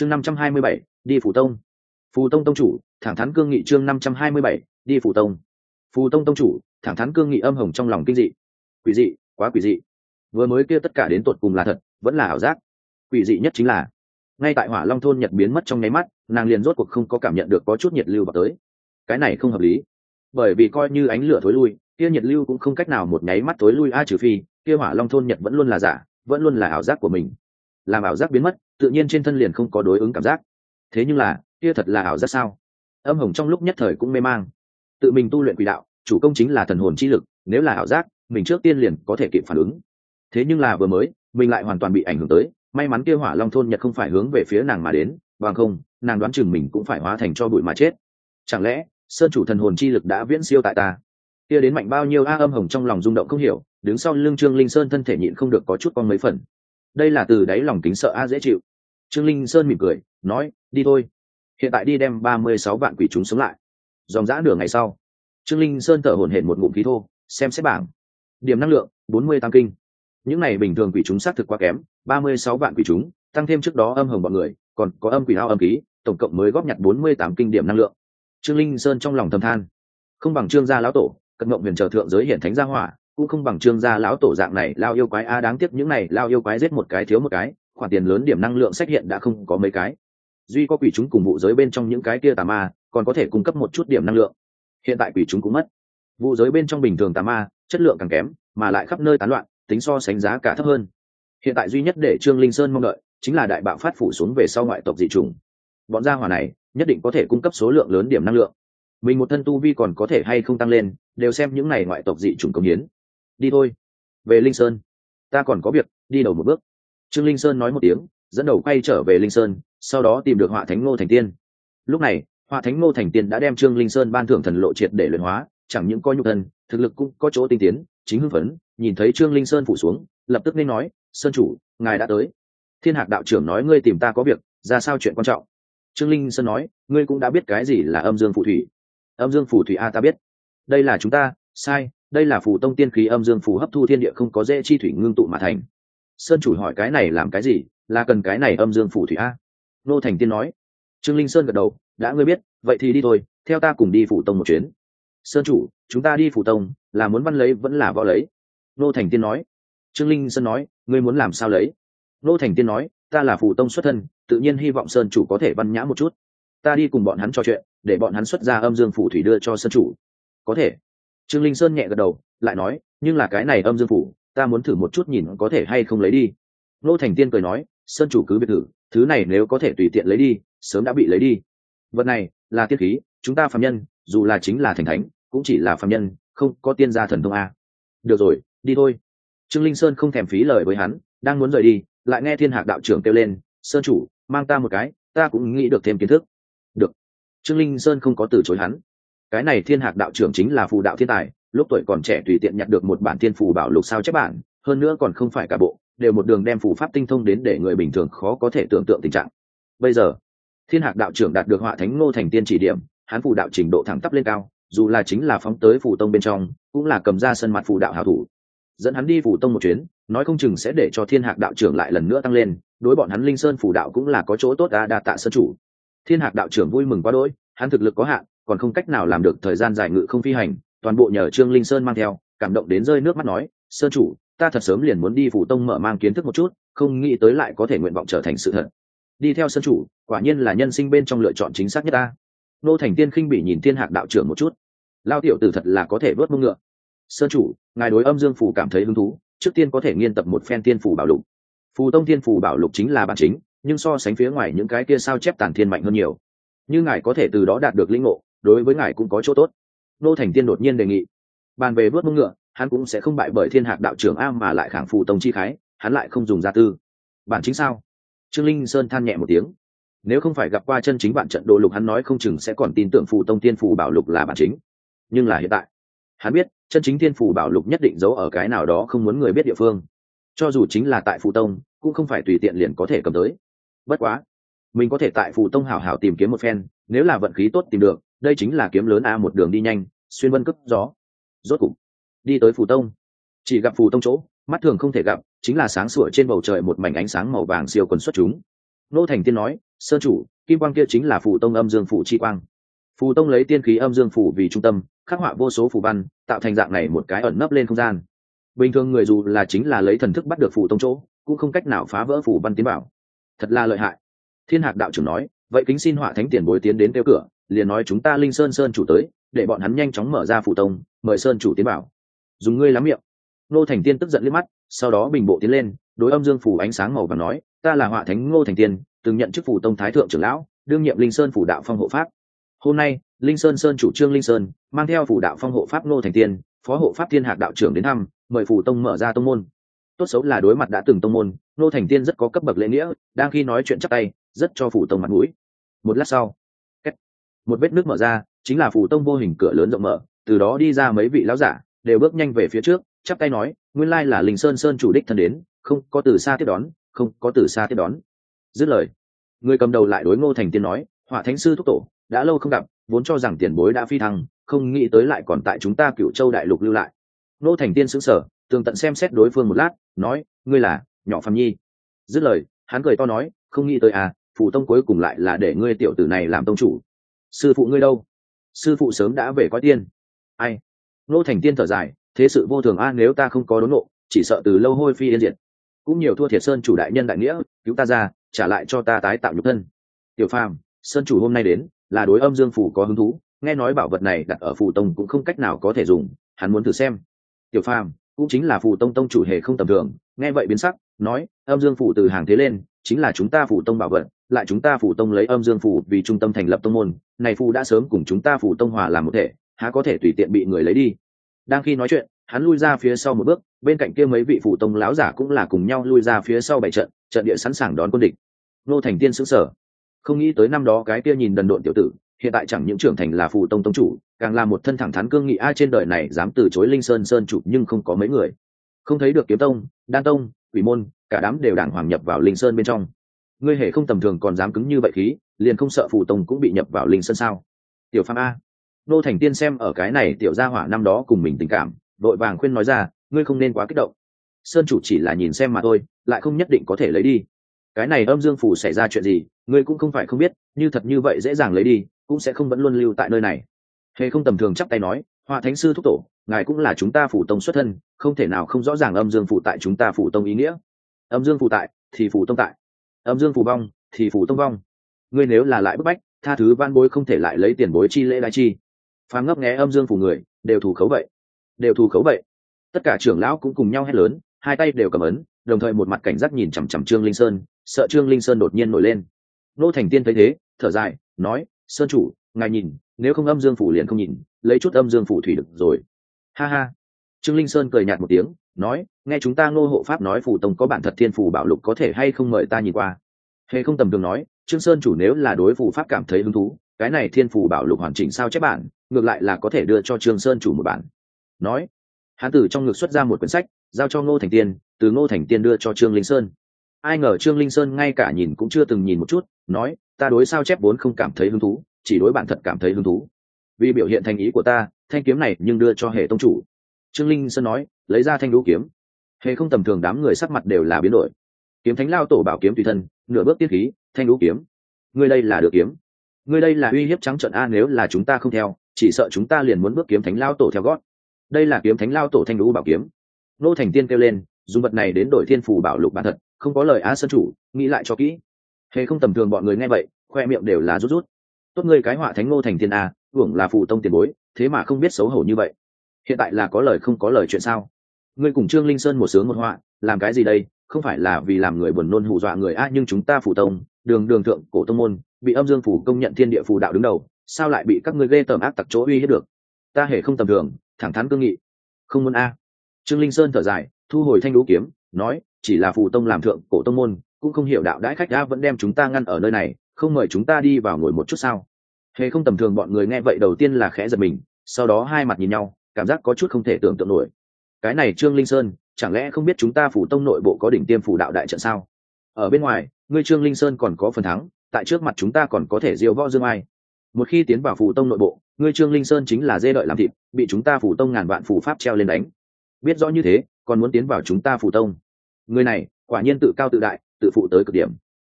chương năm trăm hai mươi bảy, đi phủ tông. Phù tông tông chủ, thẳng thắn cương nghị chương năm trăm hai mươi bảy, đi phủ tông. Phù tông tông chủ, thẳng thắn cương nghị âm hồng trong lòng kinh dị. Quỷ dị, quá quỷ dị. Vừa mới kia tất cả đến tột cùng là thật, vẫn là ảo giác. Quỷ dị nhất chính là, ngay tại hỏa long thôn nhật biến mất trong nháy mắt, nàng liền rốt cuộc không có cảm nhận được có chút nhiệt lưu vào tới. Cái này không hợp lý. Bởi vì coi như ánh lửa thối lui, kia nhiệt lưu cũng không cách nào một nháy mắt thối lui a trừ phi, kia hỏa long thôn nhật vẫn luôn là giả, vẫn luôn là ảo giác của mình làm ảo giác biến mất, tự nhiên trên thân liền không có đối ứng cảm giác. Thế nhưng là, kia thật là ảo giác sao? Âm hồng trong lúc nhất thời cũng mê mang. Tự mình tu luyện quỷ đạo, chủ công chính là thần hồn chi lực, nếu là ảo giác, mình trước tiên liền có thể kịp phản ứng. Thế nhưng là vừa mới, mình lại hoàn toàn bị ảnh hưởng tới, may mắn kia hỏa long thôn nhật không phải hướng về phía nàng mà đến, bằng không, nàng đoán chừng mình cũng phải hóa thành cho bụi mà chết. Chẳng lẽ, sơn chủ thần hồn chi lực đã viễn siêu tại ta? Kia đến mạnh bao nhiêu a, âm hồng trong lòng rung động không hiểu, đứng sau lưng trương linh sơn thân thể nhịn không được có chút con mấy phần đây là từ đáy lòng kính sợ a dễ chịu. Trương linh sơn mỉm cười, nói, đi thôi. Hiện tại đi đem ba mươi sáu vạn quỷ chúng sống lại. Dòng dã nửa ngày sau, trương linh sơn thở hổn hển một ngụm khí thô, xem xét bảng. Điểm năng lượng, bốn mươi tam kinh. Những này bình thường quỷ chúng xác thực quá kém, ba mươi sáu vạn quỷ chúng, tăng thêm trước đó âm hồng bọn người, còn có âm quỷ hao âm ký tổng cộng mới góp nhặt bốn mươi tám kinh điểm năng lượng. Trương linh sơn trong lòng thầm than. Không bằng trương gia lão tổ, cận mộng huyền trở thượng giới hiện thánh gia hỏa cũng không bằng trương gia lão tổ dạng này, lao yêu quái. A à, đáng tiếc những này, lao yêu quái giết một cái, thiếu một cái, khoản tiền lớn, điểm năng lượng xét hiện đã không có mấy cái. Duy có quỷ chúng cùng vụ giới bên trong những cái kia tà ma, còn có thể cung cấp một chút điểm năng lượng. Hiện tại quỷ chúng cũng mất. Vụ giới bên trong bình thường tà ma, chất lượng càng kém, mà lại khắp nơi tán loạn, tính so sánh giá cả thấp hơn. Hiện tại duy nhất để trương linh sơn mong đợi, chính là đại bạo phát phủ xuống về sau ngoại tộc dị trùng bọn gia hỏa này, nhất định có thể cung cấp số lượng lớn điểm năng lượng. Mình một thân tu vi còn có thể hay không tăng lên, đều xem những này ngoại tộc dị trùng công hiến đi thôi. Về linh sơn. Ta còn có việc, đi đầu một bước. Trương linh sơn nói một tiếng, dẫn đầu quay trở về linh sơn, sau đó tìm được họa thánh ngô thành tiên. Lúc này, họa thánh ngô thành tiên đã đem trương linh sơn ban thưởng thần lộ triệt để luyện hóa, chẳng những coi nhục thân, thực lực cũng có chỗ tinh tiến, chính hưng phấn, nhìn thấy trương linh sơn phủ xuống, lập tức nên nói, sơn chủ, ngài đã tới. Thiên hạc đạo trưởng nói, ngươi tìm ta có việc, ra sao chuyện quan trọng? Trương linh sơn nói, ngươi cũng đã biết cái gì là âm dương phù thủy. Âm dương phù thủy a, ta biết. Đây là chúng ta, sai đây là phù tông tiên khí âm dương phù hấp thu thiên địa không có dễ chi thủy ngưng tụ mà thành. Sơn chủ hỏi cái này làm cái gì? Là cần cái này âm dương phù thủy a? Nô thành tiên nói. Trương linh sơn gật đầu, đã ngươi biết, vậy thì đi thôi, theo ta cùng đi phủ tông một chuyến. Sơn chủ, chúng ta đi phủ tông, là muốn văn lấy vẫn là võ lấy? Nô thành tiên nói. Trương linh sơn nói, ngươi muốn làm sao lấy? Nô thành tiên nói, ta là phủ tông xuất thân, tự nhiên hy vọng sơn chủ có thể văn nhã một chút. Ta đi cùng bọn hắn trò chuyện, để bọn hắn xuất ra âm dương phủ thủy đưa cho sơn chủ. Có thể trương linh sơn nhẹ gật đầu, lại nói, nhưng là cái này âm dương phủ, ta muốn thử một chút nhìn có thể hay không lấy đi. Nô thành tiên cười nói, sơn chủ cứ việc thử, thứ này nếu có thể tùy tiện lấy đi, sớm đã bị lấy đi. Vật này là tiết khí, chúng ta phạm nhân, dù là chính là thành thánh, cũng chỉ là phạm nhân, không có tiên gia thần thông a. Được rồi, đi thôi. Trương linh sơn không thèm phí lời với hắn, đang muốn rời đi, lại nghe thiên hạc đạo trưởng kêu lên, sơn chủ, mang ta một cái, ta cũng nghĩ được thêm kiến thức. Được. Trương linh sơn không có từ chối hắn cái này thiên hạc đạo trưởng chính là phù đạo thiên tài, lúc tuổi còn trẻ tùy tiện nhặt được một bản thiên phù bảo lục sao chép bản, hơn nữa còn không phải cả bộ, đều một đường đem phù pháp tinh thông đến để người bình thường khó có thể tưởng tượng tình trạng. Bây giờ, thiên hạc đạo trưởng đạt được họa thánh ngô thành tiên chỉ điểm, hắn phù đạo trình độ thẳng tắp lên cao, dù là chính là phóng tới phù tông bên trong, cũng là cầm ra sân mặt phù đạo hảo thủ. Dẫn hắn đi phù tông một chuyến, nói không chừng sẽ để cho thiên hạc đạo trưởng lại lần nữa tăng lên, đối bọn hắn linh sơn phù đạo cũng là có chỗ tốt, đa đa tạ sân chủ. Thiên hạc đạo trưởng vui mừng quá đỗi, hắn thực lực có hạn còn không cách nào làm được thời gian dài ngự không phi hành, toàn bộ nhờ trương linh sơn mang theo, cảm động đến rơi nước mắt nói, sơn chủ, ta thật sớm liền muốn đi phủ tông mở mang kiến thức một chút, không nghĩ tới lại có thể nguyện vọng trở thành sự thật. Đi theo sơn chủ, quả nhiên là nhân sinh bên trong lựa chọn chính xác nhất ta. Nô thành tiên khinh bị nhìn thiên hạc đạo trưởng một chút. Lao tiểu tử thật là có thể vớt mông ngựa. Sơn chủ, ngài đối âm dương phủ cảm thấy hứng thú, trước tiên có thể nghiên tập một phen tiên phủ bảo lục. Phù tông tiên phủ bảo lục chính là bản chính, nhưng so sánh phía ngoài những cái kia sao chép tản thiên mạnh hơn nhiều. Như ngài có thể từ đó đạt được linh ngộ đối với ngài cũng có chỗ tốt. Nô thành tiên đột nhiên đề nghị. Bàn về vớt mông ngựa, hắn cũng sẽ không bại bởi thiên hạc đạo trưởng a mà lại khẳng phù tông chi khái, hắn lại không dùng gia tư. Bản chính sao? Trương linh sơn than nhẹ một tiếng. Nếu không phải gặp qua chân chính bạn trận đồ lục, hắn nói không chừng sẽ còn tin tưởng phù tông tiên phù bảo lục là bản chính. Nhưng là hiện tại, hắn biết, chân chính tiên phù bảo lục nhất định giấu ở cái nào đó không muốn người biết địa phương. Cho dù chính là tại phù tông, cũng không phải tùy tiện liền có thể cầm tới. Bất quá, mình có thể tại phù tông hảo hảo tìm kiếm một phen, nếu là vận khí tốt tìm được đây chính là kiếm lớn a một đường đi nhanh, xuyên vân cướp gió. Rốt cục, đi tới phù tông. Chỉ gặp phù tông chỗ, mắt thường không thể gặp, chính là sáng sủa trên bầu trời một mảnh ánh sáng màu vàng siêu quần xuất chúng. Nô thành tiên nói, sơn chủ, kim quang kia chính là phù tông âm dương phủ chi quang. Phù tông lấy tiên khí âm dương phủ vì trung tâm, khắc họa vô số phù văn, tạo thành dạng này một cái ẩn nấp lên không gian. Bình thường người dù là chính là lấy thần thức bắt được phù tông chỗ, cũng không cách nào phá vỡ phù văn tiến bảo thật là lợi hại. Thiên hạc đạo trưởng nói, vậy kính xin họa thánh tiền bối tiến đến kêu cửa liền nói chúng ta linh sơn sơn chủ tới, để bọn hắn nhanh chóng mở ra phụ tông, mời sơn chủ tiến bảo dùng ngươi lắm miệng. Nô thành tiên tức giận liếc mắt, sau đó bình bộ tiến lên, đối âm dương phủ ánh sáng màu và nói, ta là họa thánh ngô thành tiên, từng nhận chức phủ tông thái thượng trưởng lão, đương nhiệm linh sơn phủ đạo phong hộ pháp. Hôm nay, linh sơn sơn chủ trương linh sơn, mang theo phủ đạo phong hộ pháp ngô thành tiên, phó hộ pháp thiên hạc đạo trưởng đến thăm, mời phủ tông mở ra tông môn. Tốt xấu là đối mặt đã từng tông môn, ngô thành tiên rất có cấp bậc lễ nghĩa, đang khi nói chuyện chắc tay, rất cho phủ tông mặt mũi. Một lát sau một vết nước mở ra, chính là phủ tông vô hình cửa lớn rộng mở, từ đó đi ra mấy vị lão giả, đều bước nhanh về phía trước, chắp tay nói, nguyên lai là linh sơn sơn chủ đích thân đến, không, có từ xa tiếp đón, không, có từ xa tiếp đón. Dứt lời, người cầm đầu lại đối ngô thành tiên nói, hỏa thánh sư thúc tổ, đã lâu không gặp, vốn cho rằng tiền bối đã phi thăng, không nghĩ tới lại còn tại chúng ta cựu châu đại lục lưu lại. Ngô thành tiên sững sờ, tường tận xem xét đối phương một lát, nói, ngươi là nhỏ phạm nhi. Dứt lời, hắn cười to nói, không nghĩ tới à phụ tông cuối cùng lại là để ngươi tiểu tử này làm tông chủ sư phụ ngươi đâu? Sư phụ sớm đã về coi tiên. Ai? Nô thành tiên thở dài, thế sự vô thường a, nếu ta không có đốn nộ, chỉ sợ từ lâu hôi phi yên diệt. Cũng nhiều thua thiệt sơn chủ đại nhân đại nghĩa, cứu ta ra, trả lại cho ta tái tạo nhục thân. Tiểu phàm, sơn chủ hôm nay đến, là đối âm dương phủ có hứng thú, nghe nói bảo vật này đặt ở phủ tông cũng không cách nào có thể dùng, hắn muốn thử xem. Tiểu phàm, cũng chính là phủ tông tông chủ hề không tầm thường, nghe vậy biến sắc, nói, âm dương phủ từ hàng thế lên, chính là chúng ta phủ tông bảo vật lại chúng ta phủ tông lấy âm dương phủ vì trung tâm thành lập tông môn, này phủ đã sớm cùng chúng ta phủ tông hòa làm một thể, há có thể tùy tiện bị người lấy đi. Đang khi nói chuyện, hắn lui ra phía sau một bước, bên cạnh kia mấy vị phủ tông láo giả cũng là cùng nhau lui ra phía sau bảy trận trận địa sẵn sàng đón quân địch. Nô thành tiên xứng sở không nghĩ tới năm đó cái kia nhìn đần độn tiểu tử, hiện tại chẳng những trưởng thành là phủ tông tông chủ, càng là một thân thẳng thắn cương nghị ai trên đời này dám từ chối linh sơn sơn chủ nhưng không có mấy người. Không thấy được kiếm tông, đan tông, quỷ môn, cả đám đều đảng hoàng nhập vào linh sơn bên trong ngươi hề không tầm thường còn dám cứng như vậy khí, liền không sợ phù tông cũng bị nhập vào linh sơn sao? Tiểu phan a. Nô thành tiên xem ở cái này tiểu gia hỏa năm đó cùng mình tình cảm, vội vàng khuyên nói ra, ngươi không nên quá kích động. Sơn chủ chỉ là nhìn xem mà thôi, lại không nhất định có thể lấy đi. Cái này âm dương phủ xảy ra chuyện gì, ngươi cũng không phải không biết, như thật như vậy dễ dàng lấy đi, cũng sẽ không vẫn luôn lưu tại nơi này. Hề không tầm thường chắp tay nói họa thánh sư thúc tổ, ngài cũng là chúng ta phủ tông xuất thân, không thể nào không rõ ràng âm dương phủ tại chúng ta phủ tông ý nghĩa. Âm dương phủ tại, thì phủ tông tại âm dương phủ vong, thì phủ tông vong. Ngươi nếu là lại bức bách, tha thứ van bối không thể lại lấy tiền bối chi lễ đại chi. Phàm ngấp nghé âm dương phủ người, đều thù khấu vậy. Đều thù khấu vậy. Tất cả trưởng lão cũng cùng nhau hét lớn, hai tay đều cầm ấn, đồng thời một mặt cảnh giác nhìn chằm chằm trương linh sơn, sợ trương linh sơn đột nhiên nổi lên. Nô thành tiên thấy thế, thở dài, nói, sơn chủ, ngài nhìn, nếu không âm dương phủ liền không nhìn, lấy chút âm dương phủ thủy được rồi. Ha ha trương linh sơn cười nhạt một tiếng, nói, nghe chúng ta ngô hộ pháp nói phủ tông có bản thật thiên phủ bảo lục có thể hay không mời ta nhìn qua? Hề không tầm thường nói, trương sơn chủ nếu là đối phủ pháp cảm thấy hứng thú, cái này thiên phủ bảo lục hoàn chỉnh sao chép bản, ngược lại là có thể đưa cho trương sơn chủ một bản. Nói hán tử trong ngực xuất ra một quyển sách, giao cho ngô thành tiên, từ ngô thành tiên đưa cho trương linh sơn. Ai ngờ trương linh sơn ngay cả nhìn cũng chưa từng nhìn một chút, nói, ta đối sao chép vốn không cảm thấy hứng thú, chỉ đối bản thật cảm thấy hứng thú. Vì biểu hiện thành ý của ta, thanh kiếm này nhưng đưa cho hệ tông chủ trương linh sơn nói, lấy ra thanh đũ kiếm. Hề không tầm thường đám người sắc mặt đều là biến đổi. Kiếm thánh lao tổ bảo kiếm tùy thân, nửa bước tiết khí, thanh đũ kiếm. Ngươi đây là được kiếm. Ngươi đây là uy hiếp trắng trận a, nếu là chúng ta không theo, chỉ sợ chúng ta liền muốn bước kiếm thánh lao tổ theo gót. Đây là kiếm thánh lao tổ thanh lũ bảo kiếm. Nô thành tiên kêu lên, dùng vật này đến đổi thiên phủ bảo lục bản thật, không có lời á sơn chủ, nghĩ lại cho kỹ. Hề không tầm thường bọn người nghe vậy, khoe miệng đều là rút rút. Tốt ngươi cái họa thánh ngô thành tiên a, hưởng là phụ tông tiền bối, thế mà không biết xấu hổ như vậy hiện tại là có lời không có lời chuyện sao? Ngươi cùng trương linh sơn một sướng một họa, làm cái gì đây? Không phải là vì làm người buồn nôn hù dọa người a nhưng chúng ta phủ tông, đường đường thượng cổ tông môn, bị âm dương phủ công nhận thiên địa phù đạo đứng đầu, sao lại bị các ngươi ghê tởm ác tặc chỗ uy hiếp được? Ta hề không tầm thường, thẳng thắn cương nghị. Không muốn a. Trương linh sơn thở dài, thu hồi thanh đũ kiếm, nói, chỉ là phù tông làm thượng cổ tông môn, cũng không hiểu đạo đãi khách đã vẫn đem chúng ta ngăn ở nơi này, không mời chúng ta đi vào ngồi một chút sao? Hề không tầm thường, bọn người nghe vậy đầu tiên là khẽ giật mình, sau đó hai mặt nhìn nhau cảm giác có chút không thể tưởng tượng nổi. Cái này trương linh sơn, chẳng lẽ không biết chúng ta phủ tông nội bộ có đỉnh tiêm phủ đạo đại trận sao? Ở bên ngoài, ngươi trương linh sơn còn có phần thắng, tại trước mặt chúng ta còn có thể diêu võ dương ai? Một khi tiến vào phủ tông nội bộ, ngươi trương linh sơn chính là dê đợi làm thịt, bị chúng ta phủ tông ngàn vạn phủ pháp treo lên đánh. Biết rõ như thế, còn muốn tiến vào chúng ta phủ tông. Người này, quả nhiên tự cao tự đại, tự phụ tới cực điểm.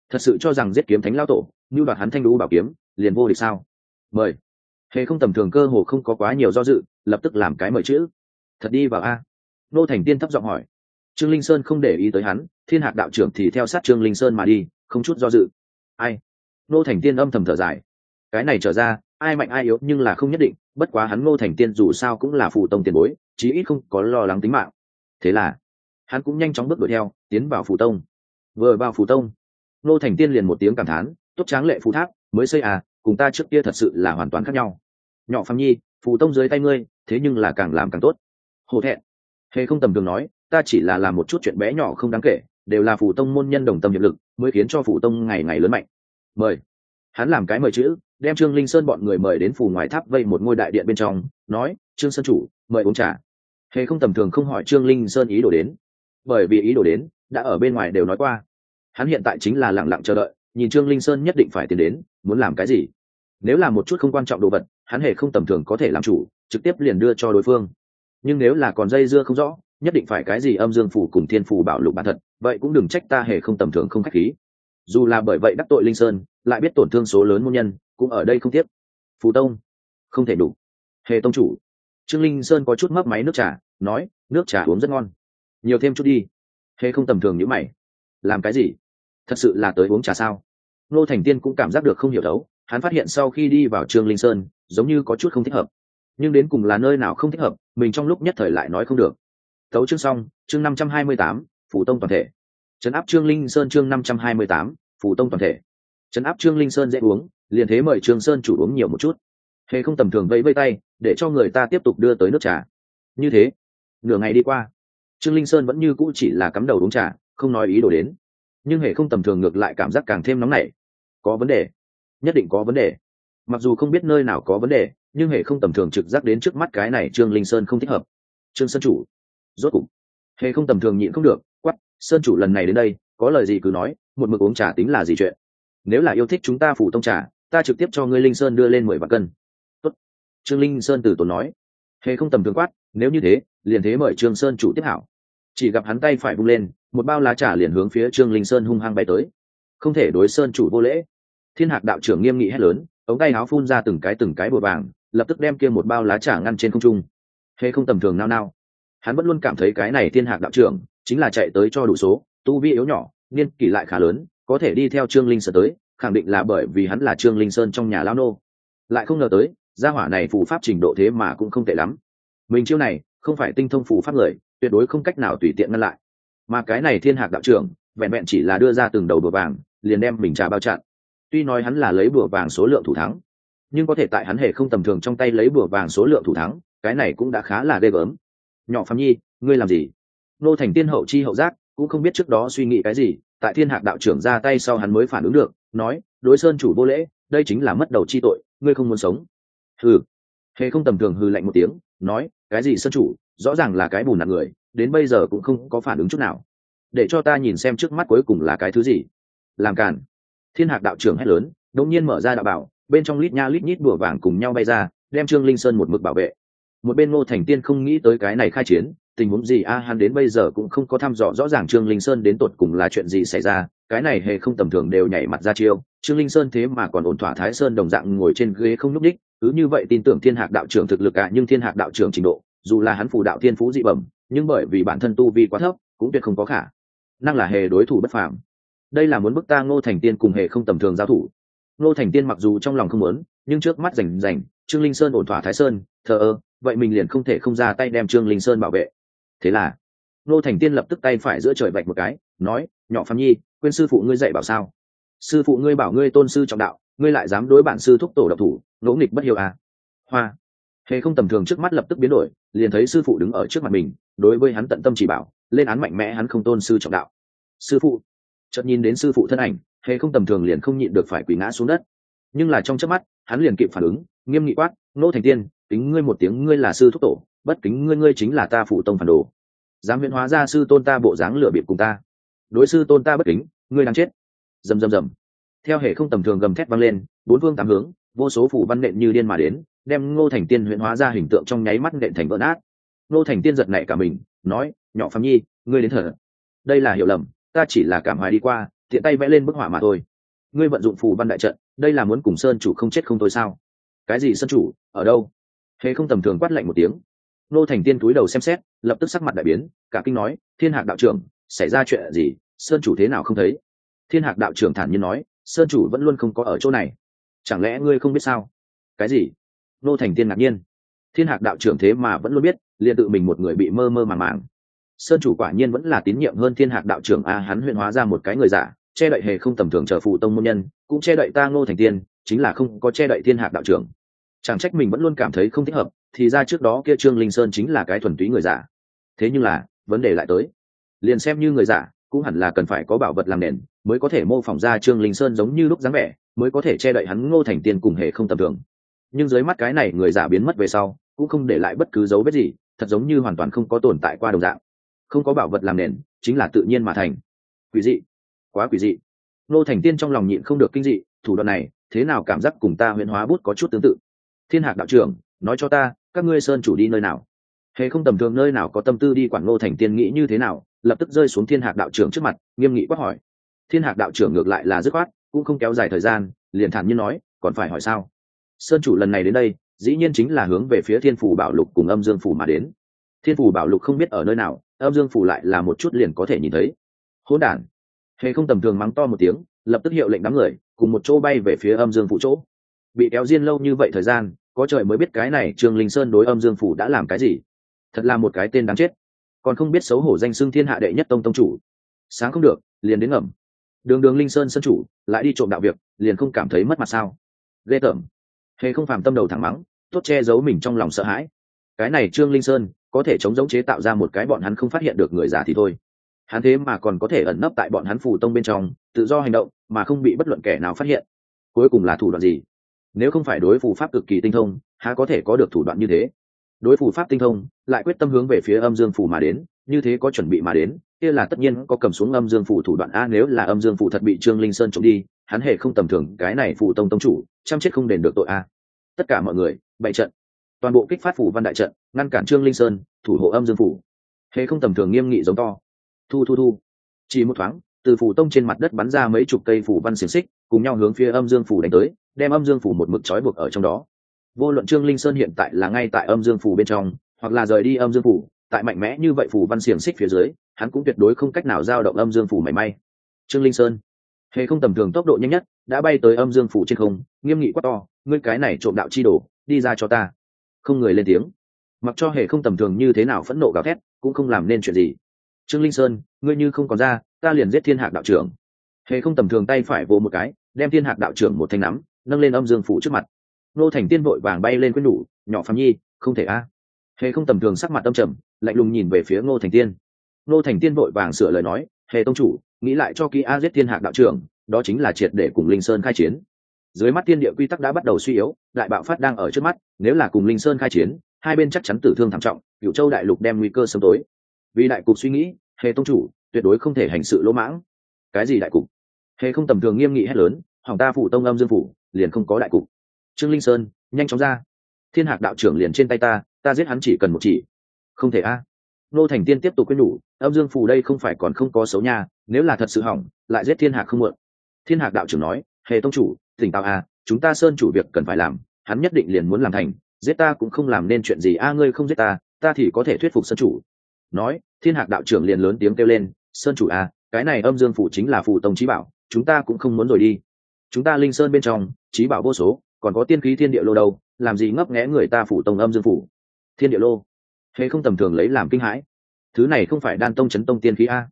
Thật sự cho rằng giết kiếm thánh lao tổ, như đoạt hắn thanh đũ bảo kiếm, liền vô địch sao? Mời hề không tầm thường cơ hồ không có quá nhiều do dự, lập tức làm cái mời chữ. Thật đi vào a. Nô thành tiên thấp giọng hỏi. Trương linh sơn không để ý tới hắn, thiên hạc đạo trưởng thì theo sát trương linh sơn mà đi, không chút do dự. Ai? Nô thành tiên âm thầm thở dài. Cái này trở ra, ai mạnh ai yếu nhưng là không nhất định, bất quá hắn ngô thành tiên dù sao cũng là phù tông tiền bối, chí ít không có lo lắng tính mạng. Thế là, hắn cũng nhanh chóng bước đuổi theo, tiến vào phù tông. Vừa vào phù tông ngô thành tiên liền một tiếng cảm thán, tốt tráng lệ phù tháp, mới xây à cùng ta trước kia thật sự là hoàn toàn khác nhau. Nhỏ phạm nhi, phù tông dưới tay ngươi, thế nhưng là càng làm càng tốt. Hổ thẹn, hề không tầm thường nói, ta chỉ là làm một chút chuyện bé nhỏ không đáng kể, đều là phù tông môn nhân đồng tâm hiệp lực, mới khiến cho phù tông ngày ngày lớn mạnh. Mời. Hắn làm cái mời chữ, đem trương linh sơn bọn người mời đến phù ngoài tháp vây một ngôi đại điện bên trong, nói, trương sơn chủ, mời uống trà. Hề không tầm thường không hỏi trương linh sơn ý đồ đến, bởi vì ý đồ đến đã ở bên ngoài đều nói qua. Hắn hiện tại chính là lẳng lặng chờ đợi, nhìn trương linh sơn nhất định phải tiến đến, muốn làm cái gì nếu là một chút không quan trọng đồ vật, hắn hề không tầm thường có thể làm chủ, trực tiếp liền đưa cho đối phương. Nhưng nếu là còn dây dưa không rõ, nhất định phải cái gì âm dương phủ cùng thiên phủ bảo lục bản thật, vậy cũng đừng trách ta hề không tầm thường không khách khí. Dù là bởi vậy đắc tội linh sơn, lại biết tổn thương số lớn môn nhân, cũng ở đây không tiếc. Phù tông, không thể đủ. Hề tông chủ, trương linh sơn có chút mấp máy nước trà, nói, nước trà uống rất ngon. Nhiều thêm chút đi. Hề không tầm thường như mày. Làm cái gì? Thật sự là tới uống trà sao? Nô thành tiên cũng cảm giác được không hiểu đấu hắn phát hiện sau khi đi vào trương linh sơn, giống như có chút không thích hợp. Nhưng đến cùng là nơi nào không thích hợp, mình trong lúc nhất thời lại nói không được. Tấu chương xong, chương năm trăm hai mươi tám, phủ tông toàn thể. Trấn áp trương linh sơn chương năm trăm hai mươi tám, phủ tông toàn thể. Trấn áp trương linh sơn dễ uống, liền thế mời trương sơn chủ uống nhiều một chút. Hề không tầm thường vẫy vây tay, để cho người ta tiếp tục đưa tới nước trà. Như thế, nửa ngày đi qua, trương linh sơn vẫn như cũ chỉ là cắm đầu uống trà, không nói ý đồ đến. Nhưng hề không tầm thường ngược lại cảm giác càng thêm nóng nảy. Có vấn đề nhất định có vấn đề. Mặc dù không biết nơi nào có vấn đề, nhưng hề không tầm thường trực giác đến trước mắt cái này trương linh sơn không thích hợp. Trương sơn chủ, rốt cục. Hề không tầm thường nhịn không được quắt sơn chủ lần này đến đây, có lời gì cứ nói, một mực uống trà tính là gì chuyện? Nếu là yêu thích chúng ta phủ tông trà, ta trực tiếp cho ngươi linh sơn đưa lên mười vạn cân. Tốt. trương linh sơn từ tốn nói. Hề không tầm thường quát, nếu như thế, liền thế mời trương sơn chủ tiếp hảo. Chỉ gặp hắn tay phải vung lên, một bao lá trà liền hướng phía trương linh sơn hung hăng bay tới. Không thể đối sơn chủ vô lễ thiên hạc đạo trưởng nghiêm nghị hét lớn, ống tay áo phun ra từng cái từng cái bùa vàng, lập tức đem kia một bao lá trà ngăn trên không trung. Hễ không tầm thường nao nao. Hắn vẫn luôn cảm thấy cái này thiên hạc đạo trưởng chính là chạy tới cho đủ số, tu vi yếu nhỏ, niên kỷ lại khá lớn, có thể đi theo trương linh sơn tới, khẳng định là bởi vì hắn là trương linh sơn trong nhà lao nô. Lại không ngờ tới, gia hỏa này phù pháp trình độ thế mà cũng không tệ lắm. Mình chiêu này, không phải tinh thông phù pháp người, tuyệt đối không cách nào tùy tiện ngăn lại. Mà cái này thiên hạc đạo trưởng, vẹn vẹn chỉ là đưa ra từng đầu bùa vàng, liền đem mình trà bao chặn tuy nói hắn là lấy bùa vàng số lượng thủ thắng, nhưng có thể tại hắn hề không tầm thường trong tay lấy bùa vàng số lượng thủ thắng, cái này cũng đã khá là ghê gớm. Nhỏ phạm nhi, ngươi làm gì? Nô thành tiên hậu chi hậu giác, cũng không biết trước đó suy nghĩ cái gì, tại thiên hạc đạo trưởng ra tay sau hắn mới phản ứng được, nói, đối sơn chủ vô lễ, đây chính là mất đầu chi tội, ngươi không muốn sống. Hừ. Hề không tầm thường hư lạnh một tiếng, nói, cái gì sơn chủ? Rõ ràng là cái bùn nặng người, đến bây giờ cũng không có phản ứng chút nào. Để cho ta nhìn xem trước mắt cuối cùng là cái thứ gì. Làm càn thiên hạc đạo trưởng hét lớn, đột nhiên mở ra đạo bảo, bên trong lít nha lít nhít bùa vàng cùng nhau bay ra, đem trương linh sơn một mực bảo vệ. Một bên ngô thành tiên không nghĩ tới cái này khai chiến, tình huống gì a, hắn đến bây giờ cũng không có thăm dò rõ ràng trương linh sơn đến tột cùng là chuyện gì xảy ra, cái này hề không tầm thường đều nhảy mặt ra chiêu, trương linh sơn thế mà còn ổn thỏa thái sơn đồng dạng ngồi trên ghế không nhúc đích cứ như vậy tin tưởng thiên hạc đạo trưởng thực lực à nhưng thiên hạc đạo trưởng trình độ, dù là hắn phù đạo thiên phú dị bẩm, nhưng bởi vì bản thân tu vi quá thấp, cũng tuyệt không có khả năng là hề đối thủ bất phàm đây là muốn bức ta ngô thành tiên cùng hề không tầm thường giao thủ. Ngô thành tiên mặc dù trong lòng không muốn, nhưng trước mắt rành rành trương linh sơn ổn thỏa thái sơn, thờ ơ, vậy mình liền không thể không ra tay đem trương linh sơn bảo vệ. Thế là, ngô thành tiên lập tức tay phải giữa trời vạch một cái, nói, nhỏ phạm nhi, quên sư phụ ngươi dạy bảo sao? Sư phụ ngươi bảo ngươi tôn sư trọng đạo, ngươi lại dám đối bản sư thúc tổ độc thủ, ngỗ nghịch bất hiệu à? Hoa. Hề không tầm thường trước mắt lập tức biến đổi, liền thấy sư phụ đứng ở trước mặt mình, đối với hắn tận tâm chỉ bảo, lên án mạnh mẽ hắn không tôn sư trọng đạo. Sư phụ chợt nhìn đến sư phụ thân ảnh, hề không tầm thường liền không nhịn được phải quỳ ngã xuống đất. Nhưng là trong chớp mắt, hắn liền kịp phản ứng, nghiêm nghị quát, nô thành tiên, kính ngươi một tiếng, ngươi là sư thúc tổ, bất kính ngươi ngươi chính là ta phụ tông phản đồ. Dám huyễn hóa ra sư tôn ta bộ dáng lửa bịp cùng ta. Đối sư tôn ta bất kính, ngươi đang chết. Rầm rầm rầm. Theo hệ không tầm thường gầm thét vang lên, bốn phương tám hướng, vô số phủ văn nện như điên mà đến, đem ngô thành tiên huyễn hóa ra hình tượng trong nháy mắt nện thành vỡ nát. Ngô thành tiên giật nảy cả mình, nói, nhỏ phạm nhi, ngươi đến thở. Đây là hiểu lầm ta chỉ là cảm hoài đi qua, tiện tay vẽ lên bức họa mà thôi. Ngươi vận dụng phù văn đại trận, đây là muốn cùng sơn chủ không chết không thôi sao? Cái gì sơn chủ, ở đâu? Hề không tầm thường quát lạnh một tiếng. Nô thành tiên túi đầu xem xét, lập tức sắc mặt đại biến, cả kinh nói, thiên hạc đạo trưởng, xảy ra chuyện gì? Sơn chủ thế nào không thấy? Thiên hạc đạo trưởng thản nhiên nói, sơn chủ vẫn luôn không có ở chỗ này. Chẳng lẽ ngươi không biết sao? Cái gì? Nô thành tiên ngạc nhiên. Thiên hạc đạo trưởng thế mà vẫn luôn biết, liền tự mình một người bị mơ mơ màng màng sơn chủ quả nhiên vẫn là tín nhiệm hơn thiên hạc đạo trưởng a, hắn huyện hóa ra một cái người giả, che đậy hề không tầm thường trở phụ tông môn nhân, cũng che đậy ta ngô thành tiên, chính là không có che đậy thiên hạc đạo trưởng. Chẳng trách mình vẫn luôn cảm thấy không thích hợp, thì ra trước đó kia trương linh sơn chính là cái thuần túy người giả. Thế nhưng là, vấn đề lại tới. Liền xem như người giả, cũng hẳn là cần phải có bảo vật làm nền, mới có thể mô phỏng ra trương linh sơn giống như lúc dáng vẻ, mới có thể che đậy hắn ngô thành tiên cùng hề không tầm thường. Nhưng dưới mắt cái này người giả biến mất về sau, cũng không để lại bất cứ dấu vết gì, thật giống như hoàn toàn không có tồn tại qua đồng dạng không có bảo vật làm nền, chính là tự nhiên mà thành. Quỷ dị. Quá quỷ dị. Nô thành tiên trong lòng nhịn không được kinh dị, thủ đoạn này, thế nào cảm giác cùng ta huyễn hóa bút có chút tương tự? Thiên hạc đạo trưởng, nói cho ta, các ngươi sơn chủ đi nơi nào? Hề không tầm thường nơi nào có tâm tư đi quản ngô thành tiên nghĩ như thế nào, lập tức rơi xuống thiên hạc đạo trưởng trước mặt, nghiêm nghị quát hỏi. Thiên hạc đạo trưởng ngược lại là dứt khoát, cũng không kéo dài thời gian, liền thản nhiên nói, còn phải hỏi sao? Sơn chủ lần này đến đây, dĩ nhiên chính là hướng về phía thiên phủ bảo lục cùng âm dương phủ mà đến. Thiên phủ bảo lục không biết ở nơi nào âm dương phủ lại là một chút liền có thể nhìn thấy. Hỗn đản. Hề không tầm thường mắng to một tiếng, lập tức hiệu lệnh đám người, cùng một chỗ bay về phía âm dương phủ chỗ. Bị kéo riêng lâu như vậy thời gian, có trời mới biết cái này trương linh sơn đối âm dương phủ đã làm cái gì. Thật là một cái tên đáng chết. Còn không biết xấu hổ danh xưng thiên hạ đệ nhất tông tông chủ. Sáng không được, liền đến ngầm. Đường đường linh sơn sân chủ, lại đi trộm đạo việc, liền không cảm thấy mất mặt sao. Ghê tởm. Hề không phàm tâm đầu thẳng mắng, tốt che giấu mình trong lòng sợ hãi. Cái này trương linh sơn có thể chống giống chế tạo ra một cái bọn hắn không phát hiện được người giả thì thôi. Hắn thế mà còn có thể ẩn nấp tại bọn hắn phù tông bên trong, tự do hành động, mà không bị bất luận kẻ nào phát hiện. Cuối cùng là thủ đoạn gì? Nếu không phải đối phù pháp cực kỳ tinh thông, há có thể có được thủ đoạn như thế? Đối phù pháp tinh thông, lại quyết tâm hướng về phía âm dương phù mà đến, như thế có chuẩn bị mà đến, kia là tất nhiên có cầm xuống âm dương phù thủ đoạn a, nếu là âm dương phù thật bị trương linh sơn trộm đi, hắn hề không tầm thường, cái này phù tông tông chủ, chăm chết không đền được tội a. Tất cả mọi người bậy trận. Toàn bộ kích phát phủ văn đại trận ngăn cản trương linh sơn, thủ hộ âm dương phủ. Hề không tầm thường nghiêm nghị giống to. Thu thu thu. Chỉ một thoáng, từ phủ tông trên mặt đất bắn ra mấy chục cây phủ văn xiềng xích, cùng nhau hướng phía âm dương phủ đánh tới, đem âm dương phủ một mực trói buộc ở trong đó. Vô luận trương linh sơn hiện tại là ngay tại âm dương phủ bên trong, hoặc là rời đi âm dương phủ, tại mạnh mẽ như vậy phủ văn xiềng xích phía dưới, hắn cũng tuyệt đối không cách nào giao động âm dương phủ mảy may. Trương linh sơn hề không tầm thường tốc độ nhanh nhất, đã bay tới âm dương phủ trên không, nghiêm nghị quát to, ngươi cái này trộm đạo chi đồ, đi ra cho ta. Không người lên tiếng mặc cho hề không tầm thường như thế nào phẫn nộ gào thét, cũng không làm nên chuyện gì. Trương linh sơn, ngươi như không còn ra, ta liền giết thiên hạc đạo trưởng. Hề không tầm thường tay phải vỗ một cái, đem thiên hạc đạo trưởng một thanh nắm, nâng lên âm dương phủ trước mặt. Nô thành tiên vội vàng bay lên quyết đủ nhỏ phạm nhi, không thể a. Hề không tầm thường sắc mặt tâm trầm, lạnh lùng nhìn về phía ngô thành tiên. Ngô thành tiên vội vàng sửa lời nói, hề tông chủ, nghĩ lại cho kỹ a giết thiên hạc đạo trưởng, đó chính là triệt để cùng linh sơn khai chiến. Dưới mắt tiên địa quy tắc đã bắt đầu suy yếu, đại bạo phát đang ở trước mắt, nếu là cùng linh sơn khai chiến hai bên chắc chắn tử thương thảm trọng cựu châu đại lục đem nguy cơ sớm tối. Vì đại cục suy nghĩ, hề tông chủ, tuyệt đối không thể hành sự lỗ mãng. Cái gì đại cục? Hề không tầm thường nghiêm nghị hét lớn, hoàng ta phủ tông âm dương phủ, liền không có đại cục. Trương linh sơn, nhanh chóng ra. Thiên hạc đạo trưởng liền trên tay ta ta giết hắn chỉ cần một chỉ. Không thể a. Nô thành tiên tiếp tục quyên nhủ, âm dương phủ đây không phải còn không có xấu nha, nếu là thật sự hỏng, lại giết thiên hạc không mượn thiên hạc đạo trưởng nói, hề tông chủ, tỉnh táo a, chúng ta sơn chủ việc cần phải làm, hắn nhất định liền muốn làm thành giết ta cũng không làm nên chuyện gì, a, ngươi không giết ta ta thì có thể thuyết phục sơn chủ. Nói, thiên hạc đạo trưởng liền lớn tiếng kêu lên, sơn chủ a cái này âm dương phủ chính là phủ tông trí bảo, chúng ta cũng không muốn rồi đi. Chúng ta linh sơn bên trong trí bảo vô số, còn có tiên khí thiên địa lô đâu, làm gì ngấp nghẽ người ta phủ tông âm dương phủ? Thiên địa lô. Thế không tầm thường lấy làm kinh hãi. Thứ này không phải đan tông chấn tông tiên khí a.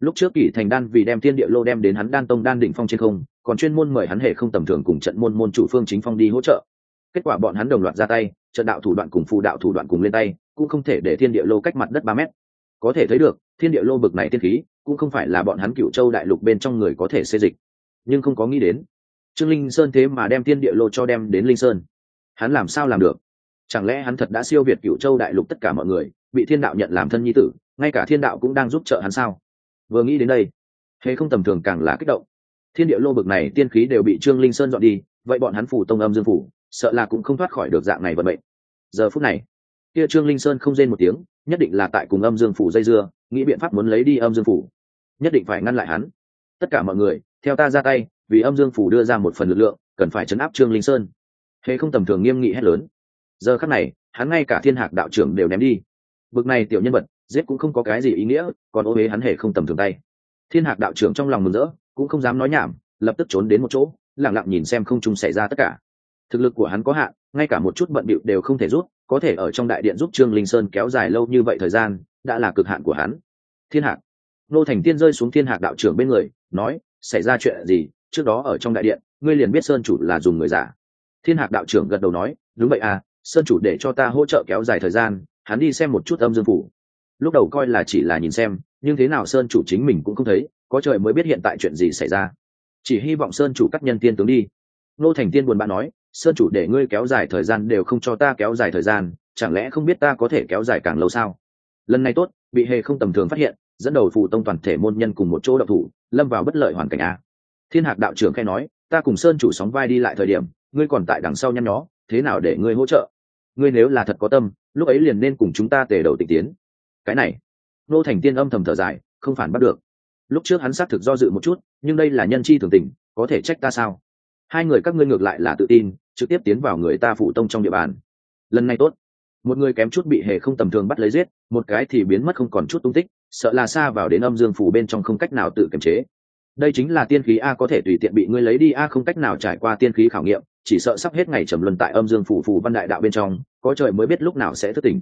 Lúc trước kỷ thành đan vì đem thiên địa lô đem đến hắn đan tông đan đỉnh phong trên không, còn chuyên môn mời hắn hệ không tầm thường cùng trận môn môn chủ phương chính phong đi hỗ trợ kết quả bọn hắn đồng loạt ra tay, trận đạo thủ đoạn cùng phù đạo thủ đoạn cùng lên tay, cũng không thể để thiên địa lô cách mặt đất ba mét. Có thể thấy được, thiên địa lô bực này tiên khí, cũng không phải là bọn hắn cựu châu đại lục bên trong người có thể xê dịch. Nhưng không có nghĩ đến, trương linh sơn thế mà đem thiên địa lô cho đem đến linh sơn. Hắn làm sao làm được? Chẳng lẽ hắn thật đã siêu việt cựu châu đại lục tất cả mọi người, bị thiên đạo nhận làm thân nhi tử, ngay cả thiên đạo cũng đang giúp trợ hắn sao? Vừa nghĩ đến đây, thế không tầm thường càng là kích động. Thiên địa lô bực này tiên khí đều bị trương linh sơn dọn đi, vậy bọn hắn phủ tông âm dương phủ sợ là cũng không thoát khỏi được dạng này vận mệnh. Giờ phút này, kia trương linh sơn không rên một tiếng, nhất định là tại cùng âm dương phủ dây dưa, nghĩ biện pháp muốn lấy đi âm dương phủ. Nhất định phải ngăn lại hắn. Tất cả mọi người, theo ta ra tay, vì âm dương phủ đưa ra một phần lực lượng, cần phải chấn áp trương linh sơn. Thế không tầm thường nghiêm nghị hét lớn. Giờ khắc này, hắn ngay cả thiên hạc đạo trưởng đều ném đi. Bực này tiểu nhân vật, giết cũng không có cái gì ý nghĩa, còn ô huế hắn hề không tầm thường tay. Thiên hạc đạo trưởng trong lòng mừng rỡ, cũng không dám nói nhảm, lập tức trốn đến một chỗ lẳng lặng nhìn xem không trung xảy ra tất cả thực lực của hắn có hạn, ngay cả một chút bận bịu đều không thể rút, có thể ở trong đại điện giúp trương linh sơn kéo dài lâu như vậy thời gian, đã là cực hạn của hắn. Thiên hạc. Nô thành tiên rơi xuống thiên hạc đạo trưởng bên người, nói, xảy ra chuyện gì? Trước đó ở trong đại điện, ngươi liền biết sơn chủ là dùng người giả. Thiên hạc đạo trưởng gật đầu nói, đúng vậy à sơn chủ để cho ta hỗ trợ kéo dài thời gian, hắn đi xem một chút âm dương phủ. Lúc đầu coi là chỉ là nhìn xem, nhưng thế nào sơn chủ chính mình cũng không thấy, có trời mới biết hiện tại chuyện gì xảy ra. Chỉ hy vọng sơn chủ cắt nhân tiên tướng đi. Nô thành tiên buồn bã nói sơn chủ để ngươi kéo dài thời gian đều không cho ta kéo dài thời gian, chẳng lẽ không biết ta có thể kéo dài càng lâu sao? Lần này tốt, bị hề không tầm thường phát hiện, dẫn đầu phụ tông toàn thể môn nhân cùng một chỗ độc thủ, lâm vào bất lợi hoàn cảnh a. Thiên hạc đạo trưởng khai nói, ta cùng sơn chủ sóng vai đi lại thời điểm, ngươi còn tại đằng sau nhăn nhó, thế nào để ngươi hỗ trợ? Ngươi nếu là thật có tâm, lúc ấy liền nên cùng chúng ta tề đầu tịch tiến. Cái này, nô thành tiên âm thầm thở dài, không phản bắt được. Lúc trước hắn xác thực do dự một chút, nhưng đây là nhân chi thường tình, có thể trách ta sao? Hai người các ngươi ngược lại là tự tin, trực tiếp tiến vào người ta phụ tông trong địa bàn. Lần này tốt. Một người kém chút bị hề không tầm thường bắt lấy giết, một cái thì biến mất không còn chút tung tích, sợ là xa vào đến âm dương phủ bên trong không cách nào tự kiềm chế. Đây chính là tiên khí a có thể tùy tiện bị ngươi lấy đi, a không cách nào trải qua tiên khí khảo nghiệm, chỉ sợ sắp hết ngày trầm luân tại âm dương phủ phù văn đại đạo bên trong, có trời mới biết lúc nào sẽ thức tỉnh.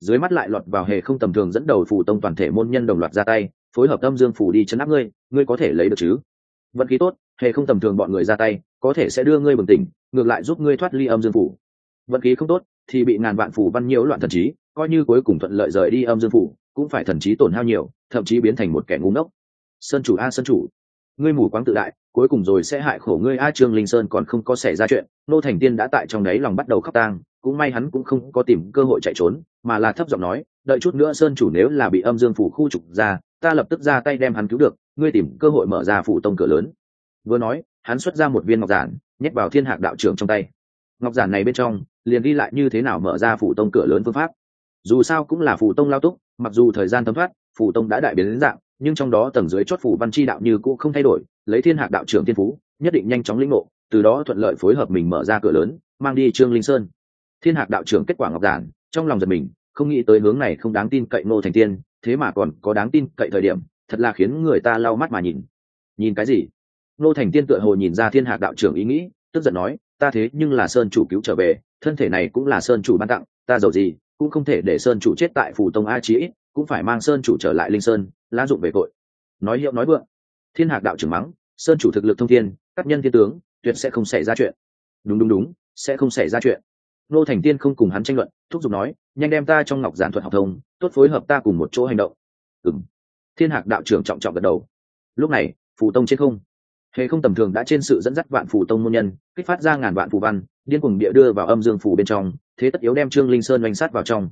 Dưới mắt lại lọt vào hề không tầm thường dẫn đầu phủ tông toàn thể môn nhân đồng loạt ra tay, phối hợp âm dương phủ đi chấn áp ngươi ngươi có thể lấy được chứ? Vận khí tốt, hề không tầm thường bọn người ra tay có thể sẽ đưa ngươi bừng tỉnh, ngược lại giúp ngươi thoát ly âm dương phủ. Vận khí không tốt, thì bị ngàn vạn phủ văn nhiễu loạn thần trí, coi như cuối cùng thuận lợi rời đi âm dương phủ, cũng phải thần trí tổn hao nhiều, thậm chí biến thành một kẻ ngu ngốc. Sơn chủ a, sơn chủ. Ngươi mù quáng tự đại, cuối cùng rồi sẽ hại khổ ngươi a, trương linh sơn còn không có xảy ra chuyện, nô thành tiên đã tại trong đấy lòng bắt đầu khóc tang, cũng may hắn cũng không có tìm cơ hội chạy trốn, mà là thấp giọng nói, đợi chút nữa sơn chủ nếu là bị âm dương phủ khu trục ra, ta lập tức ra tay đem hắn cứu được, ngươi tìm cơ hội mở ra phủ tông cửa lớn. Vừa nói hắn xuất ra một viên ngọc giản, nhét vào thiên hạc đạo trưởng trong tay. Ngọc giản này bên trong, liền ghi lại như thế nào mở ra phủ tông cửa lớn phương pháp. Dù sao cũng là phủ tông lao túc, mặc dù thời gian thấm thoát, phủ tông đã đại biến đến dạng, nhưng trong đó tầng dưới chót phủ văn chi đạo như cũ không thay đổi, lấy thiên hạc đạo trưởng thiên phú, nhất định nhanh chóng lĩnh ngộ, từ đó thuận lợi phối hợp mình mở ra cửa lớn, mang đi trương linh sơn. Thiên hạc đạo trưởng kết quả ngọc giản, trong lòng giật mình, không nghĩ tới hướng này không đáng tin cậy nô thành tiên, thế mà còn có đáng tin cậy thời điểm, thật là khiến người ta lau mắt mà nhìn. Nhìn cái gì? Nô thành tiên tựa hồ nhìn ra thiên hạc đạo trưởng ý nghĩ, tức giận nói, ta thế nhưng là sơn chủ cứu trở về, thân thể này cũng là sơn chủ ban tặng, ta giàu gì, cũng không thể để sơn chủ chết tại phủ tông a chí, cũng phải mang sơn chủ trở lại linh sơn, lá dụng về cội. Nói hiệu nói vượng, thiên hạc đạo trưởng mắng, sơn chủ thực lực thông thiên, các nhân thiên tướng, tuyệt sẽ không xảy ra chuyện. Đúng đúng đúng, sẽ không xảy ra chuyện. Nô thành tiên không cùng hắn tranh luận, thúc giục nói, nhanh đem ta trong ngọc giản thuật học thông, tốt phối hợp ta cùng một chỗ hành động. Ừng thiên hạc đạo trưởng trọng trọng gật đầu. Lúc này, phù tông trên không hề không tầm thường đã trên sự dẫn dắt vạn phủ tông môn nhân, kích phát ra ngàn vạn phù văn, điên cùng địa đưa vào âm dương phủ bên trong, thế tất yếu đem trương linh sơn oanh sát vào trong.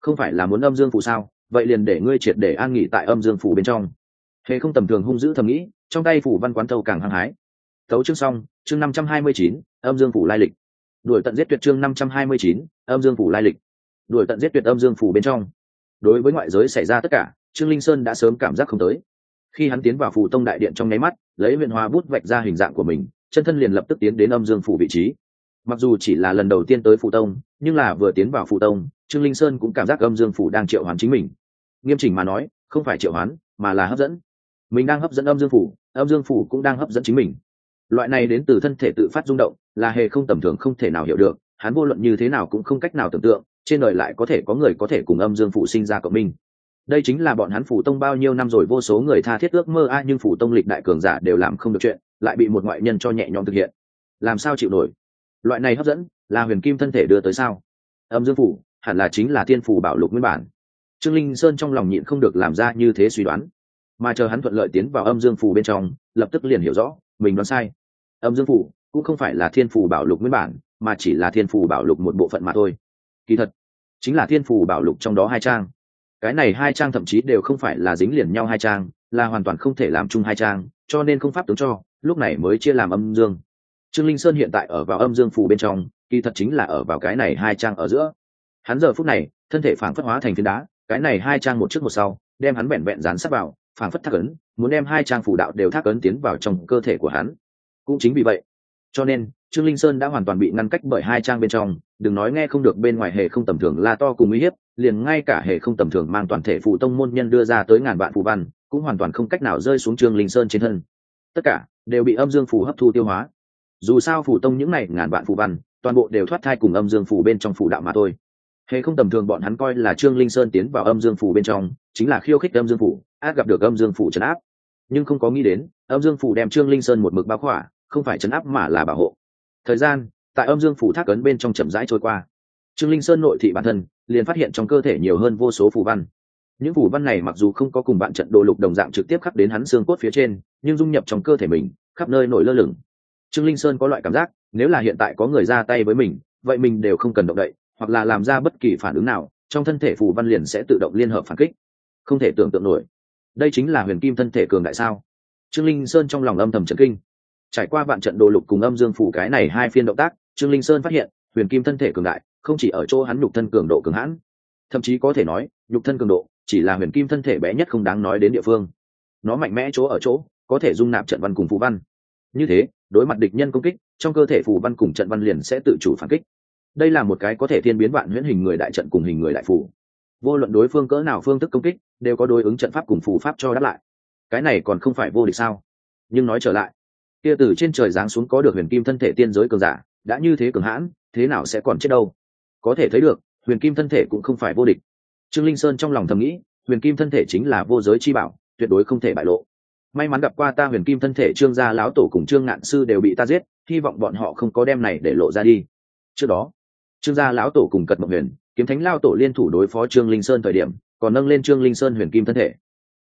Không phải là muốn âm dương phủ sao? Vậy liền để ngươi triệt để an nghỉ tại âm dương phủ bên trong. Hề không tầm thường hung dữ thầm nghĩ, trong tay phủ văn quán thâu càng hăng hái. Tấu chương xong, chương năm trăm hai mươi chín, âm dương phủ lai lịch. Đuổi tận giết tuyệt chương năm trăm hai mươi chín, âm dương phủ lai lịch. Đuổi tận giết tuyệt âm dương phủ bên trong. Đối với ngoại giới xảy ra tất cả, trương linh sơn đã sớm cảm giác không tới. Khi hắn tiến vào phủ tông đại điện trong nháy mắt lấy huyền hóa bút vạch ra hình dạng của mình, chân thân liền lập tức tiến đến âm dương phủ vị trí. Mặc dù chỉ là lần đầu tiên tới phụ tông, nhưng là vừa tiến vào phụ tông, trương linh sơn cũng cảm giác âm dương phủ đang triệu hoán chính mình. Nghiêm chỉnh mà nói, không phải triệu hoán, mà là hấp dẫn. Mình đang hấp dẫn âm dương phủ, âm dương phủ cũng đang hấp dẫn chính mình. Loại này đến từ thân thể tự phát rung động, là hề không tầm thường không thể nào hiểu được, hắn vô luận như thế nào cũng không cách nào tưởng tượng, trên đời lại có thể có người có thể cùng âm dương phủ sinh ra cộng minh đây chính là bọn hắn phủ tông bao nhiêu năm rồi, vô số người tha thiết ước mơ, a, nhưng phủ tông lịch đại cường giả đều làm không được chuyện, lại bị một ngoại nhân cho nhẹ nhõm thực hiện. Làm sao chịu nổi? Loại này hấp dẫn, là huyền kim thân thể đưa tới sao? Âm dương phủ, hẳn là chính là thiên phủ bảo lục nguyên bản. Trương linh sơn trong lòng nhịn không được làm ra như thế suy đoán. Mà chờ hắn thuận lợi tiến vào âm dương phủ bên trong, lập tức liền hiểu rõ, mình đoán sai. Âm dương phủ cũng không phải là thiên phủ bảo lục nguyên bản, mà chỉ là thiên phủ bảo lục một bộ phận mà thôi. Kỳ thật, chính là thiên phủ bảo lục trong đó hai trang cái này hai trang thậm chí đều không phải là dính liền nhau hai trang, là hoàn toàn không thể làm chung hai trang, cho nên không pháp tướng cho, lúc này mới chia làm âm dương. Trương linh sơn hiện tại ở vào âm dương phủ bên trong, kỳ thật chính là ở vào cái này hai trang ở giữa. Hắn giờ phút này, thân thể phản phất hóa thành phiến đá, cái này hai trang một trước một sau, đem hắn vẹn vẹn dán sát vào, phảng phất thác ấn, muốn đem hai trang phủ đạo đều thác ấn tiến vào trong cơ thể của hắn. Cũng chính vì vậy, cho nên, trương linh sơn đã hoàn toàn bị ngăn cách bởi hai trang bên trong, đừng nói nghe không được bên ngoài hệ không tầm thường la to cùng uy hiếp liền ngay cả hệ không tầm thường mang toàn thể phụ tông môn nhân đưa ra tới ngàn vạn phù văn, cũng hoàn toàn không cách nào rơi xuống trương linh sơn trên thân. Tất cả đều bị âm dương phù hấp thu tiêu hóa. Dù sao phù tông những này ngàn vạn phù văn, toàn bộ đều thoát thai cùng âm dương phù bên trong phù đạo mà thôi. Hệ không tầm thường bọn hắn coi là trương linh sơn tiến vào âm dương phù bên trong, chính là khiêu khích âm dương phù át gặp được âm dương phù trấn áp. Nhưng không có nghĩ đến, âm dương phù đem trương linh sơn một mực bao khỏa, không phải trấn áp mà là bảo hộ. Thời gian, tại âm dương phủ thác ấn bên trong chậm rãi trôi qua. Trương linh sơn nội thị bản thân liền phát hiện trong cơ thể nhiều hơn vô số phù văn. Những phù văn này mặc dù không có cùng bạn trận đồ lục đồng dạng trực tiếp khắc đến hắn xương cốt phía trên, nhưng dung nhập trong cơ thể mình, khắp nơi nổi lơ lửng. Trương linh sơn có loại cảm giác, nếu là hiện tại có người ra tay với mình, vậy mình đều không cần động đậy, hoặc là làm ra bất kỳ phản ứng nào, trong thân thể phù văn liền sẽ tự động liên hợp phản kích. Không thể tưởng tượng nổi. Đây chính là huyền kim thân thể cường đại sao? Trương linh sơn trong lòng âm thầm chấn kinh. Trải qua vạn trận đồ lục cùng âm dương phủ cái này hai phiên động tác, trương linh sơn phát hiện, huyền kim thân thể cường đại không chỉ ở chỗ hắn nhục thân cường độ cường hãn, thậm chí có thể nói, nhục thân cường độ chỉ là huyền kim thân thể bé nhất không đáng nói đến địa phương. Nó mạnh mẽ chỗ ở chỗ, có thể dung nạp trận văn cùng phù văn. Như thế, đối mặt địch nhân công kích, trong cơ thể phù văn cùng trận văn liền sẽ tự chủ phản kích. Đây là một cái có thể thiên biến vạn huyễn hình người đại trận cùng hình người đại phù. Vô luận đối phương cỡ nào phương thức công kích, đều có đối ứng trận pháp cùng phù pháp cho đáp lại. Cái này còn không phải vô địch sao? Nhưng nói trở lại, kia từ trên trời giáng xuống có được huyền kim thân thể tiên giới cường giả, đã như thế cường hãn, thế nào sẽ còn chết đâu? Có thể thấy được, huyền kim thân thể cũng không phải vô địch. Trương linh sơn trong lòng thầm nghĩ, huyền kim thân thể chính là vô giới chi bảo, tuyệt đối không thể bại lộ. May mắn gặp qua ta huyền kim thân thể trương gia lão tổ cùng trương ngạn sư đều bị ta giết, hy vọng bọn họ không có đem này để lộ ra đi. Trước đó, trương gia lão tổ cùng cật mộng huyền, kiếm thánh lao tổ liên thủ đối phó trương linh sơn thời điểm, còn nâng lên trương linh sơn huyền kim thân thể.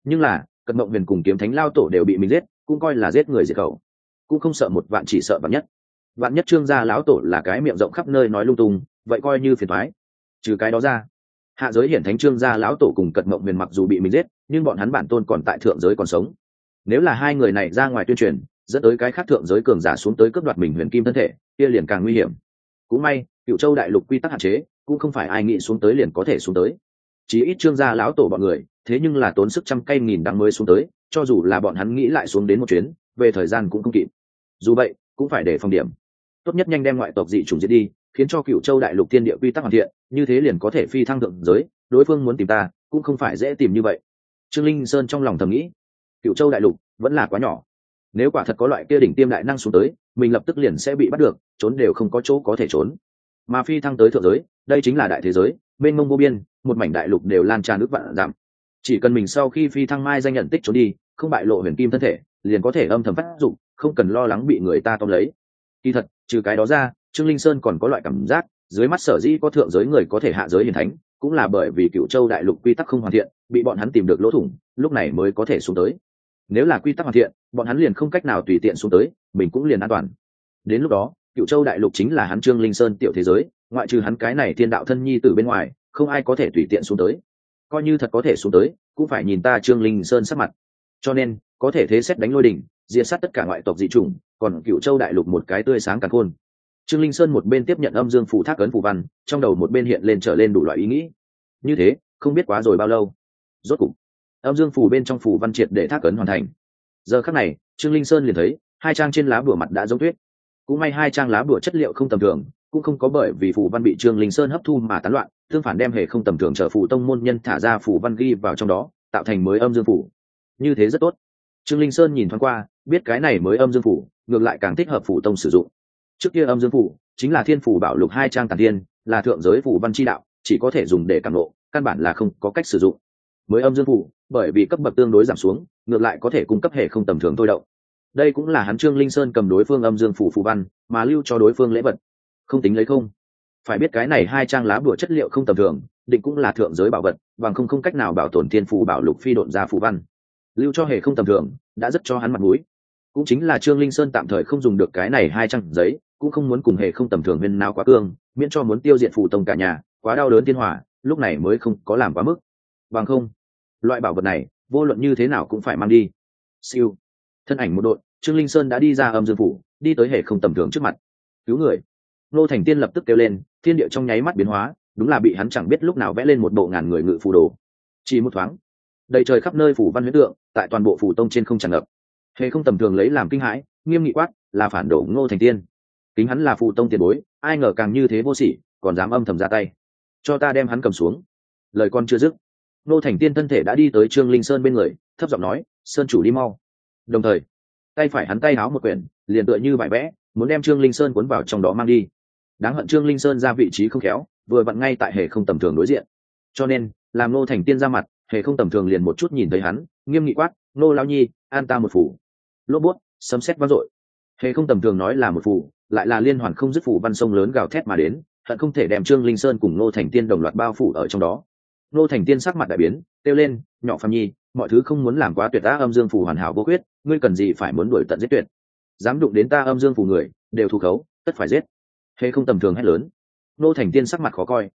Nhưng là, cật mộng huyền cùng kiếm thánh lao tổ đều bị mình giết, cũng coi là giết người diệt khẩu. Cũng không sợ một vạn chỉ sợ vạn nhất. Vạn nhất trương gia lão tổ là cái miệng rộng khắp nơi nói lung tung vậy coi như phiền thoái. Trừ cái đó ra, hạ giới hiển thánh trương gia lão tổ cùng cật mộng huyền mặc dù bị mình giết, nhưng bọn hắn bản tôn còn tại thượng giới còn sống. Nếu là hai người này ra ngoài tuyên truyền, dẫn tới cái khác thượng giới cường giả xuống tới cướp đoạt mình huyền kim thân thể, kia liền càng nguy hiểm. Cũng may, cựu châu đại lục quy tắc hạn chế, cũng không phải ai nghĩ xuống tới liền có thể xuống tới. Chỉ ít trương gia lão tổ bọn người, thế nhưng là tốn sức trăm cây nghìn đắng mới xuống tới, cho dù là bọn hắn nghĩ lại xuống đến một chuyến, về thời gian cũng không kịp. Dù vậy, cũng phải để phòng điểm. Tốt nhất nhanh đem ngoại tộc dị chủng diệt đi khiến cho cựu châu đại lục tiên địa quy tắc hoàn thiện, như thế liền có thể phi thăng thượng giới, đối phương muốn tìm ta, cũng không phải dễ tìm như vậy. Trương linh sơn trong lòng thầm nghĩ cựu châu đại lục vẫn là quá nhỏ. Nếu quả thật có loại kia đỉnh tiêm đại năng xuống tới, mình lập tức liền sẽ bị bắt được, trốn đều không có chỗ có thể trốn. Mà phi thăng tới thượng giới, đây chính là đại thế giới Bên mông vô biên, một mảnh đại lục đều lan tràn nước vạn giảm chỉ cần mình sau khi phi thăng mai danh nhận tích trốn đi, không bại lộ huyền kim thân thể, liền có thể âm thầm phát dụng, không cần lo lắng bị người ta tóm lấy. Kỳ thật, trừ cái đó ra trương linh sơn còn có loại cảm giác, dưới mắt sở dĩ có thượng giới người có thể hạ giới hiền thánh, cũng là bởi vì cựu châu đại lục quy tắc không hoàn thiện, bị bọn hắn tìm được lỗ thủng, lúc này mới có thể xuống tới. Nếu là quy tắc hoàn thiện, bọn hắn liền không cách nào tùy tiện xuống tới, mình cũng liền an toàn. Đến lúc đó cựu châu đại lục chính là hắn trương linh sơn tiểu thế giới, ngoại trừ hắn cái này thiên đạo thân nhi từ bên ngoài, không ai có thể tùy tiện xuống tới. Coi như thật có thể xuống tới, cũng phải nhìn ta trương linh sơn sắc mặt. Cho nên, có thể thế xét đánh lôi đỉnh, diệt sát tất cả ngoại tộc dị chủng, còn cựu châu đại lục một cái tươi sáng càng khôn trương linh sơn một bên tiếp nhận âm dương phủ thác ấn phủ văn, trong đầu một bên hiện lên trở lên đủ loại ý nghĩ. Như thế, không biết quá rồi bao lâu. Rốt cục, âm dương phủ bên trong phủ văn triệt để thác ấn hoàn thành. Giờ khắc này, trương linh sơn liền thấy, hai trang trên lá bửa mặt đã giống tuyết. Cũng may hai trang lá bửa chất liệu không tầm thường, cũng không có bởi vì phủ văn bị trương linh sơn hấp thu mà tán loạn, tương phản đem hề không tầm thường trở phủ tông môn nhân thả ra phủ văn ghi vào trong đó, tạo thành mới âm dương phủ như thế rất tốt. Trương linh sơn nhìn thoáng qua, biết cái này mới âm dương phủ ngược lại càng thích hợp phủ tông sử dụng trước kia âm dương phủ chính là thiên phủ bảo lục hai trang tản thiên, là thượng giới phủ văn chi đạo, chỉ có thể dùng để cảm lộ căn bản là không có cách sử dụng. Mới âm dương phủ, bởi vì cấp bậc tương đối giảm xuống, ngược lại có thể cung cấp hệ không tầm thường thôi động. Đây cũng là hắn trương linh sơn cầm đối phương âm dương phủ phù văn, mà lưu cho đối phương lễ vật. Không tính lấy không. Phải biết cái này hai trang lá bùa chất liệu không tầm thường, định cũng là thượng giới bảo vật, bằng không không cách nào bảo tồn thiên phủ bảo lục phi độn ra phù văn. Lưu cho hề không tầm thường, đã rất cho hắn mặt mũi. Cũng chính là trương linh sơn tạm thời không dùng được cái này hai trang giấy cũng không muốn cùng hề không tầm thường viên nào quá cương, miễn cho muốn tiêu diệt phụ tông cả nhà, quá đau đớn thiên hỏa lúc này mới không có làm quá mức. Bằng không, loại bảo vật này, vô luận như thế nào cũng phải mang đi. Siêu. Thân ảnh một đội, trương linh sơn đã đi ra âm dương phủ, đi tới hệ không tầm thường trước mặt. Cứu người. Nô thành tiên lập tức kêu lên, thiên địa trong nháy mắt biến hóa, đúng là bị hắn chẳng biết lúc nào vẽ lên một bộ ngàn người ngự phù đồ. Chỉ một thoáng, đầy trời khắp nơi phủ văn huyết tượng, tại toàn bộ phủ tông trên không tràn ngập. Hề không tầm thường lấy làm kinh hãi, nghiêm nghị quát, là phản đổ ngô thành tiên kính hắn là phụ tông tiền bối, ai ngờ càng như thế vô sỉ, còn dám âm thầm ra tay. Cho ta đem hắn cầm xuống. Lời con chưa dứt, nô thành tiên thân thể đã đi tới trương linh sơn bên người, thấp giọng nói, sơn chủ đi mau. Đồng thời, tay phải hắn tay háo một quyển, liền tựa như vải vẽ, muốn đem trương linh sơn cuốn vào trong đó mang đi. Đáng hận trương linh sơn ra vị trí không khéo, vừa vặn ngay tại hệ không tầm thường đối diện. Cho nên, làm nô thành tiên ra mặt hệ không tầm thường liền một chút nhìn thấy hắn, nghiêm nghị quát, nô lao nhi, an ta một phủ. Lốp bút, sấm xét vang dội. Hệ không tầm thường nói là một phủ lại là liên hoàn không dứt phủ văn sông lớn gào thét mà đến, hận không thể đem trương linh sơn cùng nô thành tiên đồng loạt bao phủ ở trong đó. Nô thành tiên sắc mặt đại biến, kêu lên, nhỏ phạm nhi, mọi thứ không muốn làm quá tuyệt ta âm dương phủ hoàn hảo vô quyết ngươi cần gì phải muốn đuổi tận giết tuyệt. Dám đụng đến ta âm dương phủ người, đều thu khấu, tất phải giết. Hề không tầm thường hết lớn. Nô thành tiên sắc mặt khó coi.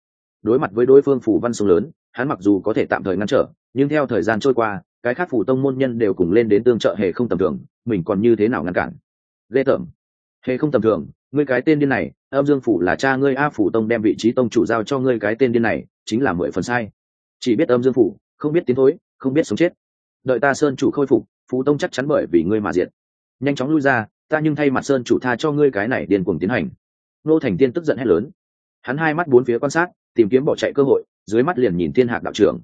Đối mặt với đối phương phủ văn sông lớn, hắn mặc dù có thể tạm thời ngăn trở, nhưng theo thời gian trôi qua, cái khác phủ tông môn nhân đều cùng lên đến tương trợ hề không tầm thường, mình còn như thế nào ngăn cản? Ghê tởm hề không tầm thường, ngươi cái tên điên này, âm dương phủ là cha ngươi, a phủ tông đem vị trí tông chủ giao cho ngươi cái tên điên này, chính là mười phần sai. Chỉ biết âm dương phủ, không biết tiến thối, không biết sống chết. Đợi ta sơn chủ khôi phục, phú tông chắc chắn bởi vì ngươi mà diệt. Nhanh chóng lui ra, ta nhưng thay mặt sơn chủ tha cho ngươi cái này điên cuồng tiến hành. Nô thành tiên tức giận hét lớn. Hắn hai mắt bốn phía quan sát, tìm kiếm bỏ chạy cơ hội, dưới mắt liền nhìn thiên hạc đạo trưởng.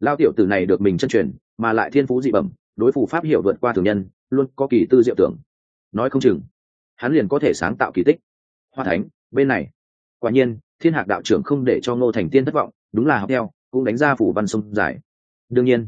Lao tiểu tử này được mình chân truyền, mà lại thiên phú dị bẩm, đối phủ pháp hiểu vượt qua thường nhân, luôn có kỳ tư diệu tưởng. Nói không chừng hắn liền có thể sáng tạo kỳ tích. Hoa thánh, bên này. Quả nhiên, thiên hạc đạo trưởng không để cho ngô thành tiên thất vọng, đúng là học theo, cũng đánh ra phủ văn sông dài. Đương nhiên,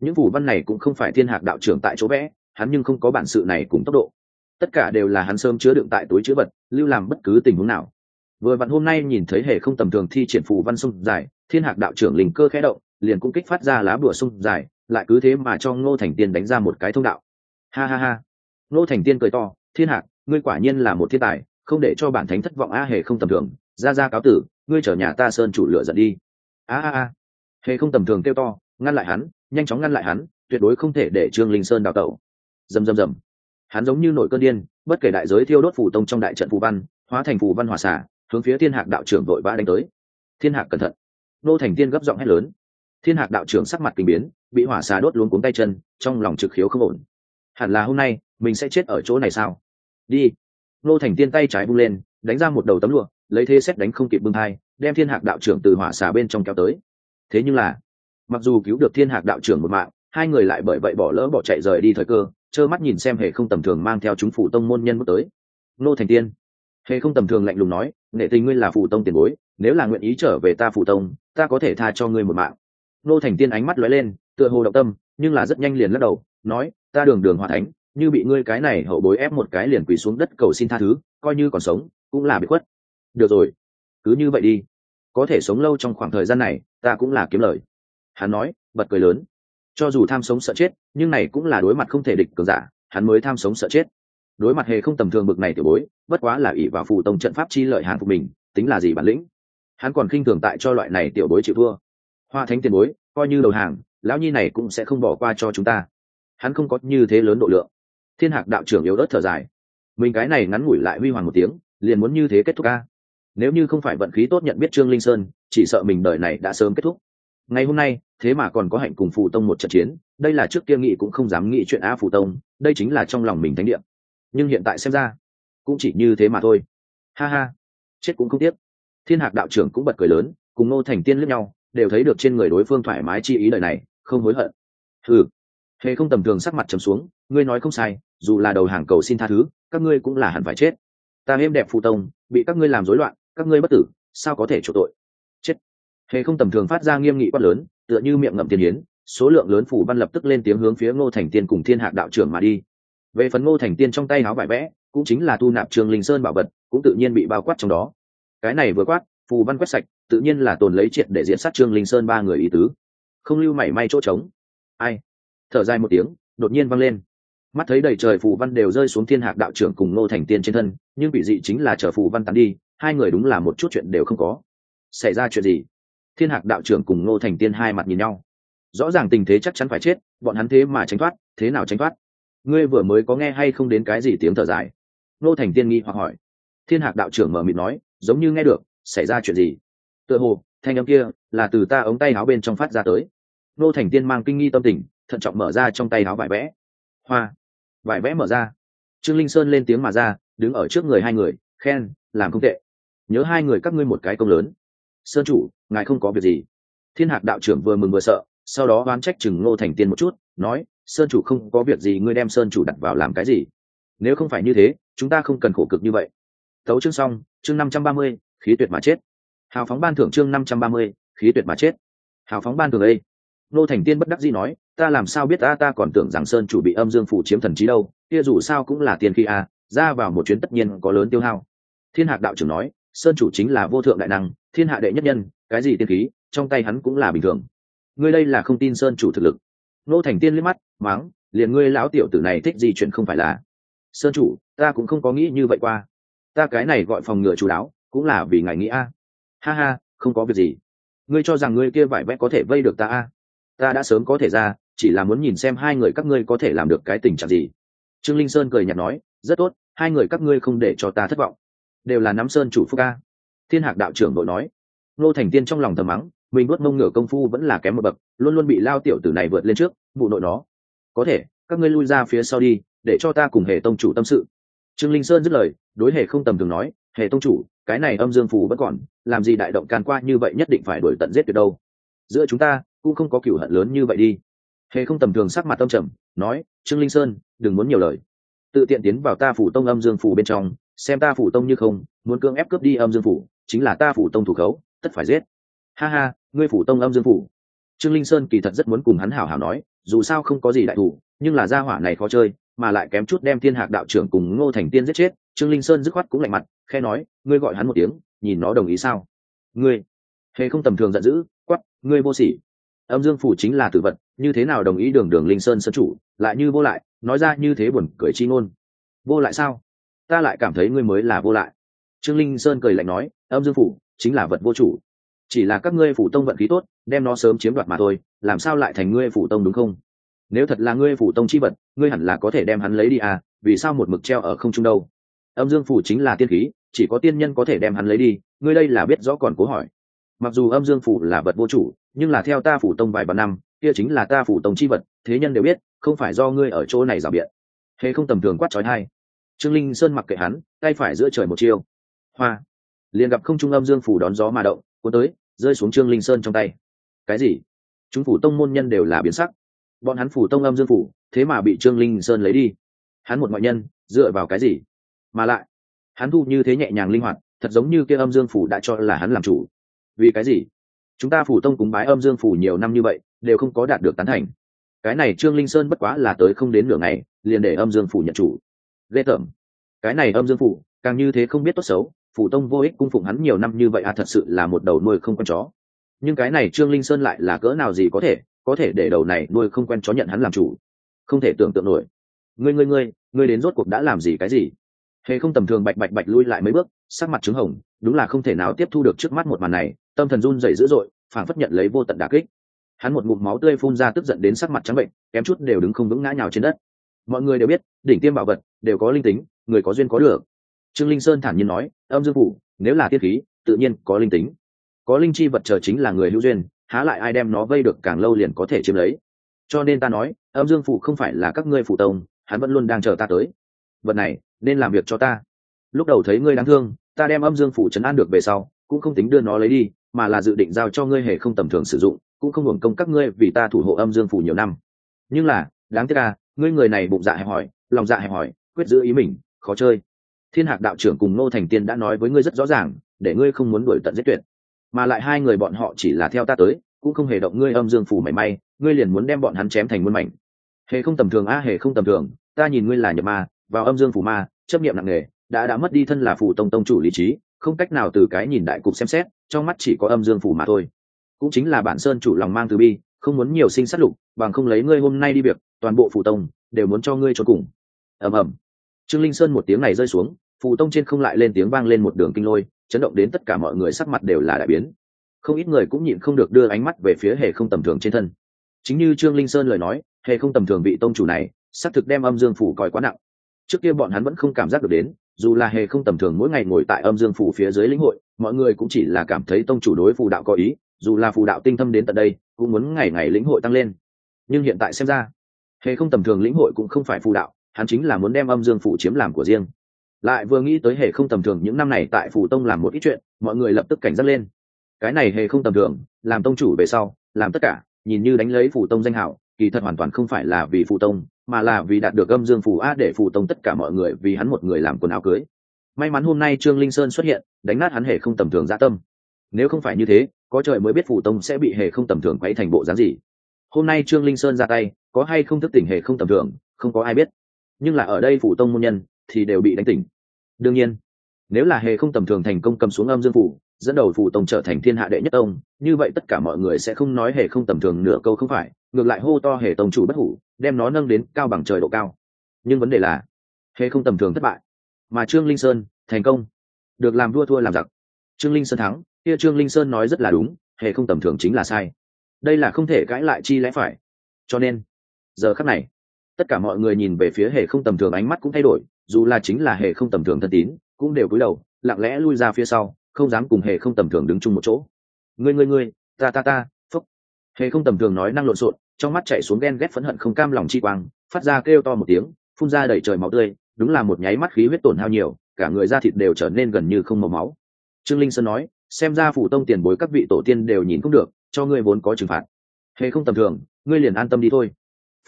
những phủ văn này cũng không phải thiên hạc đạo trưởng tại chỗ vẽ, hắn nhưng không có bản sự này cùng tốc độ. Tất cả đều là hắn sớm chứa đựng tại túi chứa vật, lưu làm bất cứ tình huống nào. Vừa vặn hôm nay nhìn thấy hề không tầm thường thi triển phủ văn sông dài, thiên hạc đạo trưởng linh cơ khẽ động, liền cũng kích phát ra lá bùa sông dài, lại cứ thế mà cho ngô thành tiên đánh ra một cái thông đạo. Ha ha ha. Ngô thành tiên cười to, thiên hạc ngươi quả nhiên là một thiên tài, không để cho bản thánh thất vọng a hề không tầm thường. Ra ra cáo tử, ngươi chở nhà ta sơn chủ lựa giận đi. A a a. Hề không tầm thường kêu to, ngăn lại hắn, nhanh chóng ngăn lại hắn, tuyệt đối không thể để trương linh sơn đào tẩu. Dầm dầm dầm hắn giống như nổi cơn điên, bất kể đại giới thiêu đốt phủ tông trong đại trận phù văn, hóa thành phù văn hòa xả hướng phía thiên hạc đạo trưởng vội vã đánh tới. Thiên hạc cẩn thận. Nô thành tiên gấp giọng hét lớn. Thiên hạc đạo trưởng sắc mặt kinh biến, bị hỏa xà đốt luôn cuống tay chân, trong lòng trực khiếu không ổn. Hẳn là hôm nay, mình sẽ chết ở chỗ này sao? Đi. Nô thành tiên tay trái bung lên, đánh ra một đầu tấm lụa, lấy thế xét đánh không kịp bưng hai đem thiên hạc đạo trưởng từ hỏa xà bên trong kéo tới. Thế nhưng là, mặc dù cứu được thiên hạc đạo trưởng một mạng, hai người lại bởi vậy bỏ lỡ bỏ chạy rời đi thời cơ, trơ mắt nhìn xem hề không tầm thường mang theo chúng phủ tông môn nhân bước tới. Nô thành tiên, hề không tầm thường lạnh lùng nói nệ tình nguyên là phủ tông tiền bối, nếu là nguyện ý trở về ta phủ tông, ta có thể tha cho ngươi một mạng. Nô thành tiên ánh mắt lóe lên, tựa hồ động tâm, nhưng là rất nhanh liền lắc đầu, nói, ta đường đường hòa thánh như bị ngươi cái này hậu bối ép một cái liền quỳ xuống đất cầu xin tha thứ, coi như còn sống, cũng là bị khuất. Được rồi, cứ như vậy đi. Có thể sống lâu trong khoảng thời gian này, ta cũng là kiếm lời. Hắn nói, bật cười lớn. Cho dù tham sống sợ chết, nhưng này cũng là đối mặt không thể địch cường giả, hắn mới tham sống sợ chết. Đối mặt hề không tầm thường bực này tiểu bối, bất quá là ỷ vào phụ tông trận pháp chi lợi hàng phục mình, tính là gì bản lĩnh? Hắn còn khinh thường tại cho loại này tiểu bối chịu thua. Hoa thánh tiền bối, coi như đầu hàng, lão nhi này cũng sẽ không bỏ qua cho chúng ta. Hắn không có như thế lớn độ lượng thiên hạc đạo trưởng yếu ớt thở dài. Mình cái này ngắn ngủi lại huy hoàng một tiếng, liền muốn như thế kết thúc ca nếu như không phải vận khí tốt nhận biết trương linh sơn, chỉ sợ mình đời này đã sớm kết thúc. Ngày hôm nay, thế mà còn có hạnh cùng phù tông một trận chiến, đây là trước kia nghị cũng không dám nghĩ chuyện a phù tông, đây chính là trong lòng mình thánh địa. Nhưng hiện tại xem ra, cũng chỉ như thế mà thôi. Ha ha, chết cũng không tiếc. Thiên hạc đạo trưởng cũng bật cười lớn, cùng ngô thành tiên lướt nhau, đều thấy được trên người đối phương thoải mái chi ý đời này, không hối hận. Ừ hề không tầm thường sắc mặt trầm xuống, ngươi nói không sai dù là đầu hàng cầu xin tha thứ, các ngươi cũng là hẳn phải chết. Ta êm đẹp phù tông, bị các ngươi làm rối loạn, các ngươi bất tử, sao có thể chỗ tội? Chết. Hề không tầm thường phát ra nghiêm nghị quát lớn, tựa như miệng ngậm tiền yến, số lượng lớn phủ văn lập tức lên tiếng hướng phía ngô thành tiên cùng thiên hạc đạo trưởng mà đi. Về phần ngô thành tiên trong tay áo vải vẽ cũng chính là tu nạp trường linh sơn bảo vật, cũng tự nhiên bị bao quát trong đó. Cái này vừa quát, phù văn quét sạch, tự nhiên là tồn lấy triệt để diễn sát trương linh sơn ba người ý tứ. Không lưu mảy may chỗ trống. Ai? Thở dài một tiếng, đột nhiên văng lên mắt thấy đầy trời phù văn đều rơi xuống thiên hạc đạo trưởng cùng ngô thành tiên trên thân, nhưng bị dị chính là chờ phù văn tán đi, hai người đúng là một chút chuyện đều không có. Xảy ra chuyện gì? Thiên hạc đạo trưởng cùng ngô thành tiên hai mặt nhìn nhau. Rõ ràng tình thế chắc chắn phải chết, bọn hắn thế mà tránh thoát, thế nào tránh thoát? Ngươi vừa mới có nghe hay không đến cái gì tiếng thở dài? Ngô thành tiên nghi hoặc hỏi. Thiên hạc đạo trưởng mở mịt nói, giống như nghe được, xảy ra chuyện gì? Tựa hồ, thanh âm kia là từ ta ống tay áo bên trong phát ra tới. Ngô thành tiên mang kinh nghi tâm tình, thận trọng mở ra trong tay áo vải vẽ. Hoa vải vẽ mở ra. Trương linh sơn lên tiếng mà ra, đứng ở trước người hai người, khen, làm không tệ. Nhớ hai người các ngươi một cái công lớn. Sơn chủ, ngài không có việc gì. Thiên hạc đạo trưởng vừa mừng vừa sợ, sau đó oán trách chừng ngô thành tiên một chút, nói, sơn chủ không có việc gì, ngươi đem sơn chủ đặt vào làm cái gì? Nếu không phải như thế, chúng ta không cần khổ cực như vậy. Tấu chương xong, chương năm trăm ba mươi, khí tuyệt mà chết. Hào phóng ban thưởng chương năm trăm ba mươi, khí tuyệt mà chết. Hào phóng ban thưởng đây ngô thành tiên bất đắc dĩ nói ta làm sao biết ta ta còn tưởng rằng sơn chủ bị âm dương phủ chiếm thần trí đâu, kia dù sao cũng là tiền khi a à, ra vào một chuyến tất nhiên có lớn tiêu hao. Thiên hạc đạo trưởng nói, sơn chủ chính là vô thượng đại năng, thiên hạ đệ nhất nhân, cái gì tiên khí, trong tay hắn cũng là bình thường. Ngươi đây là không tin sơn chủ thực lực. Nô thành tiên liếc mắt, mắng, liền ngươi lão tiểu tử này thích gì chuyện không phải là. Sơn chủ, ta cũng không có nghĩ như vậy qua. Ta cái này gọi phòng ngừa chú đáo, cũng là vì ngài nghĩ a. Ha ha, không có việc gì. Ngươi cho rằng ngươi kia vải vẽ có thể vây được ta a? Ta đã sớm có thể ra chỉ là muốn nhìn xem hai người các ngươi có thể làm được cái tình trạng gì. Trương linh sơn cười nhạt nói, rất tốt, hai người các ngươi không để cho ta thất vọng. Đều là nắm sơn chủ phúc ca thiên hạc đạo trưởng đội nói. Nô thành tiên trong lòng thầm mắng, mình nuốt mông ngửa công phu vẫn là kém một bậc, luôn luôn bị lao tiểu tử này vượt lên trước, vụ nội nó. Có thể, các ngươi lui ra phía sau đi, để cho ta cùng hệ tông chủ tâm sự. Trương linh sơn dứt lời, đối hệ không tầm thường nói hệ tông chủ, cái này âm dương phù vẫn còn, làm gì đại động can qua như vậy nhất định phải đuổi tận giết được đâu. Giữa chúng ta, cũng không có cửu hận lớn như vậy đi hề không tầm thường sắc mặt tâm trầm, nói, trương linh sơn, đừng muốn nhiều lời. Tự tiện tiến vào ta phủ tông âm dương phủ bên trong, xem ta phủ tông như không, muốn cưỡng ép cướp đi âm dương phủ, chính là ta phủ tông thủ khấu, tất phải giết. Ha ha, ngươi phủ tông âm dương phủ. Trương linh sơn kỳ thật rất muốn cùng hắn hảo hảo nói, dù sao không có gì đại thủ, nhưng là gia hỏa này khó chơi, mà lại kém chút đem thiên hạc đạo trưởng cùng ngô thành tiên giết chết, trương linh sơn dứt khoát cũng lạnh mặt khe nói, ngươi gọi hắn một tiếng, nhìn nó đồng ý sao? Ngươi. Hề không tầm thường giận dữ quắp ngươi vô sỉ. Âm dương phủ chính là tử vật như thế nào đồng ý đường đường linh sơn sân chủ, lại như vô lại, nói ra như thế buồn cười chi ngôn. Vô lại sao? Ta lại cảm thấy ngươi mới là vô lại. Trương linh sơn cười lạnh nói, âm dương phủ chính là vật vô chủ. Chỉ là các ngươi phủ tông vận khí tốt, đem nó sớm chiếm đoạt mà thôi, làm sao lại thành ngươi phủ tông đúng không? Nếu thật là ngươi phủ tông chi vật, ngươi hẳn là có thể đem hắn lấy đi à vì sao một mực treo ở không trung đâu? Âm dương phủ chính là tiên khí, chỉ có tiên nhân có thể đem hắn lấy đi, ngươi đây là biết rõ còn cố hỏi. Mặc dù âm dương phủ là vật vô chủ, nhưng là theo ta phủ tông vài ba năm kia chính là ta phủ tông chi vật, thế nhân đều biết, không phải do ngươi ở chỗ này rào biện. Hề không tầm thường quát trói hai trương linh sơn mặc kệ hắn, tay phải giữa trời một chiêu. Hoa. Liền gặp không trung âm dương phủ đón gió mà động, cuốn tới, rơi xuống trương linh sơn trong tay. Cái gì? Chúng phủ tông môn nhân đều là biến sắc. Bọn hắn phủ tông âm dương phủ, thế mà bị trương linh sơn lấy đi. Hắn một ngoại nhân, dựa vào cái gì? Mà lại, hắn thu như thế nhẹ nhàng linh hoạt, thật giống như kia âm dương phủ đã cho là hắn làm chủ. Vì cái gì? Chúng ta phủ tông cúng bái âm dương phủ nhiều năm như vậy đều không có đạt được tán thành. Cái này trương linh sơn bất quá là tới không đến nửa ngày, liền để âm dương phủ nhận chủ. Ghê tởm. Cái này âm dương phủ, càng như thế không biết tốt xấu, phủ tông vô ích cung phụng hắn nhiều năm như vậy à thật sự là một đầu nuôi không con chó. Nhưng cái này trương linh sơn lại là cỡ nào gì có thể có thể để đầu này nuôi không quen chó nhận hắn làm chủ? Không thể tưởng tượng nổi. Ngươi ngươi ngươi ngươi đến rốt cuộc đã làm gì cái gì? Hề không tầm thường bạch bạch bạch lui lại mấy bước, sắc mặt trứng hồng, đúng là không thể nào tiếp thu được trước mắt một màn này, tâm thần run dày dữ dội, phảng phất nhận lấy vô tận đà kích hắn một ngụm máu tươi phun ra tức giận đến sắc mặt trắng bệnh, kém chút đều đứng không vững ngã nhào trên đất. Mọi người đều biết, đỉnh tiêm bảo vật đều có linh tính, người có duyên có được. Trương linh sơn thản nhiên nói, âm dương phủ, nếu là tiết khí, tự nhiên có linh tính. Có linh chi vật chờ chính là người hữu duyên, há lại ai đem nó vây được càng lâu liền có thể chiếm lấy. Cho nên ta nói, âm dương phủ không phải là các ngươi phụ tông, hắn vẫn luôn đang chờ ta tới. Vật này, nên làm việc cho ta. Lúc đầu thấy ngươi đáng thương, ta đem âm dương phủ chấn an được về sau, cũng không tính đưa nó lấy đi mà là dự định giao cho ngươi hề không tầm thường sử dụng, cũng không hưởng công các ngươi vì ta thủ hộ âm dương phủ nhiều năm. Nhưng là, đáng tiếc là ngươi người này bụng dạ hẹp hỏi lòng dạ hẹp hỏi quyết giữ ý mình, khó chơi. Thiên hạc đạo trưởng cùng ngô thành tiên đã nói với ngươi rất rõ ràng, để ngươi không muốn đuổi tận giết tuyệt. Mà lại hai người bọn họ chỉ là theo ta tới, cũng không hề động ngươi âm dương phủ mảy may, ngươi liền muốn đem bọn hắn chém thành muôn mảnh. Hề không tầm thường a, hề không tầm thường, ta nhìn ngươi là nhập ma, vào âm dương phủ ma, chấp nghiệm nặng nề, đã đã mất đi thân là phủ tông tông chủ lý trí, không cách nào từ cái nhìn đại cục xem xét trong mắt chỉ có âm dương phủ mà thôi. Cũng chính là bản sơn chủ lòng mang từ bi, không muốn nhiều sinh sát lục, bằng không lấy ngươi hôm nay đi việc, toàn bộ phủ tông đều muốn cho ngươi cho cùng. Ầm ầm. Trương linh sơn một tiếng này rơi xuống, phủ tông trên không lại lên tiếng vang lên một đường kinh lôi, chấn động đến tất cả mọi người sắc mặt đều là đại biến. Không ít người cũng nhịn không được đưa ánh mắt về phía hề không tầm thường trên thân. Chính như trương linh sơn lời nói, hề không tầm thường vị tông chủ này, xác thực đem âm dương phủ coi quá nặng. Trước kia bọn hắn vẫn không cảm giác được đến, dù là hề không tầm thường mỗi ngày ngồi tại âm dương phủ phía dưới lĩnh hội mọi người cũng chỉ là cảm thấy tông chủ đối phù đạo có ý, dù là phù đạo tinh thâm đến tận đây, cũng muốn ngày ngày lĩnh hội tăng lên. Nhưng hiện tại xem ra, hề không tầm thường lĩnh hội cũng không phải phù đạo, hắn chính là muốn đem âm dương phủ chiếm làm của riêng. Lại vừa nghĩ tới hề không tầm thường những năm này tại phủ tông làm một ít chuyện, mọi người lập tức cảnh giác lên. Cái này hề không tầm thường, làm tông chủ về sau, làm tất cả, nhìn như đánh lấy phủ tông danh hảo kỳ thật hoàn toàn không phải là vì phủ tông, mà là vì đạt được âm dương phủ a để phủ tông tất cả mọi người vì hắn một người làm quần áo cưới may mắn hôm nay trương linh sơn xuất hiện đánh nát hắn hề không tầm thường gia tâm. Nếu không phải như thế có trời mới biết phủ tông sẽ bị hề không tầm thường quấy thành bộ dáng gì. Hôm nay trương linh sơn ra tay có hay không thức tỉnh hề không tầm thường không có ai biết. Nhưng là ở đây phủ tông môn nhân thì đều bị đánh tỉnh. Đương nhiên nếu là hề không tầm thường thành công cầm xuống âm dương phủ dẫn đầu phủ tông trở thành thiên hạ đệ nhất ông, như vậy tất cả mọi người sẽ không nói hề không tầm thường nửa câu không phải ngược lại hô to hề tông chủ bất hủ đem nó nâng đến cao bằng trời độ cao. Nhưng vấn đề là hề không tầm thường thất bại mà trương linh sơn, thành công. Được làm vua thua làm giặc. Trương linh sơn thắng, kia trương linh sơn nói rất là đúng hệ không tầm thường chính là sai. Đây là không thể cãi lại chi lẽ phải. Cho nên, giờ khắc này, tất cả mọi người nhìn về phía hệ không tầm thường ánh mắt cũng thay đổi, dù là chính là hệ không tầm thường thân tín, cũng đều cúi đầu, lặng lẽ lui ra phía sau, không dám cùng hệ không tầm thường đứng chung một chỗ. Ngươi ngươi ngươi, ta ta ta, phúc. Hệ không tầm thường nói năng lộn xộn, trong mắt chạy xuống ghen ghét phẫn hận không cam lòng chi quang, phát ra kêu to một tiếng, phun ra đẩy trời máu tươi đúng là một nháy mắt khí huyết tổn hao nhiều, cả người da thịt đều trở nên gần như không màu máu. Trương linh sơn nói, xem ra phủ tông tiền bối các vị tổ tiên đều nhìn không được, cho ngươi vốn có trừng phạt. Hề không tầm thường, ngươi liền an tâm đi thôi.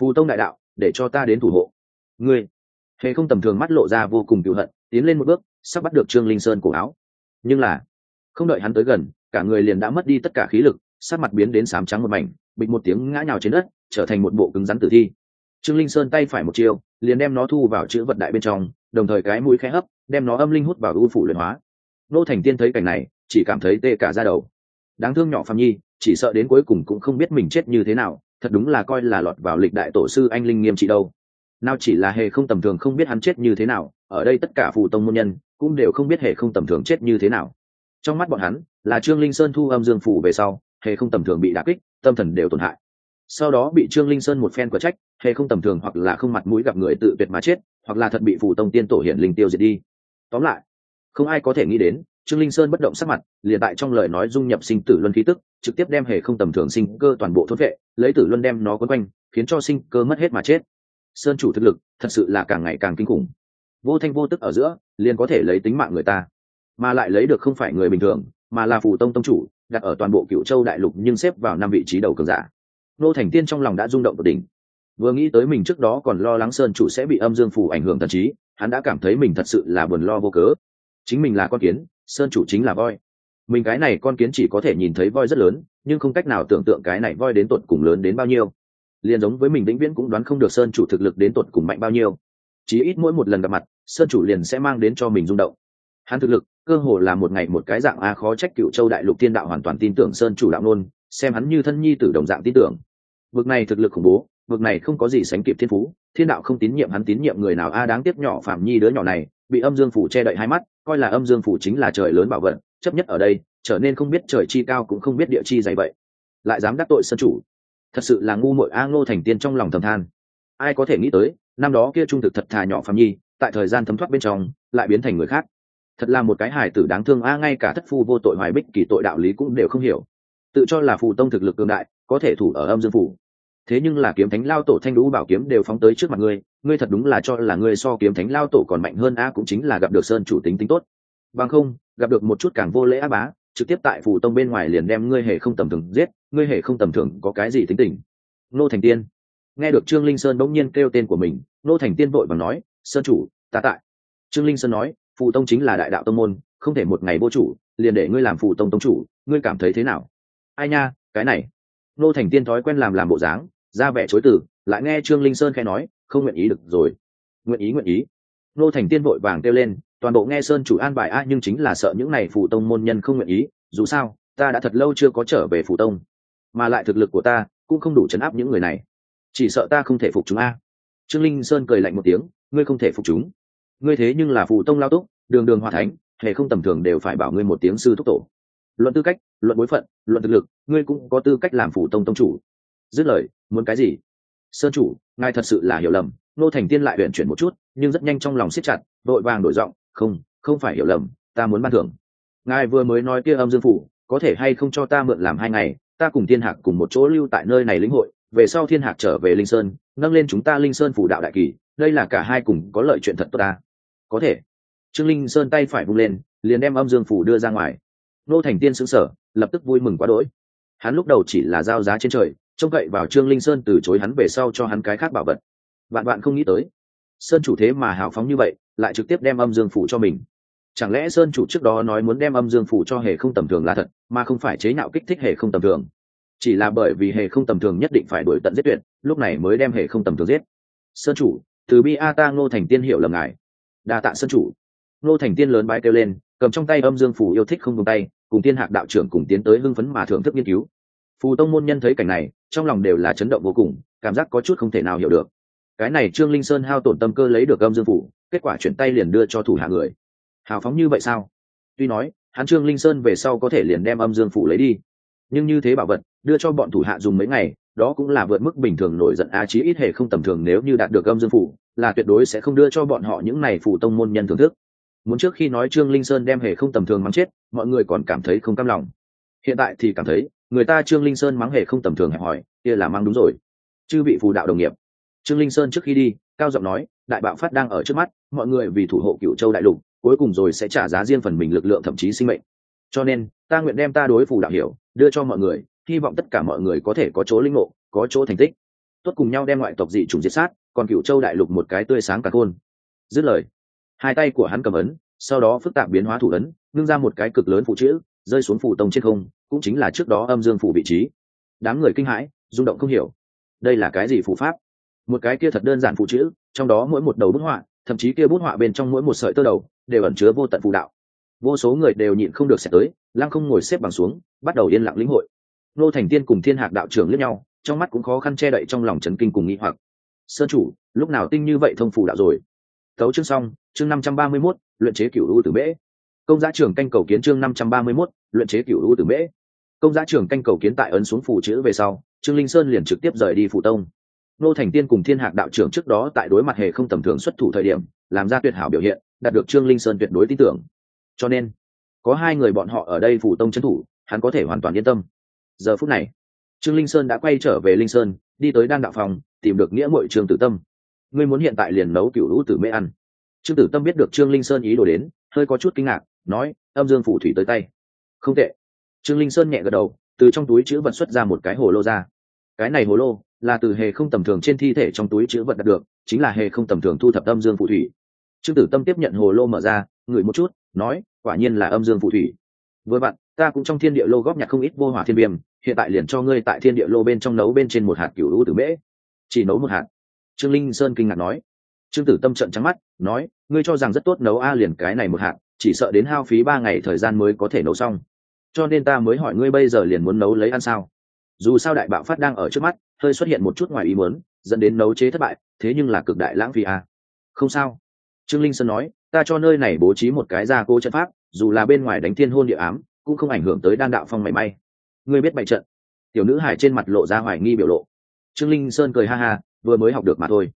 Phù tông đại đạo, để cho ta đến thủ hộ. Ngươi. Hề không tầm thường mắt lộ ra vô cùng cựu hận, tiến lên một bước, sắp bắt được trương linh sơn cổ áo. Nhưng là, không đợi hắn tới gần, cả người liền đã mất đi tất cả khí lực sát mặt biến đến sám trắng một mảnh, bịch một tiếng ngã nhào trên đất, trở thành một bộ cứng rắn tử thi trương linh sơn tay phải một chiều liền đem nó thu vào chữ vật đại bên trong, đồng thời cái mũi khẽ hấp, đem nó âm linh hút vào u phủ luyện hóa. Nô thành tiên thấy cảnh này, chỉ cảm thấy tê cả ra đầu. Đáng thương nhỏ phạm nhi, chỉ sợ đến cuối cùng cũng không biết mình chết như thế nào, thật đúng là coi là lọt vào lịch đại tổ sư anh linh nghiêm trị đâu. Nào chỉ là hề không tầm thường không biết hắn chết như thế nào, ở đây tất cả phù tông môn nhân cũng đều không biết hề không tầm thường chết như thế nào. Trong mắt bọn hắn, là trương linh sơn thu âm dương phủ về sau, hề không tầm thường bị đả kích, tâm thần đều tổn hại sau đó bị trương linh sơn một phen quả trách hề không tầm thường hoặc là không mặt mũi gặp người tự tuyệt mà chết, hoặc là thật bị phù tông tiên tổ hiển linh tiêu diệt đi. Tóm lại, không ai có thể nghĩ đến, trương linh sơn bất động sắc mặt, liền tại trong lời nói dung nhập sinh tử luân khí tức, trực tiếp đem hề không tầm thường sinh cơ toàn bộ thốt vệ, lấy tử luân đem nó quấn quanh, khiến cho sinh cơ mất hết mà chết. Sơn chủ thực lực, thật sự là càng ngày càng kinh khủng. Vô thanh vô tức ở giữa, liền có thể lấy tính mạng người ta. Mà lại lấy được không phải người bình thường, mà là phù tông tông chủ, đặt ở toàn bộ cựu châu đại lục nhưng xếp vào năm vị trí đầu cường giả nô thành tiên trong lòng đã rung động tột đỉnh. Vừa nghĩ tới mình trước đó còn lo lắng sơn chủ sẽ bị âm dương phủ ảnh hưởng thần trí, hắn đã cảm thấy mình thật sự là buồn lo vô cớ. Chính mình là con kiến, sơn chủ chính là voi. Mình cái này con kiến chỉ có thể nhìn thấy voi rất lớn, nhưng không cách nào tưởng tượng cái này voi đến tột cùng lớn đến bao nhiêu. Liền giống với mình vĩnh viễn cũng đoán không được sơn chủ thực lực đến tột cùng mạnh bao nhiêu. Chỉ ít mỗi một lần gặp mặt, sơn chủ liền sẽ mang đến cho mình rung động. Hắn thực lực, cơ hồ là một ngày một cái dạng a khó trách cựu châu đại lục thiên đạo hoàn toàn tin tưởng sơn chủ đạo nôn xem hắn như thân nhi tử đồng dạng tin tưởng. Vực này thực lực khủng bố vực này không có gì sánh kịp thiên phú, thiên đạo không tín nhiệm hắn tín nhiệm người nào a, đáng tiếc nhỏ phạm nhi đứa nhỏ này bị âm dương phủ che đậy hai mắt, coi là âm dương phủ chính là trời lớn bảo vận chấp nhất ở đây, trở nên không biết trời chi cao cũng không biết địa chi dày vậy. Lại dám đắc tội sân chủ. Thật sự là ngu muội a ngô thành tiên trong lòng thầm than. Ai có thể nghĩ tới, năm đó kia trung thực thật thà nhỏ phạm nhi, tại thời gian thấm thoát bên trong, lại biến thành người khác. Thật là một cái hài tử đáng thương a, ngay cả thất phu vô tội hoài bích kỳ tội đạo lý cũng đều không hiểu tự cho là phù tông thực lực cường đại, có thể thủ ở âm dương phủ. Thế nhưng là kiếm thánh lao tổ thanh đũ bảo kiếm đều phóng tới trước mặt ngươi ngươi thật đúng là cho là ngươi so kiếm thánh lao tổ còn mạnh hơn a, cũng chính là gặp được sơn chủ tính tính tốt. Bằng không, gặp được một chút càng vô lễ á bá, trực tiếp tại phù tông bên ngoài liền đem ngươi hề không tầm thường giết, ngươi hề không tầm thường có cái gì tính tình? Nô thành tiên. Nghe được trương linh sơn bỗng nhiên kêu tên của mình, nô thành tiên vội bằng nói, sơn chủ, ta tại. Trương linh sơn nói, phù tông chính là đại đạo tông môn, không thể một ngày vô chủ, liền để ngươi làm phù tông tông chủ, ngươi cảm thấy thế nào? Ai nha, cái này. Nô thành tiên thói quen làm làm bộ dáng, ra vẻ chối từ, lại nghe trương linh sơn khai nói, không nguyện ý được rồi. Nguyện ý nguyện ý. Nô thành tiên vội vàng kêu lên, toàn bộ nghe sơn chủ an bài a, nhưng chính là sợ những này phụ tông môn nhân không nguyện ý, dù sao, ta đã thật lâu chưa có trở về phụ tông. Mà lại thực lực của ta, cũng không đủ chấn áp những người này. Chỉ sợ ta không thể phục chúng a. Trương linh sơn cười lạnh một tiếng, ngươi không thể phục chúng. Ngươi thế nhưng là phụ tông lao túc, đường đường hòa thánh, hề không tầm thường đều phải bảo ngươi một tiếng sư thúc tổ. Luận tư cách luận bối phận, luận thực lực, ngươi cũng có tư cách làm phủ tông tông chủ. Dứt lời, muốn cái gì? Sơn chủ, ngài thật sự là hiểu lầm. Nô thành tiên lại huyện chuyển một chút, nhưng rất nhanh trong lòng siết chặt, vội vàng đổi giọng, không không phải hiểu lầm, ta muốn ban thưởng. Ngài vừa mới nói kia âm dương phủ, có thể hay không cho ta mượn làm hai ngày, ta cùng thiên hạc cùng một chỗ lưu tại nơi này lĩnh hội, về sau thiên hạc trở về linh sơn, nâng lên chúng ta linh sơn phủ đạo đại kỳ, đây là cả hai cùng có lợi chuyện thật tốt ta. Có thể. Trương linh sơn tay phải vung lên, liền đem âm dương phủ đưa ra ngoài nô thành tiên xứng sở lập tức vui mừng quá đỗi. Hắn lúc đầu chỉ là giao giá trên trời, trông cậy vào trương linh sơn từ chối hắn về sau cho hắn cái khác bảo vật. Bạn bạn không nghĩ tới, sơn chủ thế mà hào phóng như vậy, lại trực tiếp đem âm dương phủ cho mình. Chẳng lẽ sơn chủ trước đó nói muốn đem âm dương phủ cho hề không tầm thường là thật, mà không phải chế nhạo kích thích hề không tầm thường? Chỉ là bởi vì hề không tầm thường nhất định phải đuổi tận giết tuyệt, lúc này mới đem hề không tầm thường giết. Sơn chủ, từ bi a ta ngô thành tiên hiểu lầm ngài. Đa tạ sơn chủ. Ngô thành tiên lớn bái kêu lên, cầm trong tay âm dương phủ yêu thích không tung tay cùng tiên hạc đạo trưởng cùng tiến tới hưng phấn mà thưởng thức nghiên cứu. Phù tông môn nhân thấy cảnh này, trong lòng đều là chấn động vô cùng, cảm giác có chút không thể nào hiểu được. Cái này trương linh sơn hao tổn tâm cơ lấy được âm dương phủ, kết quả chuyển tay liền đưa cho thủ hạ người. Hào phóng như vậy sao? Tuy nói, hắn trương linh sơn về sau có thể liền đem âm dương phủ lấy đi. Nhưng như thế bảo vật, đưa cho bọn thủ hạ dùng mấy ngày, đó cũng là vượt mức bình thường nổi giận á chí ít hề không tầm thường nếu như đạt được âm dương phủ, là tuyệt đối sẽ không đưa cho bọn họ những này phủ tông môn nhân thưởng thức muốn trước khi nói trương linh sơn đem hề không tầm thường mắng chết, mọi người còn cảm thấy không cam lòng. Hiện tại thì cảm thấy, người ta trương linh sơn mắng hề không tầm thường hẹp hỏi kia là mang đúng rồi. Chư vị phù đạo đồng nghiệp, trương linh sơn trước khi đi, cao giọng nói, đại bạo phát đang ở trước mắt, mọi người vì thủ hộ cựu châu đại lục, cuối cùng rồi sẽ trả giá riêng phần mình lực lượng thậm chí sinh mệnh. Cho nên, ta nguyện đem ta đối phù đạo hiểu, đưa cho mọi người, hy vọng tất cả mọi người có thể có chỗ linh ngộ, có chỗ thành tích. Tốt cùng nhau đem ngoại tộc dị chủng diệt sát, còn cựu châu đại lục một cái tươi sáng cả khôn. Dứt lời hai tay của hắn cầm ấn, sau đó phức tạp biến hóa thủ ấn, ngưng ra một cái cực lớn phụ chữ, rơi xuống phủ tông trên không, cũng chính là trước đó âm dương phủ vị trí. Đám người kinh hãi, rung động không hiểu. Đây là cái gì phù pháp? Một cái kia thật đơn giản phụ chữ, trong đó mỗi một đầu bút họa, thậm chí kia bút họa bên trong mỗi một sợi tơ đầu, đều ẩn chứa vô tận phù đạo. Vô số người đều nhịn không được sẽ tới, lăng không ngồi xếp bằng xuống, bắt đầu yên lặng lĩnh hội. Nô thành tiên cùng thiên hạc đạo trưởng lẫn nhau, trong mắt cũng khó khăn che đậy trong lòng trấn kinh cùng nghĩ hoặc. Sơn chủ, lúc nào tinh như vậy thông phù đạo rồi? Tấu chương xong chương năm trăm ba mươi 531, luyện chế cửu u tử mễ. Công giá trưởng canh cầu kiến chương năm trăm ba mươi 531, luyện chế cửu u tử mễ. Công giá trưởng canh cầu kiến tại ấn xuống phù chữ về sau trương linh sơn liền trực tiếp rời đi phủ tông. Nô thành tiên cùng thiên hạc đạo trưởng trước đó tại đối mặt hề không tầm thường xuất thủ thời điểm làm ra tuyệt hảo biểu hiện đạt được trương linh sơn tuyệt đối tin tưởng. Cho nên có hai người bọn họ ở đây phủ tông trấn thủ hắn có thể hoàn toàn yên tâm. Giờ phút này trương linh sơn đã quay trở về linh sơn đi tới đan đạo phòng tìm được nghĩa mội trương tử tâm ngươi muốn hiện tại liền nấu cựu lũ tử mê ăn. Trương tử tâm biết được trương linh sơn ý đồ đến, hơi có chút kinh ngạc, nói, âm dương phủ thủy tới tay. Không tệ. Trương linh sơn nhẹ gật đầu, từ trong túi chữ vật xuất ra một cái hồ lô ra. Cái này hồ lô là từ hề không tầm thường trên thi thể trong túi chữ vật đạt được, chính là hề không tầm thường thu thập âm dương phụ thủy. Trương tử tâm tiếp nhận hồ lô mở ra, ngửi một chút, nói, quả nhiên là âm dương phụ thủy. Với bạn ta cũng trong thiên địa lô góp nhặt không ít vô hỏa thiên viêm, hiện tại liền cho ngươi tại thiên địa lô bên trong nấu bên trên một hạt cửu lũ tử mễ. Chỉ nấu một hạt trương linh sơn kinh ngạc nói. Trương tử tâm trận trắng mắt, nói, ngươi cho rằng rất tốt nấu a liền cái này một hạt chỉ sợ đến hao phí ba ngày thời gian mới có thể nấu xong. Cho nên ta mới hỏi ngươi bây giờ liền muốn nấu lấy ăn sao? Dù sao đại bạo phát đang ở trước mắt, hơi xuất hiện một chút ngoài ý muốn, dẫn đến nấu chế thất bại, thế nhưng là cực đại lãng phí à? không sao. Trương linh sơn nói, ta cho nơi này bố trí một cái gia cố trận pháp, dù là bên ngoài đánh thiên hôn địa ám, cũng không ảnh hưởng tới đan đạo phong mảy may. Ngươi biết bày trận. Tiểu nữ hải trên mặt lộ ra hoài nghi biểu lộ. Trương linh sơn cười ha ha vừa mới học được mà thôi.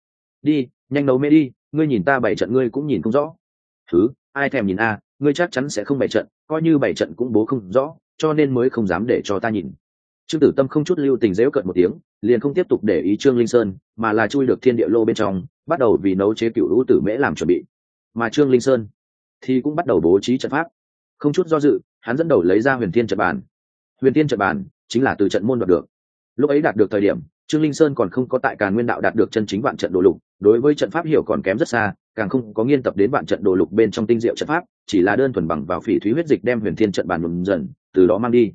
Đi, nhanh nấu mê đi, ngươi nhìn ta bảy trận ngươi cũng nhìn không rõ. Thứ, ai thèm nhìn a, ngươi chắc chắn sẽ không bảy trận, coi như bảy trận cũng bố không rõ, cho nên mới không dám để cho ta nhìn. Trương tử tâm không chút lưu tình dễu cận một tiếng, liền không tiếp tục để ý trương linh sơn, mà là chui được thiên địa lô bên trong, bắt đầu vì nấu chế cựu lũ tử mễ làm chuẩn bị. Mà trương linh sơn thì cũng bắt đầu bố trí trận pháp. Không chút do dự, hắn dẫn đầu lấy ra huyền thiên trận bàn. Huyền thiên trận bàn chính là từ trận môn đoạt được. Lúc ấy đạt được thời điểm trương linh sơn còn không có tại càn nguyên đạo đạt được chân chính vạn trận đồ lục, đối với trận pháp hiểu còn kém rất xa, càng không có nghiên tập đến vạn trận đồ lục bên trong tinh diệu trận pháp, chỉ là đơn thuần bằng vào phỉ thúy huyết dịch đem huyền thiên trận bàn mầm dần, từ đó mang đi.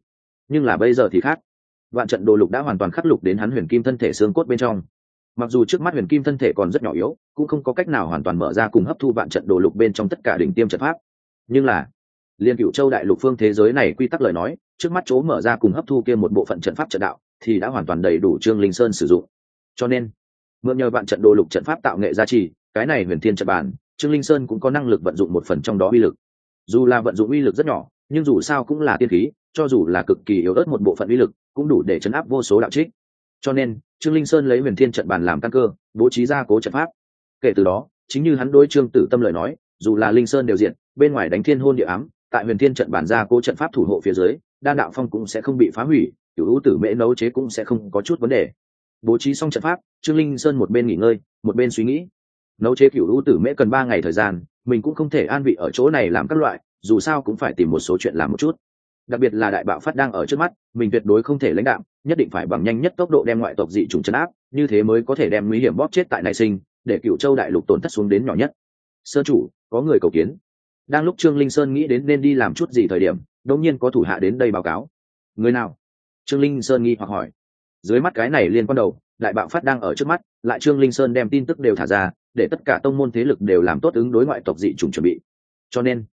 Nhưng là bây giờ thì khác. Vạn trận đồ lục đã hoàn toàn khắc lục đến hắn huyền kim thân thể xương cốt bên trong. Mặc dù trước mắt huyền kim thân thể còn rất nhỏ yếu, cũng không có cách nào hoàn toàn mở ra cùng hấp thu vạn trận đồ lục bên trong tất cả đỉnh tiêm trận pháp. Nhưng là, liên cựu châu đại lục phương thế giới này quy tắc lời nói, trước mắt chỗ mở ra cùng hấp thu kia một bộ phận trận pháp trận đạo thì đã hoàn toàn đầy đủ trương linh sơn sử dụng. Cho nên, mượn nhờ vạn trận đồ lục trận pháp tạo nghệ gia trì, cái này huyền thiên trận bản, trương linh sơn cũng có năng lực vận dụng một phần trong đó uy lực. Dù là vận dụng uy lực rất nhỏ, nhưng dù sao cũng là tiên khí, cho dù là cực kỳ yếu ớt một bộ phận uy lực, cũng đủ để chấn áp vô số đạo trích. Cho nên, trương linh sơn lấy huyền thiên trận bàn làm căn cơ, bố trí ra cố trận pháp. Kể từ đó, chính như hắn đối trương tử tâm lời nói, dù là linh sơn đều diện, bên ngoài đánh thiên hôn địa ám, tại huyền thiên trận bàn ra cố trận pháp thủ hộ phía dưới đa đạo phong cũng sẽ không bị phá hủy cựu hữu tử mễ nấu chế cũng sẽ không có chút vấn đề. Bố trí xong trận pháp, trương linh sơn một bên nghỉ ngơi, một bên suy nghĩ. Nấu chế cựu hữu tử mễ cần ba ngày thời gian, mình cũng không thể an vị ở chỗ này làm các loại, dù sao cũng phải tìm một số chuyện làm một chút. Đặc biệt là đại bạo phát đang ở trước mắt, mình tuyệt đối không thể lãnh đạo nhất định phải bằng nhanh nhất tốc độ đem ngoại tộc dị chủng chấn áp, như thế mới có thể đem nguy hiểm bóp chết tại nảy sinh, để cựu châu đại lục tổn thất xuống đến nhỏ nhất. Sơ chủ, có người cầu kiến. Đang lúc trương linh sơn nghĩ đến nên đi làm chút gì thời điểm, đột nhiên có thủ hạ đến đây báo cáo. Người nào? Trương linh sơn nghi hoặc hỏi. Dưới mắt cái này liên quan đầu, đại bạo phát đang ở trước mắt, lại trương linh sơn đem tin tức đều thả ra, để tất cả tông môn thế lực đều làm tốt ứng đối ngoại tộc dị chủng chuẩn bị. Cho nên,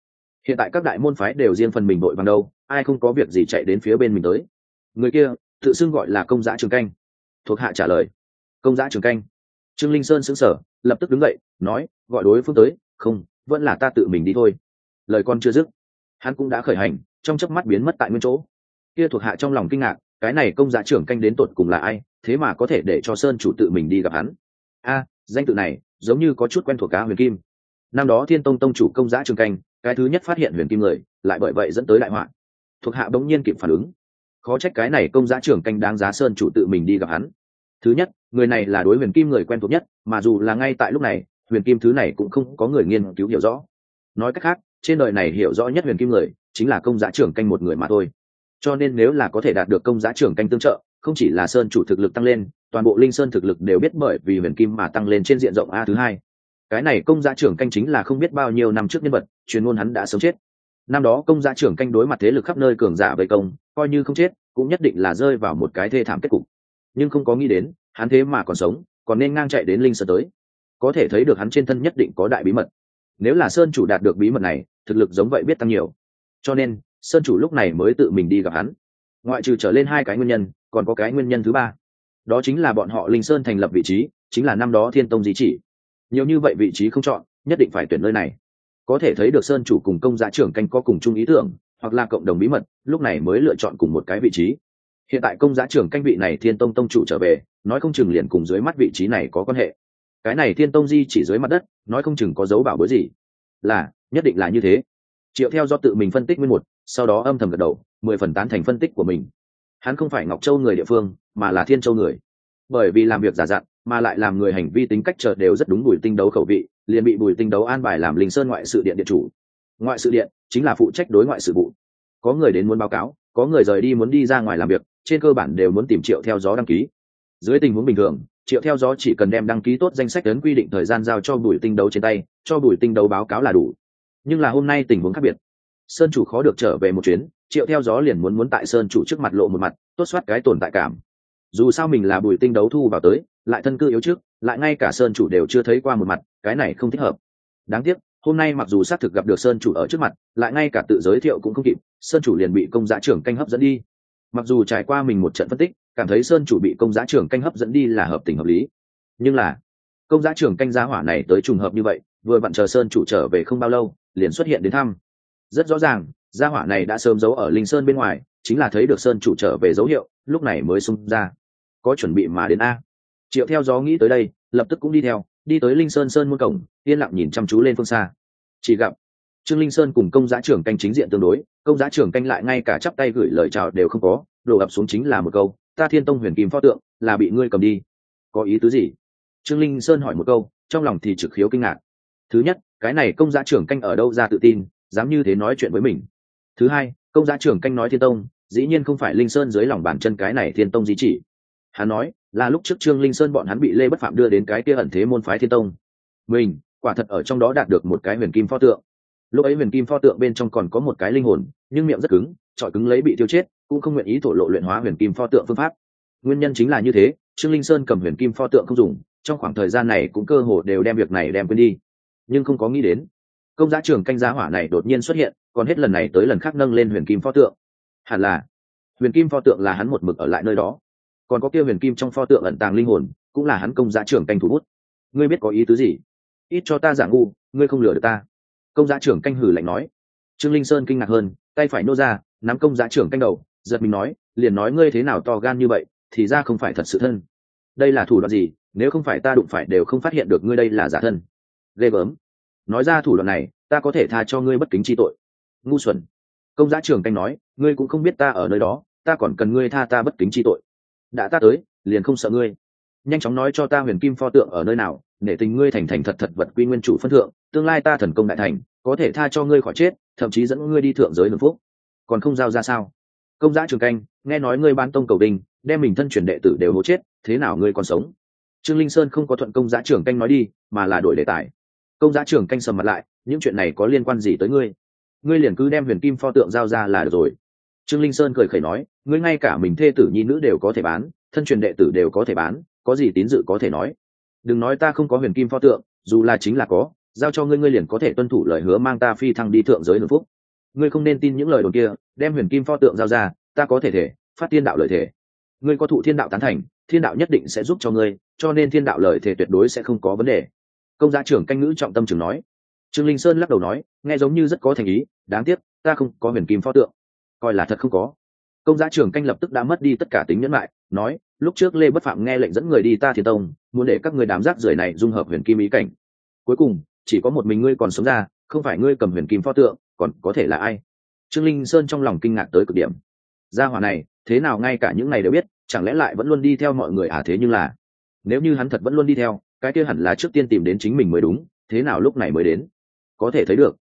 hiện tại các đại môn phái đều riêng phần mình đội bằng đâu, ai không có việc gì chạy đến phía bên mình tới. Người kia, tự xưng gọi là công giã trường canh. Thuộc hạ trả lời. Công giã trường canh. Trương linh sơn xứng sở lập tức đứng dậy, nói, gọi đối phương tới, không, vẫn là ta tự mình đi thôi. Lời con chưa dứt, hắn cũng đã khởi hành, trong chớp mắt biến mất tại nguyên chỗ kia thuộc hạ trong lòng kinh ngạc, cái này công giá trưởng canh đến tột cùng là ai, thế mà có thể để cho sơn chủ tự mình đi gặp hắn. A, danh tự này, giống như có chút quen thuộc cá huyền kim. Năm đó thiên tông tông chủ công giá trường canh, cái thứ nhất phát hiện huyền kim người, lại bởi vậy dẫn tới đại họa. Thuộc hạ bỗng nhiên kịp phản ứng. Khó trách cái này công giá trưởng canh đáng giá sơn chủ tự mình đi gặp hắn. Thứ nhất, người này là đối huyền kim người quen thuộc nhất, mà dù là ngay tại lúc này, huyền kim thứ này cũng không có người nghiên cứu hiểu rõ. Nói cách khác, trên đời này hiểu rõ nhất huyền kim người, chính là công giá trưởng canh một người mà thôi cho nên nếu là có thể đạt được công giá trưởng canh tương trợ, không chỉ là sơn chủ thực lực tăng lên, toàn bộ linh sơn thực lực đều biết bởi vì huyền kim mà tăng lên trên diện rộng a thứ hai. Cái này công giá trưởng canh chính là không biết bao nhiêu năm trước nhân vật truyền ngôn hắn đã sống chết. Năm đó công giá trưởng canh đối mặt thế lực khắp nơi cường giả vây công, coi như không chết, cũng nhất định là rơi vào một cái thê thảm kết cục. Nhưng không có nghĩ đến, hắn thế mà còn sống, còn nên ngang chạy đến linh sơn tới. Có thể thấy được hắn trên thân nhất định có đại bí mật. Nếu là sơn chủ đạt được bí mật này, thực lực giống vậy biết tăng nhiều. Cho nên sơn chủ lúc này mới tự mình đi gặp hắn. Ngoại trừ trở lên hai cái nguyên nhân, còn có cái nguyên nhân thứ ba. Đó chính là bọn họ linh sơn thành lập vị trí, chính là năm đó thiên tông di chỉ. Nhiều như vậy vị trí không chọn, nhất định phải tuyển nơi này. Có thể thấy được sơn chủ cùng công giá trưởng canh có cùng chung ý tưởng, hoặc là cộng đồng bí mật, lúc này mới lựa chọn cùng một cái vị trí. Hiện tại công giá trưởng canh vị này thiên tông tông chủ trở về, nói không chừng liền cùng dưới mắt vị trí này có quan hệ. Cái này thiên tông di chỉ dưới mặt đất, nói không chừng có dấu bảo bối gì. Là, nhất định là như thế. Triệu theo do tự mình phân tích nguyên một sau đó âm thầm gật đầu, mười phần tán thành phân tích của mình. Hắn không phải ngọc châu người địa phương, mà là thiên châu người. Bởi vì làm việc giả dặn, mà lại làm người hành vi tính cách chợt đều rất đúng bùi tinh đấu khẩu vị, liền bị bùi tinh đấu an bài làm linh sơn ngoại sự điện điện chủ. Ngoại sự điện chính là phụ trách đối ngoại sự vụ. Có người đến muốn báo cáo, có người rời đi muốn đi ra ngoài làm việc, trên cơ bản đều muốn tìm triệu theo gió đăng ký. Dưới tình huống bình thường, triệu theo gió chỉ cần đem đăng ký tốt danh sách đến quy định thời gian giao cho bùi tinh đấu trên tay, cho bùi tinh đấu báo cáo là đủ. Nhưng là hôm nay tình huống khác biệt sơn chủ khó được trở về một chuyến, triệu theo gió liền muốn muốn tại sơn chủ trước mặt lộ một mặt, tốt soát cái tồn tại cảm. Dù sao mình là bùi tinh đấu thu vào tới, lại thân cư yếu trước, lại ngay cả sơn chủ đều chưa thấy qua một mặt, cái này không thích hợp. Đáng tiếc, hôm nay mặc dù xác thực gặp được sơn chủ ở trước mặt, lại ngay cả tự giới thiệu cũng không kịp, sơn chủ liền bị công giá trưởng canh hấp dẫn đi. Mặc dù trải qua mình một trận phân tích, cảm thấy sơn chủ bị công giá trưởng canh hấp dẫn đi là hợp tình hợp lý. Nhưng là, công giá trưởng canh giá hỏa này tới trùng hợp như vậy, vừa vặn chờ sơn chủ trở về không bao lâu, liền xuất hiện đến thăm rất rõ ràng, gia hỏa này đã sớm giấu ở linh sơn bên ngoài, chính là thấy được sơn chủ trở về dấu hiệu, lúc này mới xung ra. Có chuẩn bị mà đến a. Triệu theo gió nghĩ tới đây, lập tức cũng đi theo, đi tới linh sơn sơn muôn cổng, yên lặng nhìn chăm chú lên phương xa. Chỉ gặp, trương linh sơn cùng công giá trưởng canh chính diện tương đối, công giá trưởng canh lại ngay cả chắp tay gửi lời chào đều không có đổ ập xuống chính là một câu, ta thiên tông huyền kim pho tượng, là bị ngươi cầm đi. Có ý tứ gì? Trương linh sơn hỏi một câu, trong lòng thì trực khiếu kinh ngạc. Thứ nhất, cái này công giá trưởng canh ở đâu ra tự tin? Dám như thế nói chuyện với mình. Thứ hai, công giá trưởng canh nói thiên tông, dĩ nhiên không phải linh sơn dưới lòng bàn chân cái này thiên tông di chỉ. Hắn nói, là lúc trước trương linh sơn bọn hắn bị lê bất phạm đưa đến cái kia ẩn thế môn phái thiên tông. Mình, quả thật ở trong đó đạt được một cái huyền kim pho tượng. Lúc ấy huyền kim pho tượng bên trong còn có một cái linh hồn, nhưng miệng rất cứng trọi cứng lấy bị tiêu chết, cũng không nguyện ý thổ lộ luyện hóa huyền kim pho tượng phương pháp. Nguyên nhân chính là như thế, trương linh sơn cầm huyền kim pho tượng không dùng, trong khoảng thời gian này cũng cơ hồ đều đem việc này đem quên đi. Nhưng không có nghĩ đến công giá trường canh giá hỏa này đột nhiên xuất hiện, còn hết lần này tới lần khác nâng lên huyền kim pho tượng. Hẳn là, huyền kim pho tượng là hắn một mực ở lại nơi đó. Còn có kia huyền kim trong pho tượng ẩn tàng linh hồn, cũng là hắn công giá trưởng canh thủ bút. Ngươi biết có ý tứ gì? Ít cho ta giả ngu, ngươi không lừa được ta. Công giá trưởng canh hử lạnh nói. Trương linh sơn kinh ngạc hơn, tay phải nô ra, nắm công giá trưởng canh đầu, giật mình nói, liền nói ngươi thế nào to gan như vậy, thì ra không phải thật sự thân. Đây là thủ đoạn gì, nếu không phải ta đụng phải đều không phát hiện được ngươi đây là giả thân. Ghê gớm nói ra thủ đoạn này, ta có thể tha cho ngươi bất kính chi tội. Ngu xuẩn. Công giá trường canh nói, ngươi cũng không biết ta ở nơi đó, ta còn cần ngươi tha ta bất kính chi tội. Đã ta tới, liền không sợ ngươi. Nhanh chóng nói cho ta huyền kim pho tượng ở nơi nào, nể tình ngươi thành thành thật thật vật quy nguyên chủ phân thượng, tương lai ta thần công đại thành, có thể tha cho ngươi khỏi chết, thậm chí dẫn ngươi đi thượng giới hưởng phúc. Còn không giao ra sao? Công giá trường canh, nghe nói ngươi ban tông cầu đình, đem mình thân truyền đệ tử đều hố chết, thế nào ngươi còn sống? Trương linh sơn không có thuận công giá trường canh nói đi, mà là đổi đề tài công giá trưởng canh sầm mặt lại, những chuyện này có liên quan gì tới ngươi? Ngươi liền cứ đem huyền kim pho tượng giao ra là được rồi. Trương linh sơn cười khẩy nói, ngươi ngay cả mình thê tử nhi nữ đều có thể bán, thân truyền đệ tử đều có thể bán, có gì tín dự có thể nói? Đừng nói ta không có huyền kim pho tượng, dù là chính là có, giao cho ngươi ngươi liền có thể tuân thủ lời hứa mang ta phi thăng đi thượng giới hưởng phúc. Ngươi không nên tin những lời đồn kia, đem huyền kim pho tượng giao ra, ta có thể thể, phát tiên đạo lời thể. Ngươi có thụ thiên đạo tán thành, thiên đạo nhất định sẽ giúp cho ngươi, cho nên thiên đạo lời thể tuyệt đối sẽ không có vấn đề công gia trưởng canh ngữ trọng tâm trường nói. Trương linh sơn lắc đầu nói, nghe giống như rất có thành ý, đáng tiếc, ta không có huyền kim pho tượng. Coi là thật không có. Công gia trưởng canh lập tức đã mất đi tất cả tính nhẫn lại nói, lúc trước lê bất phạm nghe lệnh dẫn người đi ta thiên tông, muốn để các người đám rác rưởi này dung hợp huyền kim ý cảnh. Cuối cùng, chỉ có một mình ngươi còn sống ra, không phải ngươi cầm huyền kim pho tượng, còn có thể là ai? Trương linh sơn trong lòng kinh ngạc tới cực điểm. Gia hỏa này, thế nào ngay cả những này đều biết, chẳng lẽ lại vẫn luôn đi theo mọi người à thế nhưng là, nếu như hắn thật vẫn luôn đi theo cái kia hẳn là trước tiên tìm đến chính mình mới đúng, thế nào lúc này mới đến? Có thể thấy được,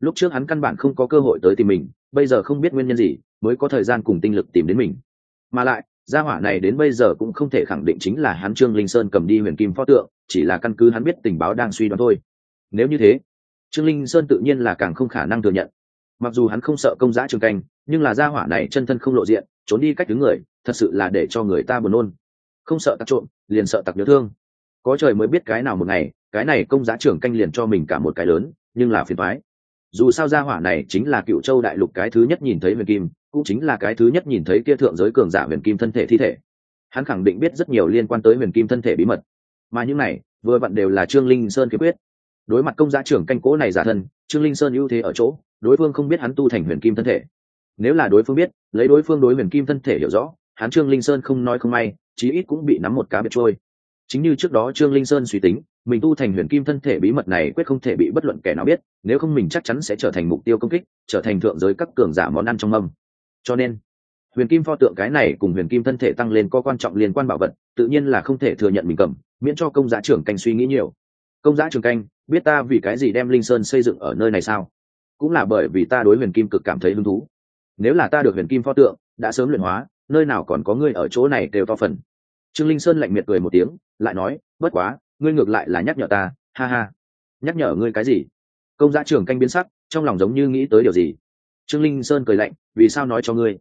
lúc trước hắn căn bản không có cơ hội tới tìm mình, bây giờ không biết nguyên nhân gì, mới có thời gian cùng tinh lực tìm đến mình. Mà lại, gia hỏa này đến bây giờ cũng không thể khẳng định chính là hắn trương linh sơn cầm đi huyền kim pho tượng, chỉ là căn cứ hắn biết tình báo đang suy đoán thôi. Nếu như thế, trương linh sơn tự nhiên là càng không khả năng thừa nhận. Mặc dù hắn không sợ công giã trường canh, nhưng là gia hỏa này chân thân không lộ diện, trốn đi cách đứng người, thật sự là để cho người ta buồn nôn. Không sợ tặc trộm, liền sợ tặc nhớ thương có trời mới biết cái nào một ngày, cái này công giá trưởng canh liền cho mình cả một cái lớn, nhưng là phiền thoái dù sao gia hỏa này chính là cựu châu đại lục cái thứ nhất nhìn thấy huyền kim, cũng chính là cái thứ nhất nhìn thấy kia thượng giới cường giả huyền kim thân thể thi thể. Hắn khẳng định biết rất nhiều liên quan tới huyền kim thân thể bí mật. Mà những này, vừa vặn đều là trương linh sơn kiếp quyết. Đối mặt công giá trưởng canh cố này giả thân, trương linh sơn ưu thế ở chỗ, đối phương không biết hắn tu thành huyền kim thân thể. Nếu là đối phương biết, lấy đối phương đối huyền kim thân thể hiểu rõ, hắn trương linh sơn không nói không may, chí ít cũng bị nắm một cá biệt trôi chính như trước đó trương linh sơn suy tính, mình tu thành huyền kim thân thể bí mật này quyết không thể bị bất luận kẻ nào biết, nếu không mình chắc chắn sẽ trở thành mục tiêu công kích, trở thành thượng giới các cường giả món ăn trong mâm. Cho nên, huyền kim pho tượng cái này cùng huyền kim thân thể tăng lên có quan trọng liên quan bảo vật, tự nhiên là không thể thừa nhận mình cầm, miễn cho công giá trưởng canh suy nghĩ nhiều. Công giá trưởng canh, biết ta vì cái gì đem linh sơn xây dựng ở nơi này sao? Cũng là bởi vì ta đối huyền kim cực cảm thấy hứng thú. Nếu là ta được huyền kim pho tượng, đã sớm luyện hóa, nơi nào còn có ngươi ở chỗ này đều to phần trương linh sơn lạnh miệt cười một tiếng, lại nói, bất quá, ngươi ngược lại là nhắc nhở ta, ha ha. Nhắc nhở ngươi cái gì? Công giá trưởng canh biến sắc, trong lòng giống như nghĩ tới điều gì. Trương linh sơn cười lạnh, vì sao nói cho ngươi?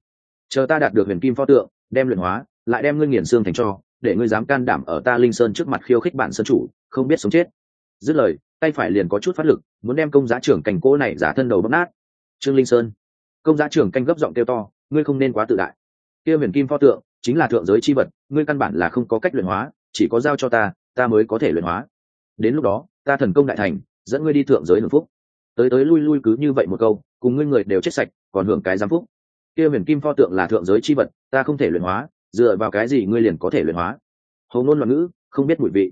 Chờ ta đạt được huyền kim pho tượng, đem luyện hóa, lại đem ngươi nghiền xương thành cho, để ngươi dám can đảm ở ta linh sơn trước mặt khiêu khích bản sơn chủ, không biết sống chết. Dứt lời, tay phải liền có chút phát lực, muốn đem công giá trưởng cành cỗ này giả thân đầu bóp nát. Trương linh sơn. Công giá trưởng canh gấp giọng kêu to, ngươi không nên quá tự đại. Kia huyền kim pho tượng chính là thượng giới chi vật, ngươi căn bản là không có cách luyện hóa, chỉ có giao cho ta ta mới có thể luyện hóa. Đến lúc đó, ta thần công đại thành, dẫn ngươi đi thượng giới hưởng phúc. Tới tới lui lui cứ như vậy một câu, cùng ngươi người đều chết sạch, còn hưởng cái giám phúc. Kia huyền kim pho tượng là thượng giới chi vật, ta không thể luyện hóa, dựa vào cái gì ngươi liền có thể luyện hóa? Hầu ngôn loạn ngữ, không biết mùi vị.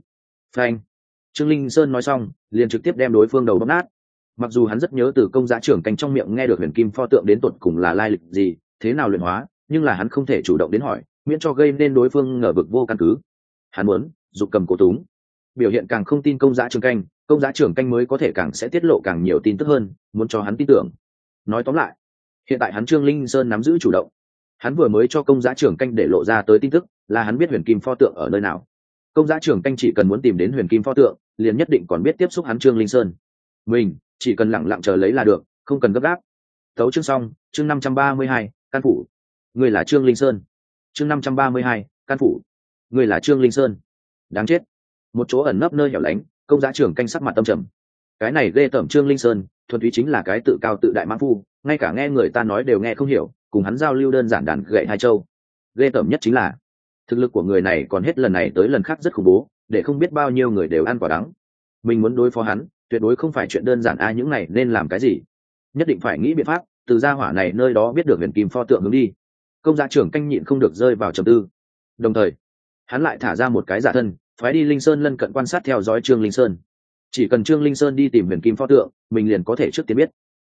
Phanh. Trương linh sơn nói xong, liền trực tiếp đem đối phương đầu bóp nát. Mặc dù hắn rất nhớ từ công giá trưởng canh trong miệng nghe được huyền kim pho tượng đến tột cùng là lai lịch gì, thế nào luyện hóa, nhưng là hắn không thể chủ động đến hỏi miễn cho gây nên đối phương ngờ vực vô căn cứ. Hắn muốn, dục cầm cố túng. Biểu hiện càng không tin công giá trưởng canh, công giá trưởng canh mới có thể càng sẽ tiết lộ càng nhiều tin tức hơn, muốn cho hắn tin tưởng. Nói tóm lại, hiện tại hắn trương linh sơn nắm giữ chủ động. Hắn vừa mới cho công giá trưởng canh để lộ ra tới tin tức, là hắn biết huyền kim pho tượng ở nơi nào. Công giá trưởng canh chỉ cần muốn tìm đến huyền kim pho tượng, liền nhất định còn biết tiếp xúc hắn trương linh sơn. Mình, chỉ cần lẳng lặng chờ lấy là được, không cần gấp gáp. Thấu chương xong, chương năm trăm ba mươi hai, căn phủ. Người là trương linh sơn chương năm trăm ba mươi hai can phủ. Người là trương linh sơn. Đáng chết. Một chỗ ẩn nấp nơi hẻo lánh, công giá trưởng canh sắc mặt tâm trầm. Cái này ghê tởm trương linh sơn, thuần túy chính là cái tự cao tự đại mã phu, ngay cả nghe người ta nói đều nghe không hiểu, cùng hắn giao lưu đơn giản đàn gậy hai châu. Ghê tởm nhất chính là, thực lực của người này còn hết lần này tới lần khác rất khủng bố, để không biết bao nhiêu người đều ăn quả đắng. Mình muốn đối phó hắn, tuyệt đối không phải chuyện đơn giản, a, những này nên làm cái gì? Nhất định phải nghĩ biện pháp, từ gia hỏa này nơi đó biết được huyền kim pho tượng hướng đi công gia trưởng canh nhịn không được rơi vào trầm tư. Đồng thời, hắn lại thả ra một cái giả thân, phái đi linh sơn lân cận quan sát theo dõi trương linh sơn. Chỉ cần trương linh sơn đi tìm huyền kim pho tượng, mình liền có thể trước tiên biết.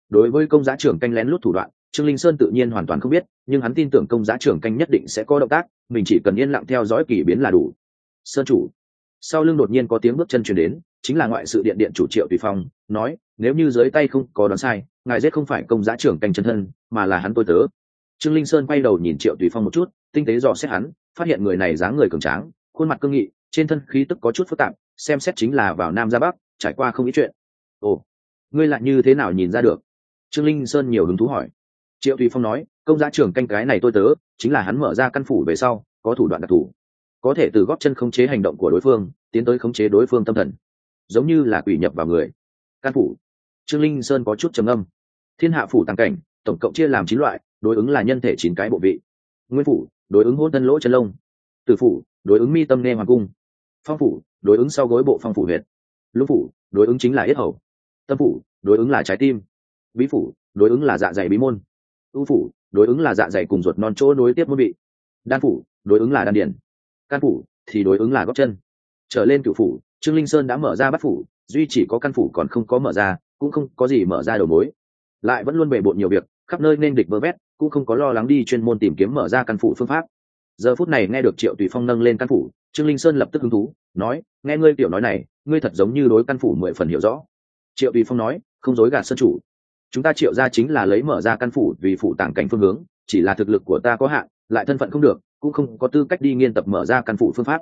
Đối với công giá trưởng canh lén lút thủ đoạn, trương linh sơn tự nhiên hoàn toàn không biết, nhưng hắn tin tưởng công giá trưởng canh nhất định sẽ có động tác, mình chỉ cần yên lặng theo dõi kỳ biến là đủ. Sơn chủ. Sau lưng đột nhiên có tiếng bước chân chuyển đến, chính là ngoại sự điện điện chủ triệu tùy phong, nói, nếu như dưới tay không có đoán sai, ngài giết không phải công giá trưởng canh chân thân, mà là hắn tôi tớ trương linh sơn quay đầu nhìn triệu tùy phong một chút, tinh tế dò xét hắn, phát hiện người này dáng người cường tráng, khuôn mặt cương nghị, trên thân khí tức có chút phức tạp, xem xét chính là vào nam ra bắc, trải qua không ít chuyện. Ồ, ngươi lại như thế nào nhìn ra được? Trương linh sơn nhiều hứng thú hỏi. Triệu tùy phong nói, công giá trưởng canh cái này tôi tớ, chính là hắn mở ra căn phủ về sau, có thủ đoạn đặc thù. Có thể từ góp chân khống chế hành động của đối phương, tiến tới khống chế đối phương tâm thần. Giống như là quỷ nhập vào người. Căn phủ. Trương linh sơn có chút trầm âm thiên hạ phủ tăng cảnh, tổng cộng chia làm chín loại đối ứng là nhân thể chín cái bộ vị nguyên phủ đối ứng hôn thân lỗ chân lông tử phủ đối ứng mi tâm nghe hoàng cung phong phủ đối ứng sau gối bộ phong phủ huyệt lũng phủ đối ứng chính là yết hầu tâm phủ đối ứng là trái tim bí phủ đối ứng là dạ dày bí môn ưu phủ đối ứng là dạ dày cùng ruột non chỗ nối tiếp môn vị đan phủ đối ứng là đan điển căn phủ thì đối ứng là góc chân trở lên cựu phủ trương linh sơn đã mở ra bắt phủ duy chỉ có căn phủ còn không có mở ra cũng không có gì mở ra đầu mối lại vẫn luôn bề bộn nhiều việc khắp nơi nên địch vơ vét cũng không có lo lắng đi chuyên môn tìm kiếm mở ra căn phủ phương pháp. Giờ phút này nghe được triệu tùy phong nâng lên căn phủ, trương linh sơn lập tức hứng thú, nói, nghe ngươi tiểu nói này, ngươi thật giống như đối căn phủ mười phần hiểu rõ. Triệu tùy phong nói, không dối gạt sân chủ. Chúng ta triệu ra chính là lấy mở ra căn phủ vì phụ tàng cảnh phương hướng, chỉ là thực lực của ta có hạn, lại thân phận không được, cũng không có tư cách đi nghiên tập mở ra căn phủ phương pháp.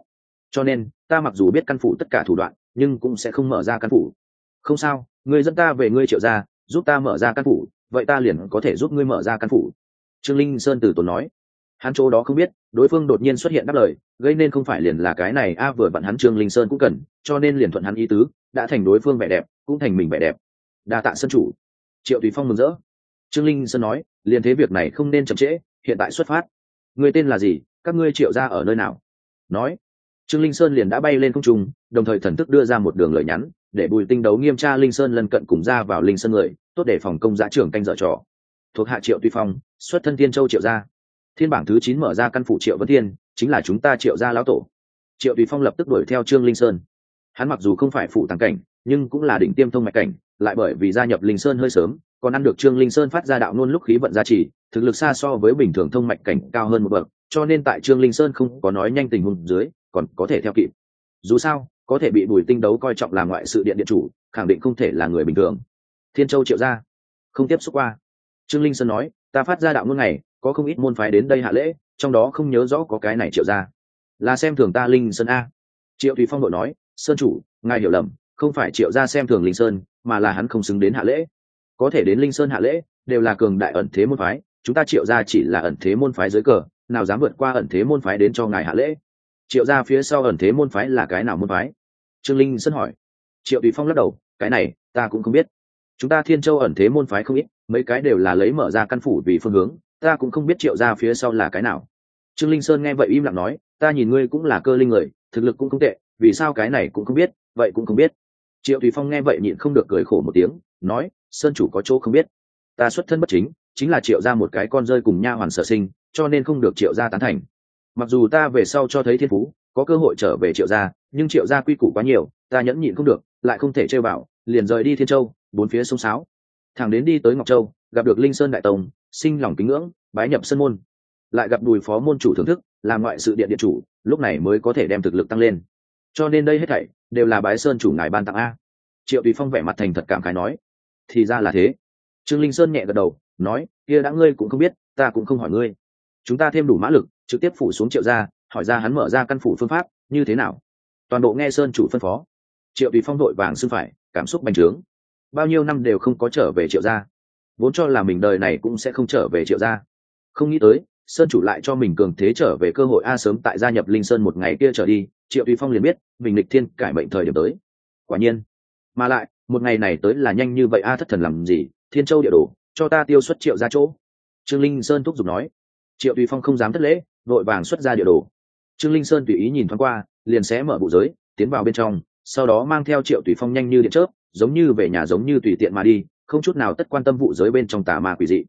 Cho nên, ta mặc dù biết căn phủ tất cả thủ đoạn, nhưng cũng sẽ không mở ra căn phủ. Không sao người dẫn ta về ngươi triệu ra giúp ta mở ra căn phủ, vậy ta liền có thể giúp ngươi mở ra căn phủ trương linh sơn từ tốn nói. Hắn chỗ đó không biết, đối phương đột nhiên xuất hiện đáp lời, gây nên không phải liền là cái này, a, vừa vặn hắn trương linh sơn cũng cần, cho nên liền thuận hắn ý tứ, đã thành đối phương vẻ đẹp, cũng thành mình vẻ đẹp. Đa tạ sân chủ. Triệu tùy phong mừng rỡ. Trương linh sơn nói, liền thế việc này không nên chậm trễ, hiện tại xuất phát. Người tên là gì? Các ngươi triệu ra ở nơi nào? Nói. Trương linh sơn liền đã bay lên không trung, đồng thời thần thức đưa ra một đường lời nhắn, để bùi tinh đấu nghiêm tra linh sơn lân cận cùng ra vào linh sơn người, tốt để phòng công giá trưởng canh dở trò thuộc hạ triệu tuy phong, xuất thân thiên châu triệu gia. Thiên bảng thứ chín mở ra căn phủ triệu vân thiên, chính là chúng ta triệu gia lão tổ. Triệu tùy phong lập tức đuổi theo trương linh sơn. Hắn mặc dù không phải phụ tàng cảnh, nhưng cũng là đỉnh tiêm thông mạch cảnh, lại bởi vì gia nhập linh sơn hơi sớm, còn ăn được trương linh sơn phát ra đạo nôn lúc khí vận gia trì, thực lực xa so với bình thường thông mạch cảnh cao hơn một bậc, cho nên tại trương linh sơn không có nói nhanh tình huống dưới, còn có thể theo kịp. Dù sao, có thể bị bùi tinh đấu coi trọng là ngoại sự điện điện chủ, khẳng định không thể là người bình thường. Thiên châu triệu gia. Không tiếp xúc qua trương linh sơn nói, ta phát ra đạo ngôn này, có không ít môn phái đến đây hạ lễ, trong đó không nhớ rõ có cái này triệu gia. Là xem thường ta linh sơn a. Triệu thùy phong đội nói, sơn chủ, ngài hiểu lầm, không phải triệu gia xem thường linh sơn, mà là hắn không xứng đến hạ lễ. Có thể đến linh sơn hạ lễ, đều là cường đại ẩn thế môn phái, chúng ta triệu gia chỉ là ẩn thế môn phái dưới cờ, nào dám vượt qua ẩn thế môn phái đến cho ngài hạ lễ? Triệu gia phía sau ẩn thế môn phái là cái nào môn phái? Trương linh sơn hỏi. Triệu tùy phong lắc đầu, cái này, ta cũng không biết. Chúng ta thiên châu ẩn thế môn phái không ít mấy cái đều là lấy mở ra căn phủ vì phương hướng, ta cũng không biết triệu gia phía sau là cái nào. Trương linh sơn nghe vậy im lặng nói, ta nhìn ngươi cũng là cơ linh người, thực lực cũng không tệ, vì sao cái này cũng không biết, vậy cũng không biết. Triệu thùy phong nghe vậy nhịn không được cười khổ một tiếng, nói, sơn chủ có chỗ không biết. Ta xuất thân bất chính chính là triệu ra một cái con rơi cùng nha hoàn sở sinh, cho nên không được triệu gia tán thành. Mặc dù ta về sau cho thấy thiên phú, có cơ hội trở về triệu gia, nhưng triệu gia quy củ quá nhiều, ta nhẫn nhịn không được, lại không thể chơi bảo, liền rời đi thiên châu, bốn phía sông sáo thẳng đến đi tới ngọc châu, gặp được linh sơn đại tông, sinh lòng kính ngưỡng, bái nhập sân môn. Lại gặp đùi phó môn chủ thưởng thức làm ngoại sự điện điện chủ, lúc này mới có thể đem thực lực tăng lên. Cho nên đây hết thảy đều là bái sơn chủ ngài ban tặng a. Triệu tùy phong vẻ mặt thành thật cảm khái nói, thì ra là thế. Trương linh sơn nhẹ gật đầu, nói, kia đã ngươi cũng không biết, ta cũng không hỏi ngươi. Chúng ta thêm đủ mã lực, trực tiếp phủ xuống triệu gia, hỏi ra hắn mở ra căn phủ phương pháp, như thế nào? Toàn bộ nghe sơn chủ phân phó. Triệu tùy phong đội vàng xưng phải, cảm xúc bành trướng bao nhiêu năm đều không có trở về triệu gia. Vốn cho là mình đời này cũng sẽ không trở về triệu gia. Không nghĩ tới, sơn chủ lại cho mình cường thế trở về cơ hội a sớm tại gia nhập linh sơn một ngày kia trở đi, triệu tùy phong liền biết, mình lịch thiên cải mệnh thời điểm tới. Quả nhiên, mà lại, một ngày này tới là nhanh như vậy a thất thần làm gì, thiên châu địa đồ, cho ta tiêu xuất triệu ra chỗ. Trương linh sơn thúc giục nói. Triệu tùy phong không dám thất lễ, vội vàng xuất ra địa đồ. Trương linh sơn tùy ý nhìn thoáng qua, liền sẽ mở bụ giới, tiến vào bên trong, sau đó mang theo triệu tùy phong nhanh như điện chớp giống như về nhà giống như tùy tiện mà đi, không chút nào tất quan tâm vụ giới bên trong tà ma quỷ dị.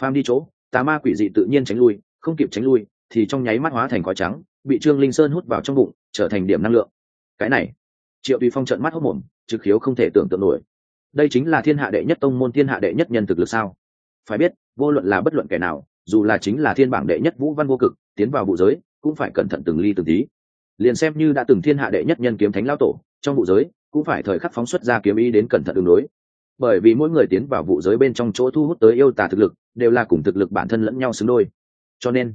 Pham đi chỗ, tà ma quỷ dị tự nhiên tránh lui, không kịp tránh lui, thì trong nháy mắt hóa thành khói trắng, bị trương linh sơn hút vào trong bụng, trở thành điểm năng lượng. Cái này, triệu tùy phong trận mắt hốc mồm trực khiếu không thể tưởng tượng nổi. Đây chính là thiên hạ đệ nhất tông môn, thiên hạ đệ nhất nhân thực lực sao? Phải biết, vô luận là bất luận kẻ nào, dù là chính là thiên bảng đệ nhất vũ văn vô cực, tiến vào vụ giới, cũng phải cẩn thận từng ly từng tí. Liền xem như đã từng thiên hạ đệ nhất nhân kiếm thánh lao tổ, trong vụ giới cũng phải thời khắc phóng xuất ra kiếm ý đến cẩn thận đường đối bởi vì mỗi người tiến vào vụ giới bên trong chỗ thu hút tới yêu tà thực lực, đều là cùng thực lực bản thân lẫn nhau xứng đôi. Cho nên,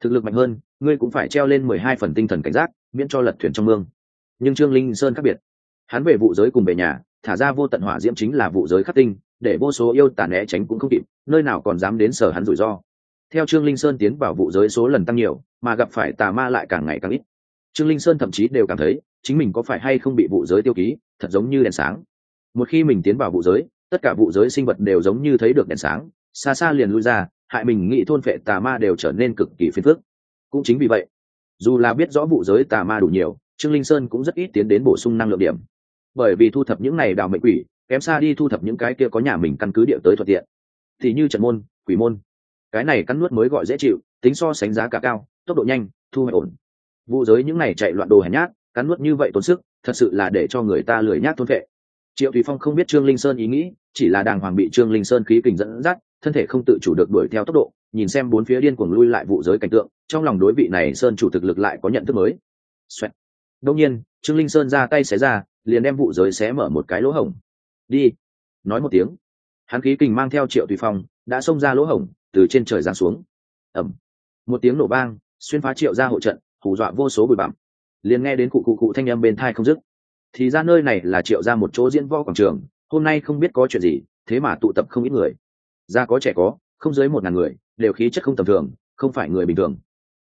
thực lực mạnh hơn, ngươi cũng phải treo lên mười hai phần tinh thần cảnh giác, miễn cho lật thuyền trong mương. Nhưng trương linh sơn khác biệt. Hắn về vụ giới cùng về nhà, thả ra vô tận hỏa diễm chính là vụ giới khắc tinh, để vô số yêu tà né tránh cũng không kịp, nơi nào còn dám đến sở hắn rủi ro. Theo trương linh sơn tiến vào vụ giới số lần tăng nhiều, mà gặp phải tà ma lại càng ngày càng ít. Trương linh sơn thậm chí đều cảm thấy chính mình có phải hay không bị vụ giới tiêu ký, thật giống như đèn sáng. Một khi mình tiến vào vụ giới, tất cả vụ giới sinh vật đều giống như thấy được đèn sáng, xa xa liền lui ra, hại mình nghĩ thôn phệ tà ma đều trở nên cực kỳ phiền phức. Cũng chính vì vậy, dù là biết rõ vụ giới tà ma đủ nhiều, trương linh sơn cũng rất ít tiến đến bổ sung năng lượng điểm. Bởi vì thu thập những này đào mệnh quỷ, kém xa đi thu thập những cái kia có nhà mình căn cứ địa tới thuận tiện. Thì như trận môn, quỷ môn. Cái này cắn nuốt mới gọi dễ chịu, tính so sánh giá cả cao, tốc độ nhanh, thu hoạch ổn. Vụ giới những này chạy loạn đồ hèn nhát cắn nuốt như vậy tốn sức, thật sự là để cho người ta lười nhác thôn vệ. Triệu thủy phong không biết trương linh sơn ý nghĩ, chỉ là đàng hoàng bị trương linh sơn khí kình dẫn dắt, thân thể không tự chủ được đuổi theo tốc độ, nhìn xem bốn phía điên cuồng lui lại vụ giới cảnh tượng, trong lòng đối vị này sơn chủ thực lực lại có nhận thức mới. Xoẹt. đông nhiên, trương linh sơn ra tay xé ra, liền đem vụ giới xé mở một cái lỗ hổng. Đi. Nói một tiếng. Hắn khí kình mang theo triệu tùy phong, đã xông ra lỗ hổng, từ trên trời giáng xuống. Ẩm một tiếng nổ vang, xuyên phá triệu ra hộ trận, hù dọa vô số bụi bặm liền nghe đến cụ cụ cụ thanh âm bên thai không dứt. Thì ra nơi này là triệu ra một chỗ diễn võ quảng trường, hôm nay không biết có chuyện gì, thế mà tụ tập không ít người. Ra có trẻ có, không dưới một ngàn người, đều khí chất không tầm thường, không phải người bình thường.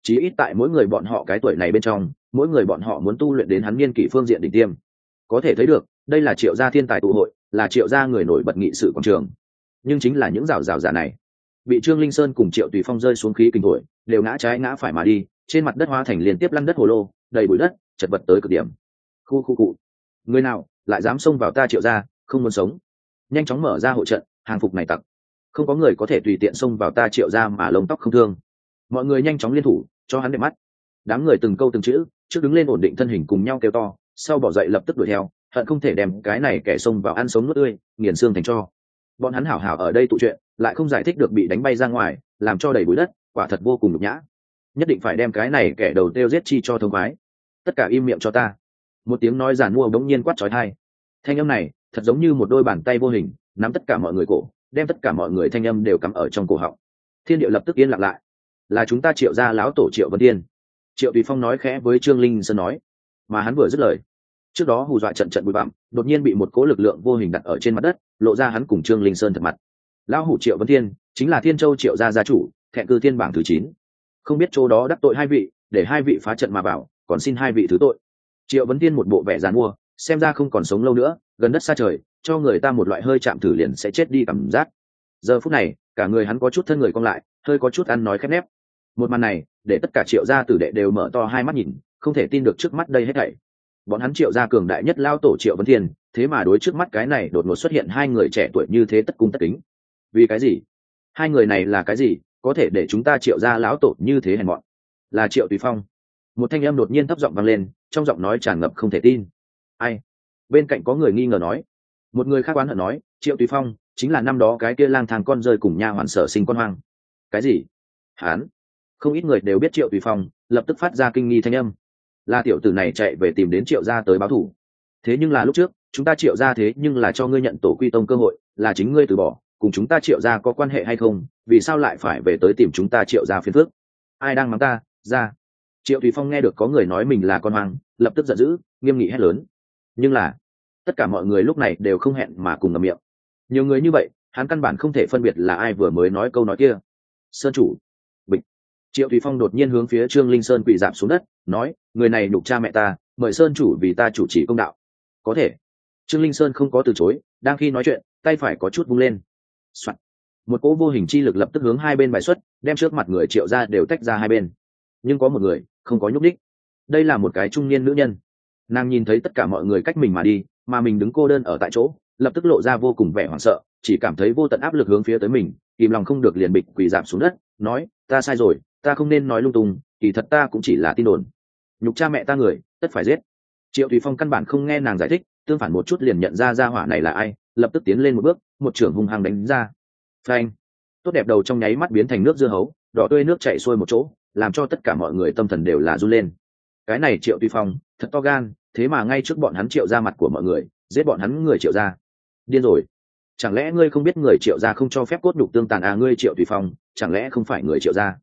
Chí ít tại mỗi người bọn họ cái tuổi này bên trong, mỗi người bọn họ muốn tu luyện đến hắn niên kỷ phương diện đỉnh tiêm. Có thể thấy được, đây là triệu gia thiên tài tụ hội, là triệu gia người nổi bật nghị sự quảng trường. Nhưng chính là những rào rào giả này. Bị trương linh sơn cùng triệu tùy phong rơi xuống khí kinh thổi đều ngã trái ngã phải mà đi, trên mặt đất hóa thành liên tiếp lăn đất hồ lô đầy bụi đất, chật vật tới cực điểm. Khu khu cụ. Người nào, lại dám xông vào ta triệu gia, không muốn sống. Nhanh chóng mở ra hộ trận, hàng phục này tặc. Không có người có thể tùy tiện xông vào ta triệu gia mà lông tóc không thương. Mọi người nhanh chóng liên thủ, cho hắn đẹp mắt. Đám người từng câu từng chữ, trước đứng lên ổn định thân hình cùng nhau kêu to, sau bỏ dậy lập tức đuổi theo, hận không thể đem cái này kẻ xông vào ăn sống nuốt tươi, nghiền xương thành cho. Bọn hắn hảo hảo ở đây tụ chuyện, lại không giải thích được bị đánh bay ra ngoài, làm cho đầy bụi đất, quả thật vô cùng nhục nhã nhất định phải đem cái này kẻ đầu tiêu giết chi cho thông khoái. Tất cả im miệng cho ta. Một tiếng nói giản mua bỗng nhiên quát trói thai. Thanh âm này thật giống như một đôi bàn tay vô hình, nắm tất cả mọi người cổ, đem tất cả mọi người thanh âm đều cắm ở trong cổ họng. Thiên điệu lập tức yên lặng lại. Là chúng ta triệu ra lão tổ triệu vân tiên. Triệu tùy phong nói khẽ với trương linh sơn nói. Mà hắn vừa dứt lời, trước đó hù dọa trận trận bụi bặm, đột nhiên bị một cố lực lượng vô hình đặt ở trên mặt đất, lộ ra hắn cùng trương linh sơn thật mặt. Lão hủ triệu vân thiên chính là thiên châu triệu gia gia chủ, thẹn cư thiên bảng thứ chín không biết chỗ đó đắc tội hai vị, để hai vị phá trận mà bảo còn xin hai vị thứ tội. Triệu vấn tiên một bộ vẻ dàn mua xem ra không còn sống lâu nữa, gần đất xa trời, cho người ta một loại hơi chạm thử liền sẽ chết đi cảm giác. Giờ phút này, cả người hắn có chút thân người cong lại, hơi có chút ăn nói khép nép. Một màn này, để tất cả triệu gia tử đệ đều mở to hai mắt nhìn, không thể tin được trước mắt đây hết thảy. Bọn hắn triệu gia cường đại nhất lao tổ triệu vấn thiên, thế mà đối trước mắt cái này đột ngột xuất hiện hai người trẻ tuổi như thế tất cung tất kính. Vì cái gì? Hai người này là cái gì? Có thể để chúng ta triệu gia lão tổ như thế hèn mọn. Là triệu tùy phong. Một thanh âm đột nhiên thấp giọng vang lên, trong giọng nói tràn ngập không thể tin. Ai? Bên cạnh có người nghi ngờ nói. Một người khác oán hận nói, triệu tùy phong, chính là năm đó cái kia lang thang con rơi cùng nha hoàn sở sinh con hoang. Cái gì? Hán. Không ít người đều biết triệu tùy phong, lập tức phát ra kinh nghi thanh âm. Là tiểu tử này chạy về tìm đến triệu gia tới báo thủ thế nhưng là lúc trước, chúng ta triệu gia thế nhưng là cho ngươi nhận tổ quy tông cơ hội, là chính ngươi từ bỏ, cùng chúng ta triệu gia có quan hệ hay không vì sao lại phải về tới tìm chúng ta triệu gia phiên phước? Ai đang mắng ta? Ra. Triệu thủy phong nghe được có người nói mình là con hoang, lập tức giận dữ, nghiêm nghị hét lớn. Nhưng là, tất cả mọi người lúc này đều không hẹn mà cùng ngầm miệng. Nhiều người như vậy, hắn căn bản không thể phân biệt là ai vừa mới nói câu nói kia. Sơn chủ. Bịch. Triệu thủy phong đột nhiên hướng phía trương linh sơn quỳ giảm xuống đất, nói, người này nhục cha mẹ ta, mời sơn chủ vì ta chủ trì công đạo. Có thể. Trương linh sơn không có từ chối, đang khi nói chuyện, tay phải có chút bung lên、Soạn một cỗ vô hình chi lực lập tức hướng hai bên bài xuất, đem trước mặt người triệu ra đều tách ra hai bên. Nhưng có một người, không có nhúc đích đây là một cái trung niên nữ nhân. Nàng nhìn thấy tất cả mọi người cách mình mà đi, mà mình đứng cô đơn ở tại chỗ, lập tức lộ ra vô cùng vẻ hoảng sợ, chỉ cảm thấy vô tận áp lực hướng phía tới mình, kìm lòng không được liền bịch quỳ giảm xuống đất, nói, ta sai rồi, ta không nên nói lung tung, kỳ thật ta cũng chỉ là tin đồn. Nhục cha mẹ ta người, tất phải giết. Triệu thùy phong căn bản không nghe nàng giải thích, tương phản một chút liền nhận ra ra hỏa này là ai, lập tức tiến lên một bước, một trưởng hung hăng đánh ra phanh. Tốt đẹp đầu trong nháy mắt biến thành nước dưa hấu, đỏ tươi nước chảy xuôi một chỗ, làm cho tất cả mọi người tâm thần đều là run lên. Cái này triệu tuy phong, thật to gan, thế mà ngay trước bọn hắn triệu ra mặt của mọi người, giết bọn hắn người triệu ra. Điên rồi. Chẳng lẽ ngươi không biết người triệu gia không cho phép cốt đục tương tàn à ngươi triệu tùy phong, chẳng lẽ không phải người triệu gia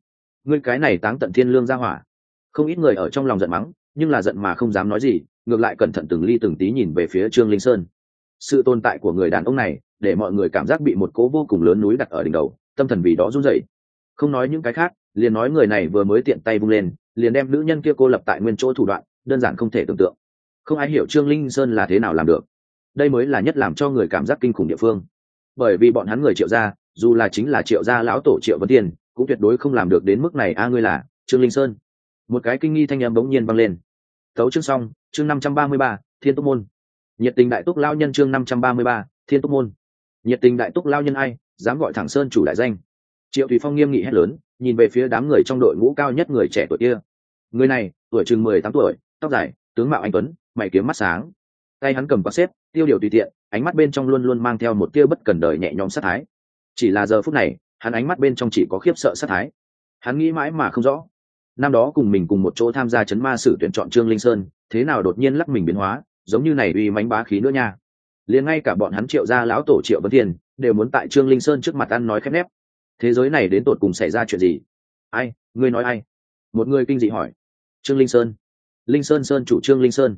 ngươi cái này táng tận thiên lương ra hỏa. Không ít người ở trong lòng giận mắng, nhưng là giận mà không dám nói gì, ngược lại cẩn thận từng ly từng tí nhìn về phía trương linh sơn. Sự tồn tại của người đàn ông này để mọi người cảm giác bị một cố vô cùng lớn núi đặt ở đỉnh đầu, tâm thần vì đó run rẩy. Không nói những cái khác, liền nói người này vừa mới tiện tay vung lên, liền đem nữ nhân kia cô lập tại nguyên chỗ thủ đoạn, đơn giản không thể tưởng tượng. Không ai hiểu trương linh sơn là thế nào làm được. Đây mới là nhất làm cho người cảm giác kinh khủng địa phương. Bởi vì bọn hắn người triệu gia, dù là chính là triệu gia lão tổ triệu vấn tiền, cũng tuyệt đối không làm được đến mức này. A, ngươi là trương linh sơn. Một cái kinh nghi thanh âm bỗng nhiên vang lên. Tấu chương xong, chương năm trăm ba mươi ba, thiên túc môn. Nhiệt tình đại túc lao nhân chương năm trăm ba mươi ba, thiên túc môn nhiệt tình đại túc lao nhân ai, dám gọi thẳng sơn chủ đại danh. Triệu thủy phong nghiêm nghị hét lớn, nhìn về phía đám người trong đội ngũ cao nhất người trẻ tuổi kia. Người này, tuổi chừng mười tám tuổi, tóc dài, tướng mạo anh tuấn, mày kiếm mắt sáng. Tay hắn cầm quạt xếp, tiêu điều tùy tiện, ánh mắt bên trong luôn luôn mang theo một tia bất cần đời nhẹ nhõm sát thái. Chỉ là giờ phút này, hắn ánh mắt bên trong chỉ có khiếp sợ sát thái. Hắn nghĩ mãi mà không rõ. Năm đó cùng mình cùng một chỗ tham gia chấn ma sử tuyển chọn trương linh sơn, thế nào đột nhiên lắc mình biến hóa, giống như này uy mánh bá khí nữa nha liền ngay cả bọn hắn triệu gia lão tổ triệu vấn thiên đều muốn tại trương linh sơn trước mặt ăn nói khép nép. Thế giới này đến tột cùng xảy ra chuyện gì? Ai? Ngươi nói ai? Một người kinh dị hỏi. Trương linh sơn. Linh sơn sơn chủ trương linh sơn.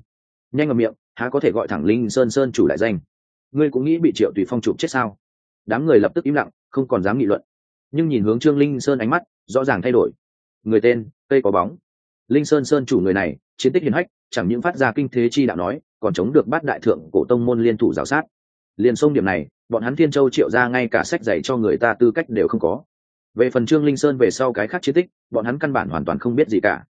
Nhanh ngầm miệng, há có thể gọi thẳng linh sơn sơn chủ đại danh? Ngươi cũng nghĩ bị triệu tùy phong chụp chết sao? Đám người lập tức im lặng, không còn dám nghị luận. Nhưng nhìn hướng trương linh sơn ánh mắt, rõ ràng thay đổi. Người tên, cây có bóng. Linh sơn sơn chủ người này, chiến tích hiền hách chẳng những phát ra kinh thế chi đạo nói, còn chống được bát đại thượng cổ tông môn liên thủ giáo sát. Liền sông điểm này, bọn hắn thiên châu triệu ra ngay cả sách dạy cho người ta tư cách đều không có. Về phần trương linh sơn về sau cái khác chiến tích, bọn hắn căn bản hoàn toàn không biết gì cả.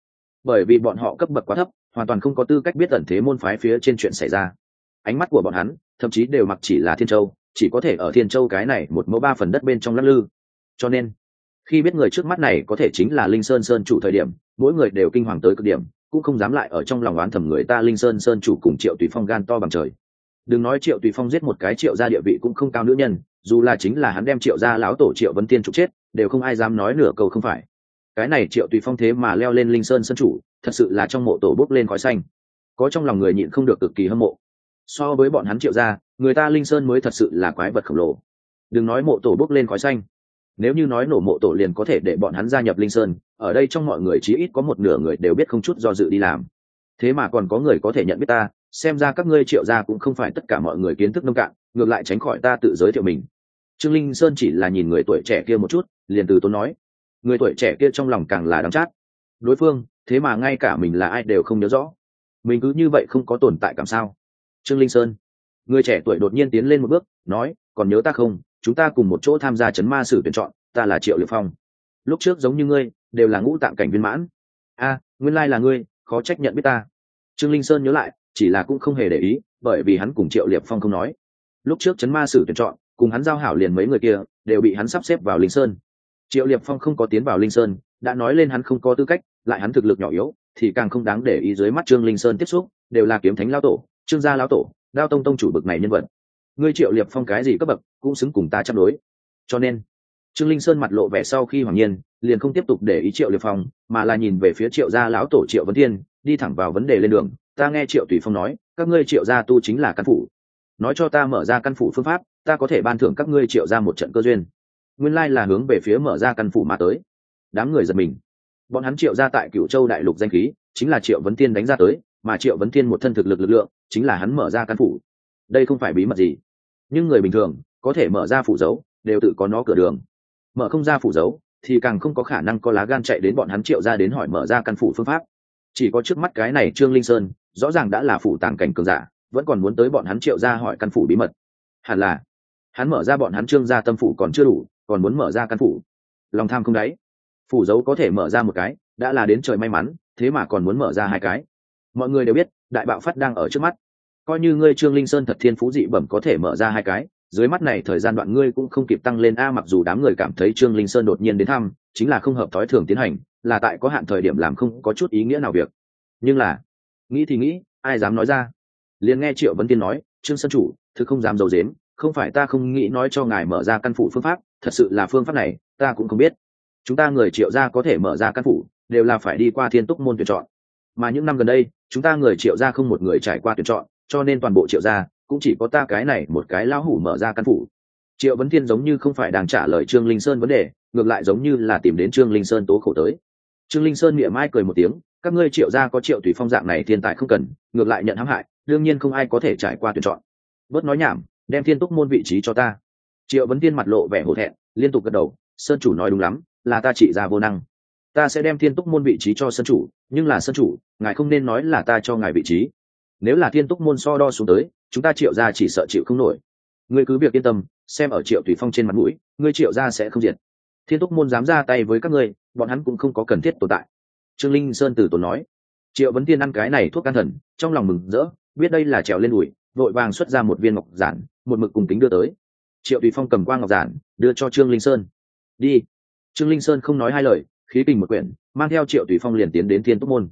Bởi vì bọn họ cấp bậc quá thấp, hoàn toàn không có tư cách biết tận thế môn phái phía trên chuyện xảy ra. Ánh mắt của bọn hắn, thậm chí đều mặc chỉ là thiên châu, chỉ có thể ở thiên châu cái này một mẫu ba phần đất bên trong lắc lư. Cho nên, khi biết người trước mắt này có thể chính là linh sơn sơn chủ thời điểm, mỗi người đều kinh hoàng tới cực điểm cũng không dám lại ở trong lòng oán thầm người ta linh sơn sơn chủ cùng triệu tùy phong gan to bằng trời. Đừng nói triệu tùy phong giết một cái triệu gia địa vị cũng không cao nữ nhân, dù là chính là hắn đem triệu gia lão tổ triệu vấn tiên trục chết, đều không ai dám nói nửa câu không phải. Cái này triệu tùy phong thế mà leo lên linh sơn sơn chủ, thật sự là trong mộ tổ bốc lên khói xanh. Có trong lòng người nhịn không được cực kỳ hâm mộ. So với bọn hắn triệu gia, người ta linh sơn mới thật sự là quái vật khổng lồ. Đừng nói mộ tổ bốc lên khói xanh nếu như nói nổ mộ tổ liền có thể để bọn hắn gia nhập linh sơn, ở đây trong mọi người chí ít có một nửa người đều biết không chút do dự đi làm. Thế mà còn có người có thể nhận biết ta, xem ra các ngươi triệu gia cũng không phải tất cả mọi người kiến thức nông cạn, ngược lại tránh khỏi ta tự giới thiệu mình. Trương linh sơn chỉ là nhìn người tuổi trẻ kia một chút, liền từ tốn nói. Người tuổi trẻ kia trong lòng càng là đắm chát. Đối phương, thế mà ngay cả mình là ai đều không nhớ rõ. Mình cứ như vậy không có tồn tại cảm sao? Trương linh sơn, người trẻ tuổi đột nhiên tiến lên một bước, nói, còn nhớ ta không? Chúng ta cùng một chỗ tham gia chấn ma sử tuyển chọn, ta là triệu liệt phong. Lúc trước giống như ngươi, đều là ngũ tạng cảnh viên mãn. A, nguyên lai là ngươi, khó trách nhận biết ta. Trương linh sơn nhớ lại, chỉ là cũng không hề để ý, bởi vì hắn cùng triệu liệt phong không nói. Lúc trước chấn ma sử tuyển chọn, cùng hắn giao hảo liền mấy người kia, đều bị hắn sắp xếp vào linh sơn. Triệu liệt phong không có tiến vào linh sơn, đã nói lên hắn không có tư cách, lại hắn thực lực nhỏ yếu, thì càng không đáng để ý dưới mắt trương linh sơn tiếp xúc, đều là kiếm thánh lao tổ, trương gia lao tổ, đao tông tông chủ bực này nhân vật ngươi triệu liệp phong cái gì cấp bậc, cũng xứng cùng ta chấp đối. Cho nên, trương linh sơn mặt lộ vẻ sau khi hoàng nhiên, liền không tiếp tục để ý triệu liệp phong, mà là nhìn về phía triệu gia lão tổ triệu vấn thiên, đi thẳng vào vấn đề lên đường. Ta nghe triệu tùy phong nói, các ngươi triệu gia tu chính là căn phủ. Nói cho ta mở ra căn phủ phương pháp, ta có thể ban thưởng các ngươi triệu ra một trận cơ duyên. Nguyên lai là hướng về phía mở ra căn phủ mà tới. Đám người giật mình. Bọn hắn triệu ra tại cựu châu đại lục danh khí, chính là triệu vấn tiên đánh ra tới, mà triệu vấn tiên một thân thực lực lực lượng, chính là hắn mở ra căn phủ. Đây không phải bí mật gì nhưng người bình thường có thể mở ra phủ dấu, đều tự có nó cửa đường. Mở không ra phủ dấu, thì càng không có khả năng có lá gan chạy đến bọn hắn triệu ra đến hỏi mở ra căn phủ phương pháp. Chỉ có trước mắt cái này trương linh sơn, rõ ràng đã là phủ tàng cảnh cường giả, vẫn còn muốn tới bọn hắn triệu ra hỏi căn phủ bí mật. Hẳn là, hắn mở ra bọn hắn trương gia tâm phủ còn chưa đủ, còn muốn mở ra căn phủ. Lòng tham không đáy. Phủ dấu có thể mở ra một cái, đã là đến trời may mắn, thế mà còn muốn mở ra hai cái. Mọi người đều biết, đại bạo phát đang ở trước mắt coi như ngươi trương linh sơn thật thiên phú dị bẩm có thể mở ra hai cái, dưới mắt này thời gian đoạn ngươi cũng không kịp tăng lên a, mặc dù đám người cảm thấy trương linh sơn đột nhiên đến thăm, chính là không hợp thói thường tiến hành, là tại có hạn thời điểm làm không có chút ý nghĩa nào việc. Nhưng là, nghĩ thì nghĩ, ai dám nói ra? Liền nghe triệu vấn tiên nói, trương sơn chủ thực không dám d i ấ u dếm không phải ta không nghĩ nói cho ngài mở ra căn phủ phương pháp, thật sự là phương pháp này, ta cũng không biết. Chúng ta người triệu gia có thể mở ra căn phủ, đều là phải đi qua thiên túc môn tuyển chọn. Mà những năm gần đây, chúng ta người triệu gia không một người trải qua tuyển chọn cho nên toàn bộ triệu gia cũng chỉ có ta cái này một cái lão hủ mở ra căn phủ. Triệu vấn thiên giống như không phải đang trả lời trương linh sơn vấn đề, ngược lại giống như là tìm đến trương linh sơn tố khổ tới. Trương linh sơn miệng mai cười một tiếng, các ngươi triệu gia có triệu tùy phong dạng này thiên tài không cần, ngược lại nhận hãm hại, đương nhiên không ai có thể trải qua tuyển chọn. Bớt nói nhảm, đem thiên túc môn vị trí cho ta. Triệu vấn tiên mặt lộ vẻ hổ thẹn, liên tục gật đầu, sơn chủ nói đúng lắm, là ta trị ra vô năng. Ta sẽ đem thiên túc môn vị trí cho sơn chủ, nhưng là sơn chủ, ngài không nên nói là ta cho ngài vị trí nếu là thiên túc môn so đo xuống tới, chúng ta triệu ra chỉ sợ chịu không nổi. Ngươi cứ việc yên tâm, xem ở triệu tùy phong trên mặt mũi, ngươi triệu ra sẽ không diệt. Thiên túc môn dám ra tay với các ngươi, bọn hắn cũng không có cần thiết tồn tại. Trương linh sơn từ tốn nói. Triệu vấn tiên ăn cái này thuốc can thần, trong lòng mừng rỡ, biết đây là trèo lên đùi, vội vàng xuất ra một viên ngọc giản, một mực cùng kính đưa tới. Triệu tùy phong cầm qua ngọc giản, đưa cho trương linh sơn. Đi. Trương linh sơn không nói hai lời, khí kình một quyển, mang theo triệu tùy phong liền tiến đến thiên túc môn.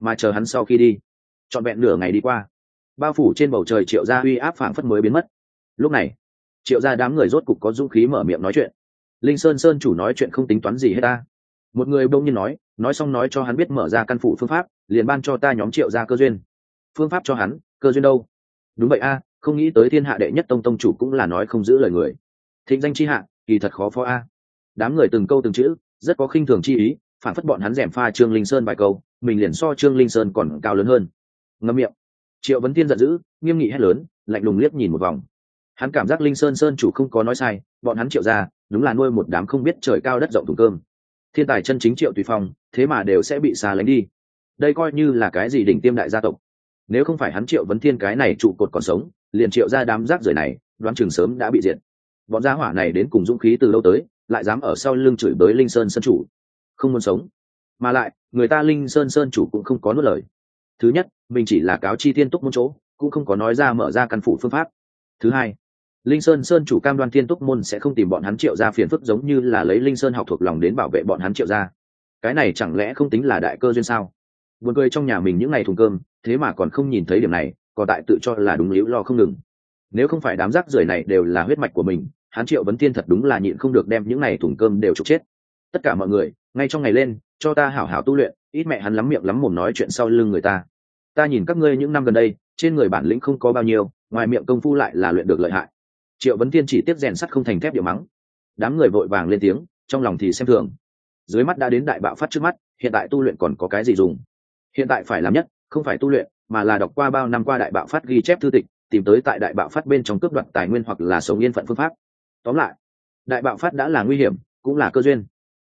Mà chờ hắn sau khi đi trọn vẹn nửa ngày đi qua. Bao phủ trên bầu trời triệu gia uy áp phảng phất mới biến mất. Lúc này, triệu gia đám người rốt cục có dũng khí mở miệng nói chuyện. Linh sơn sơn chủ nói chuyện không tính toán gì hết ta. Một người bỗng nhiên nói nói xong nói cho hắn biết mở ra căn phủ phương pháp, liền ban cho ta nhóm triệu gia cơ duyên. Phương pháp cho hắn, cơ duyên đâu? Đúng vậy a, không nghĩ tới thiên hạ đệ nhất tông tông chủ cũng là nói không giữ lời người. Thịnh danh chi hạ, kỳ thật khó phó a. Đám người từng câu từng chữ, rất có khinh thường chi ý phản phất bọn hắn rèm pha trương linh sơn vài câu, mình liền so trương linh sơn còn cao lớn hơn ngâm miệng. Triệu vấn tiên giận dữ, nghiêm nghị hét lớn, lạnh lùng liếc nhìn một vòng. Hắn cảm giác linh sơn sơn chủ không có nói sai, bọn hắn triệu ra đúng là nuôi một đám không biết trời cao đất rộng thùng cơm. Thiên tài chân chính triệu tùy phong, thế mà đều sẽ bị xa lánh đi. Đây coi như là cái gì đỉnh tiêm đại gia tộc. Nếu không phải hắn triệu vấn thiên cái này trụ cột còn sống, liền triệu ra đám rác rưởi này, đoán chừng sớm đã bị diệt. Bọn gia hỏa này đến cùng dũng khí từ lâu tới, lại dám ở sau lưng chửi bới linh sơn sơn chủ. Không muốn sống. Mà lại, người ta linh sơn sơn chủ cũng không có nuốt lời thứ nhất, mình chỉ là cáo chi thiên túc môn chỗ, cũng không có nói ra mở ra căn phủ phương pháp. Thứ hai, linh sơn sơn chủ cam đoan thiên túc môn sẽ không tìm bọn hắn triệu ra phiền phức giống như là lấy linh sơn học thuộc lòng đến bảo vệ bọn hắn triệu ra. Cái này chẳng lẽ không tính là đại cơ duyên sao? Buồn cười trong nhà mình những ngày thùng cơm, thế mà còn không nhìn thấy điểm này, còn tại tự cho là đúng liễu lo không ngừng. Nếu không phải đám rác rưởi này đều là huyết mạch của mình, hắn triệu vấn tiên thật đúng là nhịn không được đem những ngày thùng cơm đều trục chết. Tất cả mọi người, ngay trong ngày lên cho ta hảo hảo tu luyện, ít mẹ hắn lắm miệng lắm mồm nói chuyện sau lưng người ta. Ta nhìn các ngươi những năm gần đây, trên người bản lĩnh không có bao nhiêu, ngoài miệng công phu lại là luyện được lợi hại. Triệu vấn tiên chỉ tiếp rèn sắt không thành thép điệu mắng. Đám người vội vàng lên tiếng, trong lòng thì xem thường. Dưới mắt đã đến đại bạo phát trước mắt, hiện tại tu luyện còn có cái gì dùng? Hiện tại phải làm nhất, không phải tu luyện, mà là đọc qua bao năm qua đại bạo phát ghi chép thư tịch, tìm tới tại đại bạo phát bên trong cướp đoạt tài nguyên hoặc là sống yên phận phương pháp. Tóm lại, đại bạo phát đã là nguy hiểm, cũng là cơ duyên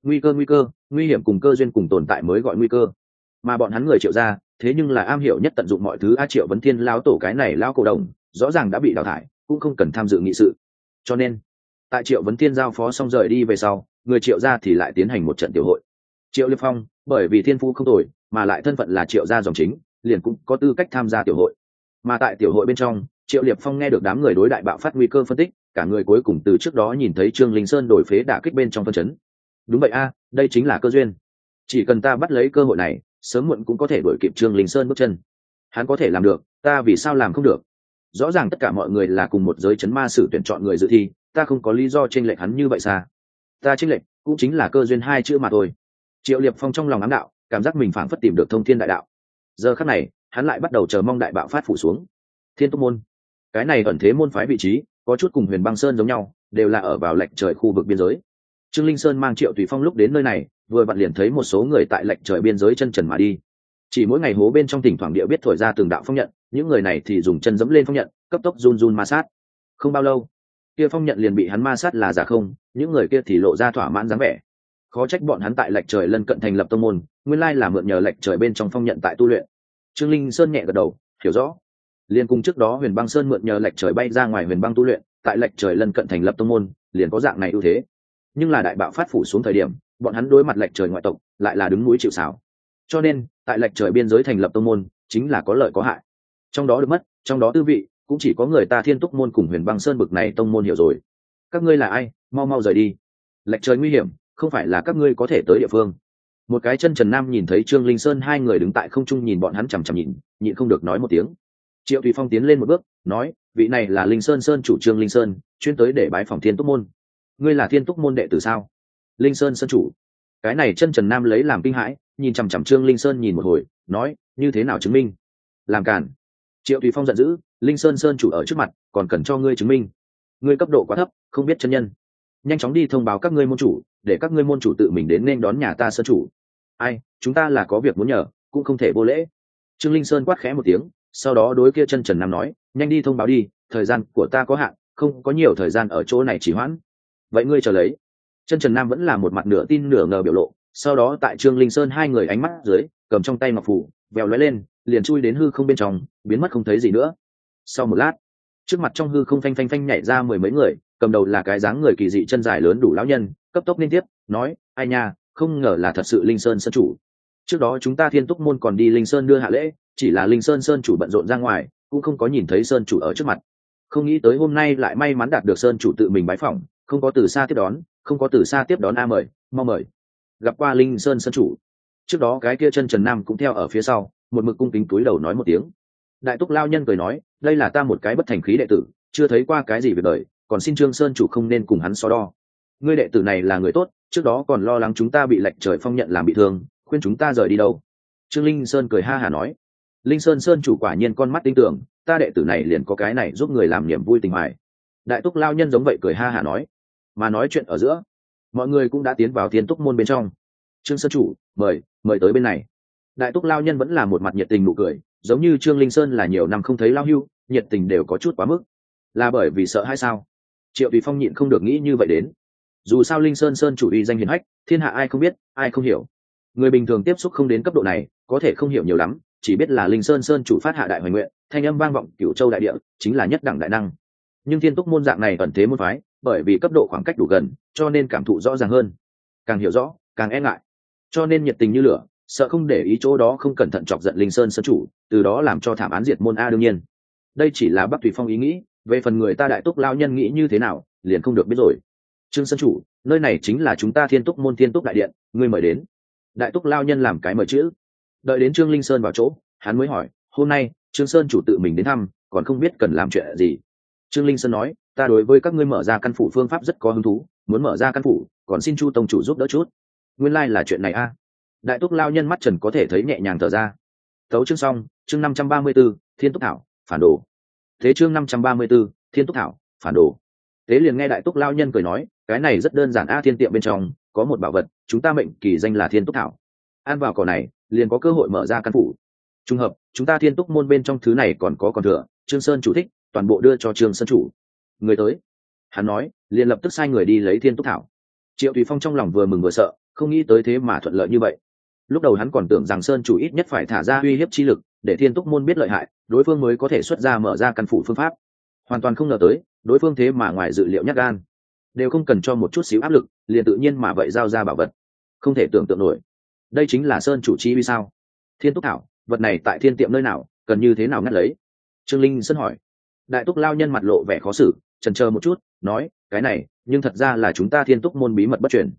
nguy cơ nguy cơ, nguy hiểm cùng cơ duyên cùng tồn tại mới gọi nguy cơ. Mà bọn hắn người triệu ra thế nhưng là am hiểu nhất tận dụng mọi thứ a triệu vấn thiên lao tổ cái này lao cổ đồng, rõ ràng đã bị đào thải, cũng không cần tham dự nghị sự. Cho nên, tại triệu vấn thiên giao phó xong rời đi về sau, người triệu ra thì lại tiến hành một trận tiểu hội. Triệu liêm phong, bởi vì thiên phu không tồi, mà lại thân phận là triệu gia dòng chính, liền cũng có tư cách tham gia tiểu hội. Mà tại tiểu hội bên trong, triệu liệp phong nghe được đám người đối đại bạo phát nguy cơ phân tích, cả người cuối cùng từ trước đó nhìn thấy trương linh sơn đổi phế đả kích bên trong phân chấn đúng vậy a, đây chính là cơ duyên. Chỉ cần ta bắt lấy cơ hội này, sớm muộn cũng có thể đuổi kịp trương linh sơn bước chân. Hắn có thể làm được, ta vì sao làm không được? Rõ ràng tất cả mọi người là cùng một giới chấn ma sử tuyển chọn người dự thi, ta không có lý do tranh lệch hắn như vậy xa. Ta tranh lệch cũng chính là cơ duyên hai chữ mà thôi. Triệu liệp phong trong lòng ám đạo, cảm giác mình phảng phất tìm được thông thiên đại đạo. Giờ khắc này, hắn lại bắt đầu chờ mong đại bạo phát phủ xuống. Thiên túc môn. Cái này ẩn thế môn phái vị trí, có chút cùng huyền băng sơn giống nhau, đều là ở vào lệch trời khu vực biên giới trương linh sơn mang triệu tùy phong lúc đến nơi này, vừa vặn liền thấy một số người tại lệnh trời biên giới chân trần mà đi. Chỉ mỗi ngày hố bên trong tỉnh thoảng địa biết thổi ra từng đạo phong nhận, những người này thì dùng chân dẫm lên phong nhận, cấp tốc run run ma sát. Không bao lâu, kia phong nhận liền bị hắn ma sát là giả không, những người kia thì lộ ra thỏa mãn dáng vẻ. Khó trách bọn hắn tại lệch trời lân cận thành lập tông môn, nguyên lai là mượn nhờ lệch trời bên trong phong nhận tại tu luyện. Trương linh sơn nhẹ gật đầu, hiểu rõ. Liền cùng trước đó huyền băng sơn mượn nhờ lệch trời bay ra ngoài huyền băng tu luyện, tại lệch trời lân cận thành lập tông môn, liền có dạng này ưu thế nhưng là đại bạo phát phủ xuống thời điểm, bọn hắn đối mặt lệch trời ngoại tộc, lại là đứng núi chịu xảo cho nên, tại lệch trời biên giới thành lập tông môn, chính là có lợi có hại. Trong đó được mất, trong đó tư vị, cũng chỉ có người ta thiên túc môn cùng huyền băng sơn bực này tông môn hiểu rồi. Các ngươi là ai? Mau mau rời đi. Lệch trời nguy hiểm, không phải là các ngươi có thể tới địa phương. Một cái chân trần nam nhìn thấy trương linh sơn hai người đứng tại không trung nhìn bọn hắn chằm chằm nhìn, nhịn không được nói một tiếng. Triệu thùy phong tiến lên một bước, nói, vị này là linh sơn sơn chủ trương linh sơn, chuyên tới để bái phòng thiên túc môn ngươi là thiên túc môn đệ tử sao? Linh sơn sơn chủ. Cái này chân trần nam lấy làm kinh hãi, nhìn chằm chằm trương linh sơn nhìn một hồi, nói, như thế nào chứng minh? Làm cản triệu tùy phong giận dữ, linh sơn sơn chủ ở trước mặt, còn cần cho ngươi chứng minh. Ngươi cấp độ quá thấp, không biết chân nhân. Nhanh chóng đi thông báo các ngươi môn chủ, để các ngươi môn chủ tự mình đến nên đón nhà ta sơn chủ. Ai, chúng ta là có việc muốn nhờ, cũng không thể vô lễ. Trương linh sơn quát khẽ một tiếng, sau đó đối kia chân trần nam nói, nhanh đi thông báo đi, thời gian của ta có hạn, không có nhiều thời gian ở chỗ này chỉ hoãn vậy ngươi chờ lấy. Chân trần nam vẫn là một mặt nửa tin nửa ngờ biểu lộ, sau đó tại trương linh sơn hai người ánh mắt dưới, cầm trong tay ngọc phủ, vèo lóe lên, liền chui đến hư không bên trong, biến mất không thấy gì nữa. Sau một lát, trước mặt trong hư không phanh phanh phanh nhảy ra mười mấy người, cầm đầu là cái dáng người kỳ dị chân dài lớn đủ lão nhân, cấp tốc liên tiếp, nói, ai nha, không ngờ là thật sự linh sơn sơn chủ. Trước đó chúng ta thiên túc môn còn đi linh sơn đưa hạ lễ, chỉ là linh sơn sơn chủ bận rộn ra ngoài, cũng không có nhìn thấy sơn chủ ở trước mặt. Không nghĩ tới hôm nay lại may mắn đạt được sơn chủ tự mình bái phỏng không có từ xa tiếp đón, không có từ xa tiếp đón a mời, mong mời. Gặp qua linh sơn sơn chủ. Trước đó cái kia chân trần nam cũng theo ở phía sau, một mực cung kính túi đầu nói một tiếng. Đại túc lao nhân cười nói, đây là ta một cái bất thành khí đệ tử, chưa thấy qua cái gì về đời, còn xin trương sơn chủ không nên cùng hắn so đo. Ngươi đệ tử này là người tốt, trước đó còn lo lắng chúng ta bị lệnh trời phong nhận làm bị thương, khuyên chúng ta rời đi đâu? Trương linh sơn cười ha hà nói. Linh sơn sơn chủ quả nhiên con mắt tin tưởng ta đệ tử này liền có cái này giúp người làm niềm vui tình hoài. Đại túc lao nhân giống vậy cười ha hà nói mà nói chuyện ở giữa, mọi người cũng đã tiến vào Thiên túc môn bên trong. Trương sơn chủ, mời mời tới bên này. Đại túc lao nhân vẫn là một mặt nhiệt tình nụ cười, giống như trương linh sơn là nhiều năm không thấy lao hưu, nhiệt tình đều có chút quá mức. Là bởi vì sợ hay sao? Triệu tùy phong nhịn không được nghĩ như vậy đến. Dù sao linh sơn sơn chủ y danh hiền hách, thiên hạ ai không biết, ai không hiểu. Người bình thường tiếp xúc không đến cấp độ này, có thể không hiểu nhiều lắm, chỉ biết là linh sơn sơn chủ phát hạ đại hoài nguyện, thanh âm vang vọng cửu châu đại địa, chính là nhất đẳng đại năng. Nhưng thiên túc môn dạng này ẩn thế môn phái bởi vì cấp độ khoảng cách đủ gần, cho nên cảm thụ rõ ràng hơn. Càng hiểu rõ, càng e ngại. Cho nên nhiệt tình như lửa, sợ không để ý chỗ đó không cẩn thận chọc giận linh sơn sơn chủ, từ đó làm cho thảm án diệt môn a đương nhiên. Đây chỉ là bắc thủy phong ý nghĩ, về phần người ta đại túc lao nhân nghĩ như thế nào, liền không được biết rồi. Trương sơn chủ, nơi này chính là chúng ta thiên túc môn thiên túc đại điện, ngươi mời đến. Đại túc lao nhân làm cái mời chữ. Đợi đến trương linh sơn vào chỗ, hắn mới hỏi, hôm nay, trương sơn chủ tự mình đến thăm, còn không biết cần làm chuyện gì? Trương linh sơn nói ta đối với các ngươi mở ra căn phủ phương pháp rất có hứng thú, muốn mở ra căn phủ, còn xin chu tông chủ giúp đỡ chút. Nguyên lai、like、là chuyện này a. Đại túc lao nhân mắt trần có thể thấy nhẹ nhàng thở ra. Thấu chương xong, chương năm trăm ba mươi b ố thiên túc thảo, phản đồ. Thế chương năm trăm ba mươi b ố thiên túc thảo, phản đồ. Thế liền nghe đại túc lao nhân cười nói, cái này rất đơn giản a, thiên tiệm bên trong, có một bảo vật, chúng ta mệnh kỳ danh là thiên túc thảo. Ăn vào cỏ này, liền có cơ hội mở ra căn phủ. Trùng hợp, chúng ta thiên túc môn bên trong thứ này còn có còn thừa, trương sơn chủ thích, toàn bộ đưa cho trương sơn chủ người tới. Hắn nói, liền lập tức sai người đi lấy thiên túc thảo. Triệu tùy phong trong lòng vừa mừng vừa sợ, không nghĩ tới thế mà thuận lợi như vậy. Lúc đầu hắn còn tưởng rằng sơn chủ ít nhất phải thả ra uy hiếp chi lực, để thiên túc môn biết lợi hại, đối phương mới có thể xuất ra mở ra căn phủ phương pháp. Hoàn toàn không ngờ tới, đối phương thế mà ngoài dự liệu nhắc gan. Đều không cần cho một chút xíu áp lực, liền tự nhiên mà vậy giao ra bảo vật. Không thể tưởng tượng nổi. Đây chính là sơn chủ chi vì sao? Thiên túc thảo, vật này tại thiên tiệm nơi nào, cần như thế nào ngắt lấy? Trương linh sân hỏi. Đại túc lao nhân mặt lộ vẻ khó xử trần chờ một chút, nói, cái này, nhưng thật ra là chúng ta thiên túc môn bí mật bất truyền.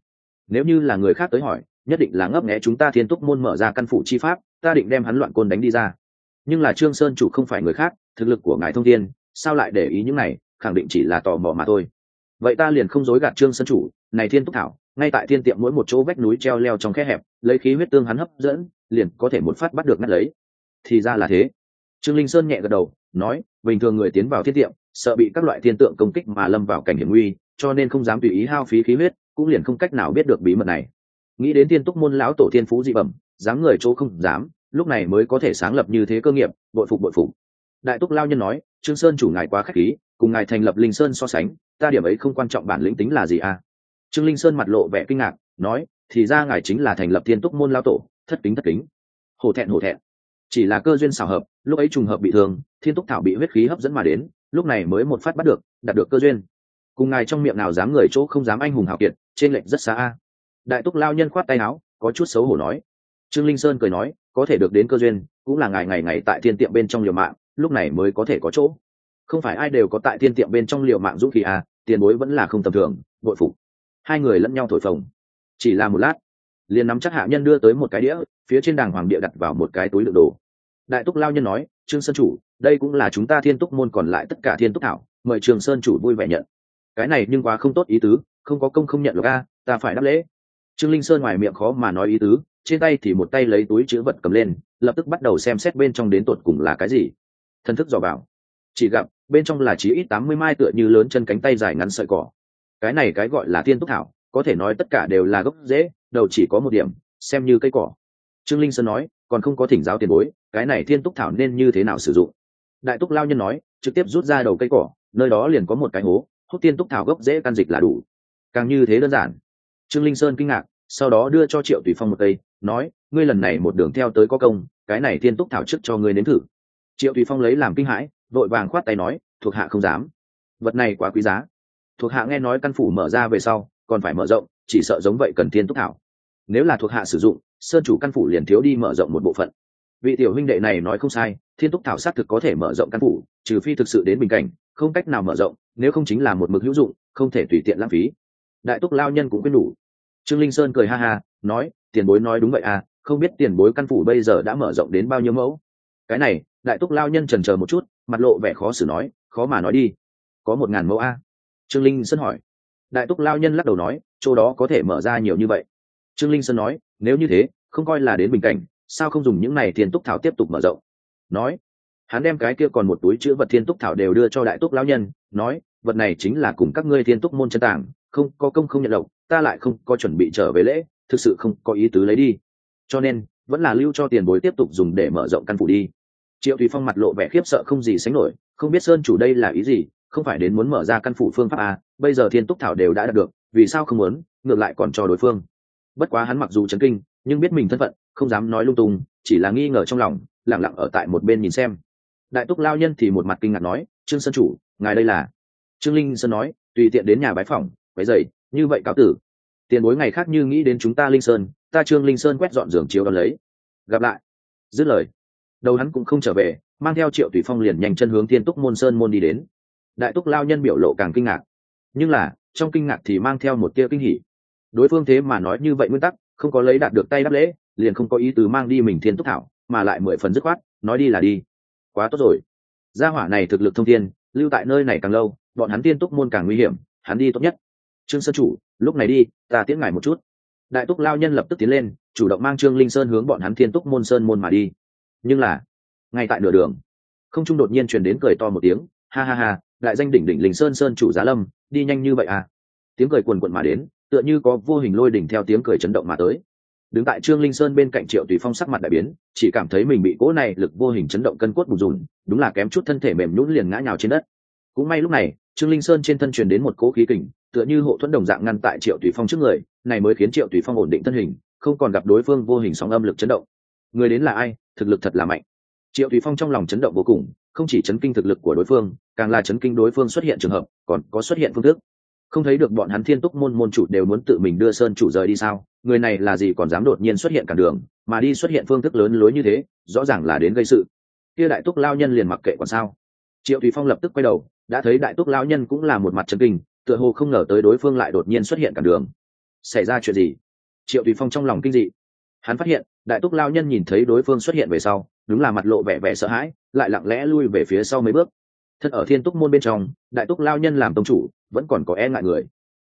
Nếu như là người khác tới hỏi, nhất định là ngấp nghẽ chúng ta thiên túc môn mở ra căn phủ chi pháp, ta định đem hắn loạn côn đánh đi ra. Nhưng là trương sơn chủ không phải người khác, thực lực của ngài thông thiên, sao lại để ý những này, khẳng định chỉ là tò mò mà thôi. Vậy ta liền không dối gạt trương sơn chủ, này thiên túc thảo, ngay tại thiên tiệm mỗi một chỗ vách núi treo leo trong khe hẹp, lấy khí huyết tương hắn hấp dẫn, liền có thể một phát bắt được ngắt lấy. Thì ra là thế. Trương linh sơn nhẹ gật đầu nói, bình thường người tiến vào thiết tiệm, sợ bị các loại thiên tượng công kích mà lâm vào cảnh hiểm nguy, cho nên không dám tùy ý hao phí khí huyết, cũng liền không cách nào biết được bí mật này. Nghĩ đến tiên túc môn lão tổ thiên phú dị bẩm, dám người chỗ không dám, lúc này mới có thể sáng lập như thế cơ nghiệp, bội phục bội phục. Đại túc lao nhân nói, trương sơn chủ ngài quá khách khí, cùng ngài thành lập linh sơn so sánh, ta điểm ấy không quan trọng bản lĩnh tính là gì à? Trương linh sơn mặt lộ vẻ kinh ngạc, nói, thì ra ngài chính là thành lập thiên túc môn lao tổ, thất kính thất kính. Hổ thẹn hổ thẹn chỉ là cơ duyên xảo hợp, lúc ấy trùng hợp bị thương, thiên túc thảo bị huyết khí hấp dẫn mà đến, lúc này mới một phát bắt được, đạt được cơ duyên. Cùng ngài trong miệng nào dám người chỗ không dám anh hùng hào kiệt, trên lệnh rất xa a. Đại túc lao nhân khoát tay áo, có chút xấu hổ nói. Trương linh sơn cười nói, có thể được đến cơ duyên, cũng là ngài ngày ngày tại thiên tiệm bên trong liều mạng, lúc này mới có thể có chỗ. Không phải ai đều có tại thiên tiệm bên trong liều mạng giúp khi à tiền bối vẫn là không tầm thường, bội phục. Hai người lẫn nhau thổi phồng. Chỉ là một lát, liền nắm chắc hạ nhân đưa tới một cái đĩa, phía trên đàng hoàng địa đặt vào một cái túi đựng đồ đại túc lao nhân nói, trương sơn chủ, đây cũng là chúng ta thiên túc môn còn lại tất cả thiên túc thảo, mời trường sơn chủ vui vẻ nhận. Cái này nhưng quá không tốt ý tứ, không có công không nhận được a, ta phải đáp lễ. Trương linh sơn ngoài miệng khó mà nói ý tứ, trên tay thì một tay lấy túi chữ vật cầm lên, lập tức bắt đầu xem xét bên trong đến tột cùng là cái gì. Thân thức dò vào. Chỉ gặp, bên trong là chỉ ít tám mươi mai tựa như lớn chân cánh tay dài ngắn sợi cỏ. Cái này cái gọi là Thiên túc thảo, có thể nói tất cả đều là gốc dễ đầu chỉ có một điểm, xem như cây cỏ trương linh sơn nói, còn không có thỉnh giáo tiền bối, cái này thiên túc thảo nên như thế nào sử dụng? Đại túc lao nhân nói, trực tiếp rút ra đầu cây cỏ, nơi đó liền có một cái hố, hút tiên túc thảo gốc dễ căn dịch là đủ. Càng như thế đơn giản. Trương linh sơn kinh ngạc, sau đó đưa cho triệu tùy phong một cây, nói, ngươi lần này một đường theo tới có công, cái này tiên túc thảo trước cho ngươi nếm thử. Triệu tùy phong lấy làm kinh hãi, vội vàng khoát tay nói, thuộc hạ không dám. Vật này quá quý giá. Thuộc hạ nghe nói căn phủ mở ra về sau, còn phải mở rộng, chỉ sợ giống vậy cần tiên túc thảo nếu là thuộc hạ sử dụng, sơn chủ căn phủ liền thiếu đi mở rộng một bộ phận. Vị tiểu huynh đệ này nói không sai, thiên túc thảo xác thực có thể mở rộng căn phủ, trừ phi thực sự đến bình cảnh, không cách nào mở rộng, nếu không chính là một mực hữu dụng, không thể tùy tiện lãng phí. Đại túc lao nhân cũng quyết đủ trương linh sơn cười ha ha, nói, tiền bối nói đúng vậy à không biết tiền bối căn phủ bây giờ đã mở rộng đến bao nhiêu mẫu? Cái này, đại túc lao nhân trần chờ một chút, mặt lộ vẻ khó xử nói, khó mà nói đi, có một ngàn mẫu a. Trương linh sơn hỏi. Đại túc lao nhân lắc đầu nói, chỗ đó có thể mở ra nhiều như vậy trương linh sơn nói nếu như thế không coi là đến bình cảnh sao không dùng những này thiên túc thảo tiếp tục mở rộng? Nói hắn đem cái kia còn một túi chữ vật thiên túc thảo đều đưa cho đại túc lão nhân nói vật này chính là cùng các ngươi thiên túc môn chân tảng không có công không nhận lộc ta lại không có chuẩn bị trở về lễ thực sự không có ý tứ lấy đi. Cho nên vẫn là lưu cho tiền bối tiếp tục dùng để mở rộng căn phủ đi. Triệu thủy phong mặt lộ vẻ khiếp sợ không gì sánh nổi không biết sơn chủ đây là ý gì không phải đến muốn mở ra căn phủ phương pháp à, bây giờ thiên túc thảo đều đã đạt được vì sao không muốn ngược lại còn cho đối phương bất quá hắn mặc dù chấn kinh, nhưng biết mình thân phận, không dám nói lung tung, chỉ là nghi ngờ trong lòng lẳng lặng ở tại một bên nhìn xem. Đại túc lao nhân thì một mặt kinh ngạc nói, trương sơn chủ, ngài đây là? Trương linh sơn nói, tùy tiện đến nhà bái phòng quấy dày như vậy cáo tử. Tiền bối ngày khác như nghĩ đến chúng ta linh sơn, ta trương linh sơn quét dọn giường chiếu đón lấy. Gặp lại. Dứt lời, đầu hắn cũng không trở về, mang theo triệu tùy phong liền nhanh chân hướng thiên túc môn sơn môn đi đến. Đại túc lao nhân biểu lộ càng kinh ngạc. Nhưng là, trong kinh ngạc thì mang theo một tia kinh hỉ đối phương thế mà nói như vậy nguyên tắc, không có lấy đạt được tay đáp lễ, liền không có ý tứ mang đi mình thiên túc thảo, mà lại mười phần dứt khoát, nói đi là đi. Quá tốt rồi. Gia hỏa này thực lực thông thiên, lưu tại nơi này càng lâu, bọn hắn tiên túc môn càng nguy hiểm, hắn đi tốt nhất. Trương sơn chủ, lúc này đi, ta tiễn ngài một chút. Đại túc lao nhân lập tức tiến lên, chủ động mang trương linh sơn hướng bọn hắn thiên túc môn sơn môn mà đi. Nhưng là, ngay tại nửa đường, không trung đột nhiên truyền đến cười to một tiếng, ha ha ha, đại danh đỉnh đỉnh linh sơn sơn chủ giá lâm, đi nhanh như vậy à? Tiếng cười quần quận mà đến tựa như có vô hình lôi đỉnh theo tiếng cười chấn động mà tới. Đứng tại trương linh sơn bên cạnh triệu tùy phong sắc mặt đại biến, chỉ cảm thấy mình bị cỗ này lực vô hình chấn động cân cốt bùn rùn đúng là kém chút thân thể mềm nhũn liền ngã nhào trên đất. Cũng may lúc này, trương linh sơn trên thân truyền đến một cỗ khí kình, tựa như hộ thuẫn đồng dạng ngăn tại triệu tùy phong trước người, này mới khiến triệu tùy phong ổn định thân hình, không còn gặp đối phương vô hình sóng âm lực chấn động. Người đến là ai? Thực lực thật là mạnh. Triệu tùy phong trong lòng chấn động vô cùng, không chỉ chấn kinh thực lực của đối phương, càng là chấn kinh đối phương xuất hiện trường hợp, còn có xuất hiện phương thức không thấy được bọn hắn thiên túc môn môn chủ đều muốn tự mình đưa sơn chủ rời đi sao? Người này là gì còn dám đột nhiên xuất hiện cản đường, mà đi xuất hiện phương thức lớn lối như thế, rõ ràng là đến gây sự. Kia đại túc lao nhân liền mặc kệ còn sao? Triệu thủy phong lập tức quay đầu, đã thấy đại túc lao nhân cũng là một mặt chân kinh, tựa hồ không ngờ tới đối phương lại đột nhiên xuất hiện cản đường. Xảy ra chuyện gì? Triệu thủy phong trong lòng kinh dị. Hắn phát hiện, đại túc lao nhân nhìn thấy đối phương xuất hiện về sau, đúng là mặt lộ vẻ vẻ sợ hãi, lại lặng lẽ lui về phía sau mấy bước. Thật ở thiên túc môn bên trong, đại túc lao nhân làm tông chủ vẫn còn có e ngại người.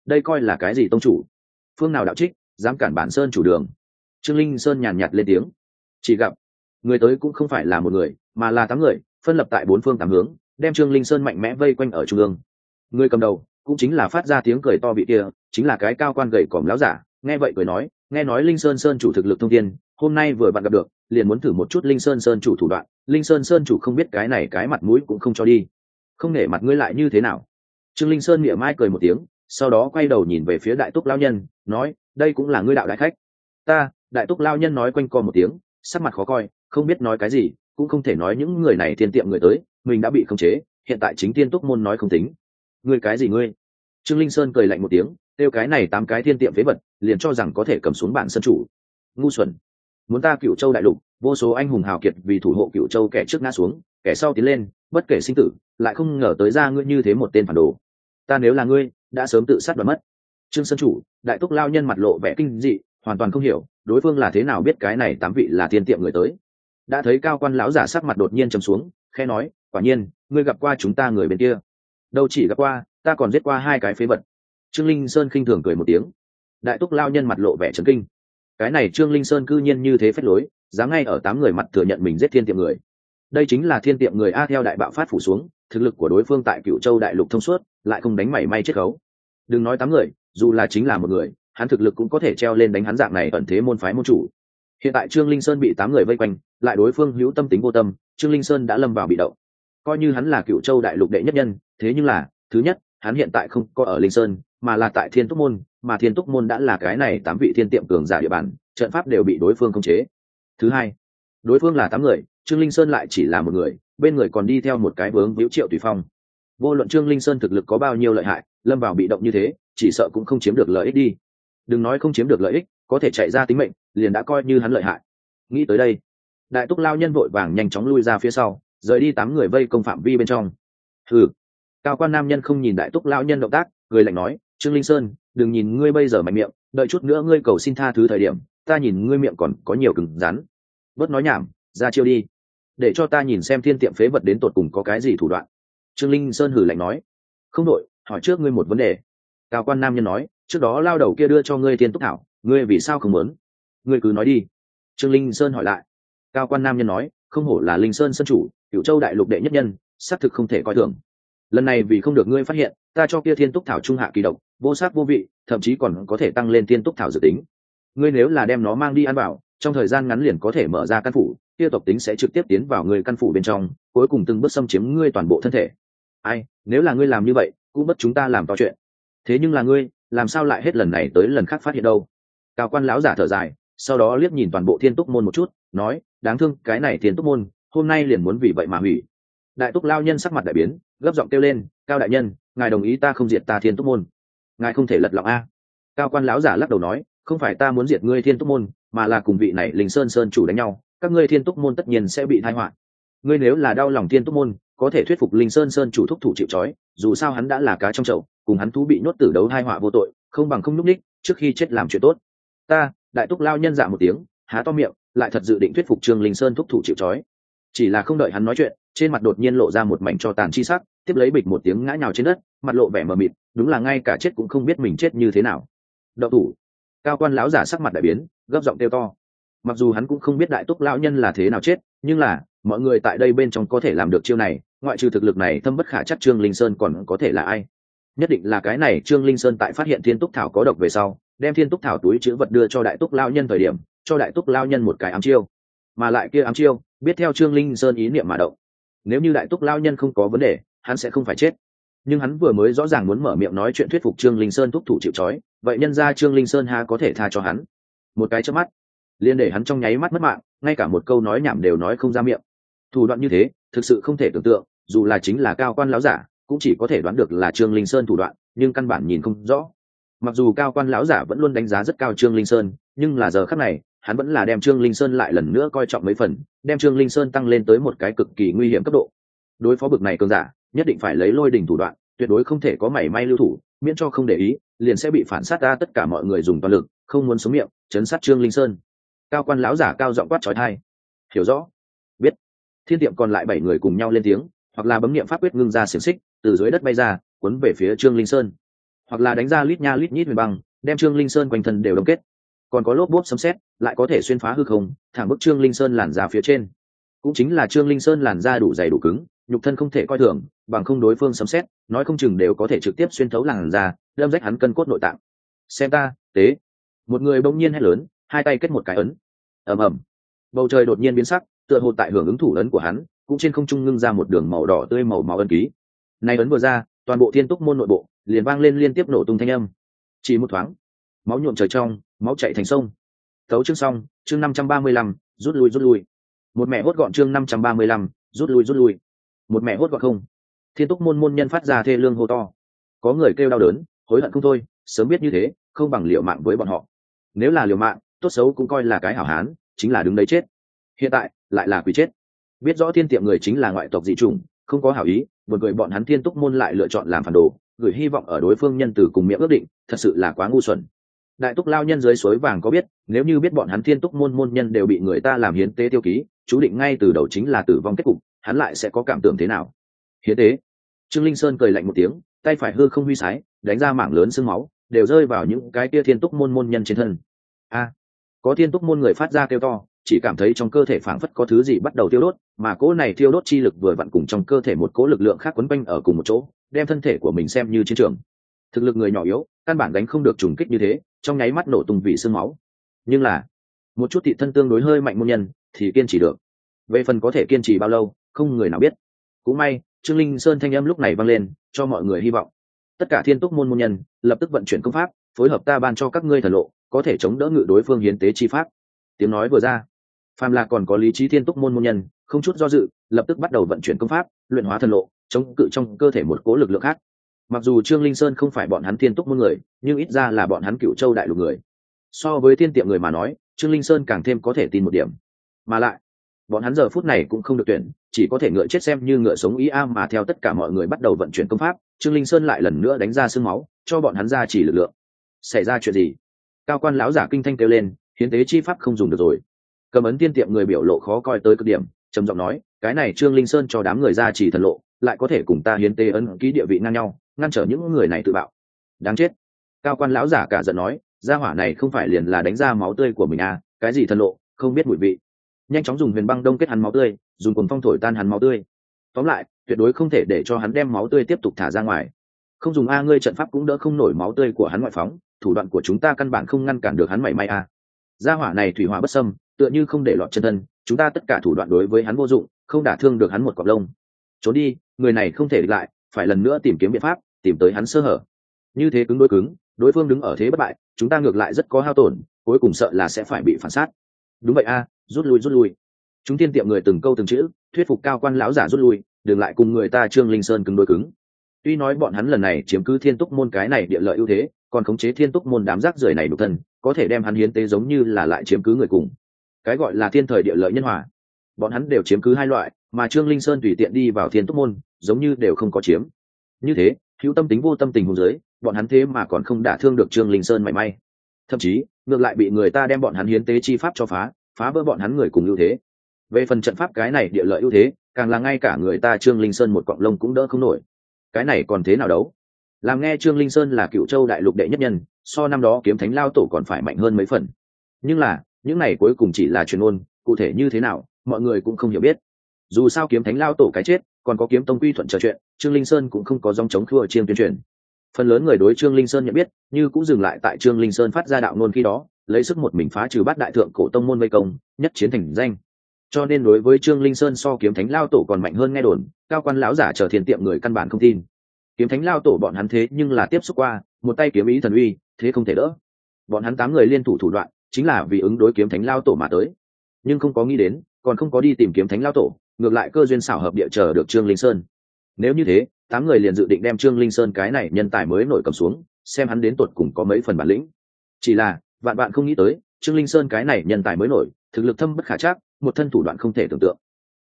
Đây coi là cái gì tông chủ? Phương nào đạo trích, dám cản bản sơn chủ đường? Trương linh sơn nhàn nhạt lên tiếng. Chỉ gặp, người tới cũng không phải là một người, mà là tám người, phân lập tại bốn phương tám hướng, đem trương linh sơn mạnh mẽ vây quanh ở trung ương. Người cầm đầu, cũng chính là phát ra tiếng cười to bị kia, chính là cái cao quan gầy còm láo giả, nghe vậy cười nói, nghe nói linh sơn sơn chủ thực lực thông tiên hôm nay vừa bạn gặp được, liền muốn thử một chút linh sơn sơn chủ thủ đoạn, linh sơn sơn chủ không biết cái này cái mặt mũi cũng không cho đi. Không nể mặt ngươi lại như thế nào? Trương linh sơn miệng mai cười một tiếng, sau đó quay đầu nhìn về phía đại túc lao nhân, nói, đây cũng là ngươi đạo đại khách. Ta, đại túc lao nhân nói quanh co một tiếng, sắc mặt khó coi, không biết nói cái gì, cũng không thể nói những người này thiên tiệm người tới, mình đã bị khống chế, hiện tại chính tiên túc môn nói không tính. Ngươi cái gì ngươi? Trương linh sơn cười lạnh một tiếng, kêu cái này tám cái thiên tiệm phế vật, liền cho rằng có thể cầm xuống bản sân chủ. Ngu xuẩn, muốn ta cựu châu đại lục, vô số anh hùng hào kiệt vì thủ hộ cựu châu kẻ trước ngã xuống, kẻ sau tiến lên, bất kể sinh tử lại không ngờ tới ra ngươi như thế một tên phản đồ. Ta nếu là ngươi, đã sớm tự sát và mất. Trương sơn chủ, đại túc lao nhân mặt lộ vẻ kinh dị, hoàn toàn không hiểu, đối phương là thế nào biết cái này tám vị là tiên tiệm người tới. Đã thấy cao quan lão giả sắc mặt đột nhiên trầm xuống khe nói, quả nhiên, ngươi gặp qua chúng ta người bên kia. Đâu chỉ gặp qua, ta còn giết qua hai cái phế vật. Trương linh sơn khinh thường cười một tiếng. Đại túc lao nhân mặt lộ vẻ trấn kinh. Cái này trương linh sơn cư nhiên như thế phép lối, dám ngay ở tám người mặt thừa nhận mình giết thiên tiệm người. Đây chính là thiên tiệm người a theo đại bạo phát phủ xuống thực lực của đối phương tại cựu châu đại lục thông suốt, lại không đánh mảy may chiết khấu. Đừng nói tám người, dù là chính là một người, hắn thực lực cũng có thể treo lên đánh hắn dạng này ẩn thế môn phái môn chủ. Hiện tại trương linh sơn bị tám người vây quanh, lại đối phương hữu tâm tính vô tâm, trương linh sơn đã lâm vào bị động. Coi như hắn là cựu châu đại lục đệ nhất nhân, thế nhưng là, thứ nhất, hắn hiện tại không có ở linh sơn, mà là tại thiên túc môn, mà thiên túc môn đã là cái này tám vị thiên tiệm cường giả địa bàn, trận pháp đều bị đối phương khống chế. Thứ hai, đối phương là tám người, trương linh sơn lại chỉ là một người bên người còn đi theo một cái vướng víu triệu tùy phong. Vô luận trương linh sơn thực lực có bao nhiêu lợi hại, lâm vào bị động như thế, chỉ sợ cũng không chiếm được lợi ích đi. Đừng nói không chiếm được lợi ích, có thể chạy ra tính mệnh, liền đã coi như hắn lợi hại. Nghĩ tới đây, đại túc lao nhân vội vàng nhanh chóng lui ra phía sau, rời đi tám người vây công phạm vi bên trong. Ừ cao quan nam nhân không nhìn đại túc lao nhân động tác người lạnh nói, trương linh sơn, đừng nhìn ngươi bây giờ mạnh miệng, đợi chút nữa ngươi cầu xin tha thứ thời điểm, ta nhìn ngươi miệng còn có nhiều cứng rắn. Bớt nói nhảm, ra chiêu đi để cho ta nhìn xem thiên tiệm phế vật đến tột cùng có cái gì thủ đoạn. Trương linh sơn hử lạnh nói. Không đội hỏi trước ngươi một vấn đề. Cao quan nam nhân nói, trước đó lao đầu kia đưa cho ngươi thiên túc thảo, ngươi vì sao không muốn? Ngươi cứ nói đi. Trương linh sơn hỏi lại. Cao quan nam nhân nói, không hổ là linh sơn sân chủ cựu châu đại lục đệ nhất nhân, xác thực không thể coi thường. Lần này vì không được ngươi phát hiện, ta cho kia thiên túc thảo trung hạ kỳ độc, vô sắc vô vị, thậm chí còn có thể tăng lên thiên túc thảo dự tính. Ngươi nếu là đem nó mang đi ăn bảo trong thời gian ngắn liền có thể mở ra căn phủ, kia tộc tính sẽ trực tiếp tiến vào người căn phủ bên trong, cuối cùng từng bước xâm chiếm ngươi toàn bộ thân thể. Ai, nếu là ngươi làm như vậy, cũng bất chúng ta làm to chuyện. Thế nhưng là ngươi, làm sao lại hết lần này tới lần khác phát hiện đâu? Cao quan lão giả thở dài, sau đó liếc nhìn toàn bộ thiên túc môn một chút, nói, đáng thương, cái này thiên túc môn, hôm nay liền muốn vì vậy mà hủy. Đại túc lao nhân sắc mặt đại biến, gấp giọng kêu lên, cao đại nhân, ngài đồng ý ta không diệt ta thiên túc môn? Ngài không thể lật lọng a. Cao quan lão giả lắc đầu nói, không phải ta muốn diệt ngươi thiên túc môn mà là cùng vị này linh sơn sơn chủ đánh nhau, các ngươi thiên túc môn tất nhiên sẽ bị thai họa. Ngươi nếu là đau lòng thiên túc môn, có thể thuyết phục linh sơn sơn chủ thúc thủ chịu trói, dù sao hắn đã là cá trong chậu, cùng hắn thú bị nhốt tử đấu thai họa vô tội, không bằng không nhúc ních trước khi chết làm chuyện tốt. Ta, đại túc lao nhân dạ một tiếng, há to miệng, lại thật dự định thuyết phục trương linh sơn thúc thủ chịu trói. Chỉ là không đợi hắn nói chuyện, trên mặt đột nhiên lộ ra một mảnh cho tàn chi sắc, tiếp lấy bịch một tiếng ngã nhào trên đất, mặt lộ vẻ mờ mịt, đúng là ngay cả chết cũng không biết mình chết như thế nào. Đậu thủ. Cao quan lão giả sắc mặt đại biến gấp giọng kêu to. Mặc dù hắn cũng không biết đại túc lão nhân là thế nào chết, nhưng là, mọi người tại đây bên trong có thể làm được chiêu này, ngoại trừ thực lực này thâm bất khả chắc trương linh sơn còn có thể là ai? Nhất định là cái này trương linh sơn tại phát hiện thiên túc thảo có độc về sau, đem thiên túc thảo túi chữ vật đưa cho đại túc lao nhân thời điểm, cho đại túc lao nhân một cái ám chiêu. Mà lại kia ám chiêu, biết theo trương linh sơn ý niệm mà động. Nếu như đại túc lao nhân không có vấn đề, hắn sẽ không phải chết. Nhưng hắn vừa mới rõ ràng muốn mở miệng nói chuyện thuyết phục trương linh sơn thúc thủ chịu trói, vậy nhân ra trương linh sơn ha có thể tha cho hắn? Một cái chớp mắt liên để hắn trong nháy mắt mất mạng, ngay cả một câu nói nhảm đều nói không ra miệng. Thủ đoạn như thế, thực sự không thể tưởng tượng, dù là chính là cao quan lão giả, cũng chỉ có thể đoán được là trương linh sơn thủ đoạn, nhưng căn bản nhìn không rõ. Mặc dù cao quan lão giả vẫn luôn đánh giá rất cao trương linh sơn, nhưng là giờ khắc này, hắn vẫn là đem trương linh sơn lại lần nữa coi trọng mấy phần, đem trương linh sơn tăng lên tới một cái cực kỳ nguy hiểm cấp độ. Đối phó bực này cường giả, nhất định phải lấy lôi đỉnh thủ đoạn, tuyệt đối không thể có mảy may lưu thủ miễn cho không để ý, liền sẽ bị phản sát ra tất cả mọi người dùng toàn lực, không muốn xuống miệng, chấn sát trương linh sơn. Cao quan lão giả cao giọng quát trói thai. Hiểu rõ. Biết. Thiên tiệm còn lại bảy người cùng nhau lên tiếng, hoặc là bấm nghiệm pháp quyết ngưng ra xiềng xích, từ dưới đất bay ra, cuốn về phía trương linh sơn. Hoặc là đánh ra lít nha lít nhít huyền băng, đem trương linh sơn quanh thân đều đông kết. Còn có lốp bốp sấm xét lại có thể xuyên phá hư không, thẳng bức trương linh sơn làn ra phía trên. Cũng chính là trương linh sơn làn da đủ dày đủ cứng nhục thân không thể coi thường, bằng không đối phương sấm xét nói không chừng đều có thể trực tiếp xuyên thấu làn da, đâm rách hắn cân cốt nội tạng. Xem ta, tế. Một người bỗng nhiên hét lớn, hai tay kết một cái ấn. Ầm ầm. Bầu trời đột nhiên biến sắc, tựa hồ tại hưởng ứng thủ ấn của hắn, cũng trên không trung ngưng ra một đường màu đỏ tươi màu máu ân ký. Này ấn vừa ra, toàn bộ thiên túc môn nội bộ, liền vang lên liên tiếp nổ tung thanh âm. Chỉ một thoáng, máu nhuộm trời trong, máu chạy thành sông. Tấu chương xong, chương năm trăm ba mươi lăm, rút lui rút lui. Một mẹ hốt gọn chương năm trăm ba mươi lăm, rút lui rút lui một mẹ hốt gọn không? Thiên túc môn môn nhân phát ra thê lương hô to. Có người kêu đau đớn hối hận không thôi sớm biết như thế không bằng liệu mạng với bọn họ. Nếu là liều mạng tốt xấu cũng coi là cái hảo hán chính là đứng đấy chết. Hiện tại lại là quỷ chết. Biết rõ thiên tiệm người chính là ngoại tộc dị trùng, không có hảo ý một người bọn hắn thiên túc môn lại lựa chọn làm phản đồ gửi hy vọng ở đối phương nhân từ cùng miệng ước định thật sự là quá ngu xuẩn. Đại túc lao nhân dưới suối vàng có biết nếu như biết bọn hắn thiên túc môn môn nhân đều bị người ta làm hiến tế tiêu ký chú định ngay từ đầu chính là tử vong kết cục hắn lại sẽ có cảm tưởng thế nào? Hiến tế. Trương linh sơn cười lạnh một tiếng, tay phải hư không huy sái, đánh ra mảng lớn sương máu, đều rơi vào những cái kia thiên túc môn môn nhân trên thân. A. Có thiên túc môn người phát ra kêu to, chỉ cảm thấy trong cơ thể phảng phất có thứ gì bắt đầu tiêu đốt, mà cỗ này tiêu đốt chi lực vừa vặn cùng trong cơ thể một cỗ lực lượng khác quấn quanh ở cùng một chỗ, đem thân thể của mình xem như chiến trường. Thực lực người nhỏ yếu, căn bản đánh không được trùng kích như thế, trong nháy mắt nổ tung vì sương máu. Nhưng là, một chút thị thân tương đối hơi mạnh môn nhân, thì kiên trì được. Về phần có thể kiên trì bao lâu không người nào biết. Cũng may, trương linh sơn thanh âm lúc này vang lên, cho mọi người hy vọng. Tất cả thiên túc môn môn nhân, lập tức vận chuyển công pháp, phối hợp ta ban cho các ngươi thần lộ, có thể chống đỡ ngự đối phương hiến tế chi pháp. Tiếng nói vừa ra, phàm là còn có lý trí thiên túc môn môn nhân, không chút do dự, lập tức bắt đầu vận chuyển công pháp, luyện hóa thần lộ, chống cự trong cơ thể một cố lực lượng khác. Mặc dù trương linh sơn không phải bọn hắn thiên túc môn người, nhưng ít ra là bọn hắn cựu châu đại lục người. So với thiên tiệm người mà nói, trương linh sơn càng thêm có thể tin một điểm. Mà lại, bọn hắn giờ phút này cũng không được tuyển chỉ có thể ngựa chết xem như ngựa sống ý a mà theo tất cả mọi người bắt đầu vận chuyển công pháp, trương linh sơn lại lần nữa đánh ra sương máu, cho bọn hắn ra chỉ lực lượng. Xảy ra chuyện gì? Cao quan lão giả kinh thanh kêu lên, hiến tế chi pháp không dùng được rồi. Cầm ấn tiên tiệm người biểu lộ khó coi tới cực điểm, trầm giọng nói, cái này trương linh sơn cho đám người ra chỉ thần lộ, lại có thể cùng ta hiến tế ấn ký địa vị ngang nhau, ngăn trở những người này tự bạo. Đáng chết. Cao quan lão giả cả giận nói, gia hỏa này không phải liền là đánh ra máu tươi của mình à cái gì thần lộ, không biết mùi vị nhanh chóng dùng huyền băng đông kết hắn máu tươi, dùng cồn phong thổi tan hắn máu tươi. Tóm lại, tuyệt đối không thể để cho hắn đem máu tươi tiếp tục thả ra ngoài. Không dùng a ngươi trận pháp cũng đỡ không nổi máu tươi của hắn ngoại phóng, thủ đoạn của chúng ta căn bản không ngăn cản được hắn mảy may a. Gia hỏa này thủy hỏa bất sâm tựa như không để lọt chân thân, chúng ta tất cả thủ đoạn đối với hắn vô dụng, không đả thương được hắn một cọc lông. Trốn đi, người này không thể địch lại, phải lần nữa tìm kiếm biện pháp, tìm tới hắn sơ hở. Như thế cứng đối cứng, đối phương đứng ở thế bất bại, chúng ta ngược lại rất có hao tổn, cuối cùng sợ là sẽ phải bị phản sát. Đúng vậy a rút lui rút lui. Chúng tiên tiệm người từng câu từng chữ, thuyết phục cao quan lão giả rút lui, đừng lại cùng người ta trương linh sơn cứng đôi cứng. Tuy nói bọn hắn lần này chiếm cứ thiên túc môn cái này địa lợi ưu thế, còn khống chế thiên túc môn đám rác rưởi này đục thân, có thể đem hắn hiến tế giống như là lại chiếm cứ người cùng. Cái gọi là thiên thời địa lợi nhân hòa. Bọn hắn đều chiếm cứ hai loại, mà trương linh sơn tùy tiện đi vào thiên túc môn, giống như đều không có chiếm. Như thế, hữu tâm tính vô tâm tình hùng giới bọn hắn thế mà còn không đả thương được trương linh sơn mảy may. Thậm chí, ngược lại bị người ta đem bọn hắn hiến tế chi pháp cho phá phá vỡ bọn hắn người cùng ưu thế. Về phần trận pháp cái này địa lợi ưu thế, càng là ngay cả người ta trương linh sơn một cọng lông cũng đỡ không nổi. Cái này còn thế nào đấu? Làm nghe trương linh sơn là cựu châu đại lục đệ nhất nhân, so năm đó kiếm thánh lao tổ còn phải mạnh hơn mấy phần. Nhưng là, những này cuối cùng chỉ là truyền ôn, cụ thể như thế nào, mọi người cũng không hiểu biết. Dù sao kiếm thánh lao tổ cái chết, còn có kiếm tông quy thuận trò chuyện, trương linh sơn cũng không có dòng chống khua chiêm tuyên truyền phần lớn người đối trương linh sơn nhận biết, như cũng dừng lại tại trương linh sơn phát ra đạo nôn khi đó, lấy sức một mình phá trừ bát đại thượng cổ tông môn vây công, nhất chiến thành danh. Cho nên đối với trương linh sơn so kiếm thánh lao tổ còn mạnh hơn nghe đồn, cao quan lão giả chờ thiền tiệm người căn bản không tin. Kiếm thánh lao tổ bọn hắn thế nhưng là tiếp xúc qua, một tay kiếm ý thần uy, thế không thể đỡ. Bọn hắn tám người liên thủ thủ đoạn, chính là vì ứng đối kiếm thánh lao tổ mà tới. Nhưng không có nghĩ đến, còn không có đi tìm kiếm thánh lao tổ, ngược lại cơ duyên xảo hợp địa chờ được trương linh sơn. Nếu như thế tám người liền dự định đem trương linh sơn cái này nhân tài mới nổi cầm xuống, xem hắn đến tột cùng có mấy phần bản lĩnh. Chỉ là, vạn bạn không nghĩ tới, trương linh sơn cái này nhân tài mới nổi, thực lực thâm bất khả trác một thân thủ đoạn không thể tưởng tượng.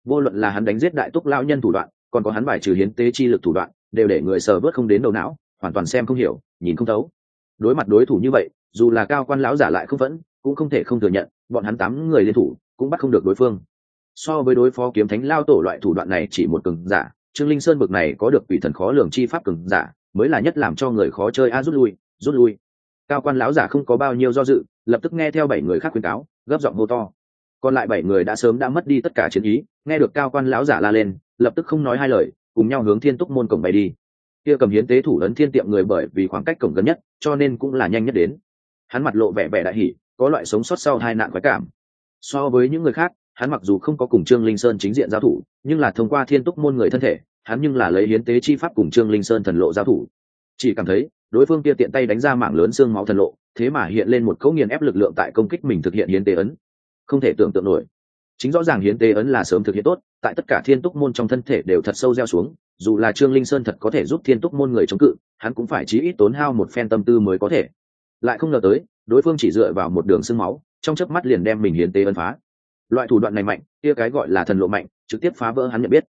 Vô luận là hắn đánh giết đại túc lão nhân thủ đoạn, còn có hắn bài trừ hiến tế chi lực thủ đoạn, đều để người sờ vớt không đến đầu não, hoàn toàn xem không hiểu, nhìn không thấu. Đối mặt đối thủ như vậy, dù là cao quan lão giả lại không vẫn, cũng không thể không thừa nhận, bọn hắn tám người liên thủ, cũng bắt không được đối phương. So với đối phó kiếm thánh lao tổ loại thủ đoạn này chỉ một cường giả trương linh sơn bực này có được quỷ thần khó lường chi pháp cường giả, mới là nhất làm cho người khó chơi a, rút lui rút lui. Cao quan lão giả không có bao nhiêu do dự, lập tức nghe theo bảy người khác khuyên cáo, gấp giọng hô to. Còn lại bảy người đã sớm đã mất đi tất cả chiến ý, nghe được cao quan lão giả la lên, lập tức không nói hai lời, cùng nhau hướng thiên túc môn cổng bay đi. Kia cầm hiến tế thủ ấn thiên tiệm người bởi vì khoảng cách cổng gần nhất, cho nên cũng là nhanh nhất đến. Hắn mặt lộ vẻ vẻ đại hỉ, có loại sống sót sau hai nạn quái cảm. So với những người khác hắn mặc dù không có cùng trương linh sơn chính diện giao thủ, nhưng là thông qua thiên túc môn người thân thể, hắn nhưng là lấy hiến tế chi pháp cùng trương linh sơn thần lộ giao thủ. Chỉ cảm thấy, đối phương kia tiện tay đánh ra mạng lớn xương máu thần lộ, thế mà hiện lên một cấu nghiền ép lực lượng tại công kích mình thực hiện hiến tế ấn. Không thể tưởng tượng nổi. Chính rõ ràng hiến tế ấn là sớm thực hiện tốt, tại tất cả thiên túc môn trong thân thể đều thật sâu gieo xuống, dù là trương linh sơn thật có thể giúp thiên túc môn người chống cự, hắn cũng phải chí ít tốn hao một phen tâm tư mới có thể. Lại không ngờ tới, đối phương chỉ dựa vào một đường xương máu, trong chớp mắt liền đem mình hiến tế ấn phá loại thủ đoạn này mạnh, kia cái gọi là thần lộ mạnh, trực tiếp phá vỡ hắn nhận biết.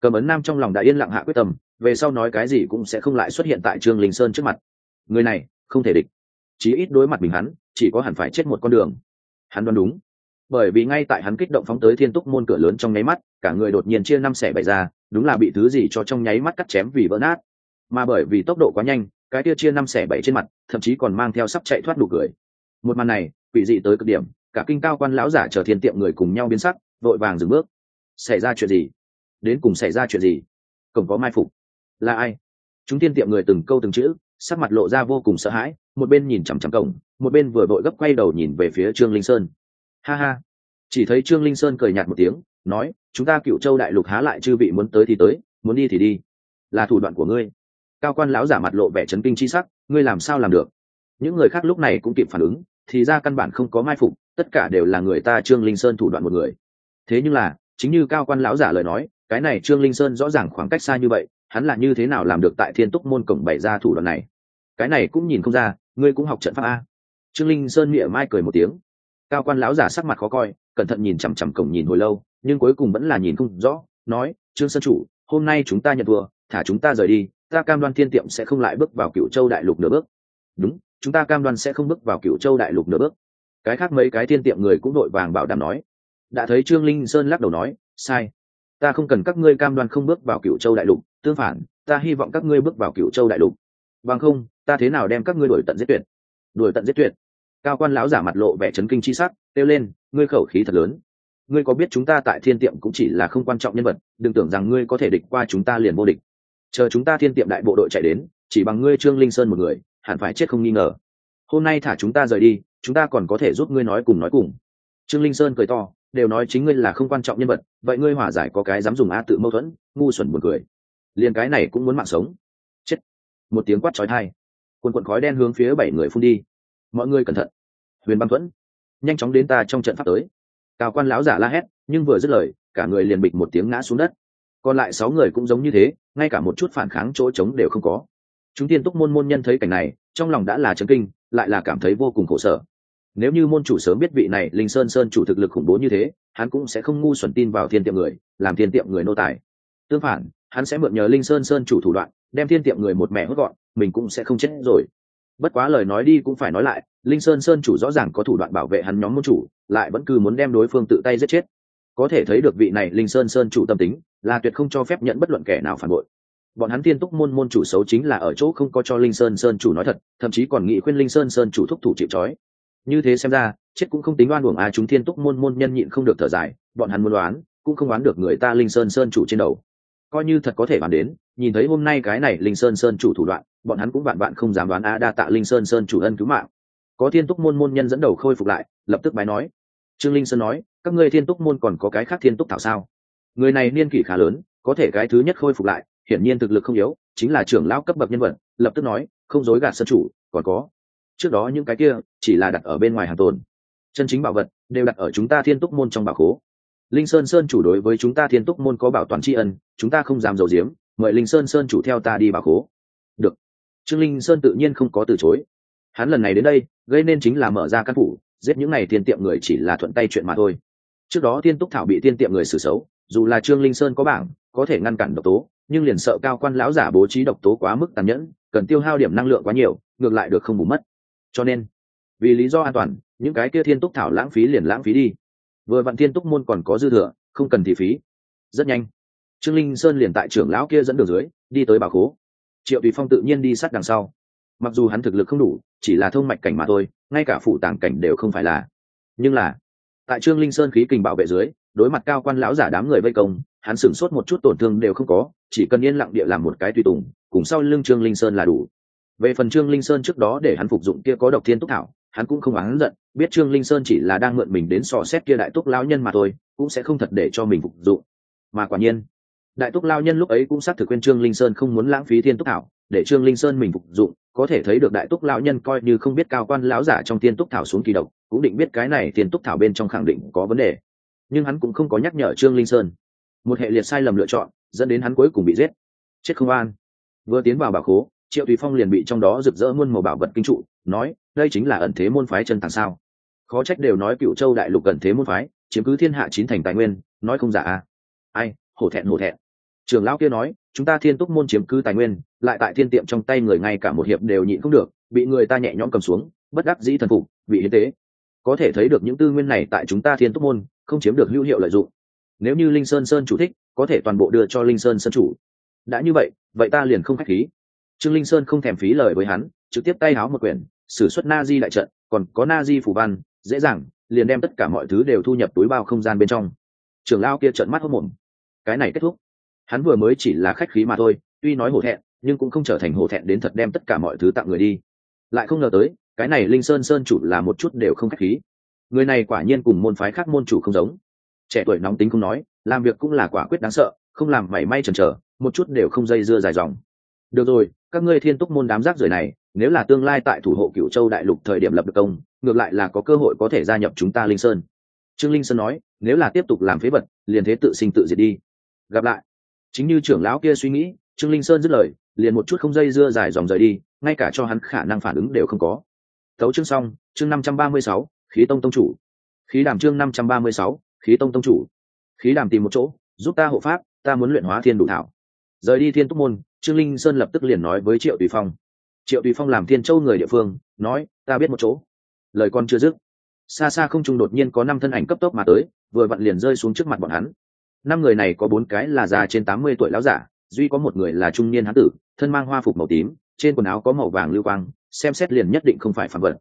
Cầm ấn nam trong lòng đã yên lặng hạ quyết tâm, về sau nói cái gì cũng sẽ không lại xuất hiện tại trương linh sơn trước mặt. Người này, không thể địch. Chí ít đối mặt mình hắn, chỉ có hẳn phải chết một con đường. Hắn đoán đúng. Bởi vì ngay tại hắn kích động phóng tới thiên túc môn cửa lớn trong nháy mắt, cả người đột nhiên chia năm xẻ bảy ra, đúng là bị thứ gì cho trong nháy mắt cắt chém vì vỡ nát. Mà bởi vì tốc độ quá nhanh, cái kia chia năm xẻ bảy trên mặt, thậm chí còn mang theo sắp chạy thoát đủ cười. Một màn này, quỷ dị tới cực điểm cả kinh cao quan lão giả chờ thiên tiệm người cùng nhau biến sắc, vội vàng dừng bước. Xảy ra chuyện gì? Đến cùng xảy ra chuyện gì? Cổng có mai phục. Là ai? Chúng thiên tiệm người từng câu từng chữ, sắc mặt lộ ra vô cùng sợ hãi, một bên nhìn chằm chằm cổng, một bên vừa vội gấp quay đầu nhìn về phía trương linh sơn. Ha ha. Chỉ thấy trương linh sơn cười nhạt một tiếng, nói, chúng ta cựu châu đại lục há lại chư vị muốn tới thì tới, muốn đi thì đi. Là thủ đoạn của ngươi. Cao quan lão giả mặt lộ vẻ chấn kinh chi sắc, ngươi làm sao làm được? Những người khác lúc này cũng kịp phản ứng, thì ra căn bản không có mai phục tất cả đều là người ta trương linh sơn thủ đoạn một người. Thế nhưng là, chính như cao quan lão giả lời nói, cái này trương linh sơn rõ ràng khoảng cách xa như vậy, hắn là như thế nào làm được tại thiên túc môn cổng bày ra thủ đoạn này? Cái này cũng nhìn không ra, ngươi cũng học trận pháp a. Trương linh sơn mỉa mai cười một tiếng. Cao quan lão giả sắc mặt khó coi, cẩn thận nhìn chằm chằm cổng nhìn hồi lâu, nhưng cuối cùng vẫn là nhìn không rõ, nói, trương sơn chủ, hôm nay chúng ta nhận thua, thả chúng ta rời đi, ta cam đoan thiên tiệm sẽ không lại bước vào cựu châu đại lục nửa bước. Đúng, chúng ta cam đoan sẽ không bước vào cựu châu đại lục nửa bước cái khác mấy cái thiên tiệm người cũng đội vàng bảo đảm nói. Đã thấy trương linh sơn lắc đầu nói, sai. Ta không cần các ngươi cam đoan không bước vào cựu châu đại lục, tương phản, ta hy vọng các ngươi bước vào cựu châu đại lục. Bằng không, ta thế nào đem các ngươi đuổi tận giết tuyệt? Đuổi tận giết tuyệt? Cao quan lão giả mặt lộ vẻ chấn kinh chi sắc, kêu lên, ngươi khẩu khí thật lớn. Ngươi có biết chúng ta tại thiên tiệm cũng chỉ là không quan trọng nhân vật, đừng tưởng rằng ngươi có thể địch qua chúng ta liền vô địch. Chờ chúng ta thiên tiệm đại bộ đội chạy đến, chỉ bằng ngươi trương linh sơn một người, hẳn phải chết không nghi ngờ. Hôm nay thả chúng ta rời đi chúng ta còn có thể giúp ngươi nói cùng nói cùng. Trương linh sơn cười to, đều nói chính ngươi là không quan trọng nhân vật, vậy ngươi hòa giải có cái dám dùng a tự mâu thuẫn, ngu xuẩn buồn cười. Liền cái này cũng muốn mạng sống. Chết. Một tiếng quát trói thai quần quần khói đen hướng phía bảy người phun đi. Mọi người cẩn thận. Huyền băng thuẫn, nhanh chóng đến ta trong trận pháp tới. Cao quan lão giả la hét, nhưng vừa dứt lời, cả người liền bịch một tiếng ngã xuống đất. Còn lại sáu người cũng giống như thế, ngay cả một chút phản kháng chỗ trống đều không có. Chúng tiên túc môn môn nhân thấy cảnh này, trong lòng đã là chấn kinh, lại là cảm thấy vô cùng khổ sở nếu như môn chủ sớm biết vị này linh sơn sơn chủ thực lực khủng bố như thế, hắn cũng sẽ không ngu xuẩn tin vào thiên tiệm người, làm thiên tiệm người nô tài. Tương phản, hắn sẽ mượn nhờ linh sơn sơn chủ thủ đoạn, đem thiên tiệm người một mẹ hốt gọn, mình cũng sẽ không chết rồi. Bất quá lời nói đi cũng phải nói lại, linh sơn sơn chủ rõ ràng có thủ đoạn bảo vệ hắn nhóm môn chủ, lại vẫn cứ muốn đem đối phương tự tay giết chết. Có thể thấy được vị này linh sơn sơn chủ tâm tính, là tuyệt không cho phép nhận bất luận kẻ nào phản bội. Bọn hắn tiên túc môn môn chủ xấu chính là ở chỗ không có cho linh sơn sơn chủ nói thật, thậm chí còn nghị khuyên linh sơn sơn chủ thúc thủ chịu trói như thế xem ra, chết cũng không tính oan uổng à chúng thiên túc môn môn nhân nhịn không được thở dài, bọn hắn muốn đoán, cũng không đoán được người ta linh sơn sơn chủ trên đầu. Coi như thật có thể bàn đến, nhìn thấy hôm nay cái này linh sơn sơn chủ thủ đoạn, bọn hắn cũng vạn vạn không dám đoán, a, đa tạ linh sơn sơn chủ ân cứu mạng. Có thiên túc môn môn nhân dẫn đầu khôi phục lại, lập tức bái nói, trương linh sơn nói, các ngươi thiên túc môn còn có cái khác thiên túc thảo sao? Người này niên kỷ khá lớn, có thể cái thứ nhất khôi phục lại, hiển nhiên thực lực không yếu, chính là trưởng lão cấp bậc nhân vật. Lập tức nói, không dối gạt sơn chủ, còn có trước đó những cái kia chỉ là đặt ở bên ngoài hàng tồn. Chân chính bảo vật đều đặt ở chúng ta thiên túc môn trong bảo khố. Linh sơn sơn chủ đối với chúng ta thiên túc môn có bảo toàn tri ân, chúng ta không dám dầu diếm, mời linh sơn sơn chủ theo ta đi bảo khố. Được. Trương linh sơn tự nhiên không có từ chối. Hắn lần này đến đây, gây nên chính là mở ra căn phủ, giết những n à y thiên tiệm người chỉ là thuận tay chuyện mà thôi. Trước đó thiên túc thảo bị thiên tiệm người xử xấu, dù là trương linh sơn có bảng, có thể ngăn cản độc tố, nhưng liền sợ cao quan lão giả bố trí độc tố quá mức tàn nhẫn, cần tiêu hao điểm năng lượng quá nhiều, ngược lại được không bù mất cho nên, vì lý do an toàn, những cái kia thiên túc thảo lãng phí liền lãng phí đi. Vừa vặn thiên túc môn còn có dư thừa, không cần thì phí. Rất nhanh, trương linh sơn liền tại trưởng lão kia dẫn đường dưới, đi tới bảo khố. Triệu tùy phong tự nhiên đi sát đằng sau. Mặc dù hắn thực lực không đủ, chỉ là thông mạch cảnh mà thôi, ngay cả phủ tàng cảnh đều không phải là. Nhưng là, tại trương linh sơn khí kình bảo vệ dưới, đối mặt cao quan lão giả đám người vây công, hắn sửng sốt một chút tổn thương đều không có, chỉ cần yên lặng địa làm một cái tùy tùng, cùng sau lưng trương linh sơn là đủ về phần trương linh sơn trước đó để hắn phục dụng kia có độc thiên túc thảo, hắn cũng không oán giận, biết trương linh sơn chỉ là đang mượn mình đến sò xét kia đại túc lão nhân mà thôi, cũng sẽ không thật để cho mình phục dụng. Mà quả nhiên, đại túc lao nhân lúc ấy cũng xác thực quên trương linh sơn không muốn lãng phí thiên túc thảo, để trương linh sơn mình phục dụng, có thể thấy được đại túc lão nhân coi như không biết cao quan lão giả trong thiên túc thảo xuống kỳ độc, cũng định biết cái này thiên túc thảo bên trong khẳng định có vấn đề. Nhưng hắn cũng không có nhắc nhở trương linh sơn. Một hệ liệt sai lầm lựa chọn, dẫn đến hắn cuối cùng bị giết. Chết không an. Vừa tiến vào bảo khố triệu tùy phong liền bị trong đó rực rỡ muôn màu bảo vật kinh trụ, nói, đây chính là ẩn thế môn phái chân tàng sao? Khó trách đều nói cựu châu đại lục ẩn thế môn phái, chiếm cứ thiên hạ chín thành tài nguyên, nói không giả à. Ai, hổ thẹn hổ thẹn. Trường lão kia nói, chúng ta thiên túc môn chiếm cứ tài nguyên, lại tại thiên tiệm trong tay người ngay cả một hiệp đều nhịn không được, bị người ta nhẹ nhõm cầm xuống, bất đắc dĩ thần phục bị hiến tế. Có thể thấy được những tư nguyên này tại chúng ta thiên túc môn, không chiếm được hữu hiệu lợi dụng. Nếu như linh sơn sơn chủ thích, có thể toàn bộ đưa cho linh sơn sơn chủ. Đã như vậy vậy ta liền không khách khí trương linh sơn không thèm phí lời với hắn, trực tiếp tay háo một quyển, sử xuất na di đại trận, còn có na di phủ văn, dễ dàng, liền đem tất cả mọi thứ đều thu nhập túi bao không gian bên trong. Trưởng lao kia trợn mắt hốc mồm. Cái này kết thúc. Hắn vừa mới chỉ là khách khí mà thôi, tuy nói hổ thẹn, nhưng cũng không trở thành hổ thẹn đến thật đem tất cả mọi thứ tặng người đi. Lại không ngờ tới, cái này linh sơn sơn chủ là một chút đều không khách khí. Người này quả nhiên cùng môn phái khác môn chủ không giống. Trẻ tuổi nóng tính không nói, làm việc cũng là quả quyết đáng sợ, không làm mảy may chần chờ, một chút đều không dây dưa dài dòng. Được rồi các ngươi thiên túc môn đám rác rưởi này, nếu là tương lai tại thủ hộ cựu châu đại lục thời điểm lập được công, ngược lại là có cơ hội có thể gia nhập chúng ta linh sơn. Trương linh sơn nói, nếu là tiếp tục làm phế vật, liền thế tự sinh tự diệt đi. Gặp lại. Chính như trưởng lão kia suy nghĩ, trương linh sơn dứt lời, liền một chút không dây dưa dài dòng rời đi, ngay cả cho hắn khả năng phản ứng đều không có. Tấu chương xong, chương năm trăm ba mươi sáu, khí tông tông chủ. Khí đàm chương năm trăm ba mươi sáu, khí tông tông chủ. Khí đàm tìm một chỗ, giúp ta hộ pháp, ta muốn luyện hóa thiên đủ thảo. Rời đi thiên túc môn trương linh sơn lập tức liền nói với triệu tùy phong. Triệu tùy phong làm thiên châu người địa phương, nói, ta biết một chỗ. Lời con chưa dứt, xa xa không trung đột nhiên có năm thân ảnh cấp tốc mà tới, vừa vặn liền rơi xuống trước mặt bọn hắn. Năm người này có bốn cái là già trên tám mươi tuổi lão giả, duy có một người là trung niên hán tử, thân mang hoa phục màu tím, trên quần áo có màu vàng lưu quang, xem xét liền nhất định không phải phản vật.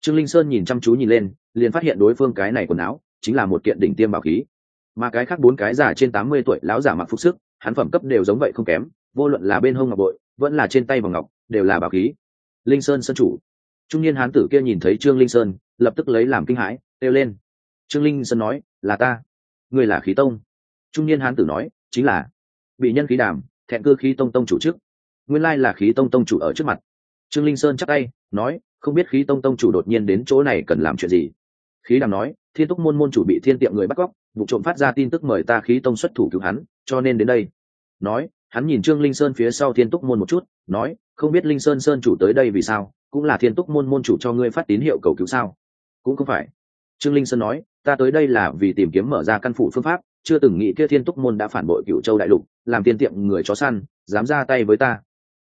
Trương linh sơn nhìn chăm chú nhìn lên, liền phát hiện đối phương cái này quần áo chính là một kiện đỉnh tiêm bảo khí. Mà cái khác bốn cái giả trên tám mươi tuổi lão giả mặc phục sức, hắn phẩm cấp đều giống vậy không kém vô luận là bên hông ngọc bội, vẫn là trên tay vòng ngọc, đều là bảo khí. Linh sơn sân chủ. Trung niên hán tử kia nhìn thấy trương linh sơn, lập tức lấy làm kinh hãi, kêu lên. Trương linh sơn nói, là ta. Người là khí tông. Trung niên hán tử nói, chính là. Bị nhân khí đàm thẹn cơ khí tông tông chủ trước. Nguyên lai là khí tông tông chủ ở trước mặt. Trương linh sơn chắc tay, nói, không biết khí tông tông chủ đột nhiên đến chỗ này cần làm chuyện gì? Khí đàm nói, thiên túc môn môn chủ bị thiên tiệm người bắt cóc, vụ trộm phát ra tin tức mời ta khí tông xuất thủ cứu hắn, cho nên đến đây. Nói hắn nhìn trương linh sơn phía sau thiên túc môn một chút, nói, không biết linh sơn sơn chủ tới đây vì sao? Cũng là thiên túc môn môn chủ cho ngươi phát tín hiệu cầu cứu sao? Cũng không phải. Trương linh sơn nói, ta tới đây là vì tìm kiếm mở ra căn phủ phương pháp, chưa từng nghĩ kia thiên túc môn đã phản bội cựu châu đại lục, làm tiên tiệm người chó săn, dám ra tay với ta.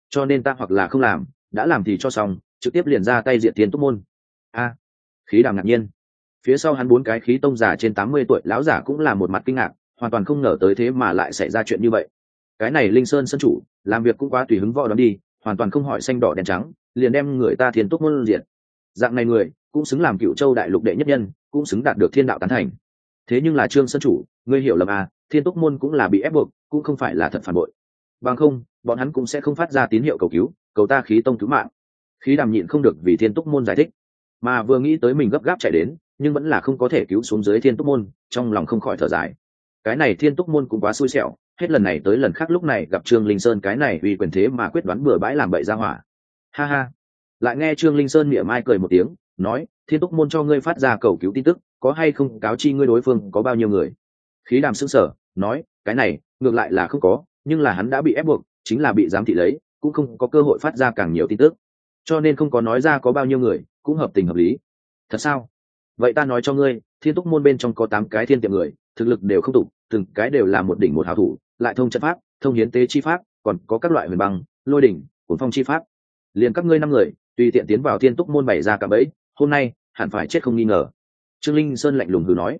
Cho nên ta hoặc là không làm, đã làm thì cho xong, trực tiếp liền ra tay diện thiên túc môn. A, khí đàm ngạc nhiên. Phía sau hắn bốn cái khí tông giả trên tám mươi tuổi, lão giả cũng là một mặt kinh ngạc, hoàn toàn không ngờ tới thế mà lại xảy ra chuyện như vậy cái này linh sơn sân chủ, làm việc cũng quá tùy hứng võ đón đi, hoàn toàn không hỏi xanh đỏ đèn trắng, liền đem người ta thiên túc môn diện dạng này người, cũng xứng làm cựu châu đại lục đệ nhất nhân, cũng xứng đạt được thiên đạo tán thành. Thế nhưng là trương sân chủ, ngươi hiểu lầm à thiên túc môn cũng là bị ép buộc, cũng không phải là thật phản bội. Bằng không, bọn hắn cũng sẽ không phát ra tín hiệu cầu cứu, cầu ta khí tông cứu mạng. Khí đàm nhịn không được vì thiên túc môn giải thích. Mà vừa nghĩ tới mình gấp gáp chạy đến, nhưng vẫn là không có thể cứu xuống dưới thiên túc môn, trong lòng không khỏi thở dài. Cái này thiên túc môn cũng quá xui xẻo hết lần này tới lần khác lúc này gặp trương linh sơn cái này vì quyền thế mà quyết đoán bừa bãi làm bậy ra hỏa. Ha ha. Lại nghe trương linh sơn miệng mai cười một tiếng, nói, thiên túc môn cho ngươi phát ra cầu cứu tin tức, có hay không cáo chi ngươi đối phương có bao nhiêu người? Khí đàm xứng sở nói, cái này, ngược lại là không có, nhưng là hắn đã bị ép buộc, chính là bị giám thị lấy, cũng không có cơ hội phát ra càng nhiều tin tức. Cho nên không có nói ra có bao nhiêu người, cũng hợp tình hợp lý. Thật sao? Vậy ta nói cho ngươi, thiên túc môn bên trong có tám cái thiên tiệm người, thực lực đều không tục từng cái đều là một đỉnh một hảo thủ, lại thông trận pháp, thông hiến tế chi pháp, còn có các loại huyền băng, lôi đỉnh cuốn phong chi pháp. Liền các ngươi năm người, tùy tiện tiến vào thiên túc môn bày ra cả bẫy, hôm nay, hẳn phải chết không nghi ngờ. Trương linh sơn lạnh lùng hừ nói.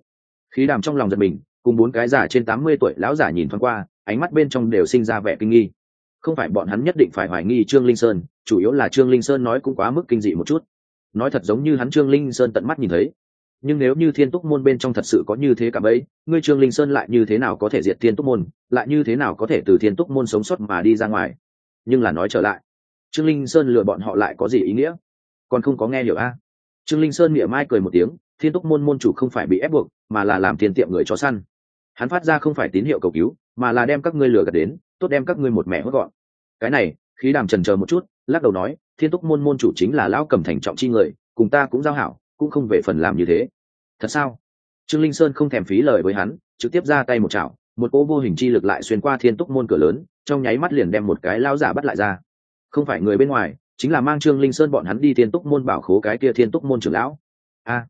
Khí đàm trong lòng giật mình, cùng bốn cái giả trên tám mươi tuổi lão giả nhìn thoáng qua, ánh mắt bên trong đều sinh ra vẻ kinh nghi. Không phải bọn hắn nhất định phải hoài nghi trương linh sơn, chủ yếu là trương linh sơn nói cũng quá mức kinh dị một chút. Nói thật giống như hắn trương linh sơn tận mắt nhìn thấy nhưng nếu như thiên túc môn bên trong thật sự có như thế cả bấy, ngươi trương linh sơn lại như thế nào có thể diệt thiên túc môn, lại như thế nào có thể từ thiên túc môn sống sót mà đi ra ngoài? Nhưng là nói trở lại, trương linh sơn lừa bọn họ lại có gì ý nghĩa? Còn không có nghe hiểu a trương linh sơn miệng mai cười một tiếng, thiên túc môn môn chủ không phải bị ép buộc, mà là làm thiên tiệm người chó săn. Hắn phát ra không phải tín hiệu cầu cứu, mà là đem các ngươi lừa gạt đến, tốt đem các ngươi một mẹ hốt gọn. Cái này, khí đàm trần chờ một chút, lắc đầu nói, thiên túc môn môn chủ chính là lão cầm thành trọng chi người, cùng ta cũng giao hảo, cũng không về phần làm như thế thật sao? Trương linh sơn không thèm phí lời với hắn, trực tiếp ra tay một chảo, một cỗ vô hình chi lực lại xuyên qua thiên túc môn cửa lớn, trong nháy mắt liền đem một cái lao giả bắt lại ra. Không phải người bên ngoài, chính là mang trương linh sơn bọn hắn đi thiên túc môn bảo khố cái kia thiên túc môn trưởng lão. A,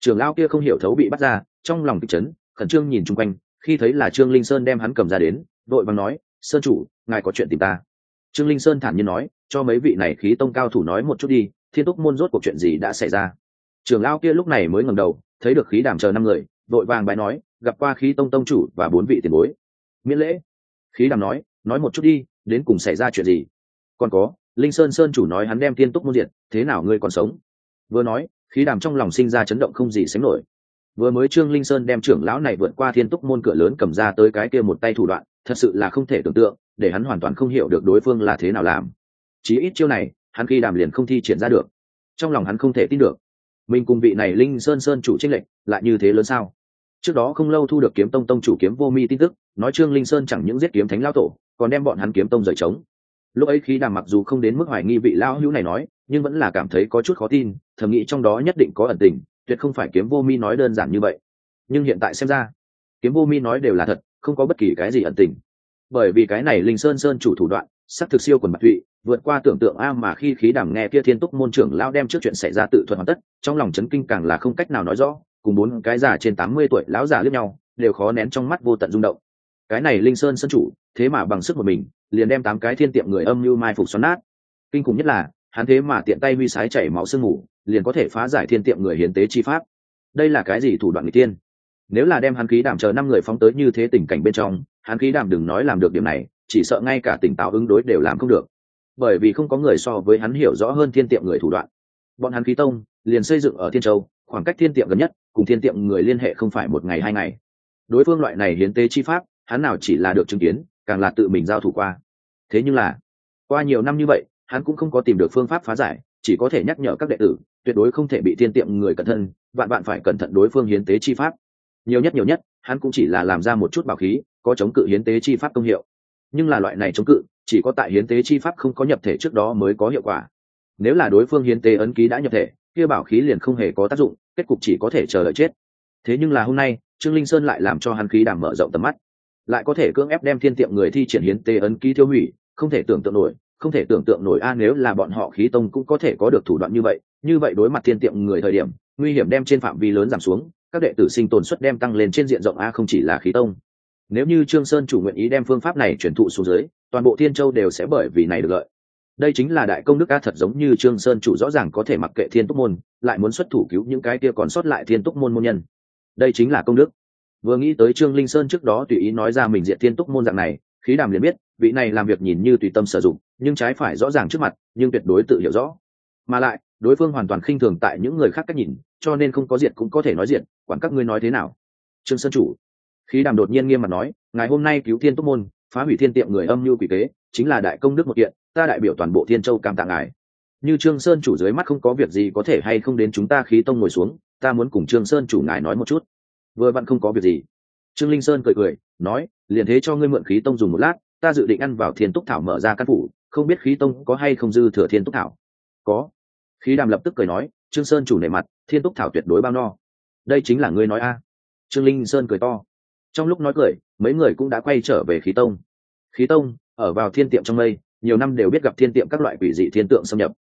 trưởng lão kia không hiểu thấu bị bắt ra, trong lòng kịch chấn, khẩn trương nhìn chung quanh, khi thấy là trương linh sơn đem hắn cầm ra đến, đội bằng nói, sơn chủ, ngài có chuyện tìm ta. Trương linh sơn thản nhiên nói, cho mấy vị này khí tông cao thủ nói một chút đi, thiên túc môn rốt cuộc chuyện gì đã xảy ra? Trưởng lão kia lúc này mới ngẩng đầu, thấy được khí đàm chờ năm người đội vàng bái nói, gặp qua khí tông tông chủ và bốn vị tiền bối. Miễn lễ. Khí đàm nói nói một chút đi, đến cùng xảy ra chuyện gì? Còn có, linh sơn sơn chủ nói hắn đem thiên túc môn diệt, thế nào ngươi còn sống? Vừa nói, khí đàm trong lòng sinh ra chấn động không gì sánh nổi. Vừa mới trương linh sơn đem trưởng lão này vượt qua thiên túc môn cửa lớn cầm ra tới cái kia một tay thủ đoạn, thật sự là không thể tưởng tượng, để hắn hoàn toàn không hiểu được đối phương là thế nào làm. Chí ít chiêu này, hắn khi đàm liền không thi triển ra được. Trong lòng hắn không thể tin được mình cùng vị này linh sơn sơn chủ trinh lệnh lại như thế lớn sao? Trước đó không lâu thu được kiếm tông tông chủ kiếm vô mi tin tức, nói trương linh sơn chẳng những giết kiếm thánh lao tổ, còn đem bọn hắn kiếm tông rời trống. Lúc ấy khi đàm mặc dù không đến mức hoài nghi vị lao hữu này nói, nhưng vẫn là cảm thấy có chút khó tin, thầm nghĩ trong đó nhất định có ẩn tình, tuyệt không phải kiếm vô mi nói đơn giản như vậy. Nhưng hiện tại xem ra, kiếm vô mi nói đều là thật, không có bất kỳ cái gì ẩn tình. Bởi vì cái này linh sơn sơn chủ thủ đoạn sắc thực siêu quần bạc thụy vượt qua tưởng tượng a mà khi khí đàm nghe kia thiên túc môn trưởng lão đem trước chuyện xảy ra tự thuật hoàn tất, trong lòng chấn kinh càng là không cách nào nói rõ, cùng bốn cái già trên tám mươi tuổi lão già lướt nhau, đều khó nén trong mắt vô tận rung động. Cái này linh sơn sơn chủ, thế mà bằng sức một mình, liền đem tám cái thiên tiệm người âm như mai phục xoắn nát. Kinh khủng nhất là, hắn thế mà tiện tay huy sái chảy máu sương mù, liền có thể phá giải thiên tiệm người hiến tế chi pháp. Đây là cái gì thủ đoạn người tiên nếu là đem hắn khí đảm chờ năm người phóng tới như thế tình cảnh bên trong, hắn khí đảm đừng nói làm được điểm này, chỉ sợ ngay cả tỉnh táo ứng đối đều làm không được bởi vì không có người so với hắn hiểu rõ hơn thiên tiệm người thủ đoạn. Bọn hắn khí tông, liền xây dựng ở thiên châu, khoảng cách thiên tiệm gần nhất, cùng thiên tiệm người liên hệ không phải một ngày hai ngày. Đối phương loại này hiến tế chi pháp, hắn nào chỉ là được chứng kiến, càng là tự mình giao thủ qua. Thế nhưng là, qua nhiều năm như vậy, hắn cũng không có tìm được phương pháp phá giải, chỉ có thể nhắc nhở các đệ tử, tuyệt đối không thể bị thiên tiệm người cẩn thận vạn bạn phải cẩn thận đối phương hiến tế chi pháp. Nhiều nhất nhiều nhất, hắn cũng chỉ là làm ra một chút bảo khí, có chống cự hiến tế chi pháp công hiệu. Nhưng là loại này chống cự chỉ có tại hiến tế chi pháp không có nhập thể trước đó mới có hiệu quả. Nếu là đối phương hiến tế ấn ký đã nhập thể, kia bảo khí liền không hề có tác dụng, kết cục chỉ có thể chờ đợi chết. Thế nhưng là hôm nay, trương linh sơn lại làm cho hắn khí đảm mở rộng tầm mắt. Lại có thể cưỡng ép đem thiên tiệm người thi triển hiến tế ấn ký tiêu hủy, không thể tưởng tượng nổi, không thể tưởng tượng nổi a, nếu là bọn họ khí tông cũng có thể có được thủ đoạn như vậy như vậy đối mặt thiên tiệm người thời điểm, nguy hiểm đem trên phạm vi lớn giảm xuống, các đệ tử sinh tồn suất đem tăng lên trên diện rộng a, không chỉ là khí tông nếu như trương sơn chủ nguyện ý đem phương pháp này truyền thụ xuống dưới, toàn bộ thiên châu đều sẽ bởi vì này được lợi. Đây chính là đại công đức a thật giống như trương sơn chủ rõ ràng có thể mặc kệ thiên túc môn, lại muốn xuất thủ cứu những cái kia còn sót lại thiên túc môn môn nhân. Đây chính là công đức. Vừa nghĩ tới trương linh sơn trước đó tùy ý nói ra mình diện thiên túc môn dạng này, khí đàm liền biết, vị này làm việc nhìn như tùy tâm sử dụng, nhưng trái phải rõ ràng trước mặt, nhưng tuyệt đối tự hiểu rõ. Mà lại, đối phương hoàn toàn khinh thường tại những người khác cách nhìn, cho nên không có diện cũng có thể nói diện quản các ngươi nói thế nào. Trương sơn chủ khí đàm đột nhiên nghiêm mặt nói ngày hôm nay cứu thiên túc môn, phá hủy thiên tiệm người âm mưu quỷ kế, chính là đại công đức một kiện, ta đại biểu toàn bộ thiên châu cam tạ ngài. Như trương sơn chủ dưới mắt không có việc gì có thể hay không đến chúng ta khí tông ngồi xuống, ta muốn cùng trương sơn chủ ngài nói một chút. Vừa vặn không có việc gì. Trương linh sơn cười cười, nói, liền thế cho ngươi mượn khí tông dùng một lát, ta dự định ăn vào thiên túc thảo mở ra căn phủ, không biết khí tông có hay không dư thừa thiên túc thảo. Có. Khí đàm lập tức cười nói, trương sơn chủ nể mặt, thiên túc thảo tuyệt đối bao no. Đây chính là ngươi nói a. Trương linh sơn cười to trong lúc nói cười, mấy người cũng đã quay trở về khí tông. Khí tông, ở vào thiên tiệm trong mây, nhiều năm đều biết gặp thiên tiệm các loại quỷ dị thiên tượng xâm nhập.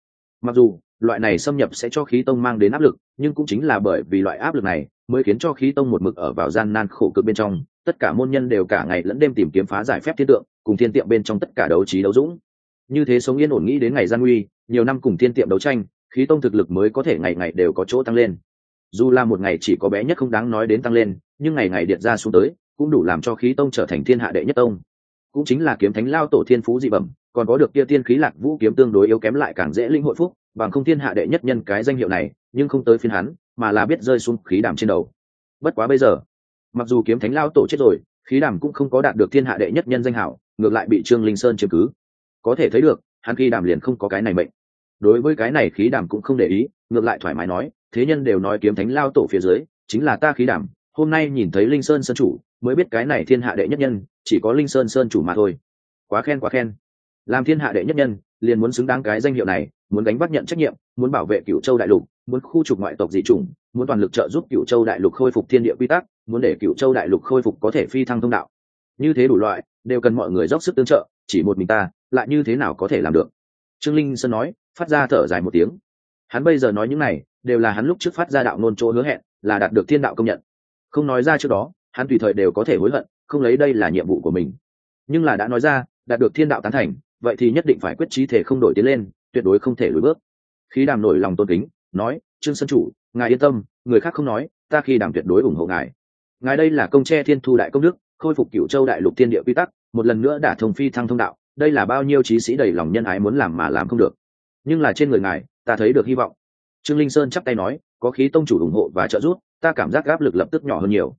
Mặc dù, loại này xâm nhập sẽ cho khí tông mang đến áp lực, nhưng cũng chính là bởi vì loại áp lực này, mới khiến cho khí tông một mực ở vào gian nan khổ cực bên trong. Tất cả môn nhân đều cả ngày lẫn đêm tìm kiếm phá giải phép thiên tượng, cùng thiên tiệm bên trong tất cả đấu trí đấu dũng. Như thế sống yên ổn nghĩ đến ngày gian nguy, nhiều năm cùng thiên tiệm đấu tranh, khí tông thực lực mới có thể ngày ngày đều có chỗ tăng lên. Dù là một ngày chỉ có bé nhất không đáng nói đến tăng lên, nhưng ngày ngày điện ra xuống tới cũng đủ làm cho khí tông trở thành thiên hạ đệ nhất tông. Cũng chính là kiếm thánh lao tổ thiên phú dị bẩm, còn có được kia tiên khí lạc vũ kiếm tương đối yếu kém lại càng dễ linh hội phúc, bằng không thiên hạ đệ nhất nhân cái danh hiệu này, nhưng không tới phiên hắn, mà là biết rơi xuống khí đàm trên đầu. Bất quá bây giờ, mặc dù kiếm thánh lao tổ chết rồi, khí đàm cũng không có đạt được thiên hạ đệ nhất nhân danh hảo, ngược lại bị trương linh sơn chiếm cứ. Có thể thấy được, hắn khí đàm liền không có cái này mệnh. Đối với cái này khí đàm cũng không để ý, ngược lại thoải mái nói, thế nhân đều nói kiếm thánh lao tổ phía dưới, chính là ta khí đàm, hôm nay nhìn thấy linh sơn sơn chủ mới biết cái này thiên hạ đệ nhất nhân, chỉ có linh sơn sơn chủ mà thôi. Quá khen quá khen. Làm thiên hạ đệ nhất nhân, liền muốn xứng đáng cái danh hiệu này, muốn đánh bắt nhận trách nhiệm, muốn bảo vệ cựu châu đại lục, muốn khu trục ngoại tộc dị chủng, muốn toàn lực trợ giúp cựu châu đại lục khôi phục thiên địa quy tắc, muốn để cựu châu đại lục khôi phục có thể phi thăng thông đạo. Như thế đủ loại, đều cần mọi người dốc sức tương trợ, chỉ một mình ta, lại như thế nào có thể làm được? Trương linh sơn nói, phát ra thở dài một tiếng. Hắn bây giờ nói những này, đều là hắn lúc trước phát ra đạo nôn chỗ hứa hẹn, là đạt được thiên đạo công nhận. Không nói ra trước đó hắn tùy thời đều có thể hối hận, không lấy đây là nhiệm vụ của mình. Nhưng là đã nói ra, đạt được thiên đạo tán thành, vậy thì nhất định phải quyết trí thể không đổi tiến lên, tuyệt đối không thể lùi bước. Khi đàm nổi lòng tôn kính, nói, trương sân chủ, ngài yên tâm, người khác không nói, ta khi đàm tuyệt đối ủng hộ ngài. Ngài đây là công tre thiên thu đại công đức, khôi phục cựu châu đại lục thiên địa quy tắc, một lần nữa đả thông phi thăng thông đạo, đây là bao nhiêu trí sĩ đầy lòng nhân ái muốn làm mà làm không được. Nhưng là trên người ngài, ta thấy được hy vọng. Trương linh sơn chắp tay nói, có khí tông chủ ủng hộ và trợ giúp, ta cảm giác áp lực lập tức nhỏ hơn nhiều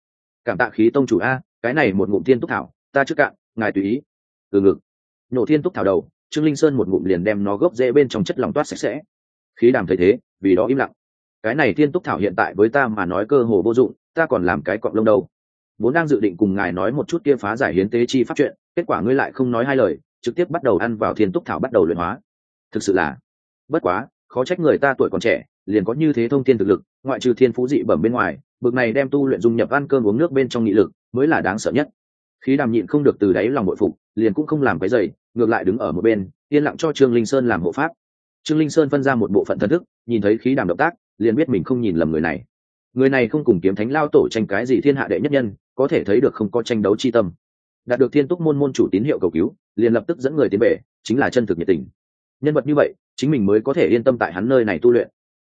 cảm tạ khí tông chủ a, cái này một ngụm thiên túc thảo, ta trước cạn, ngài tùy ý. Từ ngực, nổ thiên túc thảo đầu, trương linh sơn một ngụm liền đem nó gốc rễ bên trong chất lòng toát sạch sẽ. Khí đàm thấy thế, vì đó im lặng. Cái này thiên túc thảo hiện tại với ta mà nói cơ hồ vô dụng, ta còn làm cái cọng lông đâu. Vốn đang dự định cùng ngài nói một chút kia phá giải hiến tế chi pháp chuyện, kết quả ngươi lại không nói hai lời, trực tiếp bắt đầu ăn vào thiên túc thảo bắt đầu luyện hóa. Thực sự là, bất quá, khó trách người ta tuổi còn trẻ liền có như thế thông thiên thực lực, ngoại trừ thiên phú dị bẩm bên ngoài, bực này đem tu luyện dung nhập ăn cơm uống nước bên trong nghị lực, mới là đáng sợ nhất. Khí đàm nhịn không được từ đáy lòng bội phục, liền cũng không làm cái dày ngược lại đứng ở một bên, yên lặng cho trương linh sơn làm hộ pháp. Trương linh sơn phân ra một bộ phận thân thức, nhìn thấy khí đàm động tác, liền biết mình không nhìn lầm người này. Người này không cùng kiếm thánh lao tổ tranh cái gì thiên hạ đệ nhất nhân, có thể thấy được không có tranh đấu chi tâm. Đạt được thiên túc môn môn chủ tín hiệu cầu cứu, liền lập tức dẫn người tiến về, chính là chân thực nhiệt tình. Nhân vật như vậy, chính mình mới có thể yên tâm tại hắn nơi này tu luyện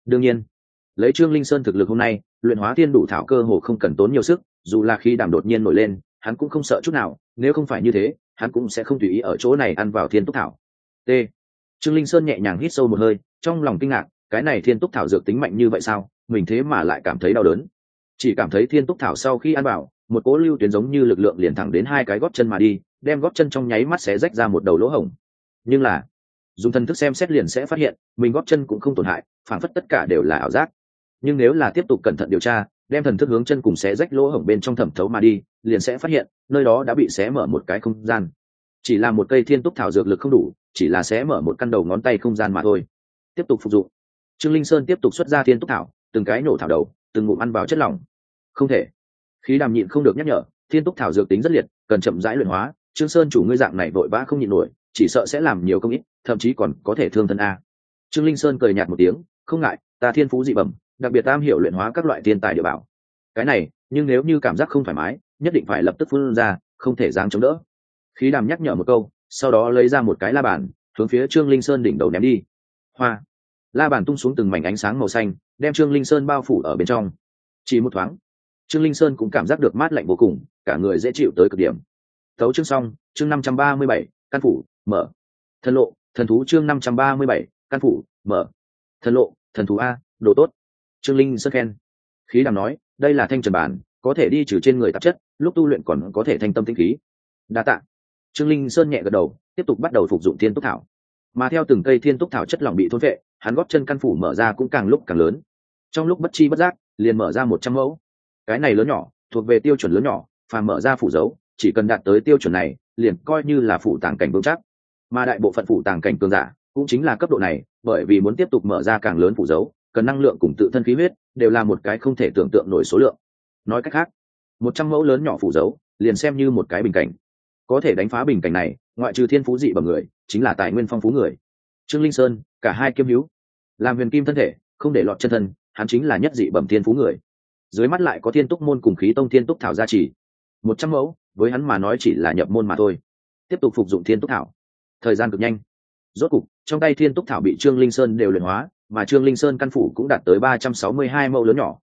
đương nhiên, lấy trương linh sơn thực lực hôm nay, luyện hóa thiên đủ thảo cơ hồ không cần tốn nhiều sức, dù là khi đàm đột nhiên nổi lên, hắn cũng không sợ chút nào, nếu không phải như thế, hắn cũng sẽ không tùy ý ở chỗ này ăn vào thiên túc thảo. T. Trương linh sơn nhẹ nhàng hít sâu một hơi, trong lòng kinh ngạc, cái này thiên túc thảo dược tính mạnh như vậy sao, mình thế mà lại cảm thấy đau đớn. Chỉ cảm thấy thiên túc thảo sau khi ăn vào, một cỗ lưu tuyến giống như lực lượng liền thẳng đến hai cái góp chân mà đi, đem góp chân trong nháy mắt sẽ rách ra một đầu lỗ hổng. Nhưng là dùng thần thức xem xét liền sẽ phát hiện, mình góp chân cũng không tổn hại phản phất tất cả đều là ảo giác. Nhưng nếu là tiếp tục cẩn thận điều tra, đem thần thức hướng chân cùng xé rách lỗ hổng bên trong thẩm thấu mà đi, liền sẽ phát hiện, nơi đó đã bị xé mở một cái không gian. Chỉ là một cây thiên túc thảo dược lực không đủ, chỉ là xé mở một căn đầu ngón tay không gian mà thôi. Tiếp tục phục dụng. Trương linh sơn tiếp tục xuất ra thiên túc thảo, từng cái nổ thảo đầu, từng ngụm ăn vào chất lỏng. Không thể. Khí đàm nhịn không được nhắc nhở, thiên túc thảo dược tính rất liệt, cần chậm rãi luyện hóa. Trương sơn chủ ngươi dạng này vội vã không nhịn nổi, chỉ sợ sẽ làm nhiều công ít thậm chí còn có thể thương thân a. Trương linh sơn cười nhạt một tiếng, không ngại, ta thiên phú dị bẩm, đặc biệt tam hiểu luyện hóa các loại thiên tài địa bảo. Cái này, nhưng nếu như cảm giác không thoải mái, nhất định phải lập tức phun ra, không thể dáng chống đỡ. Khí đàm nhắc nhở một câu, sau đó lấy ra một cái la bàn, hướng phía trương linh sơn đỉnh đầu ném đi. Hoa! La bàn tung xuống từng mảnh ánh sáng màu xanh, đem trương linh sơn bao phủ ở bên trong. Chỉ một thoáng, trương linh sơn cũng cảm giác được mát lạnh vô cùng, cả người dễ chịu tới cực điểm. Thấu chương xong, chương năm trăm ba mươi bảy, căn phủ, mở. Thân lộ thần thú chương năm trăm ba mươi bảy, căn phủ, mở. Thần lộ, thần thú a, đồ tốt. Trương linh sơn khen. Khí đàm nói, đây là thanh trần bản, có thể đi trừ trên người tạp chất, lúc tu luyện còn có thể thanh tâm tinh khí. Đa t ạ trương linh sơn nhẹ gật đầu, tiếp tục bắt đầu phục dụng thiên túc thảo. Mà theo từng cây thiên túc thảo chất lỏng bị thôn vệ, hắn góp chân căn phủ mở ra cũng càng lúc càng lớn. Trong lúc bất chi bất giác, liền mở ra một trăm mẫu. Cái này lớn nhỏ, thuộc về tiêu chuẩn lớn nhỏ và mở ra phủ dấu, chỉ cần đạt tới tiêu chuẩn này, liền coi như là phủ tàng cảnh vững chắc mà đại bộ phận phủ tàng cảnh cường giả cũng chính là cấp độ này, bởi vì muốn tiếp tục mở ra càng lớn phủ dấu, cần năng lượng cùng tự thân khí huyết, đều là một cái không thể tưởng tượng nổi số lượng. Nói cách khác, một trăm mẫu lớn nhỏ phủ dấu, liền xem như một cái bình cảnh. Có thể đánh phá bình cảnh này, ngoại trừ thiên phú dị bằng người, chính là tài nguyên phong phú người. Trương linh sơn, cả hai kiêm hữu. Làm huyền kim thân thể, không để lọt chân thân, hắn chính là nhất dị bẩm thiên phú người. Dưới mắt lại có thiên túc môn cùng khí tông thiên túc thảo gia trì. Một trăm mẫu, với hắn mà nói chỉ là nhập môn mà thôi. Tiếp tục phục dụng thiên túc thảo thời gian cực nhanh. Rốt cục, trong tay thiên túc thảo bị trương linh sơn đều luyện hóa, mà trương linh sơn căn phủ cũng đạt tới ba trăm sáu mươi hai mẫu lớn nhỏ.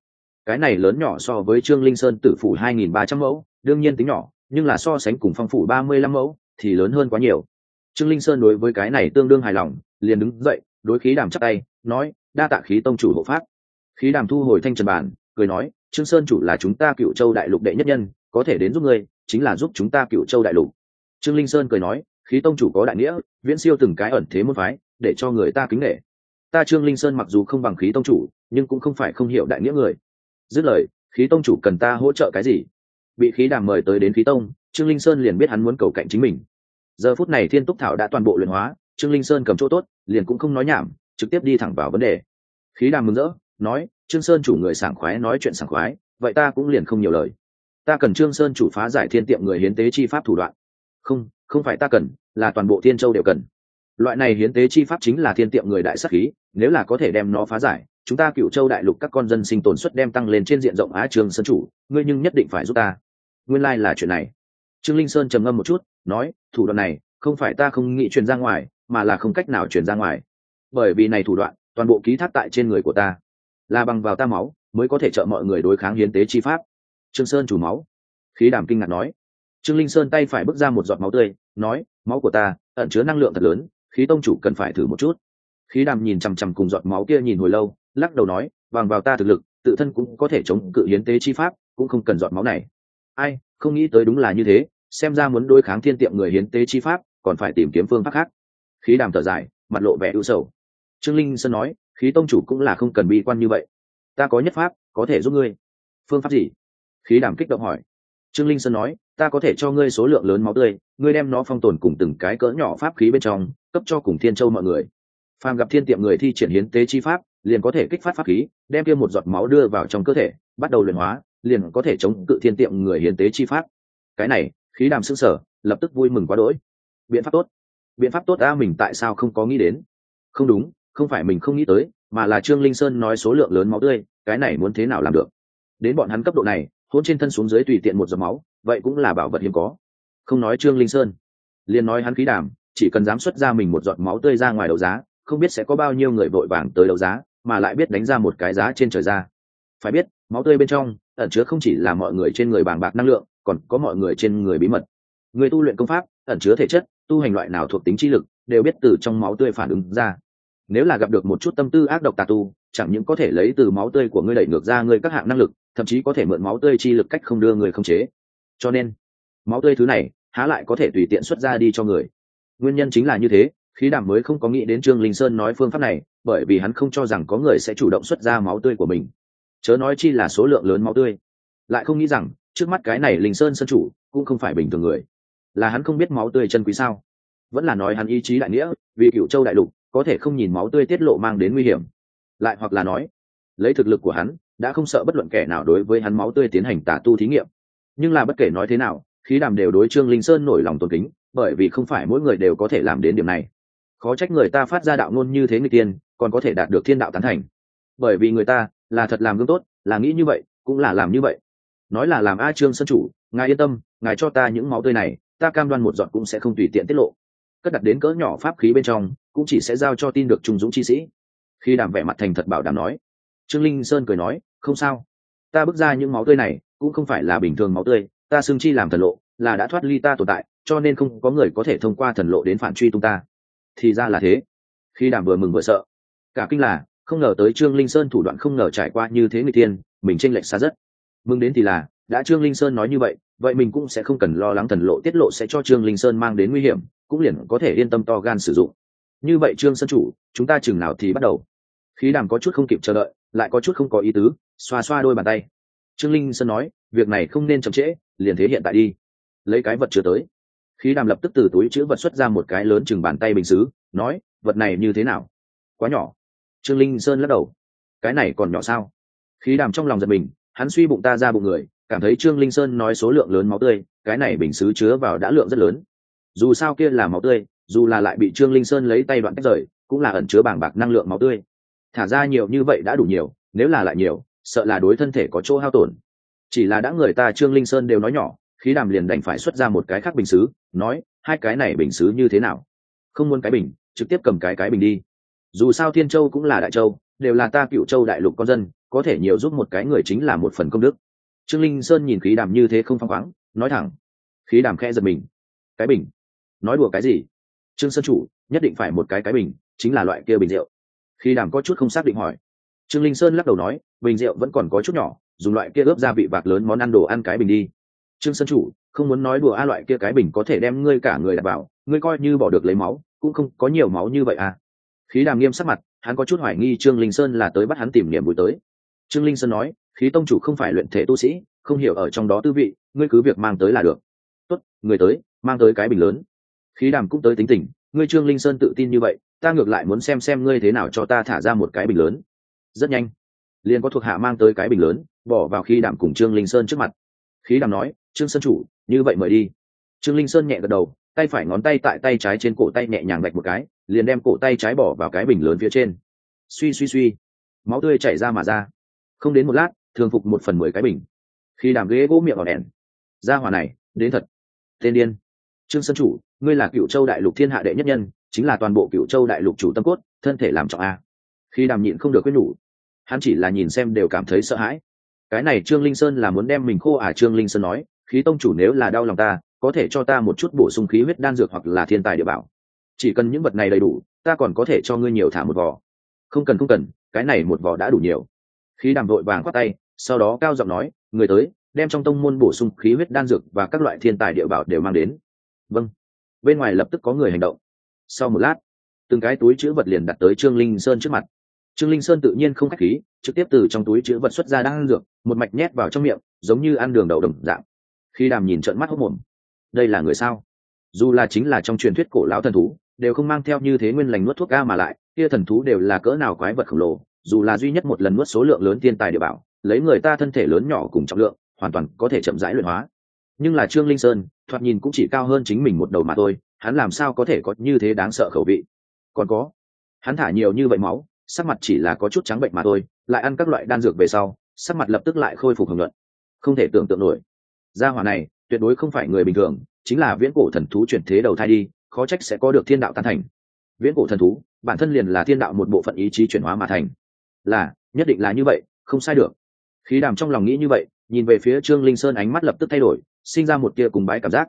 Cái này lớn nhỏ so với trương linh sơn tử phủ hai nghìn ba trăm mẫu, đương nhiên tính nhỏ, nhưng là so sánh cùng phong phủ ba mươi lăm mẫu, thì lớn hơn quá nhiều. Trương linh sơn đối với cái này tương đương hài lòng, liền đứng dậy, đối khí đàm chắc tay, nói, đa tạ khí tông chủ hộ pháp. Khí đàm thu hồi thanh trần bản, cười nói, trương sơn chủ là chúng ta cựu châu đại lục đệ nhất nhân, có thể đến giúp ngươi, chính là giúp chúng ta cựu châu đại lục. Trương linh sơn cười nói khí tông chủ có đại nghĩa, viễn siêu từng cái ẩn thế môn phái, để cho người ta kính nghệ ta trương linh sơn mặc dù không bằng khí tông chủ, nhưng cũng không phải không hiểu đại nghĩa người. Dứt lời, khí tông chủ cần ta hỗ trợ cái gì? Bị khí đàm mời tới đến khí tông, trương linh sơn liền biết hắn muốn cầu cạnh chính mình. Giờ phút này thiên túc thảo đã toàn bộ luyện hóa, trương linh sơn cầm chỗ tốt, liền cũng không nói nhảm, trực tiếp đi thẳng vào vấn đề. Khí đàm mừng rỡ, nói, trương sơn chủ người sảng khoái nói chuyện sảng khoái, vậy ta cũng liền không nhiều lời. Ta cần trương sơn chủ phá giải thiên tiệm người hiến tế chi pháp thủ đoạn. Không không phải ta cần là toàn bộ thiên châu đều cần. Loại này hiến tế chi pháp chính là thiên tiệm người đại sắc khí, nếu là có thể đem nó phá giải, chúng ta cựu châu đại lục các con dân sinh tồn suất đem tăng lên trên diện rộng á trường sơn chủ, ngươi nhưng nhất định phải giúp ta. Nguyên lai、like、là chuyện này. Trương linh sơn trầm ngâm một chút, nói, thủ đoạn này, không phải ta không nghĩ truyền ra ngoài, mà là không cách nào truyền ra ngoài. Bởi vì này thủ đoạn, toàn bộ ký thác tại trên người của ta. Là bằng vào ta máu, mới có thể trợ mọi người đối kháng hiến tế chi pháp. Trương sơn chủ máu. Khí đàm kinh ngạc nói. Trương linh sơn tay phải bước ra một giọt máu tươi, nói máu của ta, ẩn chứa năng lượng thật lớn, khí tông chủ cần phải thử một chút. Khí đàm nhìn chằm chằm cùng giọt máu kia nhìn hồi lâu, lắc đầu nói, bằng vào ta thực lực, tự thân cũng có thể chống cự hiến tế chi pháp, cũng không cần giọt máu này. Ai, không nghĩ tới đúng là như thế, xem ra muốn đối kháng thiên tiệm người hiến tế chi pháp, còn phải tìm kiếm phương pháp khác. Khí đàm thở dài, mặt lộ vẻ ưu sầu. Trương linh sơn nói, khí tông chủ cũng là không cần bi quan như vậy. Ta có nhất pháp, có thể giúp ngươi. Phương pháp gì? Khí đàm kích động hỏi trương linh sơn nói, ta có thể cho ngươi số lượng lớn máu tươi, ngươi đem nó phong tồn cùng từng cái cỡ nhỏ pháp khí bên trong, cấp cho cùng thiên châu mọi người. Phàm gặp thiên tiệm người thi triển hiến tế chi pháp, liền có thể kích phát pháp khí, đem kia một giọt máu đưa vào trong cơ thể, bắt đầu luyện hóa, liền có thể chống cự thiên tiệm người hiến tế chi pháp. Cái này, khí đàm sững sở lập tức vui mừng quá đỗi. Biện pháp tốt. Biện pháp tốt a, mình tại sao không có nghĩ đến? Không đúng, không phải mình không nghĩ tới, mà là trương linh sơn nói số lượng lớn máu tươi, cái này muốn thế nào làm được? Đến bọn hắn cấp độ này hôn trên thân xuống dưới tùy tiện một giọt máu vậy cũng là bảo vật hiếm có. Không nói trương linh sơn liền nói hắn khí đảm, chỉ cần dám xuất ra mình một giọt máu tươi ra ngoài đấu giá không biết sẽ có bao nhiêu người vội vàng tới đấu giá mà lại biết đánh ra một cái giá trên trời ra. Phải biết máu tươi bên trong ẩn chứa không chỉ là mọi người trên người bàng bạc năng lượng còn có mọi người trên người bí mật. Người tu luyện công pháp ẩn chứa thể chất tu hành loại nào thuộc tính chi lực đều biết từ trong máu tươi phản ứng ra. Nếu là gặp được một chút tâm tư ác độc tà tu chẳng những có thể lấy từ máu tươi của ngươi đẩy ngược ra ngươi các hạng năng lực, thậm chí có thể mượn máu tươi chi lực cách không đưa người không chế. Cho nên, máu tươi thứ này, há lại có thể tùy tiện xuất ra đi cho người. Nguyên nhân chính là như thế, khí đàm mới không có nghĩ đến trương linh sơn nói phương pháp này, bởi vì hắn không cho rằng có người sẽ chủ động xuất ra máu tươi của mình. Chớ nói chi là số lượng lớn máu tươi. Lại không nghĩ rằng, trước mắt cái này linh sơn sân chủ cũng không phải bình thường người. Là hắn không biết máu tươi chân quý sao? Vẫn là nói hắn ý chí đại nghĩa, vì cựu châu đại lục, có thể không nhìn máu tươi tiết lộ mang đến nguy hiểm lại hoặc là nói, lấy thực lực của hắn, đã không sợ bất luận kẻ nào đối với hắn máu tươi tiến hành tả tu thí nghiệm. Nhưng là bất kể nói thế nào, khí đàm đều đối trương linh sơn nổi lòng tôn kính, bởi vì không phải mỗi người đều có thể làm đến điểm này. Khó trách người ta phát ra đạo ngôn như thế người tiên, còn có thể đạt được thiên đạo tán thành. Bởi vì người ta là thật làm gương tốt, là nghĩ như vậy, cũng là làm như vậy. Nói là làm a trương sân chủ, ngài yên tâm, ngài cho ta những máu tươi này, ta cam đoan một giọt cũng sẽ không tùy tiện tiết lộ. Cất đặt đến cỡ nhỏ pháp khí bên trong, cũng chỉ sẽ giao cho tin được trung dũng chi sĩ khi đàm vẻ mặt thành thật bảo đảm nói. Trương linh sơn cười nói, không sao. Ta bước ra những máu tươi này cũng không phải là bình thường máu tươi, ta xưng chi làm thần lộ, là đã thoát ly ta tồn tại, cho nên không có người có thể thông qua thần lộ đến phản truy tung ta. Thì ra là thế. Khi đàm vừa mừng vừa sợ, cả kinh là, không ngờ tới trương linh sơn thủ đoạn không ngờ trải qua như thế người tiên mình tranh lệch xa rất. Mừng đến thì là, đã trương linh sơn nói như vậy vậy mình cũng sẽ không cần lo lắng thần lộ tiết lộ sẽ cho trương linh sơn mang đến nguy hiểm, cũng liền có thể yên tâm to gan sử dụng. Như vậy trương sơn chủ, chúng ta chừng nào thì bắt đầu? Khí đàm có chút không kịp chờ đợi, lại có chút không có ý tứ, xoa xoa đôi bàn tay. Trương linh sơn nói, việc này không nên chậm trễ, liền thế hiện tại đi. Lấy cái vật chưa tới. Khí đàm lập tức từ túi chữ vật xuất ra một cái lớn chừng bàn tay bình xứ, nói, vật này như thế nào? Quá nhỏ. Trương linh sơn lắc đầu. Cái này còn nhỏ sao? Khí đàm trong lòng giật mình, hắn suy bụng ta ra bụng người, cảm thấy trương linh sơn nói số lượng lớn máu tươi, cái này bình xứ chứa vào đã lượng rất lớn. Dù sao kia là máu tươi, dù là lại bị trương linh sơn lấy tay đoạn tách rời, cũng là ẩn chứa bảng bạc năng lượng máu tươi thả ra nhiều như vậy đã đủ nhiều, nếu là lại nhiều, sợ là đối thân thể có chỗ hao tổn. Chỉ là đã người ta trương linh sơn đều nói nhỏ, khí đàm liền đành phải xuất ra một cái khác bình xứ, nói, hai cái này bình xứ như thế nào? Không muốn cái bình, trực tiếp cầm cái cái bình đi. Dù sao thiên châu cũng là đại châu, đều là ta cựu châu đại lục con dân, có thể nhiều giúp một cái người chính là một phần công đức. Trương linh sơn nhìn khí đàm như thế không phăng khoáng, nói thẳng. Khí đàm khẽ giật mình. Cái bình? Nói đùa cái gì? Trương sơn chủ, nhất định phải một cái cái bình, chính là loại kia bình rượu. Khi đàm có chút không xác định hỏi. Trương linh sơn lắc đầu nói, bình rượu vẫn còn có chút nhỏ, dùng loại kia ướp gia vị bạc lớn món ăn đồ ăn cái bình đi. Trương sơn chủ, không muốn nói đùa a loại kia cái bình có thể đem ngươi cả người đặt vào, ngươi coi như bỏ được lấy máu, cũng không có nhiều máu như vậy à. Khí đàm nghiêm sắc mặt, hắn có chút hoài nghi trương linh sơn là tới bắt hắn tìm niềm vui tới. Trương linh sơn nói, khí tông chủ không phải luyện thể tu sĩ, không hiểu ở trong đó tư vị, ngươi cứ việc mang tới là được. Tốt, người tới, mang tới cái bình lớn. Khí đàm cũng tới tính tình, ngươi trương linh sơn tự tin như vậy ta ngược lại muốn xem xem ngươi thế nào cho ta thả ra một cái bình lớn. Rất nhanh, liền có thuộc hạ mang tới cái bình lớn, bỏ vào khí đàm cùng trương linh sơn trước mặt. Khí đàm nói, trương sơn chủ, như vậy mời đi. Trương linh sơn nhẹ gật đầu, tay phải ngón tay tại tay trái trên cổ tay nhẹ nhàng gạch một cái, liền đem cổ tay trái bỏ vào cái bình lớn phía trên. Suy suy suy. Máu tươi chảy ra mà ra. Không đến một lát, thường phục một phần mười cái bình. Khi đàm ghế gỗ miệng vào đèn. Ra hỏa này, đến thật. Tên điên. Trương sơn chủ, ngươi là cựu châu đại lục thiên hạ đệ nhất nhân chính là toàn bộ cựu châu đại lục chủ tâm cốt, thân thể làm trọng a. Khi đàm nhịn không được quyết nhủ, hắn chỉ là nhìn xem đều cảm thấy sợ hãi. Cái này trương linh sơn là muốn đem mình khô à trương linh sơn nói, khí tông chủ nếu là đau lòng ta, có thể cho ta một chút bổ sung khí huyết đan dược hoặc là thiên tài địa bảo. Chỉ cần những vật này đầy đủ, ta còn có thể cho ngươi nhiều thả một vỏ không cần không cần, cái này một vỏ đã đủ nhiều. Khí đàm vội vàng khoát tay, sau đó cao giọng nói, người tới, đem trong tông môn bổ sung khí huyết đan dược và các loại thiên tài địa bảo đều mang đến. Vâng. Bên ngoài lập tức có người hành động sau một lát, từng cái túi chữ vật liền đặt tới trương linh sơn trước mặt. Trương linh sơn tự nhiên không k h á c h khí, trực tiếp từ trong túi chữ vật xuất ra đang ăn dược, một mạch nhét vào trong miệng, giống như ăn đường đầu đồng dạng. Khi đàm nhìn trận mắt hốc mồm đây là người sao? Dù là chính là trong truyền thuyết cổ lão thần thú, đều không mang theo như thế nguyên lành nuốt thuốc ga mà lại, kia thần thú đều là cỡ nào quái vật khổng lồ, dù là duy nhất một lần nuốt số lượng lớn thiên tài địa bảo, lấy người ta thân thể lớn nhỏ cùng trọng lượng, hoàn toàn có thể chậm rãi luyện hóa. Nhưng là trương linh sơn, thoạt nhìn cũng chỉ cao hơn chính mình một đầu mà thôi hắn làm sao có thể có như thế đáng sợ khẩu vị? Còn có, hắn thả nhiều như vậy máu, sắc mặt chỉ là có chút trắng bệnh mà thôi, lại ăn các loại đan dược về sau, sắc mặt lập tức lại khôi phục hưởng luận không thể tưởng tượng nổi. Gia hỏa này, tuyệt đối không phải người bình thường, chính là viễn cổ thần thú chuyển thế đầu thai đi, khó trách sẽ có được thiên đạo tán thành. Viễn cổ thần thú, bản thân liền là thiên đạo một bộ phận ý chí chuyển hóa mà thành. Là, nhất định là như vậy, không sai được. Khí đàm trong lòng nghĩ như vậy, nhìn về phía trương linh sơn ánh mắt lập tức thay đổi, sinh ra một tia cùng bái cảm giác.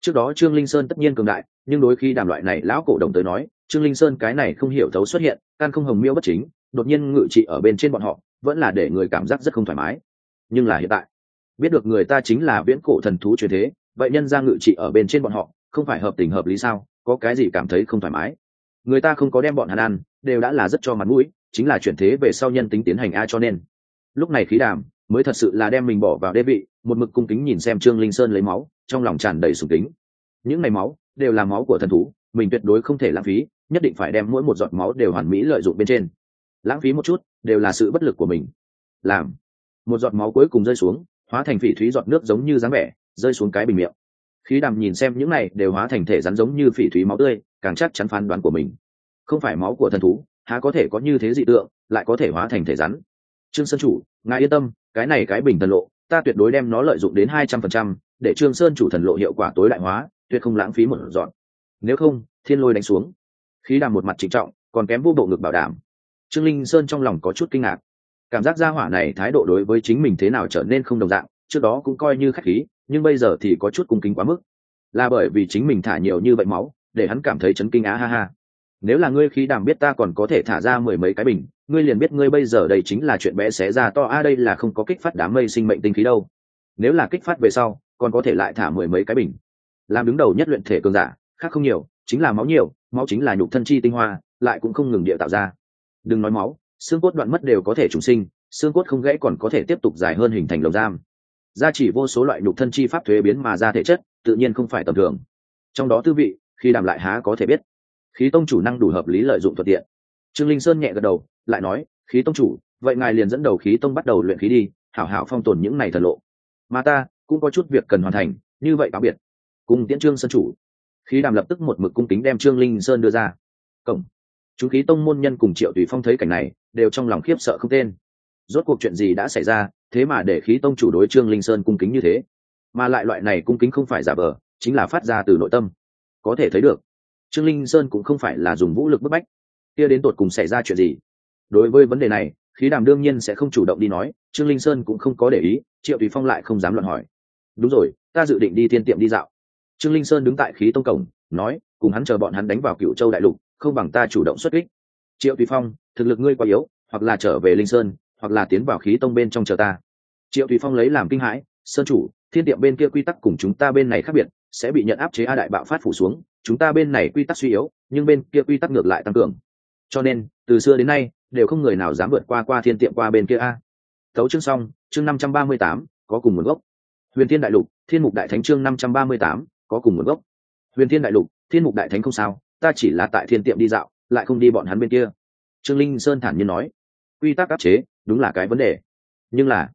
Trước đó trương linh sơn tất nhiên cường đại nhưng đối khi đàm loại này, lão cổ đồng tới nói, trương linh sơn cái này không hiểu thấu xuất hiện can không hồng miêu bất chính, đột nhiên ngự trị ở bên trên bọn họ, vẫn là để người cảm giác rất không thoải mái. Nhưng là hiện tại, biết được người ta chính là viễn cổ thần thú truyền thế, vậy nhân ra ngự trị ở bên trên bọn họ, không phải hợp tình hợp lý sao? Có cái gì cảm thấy không thoải mái? Người ta không có đem bọn hắn ăn, đều đã là rất cho mặt mũi, chính là chuyển thế về sau nhân tính tiến hành a cho nên. Lúc này khí đàm, mới thật sự là đem mình bỏ vào đê vị, một mực cung kính nhìn xem trương linh sơn lấy máu, trong lòng tràn đầy sùng kính. Những ngày máu đều là máu của thần thú, mình tuyệt đối không thể lãng phí, nhất định phải đem mỗi một giọt máu đều hoàn mỹ lợi dụng bên trên. Lãng phí một chút, đều là sự bất lực của mình. Làm. Một giọt máu cuối cùng rơi xuống, hóa thành phỉ thúy giọt nước giống như dáng vẻ, rơi xuống cái bình miệng. Khí đàm nhìn xem những này đều hóa thành thể rắn giống như phỉ thúy máu tươi, càng chắc chắn phán đoán của mình. Không phải máu của thần thú, há có thể có như thế dị tượng, lại có thể hóa thành thể rắn. Trương sơn chủ, ngài yên tâm, cái này cái bình thần lộ, ta tuyệt đối đem nó lợi dụng đến hai trăm phần trăm, để trương sơn chủ thần lộ hiệu quả tối đại hóa tuyệt không lãng phí một dọn. Nếu không, thiên lôi đánh xuống. Khí đàm một mặt trịnh trọng, còn kém vô bộ ngực bảo đảm. Trương linh sơn trong lòng có chút kinh ngạc. Cảm giác gia hỏa này thái độ đối với chính mình thế nào trở nên không đồng dạng, trước đó cũng coi như khách khí, nhưng bây giờ thì có chút cung kính quá mức. Là bởi vì chính mình thả nhiều như vậy máu, để hắn cảm thấy chấn kinh á ha ha. Nếu là ngươi khí đàm biết ta còn có thể thả ra mười mấy cái bình, ngươi liền biết ngươi bây giờ đây chính là chuyện bé xé ra to, a, đây là không có kích phát đám mây sinh mệnh tinh khí đâu. Nếu là kích phát về sau, còn có thể lại thả mười mấy cái bình làm đứng đầu nhất luyện thể cường giả, khác không nhiều, chính là máu nhiều, máu chính là nhục thân chi tinh hoa, lại cũng không ngừng địa tạo ra. Đừng nói máu, xương cốt đoạn mất đều có thể trùng sinh, xương cốt không gãy còn có thể tiếp tục dài hơn hình thành lồng giam. Gia chỉ vô số loại nhục thân chi pháp thuế biến mà ra thể chất, tự nhiên không phải tầm thường. Trong đó tư vị, khi đàm lại há có thể biết. Khí tông chủ năng đủ hợp lý lợi dụng thuận tiện. Trương linh sơn nhẹ gật đầu, lại nói, khí tông chủ, vậy ngài liền dẫn đầu khí tông bắt đầu luyện khí đi, hảo hảo phong tồn những này thần lộ. Mà ta, cũng có chút việc cần hoàn thành, như vậy cáo biệt cùng tiễn trương sơn chủ. Khí đàm lập tức một mực cung kính đem trương linh sơn đưa ra. Cổng. Chú khí tông môn nhân cùng triệu tùy phong thấy cảnh này, đều trong lòng khiếp sợ không tên. Rốt cuộc chuyện gì đã xảy ra, thế mà để khí tông chủ đối trương linh sơn cung kính như thế? Mà lại loại này cung kính không phải giả vờ, chính là phát ra từ nội tâm. Có thể thấy được, trương linh sơn cũng không phải là dùng vũ lực bức bách. Kia đến tột cùng xảy ra chuyện gì? Đối với vấn đề này, khí đàm đương nhiên sẽ không chủ động đi nói, trương linh sơn cũng không có để ý, triệu tùy phong lại không dám luận hỏi. Đúng rồi, ta dự định đi tiên tiệm đi dạo trương linh sơn đứng tại khí tông cổng, nói, cùng hắn chờ bọn hắn đánh vào cựu châu đại lục, không bằng ta chủ động xuất kích. Triệu tùy phong, thực lực ngươi quá yếu, hoặc là trở về linh sơn, hoặc là tiến vào khí tông bên trong chờ ta. Triệu tùy phong lấy làm kinh hãi, sơn chủ, thiên tiệm bên kia quy tắc cùng chúng ta bên này khác biệt, sẽ bị nhận áp chế a đại bạo phát phủ xuống, chúng ta bên này quy tắc suy yếu, nhưng bên kia quy tắc ngược lại tăng cường. Cho nên, từ xưa đến nay, đều không người nào dám vượt qua qua thiên tiệm qua bên kia a. Thấu chương xong, chương năm trăm ba mươi tám, có cùng nguồn gốc. Huyền thiên đại lục, thiên mục đại thánh chương năm trăm ba mươi tám có cùng nguồn gốc. Huyền thiên đại lục, thiên mục đại thánh không sao, ta chỉ là tại thiên tiệm đi dạo, lại không đi bọn hắn bên kia. Trương linh sơn thản nhiên nói, quy tắc áp chế, đúng là cái vấn đề. Nhưng là,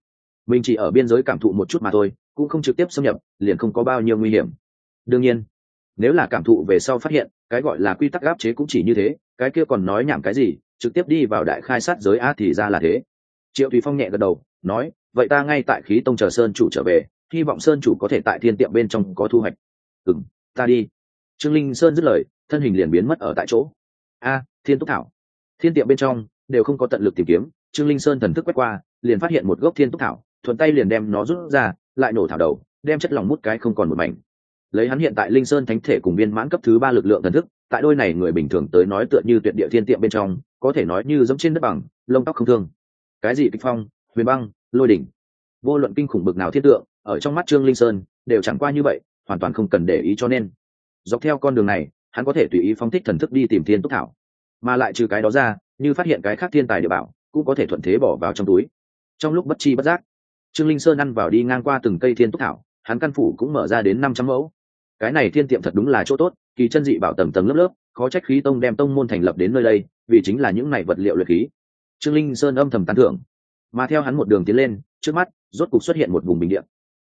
mình chỉ ở biên giới cảm thụ một chút mà thôi, cũng không trực tiếp xâm nhập, liền không có bao nhiêu nguy hiểm. Đương nhiên, nếu là cảm thụ về sau phát hiện, cái gọi là quy tắc áp chế cũng chỉ như thế, cái kia còn nói nhảm cái gì, trực tiếp đi vào đại khai sát giới a thì ra là thế. Triệu thùy phong nhẹ gật đầu, nói, vậy ta ngay tại khí tông chờ sơn chủ trở về, hy vọng sơn chủ có thể tại thiên tiệm bên trong có thu hoạch ừng ta đi. Trương linh sơn dứt lời, thân hình liền biến mất ở tại chỗ. A, thiên túc thảo. Thiên tiệm bên trong, đều không có tận lực tìm kiếm, trương linh sơn thần thức quét qua, liền phát hiện một gốc thiên túc thảo, thuận tay liền đem nó rút ra, lại nổ thảo đầu, đem chất lỏng mút cái không còn một mảnh. Lấy hắn hiện tại linh sơn thánh thể cùng viên mãn cấp thứ ba lực lượng thần thức, tại đôi này người bình thường tới nói tựa như tuyệt địa thiên tiệm bên trong, có thể nói như giống trên đất bằng, lông tóc không thương. Cái gì kích phong, huyền băng, lôi đỉnh? Vô luận kinh khủng bực nào thiên tượng, ở trong mắt trương linh sơn, đều chẳng qua như vậy hoàn toàn không cần để ý cho nên. Dọc theo con đường này, hắn có thể tùy ý phóng thích thần thức đi tìm thiên túc thảo. Mà lại trừ cái đó ra, như phát hiện cái khác thiên tài địa bảo, cũng có thể thuận thế bỏ vào trong túi. Trong lúc bất chi bất giác, trương linh sơn ăn vào đi ngang qua từng cây thiên túc thảo, hắn căn phủ cũng mở ra đến năm trăm mẫu. Cái này thiên tiệm thật đúng là chỗ tốt, kỳ chân dị bảo tầng tầng lớp lớp, khó trách khí tông đem tông môn thành lập đến nơi đây, vì chính là những này vật liệu luyện khí. Trương linh sơn âm thầm tán thưởng. Mà theo hắn một đường tiến lên, trước mắt, rốt cục xuất hiện một vùng bình điện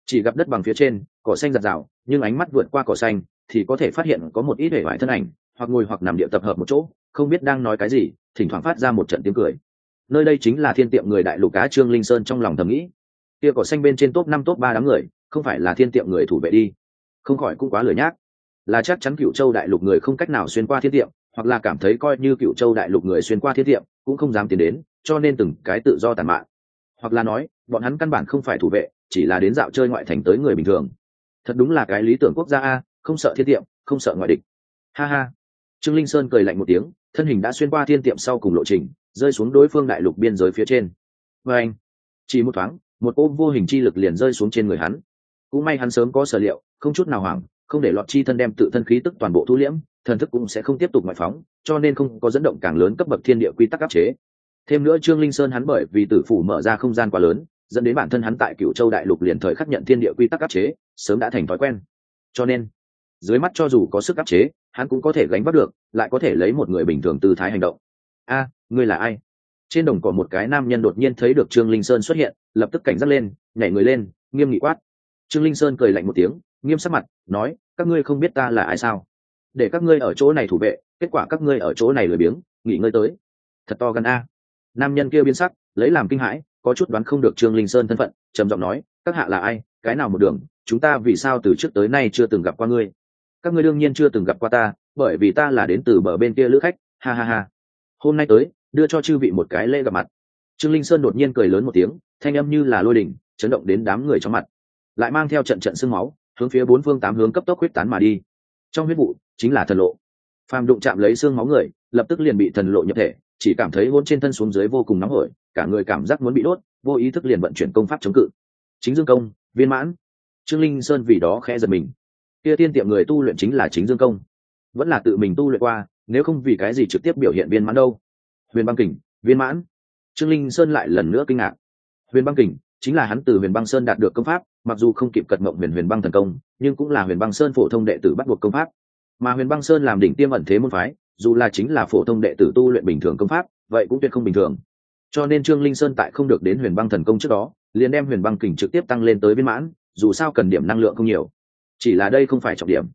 chỉ gặp đất bằng phía trên, cỏ xanh giặt rào nhưng ánh mắt vượt qua cỏ xanh thì có thể phát hiện có một ít hệ vải thân ảnh, hoặc ngồi hoặc nằm địa tập hợp một chỗ, không biết đang nói cái gì, thỉnh thoảng phát ra một trận tiếng cười. Nơi đây chính là thiên tiệm người đại lục cá trương linh sơn trong lòng thầm nghĩ. Kia cỏ xanh bên trên top năm, top ba đám người, không phải là thiên tiệm người thủ vệ đi. Không khỏi cũng quá lười nhác. Là chắc chắn cựu châu đại lục người không cách nào xuyên qua thiên tiệm, hoặc là cảm thấy coi như cựu châu đại lục người xuyên qua thiên tiệm, cũng không dám tiến đến, cho nên từng cái tự do tàn mạn. Hoặc là nói, bọn hắn căn bản không phải thủ vệ, chỉ là đến dạo chơi ngoại thành tới người bình thường thật đúng là cái lý tưởng quốc gia a, không sợ thiên tiệm, không sợ ngoại địch. Ha ha. Trương linh sơn cười lạnh một tiếng, thân hình đã xuyên qua thiên tiệm sau cùng lộ trình, rơi xuống đối phương đại lục biên giới phía trên. Và anh chỉ một thoáng, một ôm vô hình chi lực liền rơi xuống trên người hắn. Cũng may hắn sớm có sở liệu, không chút nào hoảng, không để lọt chi thân đem tự thân khí tức toàn bộ thu liễm, thần thức cũng sẽ không tiếp tục ngoại phóng, cho nên không có dẫn động càng lớn cấp bậc thiên địa quy tắc áp chế. Thêm nữa trương linh sơn hắn bởi vì tử phủ mở ra không gian quá lớn dẫn đến bản thân hắn tại cựu châu đại lục liền thời khắc nhận thiên địa quy tắc áp chế, sớm đã thành thói quen. Cho nên, dưới mắt cho dù có sức áp chế, hắn cũng có thể gánh bắt được, lại có thể lấy một người bình thường tư thái hành động. A, ngươi là ai? Trên đồng cỏ một cái nam nhân đột nhiên thấy được trương linh sơn xuất hiện, lập tức cảnh giác lên, nhảy người lên, nghiêm nghị quát. Trương linh sơn cười lạnh một tiếng, nghiêm sắc mặt, nói, các ngươi không biết ta là ai sao? Để các ngươi ở chỗ này thủ vệ, kết quả các ngươi ở chỗ này lười biếng, nghỉ ngơi tới. Thật to gần a. Nam nhân kia biến sắc, lấy làm kinh hãi có chút đoán không được trương linh sơn thân phận, trầm giọng nói, các hạ là ai? Cái nào một đường? Chúng ta vì sao từ trước tới nay chưa từng gặp qua ngươi? Các ngươi đương nhiên chưa từng gặp qua ta, bởi vì ta là đến từ bờ bên kia lữ khách. Ha ha ha. Hôm nay tới, đưa cho chư vị một cái lễ gặp mặt. Trương linh sơn đột nhiên cười lớn một tiếng, thanh âm như là lôi đình, chấn động đến đám người trong mặt. Lại mang theo trận trận sương máu, hướng phía bốn phương tám hướng cấp tốc huyết tán mà đi. Trong huyết vụ, chính là thần lộ. Phàm đụng chạm lấy xương máu người, lập tức liền bị thần lộ nhập thể, chỉ cảm thấy hôn trên thân xuống dưới vô cùng nóng hổi cả người cảm giác muốn bị đốt, vô ý thức liền vận chuyển công pháp chống cự. Chính dương công, viên mãn. Trương linh sơn vì đó khẽ giật mình. Kia tiên tiệm người tu luyện chính là chính dương công. Vẫn là tự mình tu luyện qua, nếu không vì cái gì trực tiếp biểu hiện viên mãn đâu? Huyền băng kình, viên mãn. Trương linh sơn lại lần nữa kinh ngạc. Huyền băng kình, chính là hắn từ huyền băng sơn đạt được công pháp, mặc dù không kịp cật mộng huyền huyền băng thần công, nhưng cũng là huyền băng sơn phổ thông đệ tử bắt buộc công pháp. Mà huyền băng sơn làm đỉnh tiêm ẩn thế môn phái, dù là chính là phổ thông đệ tử tu luyện bình thường công pháp, vậy cũng tuyệt không bình thường cho nên trương linh sơn tại không được đến huyền băng thần công trước đó, liền đem huyền băng kình trực tiếp tăng lên tới viên mãn, dù sao cần điểm năng lượng không nhiều. Chỉ là đây không phải trọng điểm.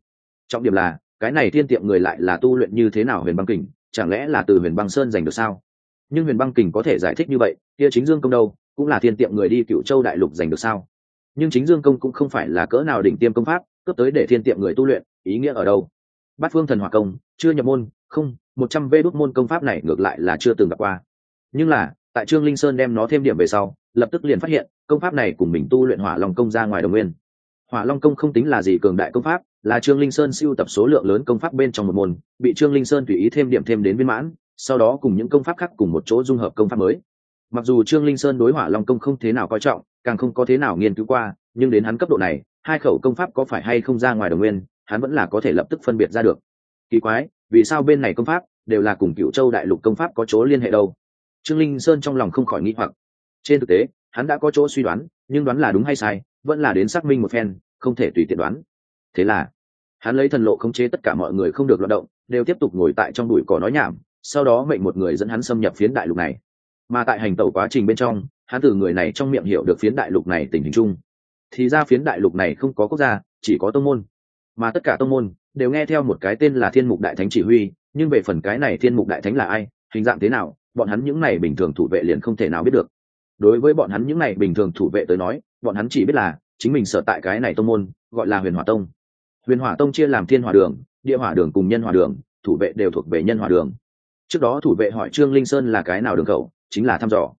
Trọng điểm là, cái này thiên tiệm người lại là tu luyện như thế nào huyền băng kình, chẳng lẽ là từ huyền băng sơn giành được sao? Nhưng huyền băng kình có thể giải thích như vậy, kia chính dương công đâu, cũng là thiên tiệm người đi cựu châu đại lục giành được sao? Nhưng chính dương công cũng không phải là cỡ nào đỉnh tiêm công pháp, cướp tới để thiên tiệm người tu luyện, ý nghĩa ở đâu? Bát phương thần hỏa công, chưa nhập môn, không, một trăm vê đốt môn công pháp này ngược lại là chưa từng gặp qua. Nhưng là tại trương linh sơn đem nó thêm điểm về sau, lập tức liền phát hiện, công pháp này cùng mình tu luyện hỏa long công ra ngoài đồng nguyên. Hỏa long công không tính là gì cường đại công pháp, là trương linh sơn siêu tập số lượng lớn công pháp bên trong một môn, bị trương linh sơn tùy ý thêm điểm thêm đến viên mãn, sau đó cùng những công pháp khác cùng một chỗ dung hợp công pháp mới. Mặc dù trương linh sơn đối hỏa long công không thế nào coi trọng, càng không có thế nào nghiên cứu qua, nhưng đến hắn cấp độ này, hai khẩu công pháp có phải hay không ra ngoài đồng nguyên, hắn vẫn là có thể lập tức phân biệt ra được. Kỳ quái, vì sao bên này công pháp đều là cùng cựu châu đại lục công pháp có chỗ liên hệ đâu? Trương linh sơn trong lòng không khỏi nghĩ hoặc. Trên thực tế, hắn đã có chỗ suy đoán, nhưng đoán là đúng hay sai, vẫn là đến xác minh một phen, không thể tùy tiện đoán. Thế là, hắn lấy thần lộ khống chế tất cả mọi người không được loạt động, đều tiếp tục ngồi tại trong bụi cỏ nói nhảm, sau đó mệnh một người dẫn hắn xâm nhập phiến đại lục này. Mà tại hành tẩu quá trình bên trong, hắn từ người này trong miệng hiểu được phiến đại lục này tình hình chung. Thì ra phiến đại lục này không có quốc gia, chỉ có tông môn. Mà tất cả tông môn đều nghe theo một cái tên là thiên mục đại thánh chỉ huy, nhưng về phần cái này thiên mục đại thánh là ai, hình dạng thế nào bọn hắn những này bình thường thủ vệ liền không thể nào biết được. Đối với bọn hắn những này bình thường thủ vệ tới nói, bọn hắn chỉ biết là, chính mình sợ tại cái này tông môn, gọi là huyền hỏa tông. Huyền hỏa tông chia làm thiên hỏa đường, địa hỏa đường cùng nhân hỏa đường, thủ vệ đều thuộc về nhân hỏa đường. Trước đó thủ vệ hỏi trương linh sơn là cái nào đường khẩu chính là thăm dò.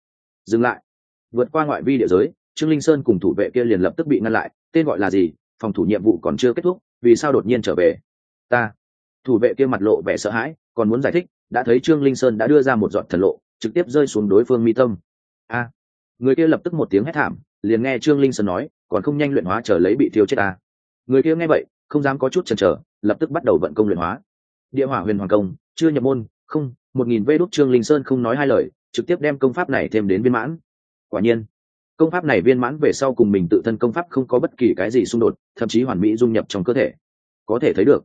Dừng lại. Vượt qua ngoại vi địa giới, trương linh sơn cùng thủ vệ kia liền lập tức bị ngăn lại, tên gọi là gì, phòng thủ nhiệm vụ còn chưa kết thúc, vì sao đột nhiên trở về? Ta. Thủ vệ kia mặt lộ vẻ sợ hãi, còn muốn giải thích đã thấy trương linh sơn đã đưa ra một giọt thần lộ, trực tiếp rơi xuống đối phương mi tâm. A, người kia lập tức một tiếng hét thảm, liền nghe trương linh sơn nói, còn không nhanh luyện hóa trở lấy bị thiêu chết ta. Người kia nghe vậy, không dám có chút chần chờ, lập tức bắt đầu vận công luyện hóa. Địa hỏa huyền hoàng công, chưa nhập môn, không, một nghìn vê đốt trương linh sơn không nói hai lời, trực tiếp đem công pháp này thêm đến viên mãn. Quả nhiên, công pháp này viên mãn về sau cùng mình tự thân công pháp không có bất kỳ cái gì xung đột, thậm chí hoàn mỹ dung nhập trong cơ thể. Có thể thấy được,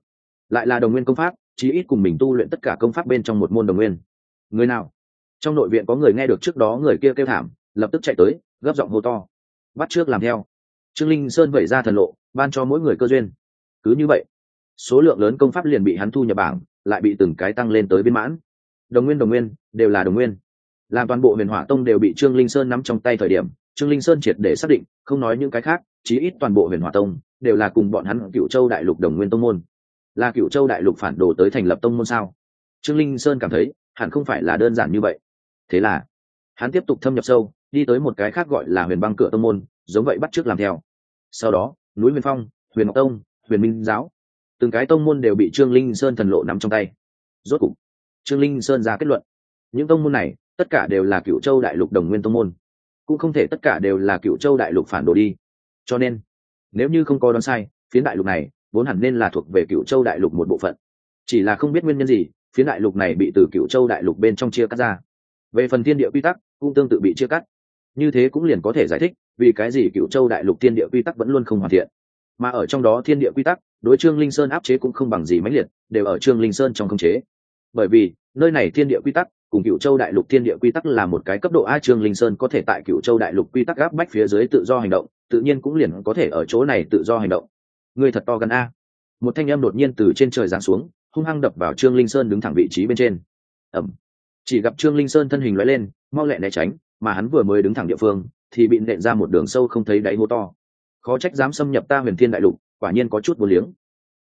lại là đồng nguyên công pháp chí ít cùng mình tu luyện tất cả công pháp bên trong một môn đồng nguyên. Người nào? Trong nội viện có người nghe được trước đó người kia kêu thảm, lập tức chạy tới, gấp giọng hô to. Bắt trước làm theo. Trương linh sơn vẩy ra thần lộ, ban cho mỗi người cơ duyên. Cứ như vậy, số lượng lớn công pháp liền bị hắn thu nhập bảng, lại bị từng cái tăng lên tới biên mãn. Đồng nguyên đồng nguyên, đều là đồng nguyên. Làm toàn bộ huyền hỏa tông đều bị trương linh sơn nắm trong tay thời điểm, trương linh sơn triệt để xác định, không nói những cái khác, chí ít toàn bộ huyền hỏa tông, đều là cùng bọn hắn cựu châu đại lục đồng nguyên tông môn là cựu châu đại lục phản đồ tới thành lập tông môn sao? Trương linh sơn cảm thấy, hẳn không phải là đơn giản như vậy. Thế là, hắn tiếp tục thâm nhập sâu, đi tới một cái khác gọi là huyền băng cửa tông môn, giống vậy bắt t r ư ớ c làm theo. Sau đó, núi huyền phong, huyền ngọc tông, huyền minh giáo, từng cái tông môn đều bị trương linh sơn thần lộ nắm trong tay. Rốt cục, trương linh sơn ra kết luận, những tông môn này, tất cả đều là cựu châu đại lục đồng nguyên tông môn. Cũng không thể tất cả đều là cựu châu đại lục phản đồ đi. Cho nên, nếu như không có đoán sai, phiến đại lục này vốn hẳn nên là thuộc về cựu châu đại lục một bộ phận. Chỉ là không biết nguyên nhân gì phía đại lục này bị từ cựu châu đại lục bên trong chia cắt ra. Về phần thiên địa quy tắc, cũng tương tự bị chia cắt. Như thế cũng liền có thể giải thích, vì cái gì cựu châu đại lục thiên địa quy tắc vẫn luôn không hoàn thiện. Mà ở trong đó thiên địa quy tắc, đối trương linh sơn áp chế cũng không bằng gì mãnh liệt, đều ở trương linh sơn trong không chế. Bởi vì, nơi này thiên địa quy tắc, cùng cựu châu đại lục thiên địa quy tắc là một cái cấp độ a trương linh sơn có thể tại cựu châu đại lục quy tắc gáp bách phía dưới tự do hành động, tự nhiên cũng liền có thể ở chỗ này tự do hành động. Ngươi thật to gần a. Một thanh em đột nhiên từ trên trời giáng xuống, hung hăng đập vào trương linh sơn đứng thẳng vị trí bên trên. Ẩm chỉ gặp trương linh sơn thân hình lóe lên, mau lẹ né tránh, mà hắn vừa mới đứng thẳng địa phương, thì bị nện ra một đường sâu không thấy đáy hố to. Khó trách dám xâm nhập ta huyền thiên đại lục, quả nhiên có chút vô liếng.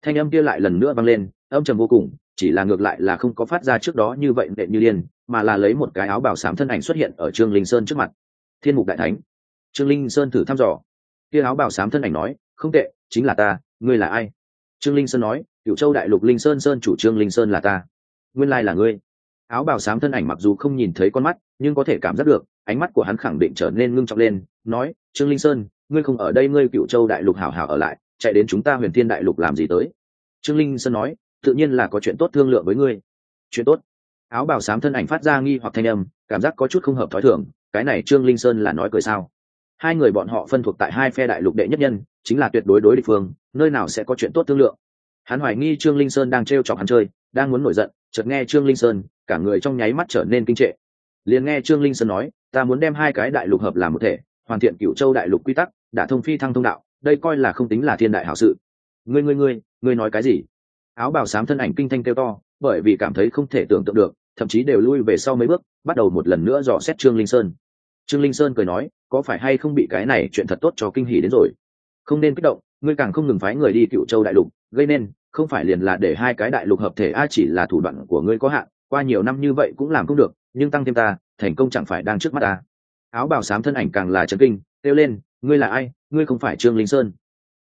Thanh âm kia lại lần nữa vang lên, âm trầm vô cùng, chỉ là ngược lại là không có phát ra trước đó như vậy nện như điên, mà là lấy một cái áo bảo sám thân ảnh xuất hiện ở trương linh sơn trước mặt. Thiên mục đại thánh. Trương linh sơn thử thăm dò. Kia áo bảo sám thân ảnh nói, không tệ, chính là ta ngươi là ai? Trương linh sơn nói cựu châu đại lục linh sơn sơn chủ trương linh sơn là ta. Nguyên lai là ngươi. Áo bào xám thân ảnh mặc dù không nhìn thấy con mắt, nhưng có thể cảm giác được, ánh mắt của hắn khẳng định trở nên ngưng trọng lên, nói, trương linh sơn, ngươi không ở đây, ngươi cựu châu đại lục hảo hảo ở lại, chạy đến chúng ta huyền thiên đại lục làm gì tới? Trương linh sơn nói, tự nhiên là có chuyện tốt thương lượng với ngươi. Chuyện tốt? Áo bào xám thân ảnh phát ra nghi hoặc thanh âm, cảm giác có chút không hợp thói thường, cái này trương linh sơn là nói cười sao? Hai người bọn họ phân thuộc tại hai phe đại lục đệ nhất nhân, chính là tuyệt đối đối địch phương nơi nào sẽ có chuyện tốt thương lượng. Hắn hoài nghi trương linh sơn đang t r e o chọc hắn chơi, đang muốn nổi giận, chợt nghe trương linh sơn, cả người trong nháy mắt trở nên kinh trệ. Liền nghe trương linh sơn nói, ta muốn đem hai cái đại lục hợp làm một thể, hoàn thiện cựu châu đại lục quy tắc, đã thông phi thăng thông đạo, đây coi là không tính là thiên đại hảo sự. Ngươi ngươi ngươi ngươi nói cái gì? Áo bào xám thân ảnh kinh thanh kêu to, bởi vì cảm thấy không thể tưởng tượng được, thậm chí đều lui về sau mấy bước, bắt đầu một lần nữa dò xét trương linh sơn. Trương linh sơn cười nói, có phải hay không bị cái này chuyện thật tốt cho kinh hỉ đến rồi? Không nên kích động ngươi càng không ngừng phái người đi cựu châu đại lục, gây nên, không phải liền là để hai cái đại lục hợp thể a, chỉ là thủ đoạn của ngươi có hạn, qua nhiều năm như vậy cũng làm không được, nhưng tăng thêm ta, thành công chẳng phải đang trước mắt ta. Áo bào xám thân ảnh càng là trấn kinh, kêu lên, ngươi là ai? Ngươi không phải trương linh sơn?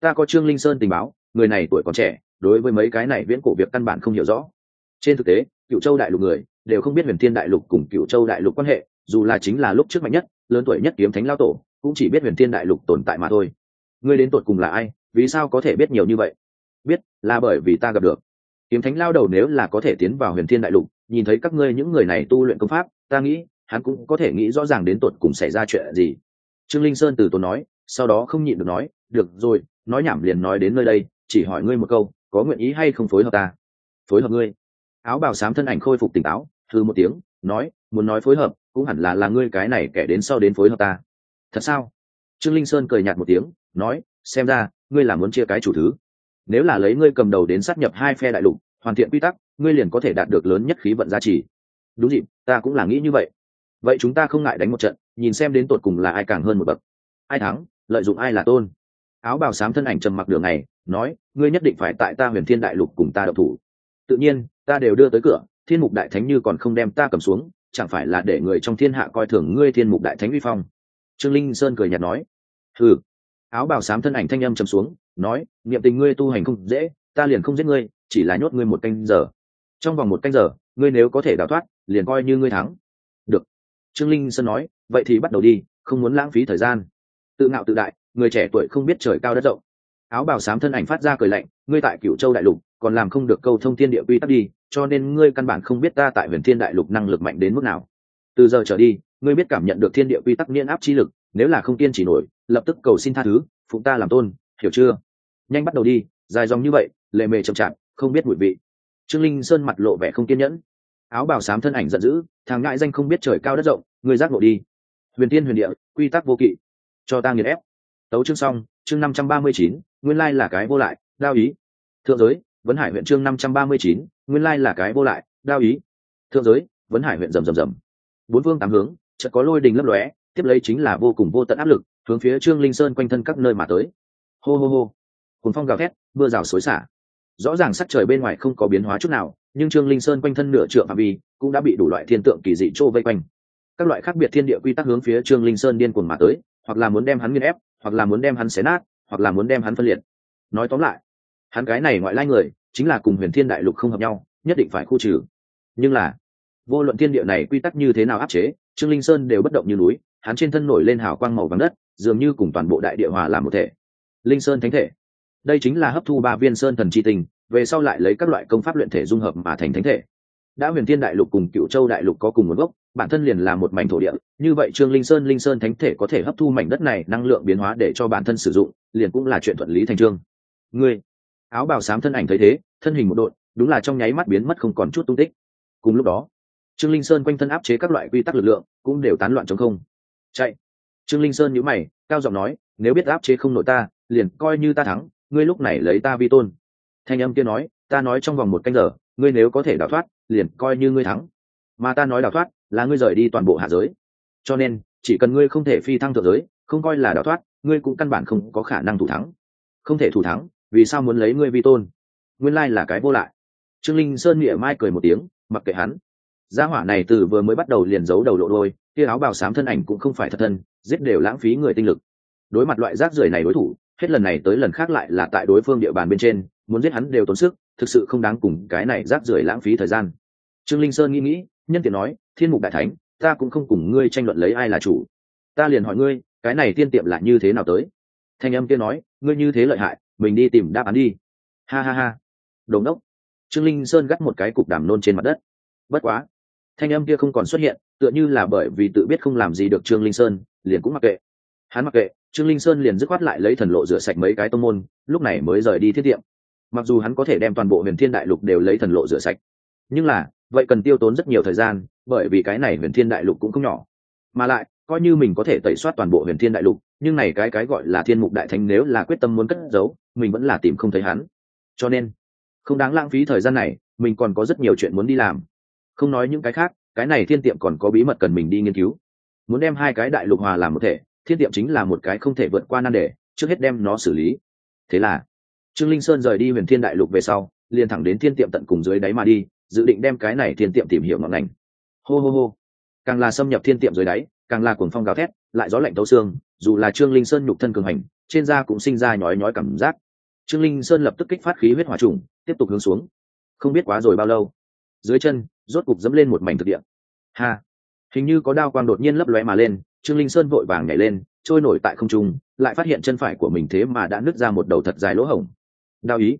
Ta có trương linh sơn tình báo, người này tuổi còn trẻ, đối với mấy cái này viễn cổ việc căn bản không hiểu rõ. Trên thực tế, cựu châu đại lục người đều không biết huyền thiên đại lục cùng cựu châu đại lục quan hệ, dù là chính là lúc trước mạnh nhất, lớn tuổi nhất kiếm thánh lao tổ, cũng chỉ biết huyền thiên đại lục tồn tại mà thôi. Ngươi đến tột cùng là ai? Vì sao có thể biết nhiều như vậy? Biết, là bởi vì ta gặp được. Kiếm thánh lao đầu nếu là có thể tiến vào huyền thiên đại lục, nhìn thấy các ngươi những người này tu luyện công pháp, ta nghĩ, hắn cũng có thể nghĩ rõ ràng đến tột cùng xảy ra chuyện gì. Trương linh sơn từ tốn nói, sau đó không nhịn được nói, được rồi, nói nhảm liền nói đến nơi đây, chỉ hỏi ngươi một câu, có nguyện ý hay không phối hợp ta? Phối hợp ngươi? Áo bào xám thân ảnh khôi phục tỉnh táo thư một tiếng, nói, muốn nói phối hợp, cũng hẳn là là ngươi cái này kẻ đến sau đến phối hợp ta. Thật sao? Trương linh sơn cười nhạt một tiếng, nói xem ra, ngươi là muốn chia cái chủ thứ. Nếu là lấy ngươi cầm đầu đến sát nhập hai phe đại lục, hoàn thiện quy tắc, ngươi liền có thể đạt được lớn nhất khí vận giá trị. Đúng dịp, ta cũng là nghĩ như vậy. Vậy chúng ta không ngại đánh một trận, nhìn xem đến tột cùng là ai càng hơn một bậc. Ai thắng, lợi dụng ai là tôn. Áo bào xám thân ảnh trầm mặc đường này, nói, ngươi nhất định phải tại ta huyền thiên đại lục cùng ta đậu thủ. Tự nhiên, ta đều đưa tới cửa, thiên mục đại thánh như còn không đem ta cầm xuống, chẳng phải là để người trong thiên hạ coi thường ngươi thiên mục đại thánh uy phong. Trương linh sơn cười nhạt nói ừ áo bào xám thân ảnh thanh âm trầm xuống, nói, niệm tình ngươi tu hành không dễ, ta liền không giết ngươi, chỉ là nhốt ngươi một canh giờ. Trong vòng một canh giờ, ngươi nếu có thể đào thoát, liền coi như ngươi thắng. Được. Trương linh sơn nói, vậy thì bắt đầu đi, không muốn lãng phí thời gian. Tự ngạo tự đại, người trẻ tuổi không biết trời cao đất rộng. Áo bào xám thân ảnh phát ra cười lạnh, ngươi tại cửu châu đại lục, còn làm không được câu thông thiên địa quy tắc đi, cho nên ngươi căn bản không biết ta tại huyền thiên đại lục năng lực mạnh đến mức nào. Từ giờ trở đi, ngươi biết cảm nhận được thiên địa quy tắc niên áp chi lực nếu là không kiên trì nổi, lập tức cầu xin tha thứ phụng ta làm tôn, hiểu chưa? Nhanh bắt đầu đi, dài dòng như vậy, lệ mề chậm chạp, không biết mùi vị. Trương linh sơn mặt lộ vẻ không kiên nhẫn. Áo bào xám thân ảnh giận dữ, thằng ngại danh không biết trời cao đất rộng, người giác ngộ đi. Huyền tiên huyền địa, quy tắc vô kỵ. Cho ta nghiền ép. Tấu chương xong, chương năm trăm ba mươi chín, nguyên lai là cái vô lại, đao ý. Thượng giới, vấn hải huyện chương năm trăm ba mươi chín, nguyên lai là cái vô lại, đao ý. Thượng giới, vấn hải huyện rầm rầm rầm. Bốn phương tám hướng, chợt có lôi đình lấp lóe tiếp lấy chính là vô cùng vô tận áp lực, hướng phía trương linh sơn quanh thân các nơi mà tới. Hô hô hô. Cùng phong gào thét, mưa rào xối xả. Rõ ràng sắc trời bên ngoài không có biến hóa chút nào, nhưng trương linh sơn quanh thân nửa trượng phạm vi cũng đã bị đủ loại thiên tượng kỳ dị trô vây quanh. Các loại khác biệt thiên địa quy tắc hướng phía trương linh sơn điên cuồng mà tới, hoặc là muốn đem hắn nghiên ép, hoặc là muốn đem hắn xé nát, hoặc là muốn đem hắn phân liệt. Nói tóm lại, hắn cái này ngoại lai người, chính là cùng huyền thiên đại lục không hợp nhau, nhất định phải khu trừ. Nhưng là, vô luận thiên địa này quy tắc như thế nào áp chế, trương linh sơn đều bất động như núi hắn trên thân nổi lên hào quang màu vàng đất, dường như cùng toàn bộ đại địa hòa làm một thể. Linh sơn thánh thể. Đây chính là hấp thu ba viên sơn thần chi tình về sau lại lấy các loại công pháp luyện thể dung hợp mà thành thánh thể. Đã huyền thiên đại lục cùng cựu châu đại lục có cùng nguồn gốc, bản thân liền là một mảnh thổ địa, như vậy trương linh sơn linh sơn thánh thể có thể hấp thu mảnh đất này năng lượng biến hóa để cho bản thân sử dụng, liền cũng là chuyện thuận lý thành trương. Ngươi, áo bào xám thân ảnh thấy thế, thân hình một đội đúng là trong nháy mắt biến mất không còn chút tung tích. Cùng lúc đó, trương linh sơn quanh thân áp chế các loại quy tắc lực lượng, cũng đều tán loạn trong không chạy. Trương linh sơn nhữ mày, cao giọng nói, nếu biết áp chế không nội ta, liền coi như ta thắng, ngươi lúc này lấy ta vi tôn. Thanh âm kia nói, ta nói trong vòng một canh giờ, ngươi nếu có thể đào thoát, liền coi như ngươi thắng. Mà ta nói đào thoát, là ngươi rời đi toàn bộ hạ giới. Cho nên, chỉ cần ngươi không thể phi thăng thượng giới, không coi là đào thoát, ngươi cũng căn bản không có khả năng thủ thắng. Không thể thủ thắng, vì sao muốn lấy ngươi vi tôn? Nguyên lai là cái vô lại. Trương linh sơn nghĩa mai cười một tiếng, mặc kệ hắn gia hỏa này từ vừa mới bắt đầu liền giấu đầu lộ đôi, kia áo bào xám thân ảnh cũng không phải thật thân, giết đều lãng phí người tinh lực. Đối mặt loại rác rưởi này đối thủ, hết lần này tới lần khác lại là tại đối phương địa bàn bên trên, muốn giết hắn đều tốn sức, thực sự không đáng cùng cái này rác rưởi lãng phí thời gian. Trương linh sơn nghĩ nghĩ, nhân tiện nói, thiên mục đại thánh, ta cũng không cùng ngươi tranh luận lấy ai là chủ. Ta liền hỏi ngươi, cái này tiên tiệm là như thế nào tới? Thanh âm kia nói, ngươi như thế lợi hại, mình đi tìm đáp án đi. Ha ha ha. Đồn đốc. Trương linh sơn gắt một cái cục đàm nôn trên mặt đất. Bất quá thanh âm kia không còn xuất hiện, tựa như là bởi vì tự biết không làm gì được trương linh sơn, liền cũng mặc kệ. Hắn mặc kệ, trương linh sơn liền dứt khoát lại lấy thần lộ rửa sạch mấy cái tông môn, lúc này mới rời đi thiết tiệm. Mặc dù hắn có thể đem toàn bộ huyền thiên đại lục đều lấy thần lộ rửa sạch, nhưng là, vậy cần tiêu tốn rất nhiều thời gian, bởi vì cái này huyền thiên đại lục cũng không nhỏ. Mà lại, coi như mình có thể tẩy soát toàn bộ huyền thiên đại lục, nhưng này cái cái gọi là thiên mục đại thánh nếu là quyết tâm muốn cất giấu, mình vẫn là tìm không thấy hắn. Cho nên, không đáng lãng phí thời gian này, mình còn có rất nhiều chuyện muốn đi làm không nói những cái khác, cái này thiên tiệm còn có bí mật cần mình đi nghiên cứu. Muốn đem hai cái đại lục hòa làm một thể, thiên tiệm chính là một cái không thể vượt qua nan đề, trước hết đem nó xử lý. Thế là, trương linh sơn rời đi huyền thiên đại lục về sau, liền thẳng đến thiên tiệm tận cùng dưới đáy mà đi, dự định đem cái này thiên tiệm tìm hiểu ngọn ngành. Hô hô hô. Càng là xâm nhập thiên tiệm dưới đáy, càng là cuồng phong gào thét, lại gió lạnh tấu xương, dù là trương linh sơn nhục thân cường hành, trên da cũng sinh ra nhói nhói cảm giác. Trương linh sơn lập tức kích phát khí huyết hỏa trùng, tiếp tục hướng xuống. Không biết quá rồi bao lâu dưới chân, rốt cục dẫm lên một mảnh thực địa. Ha! Hình như có đao quang đột nhiên lấp lóe mà lên, trương linh sơn vội vàng nhảy lên, trôi nổi tại không trung, lại phát hiện chân phải của mình thế mà đã nứt ra một đầu thật dài lỗ hổng. Đao ý!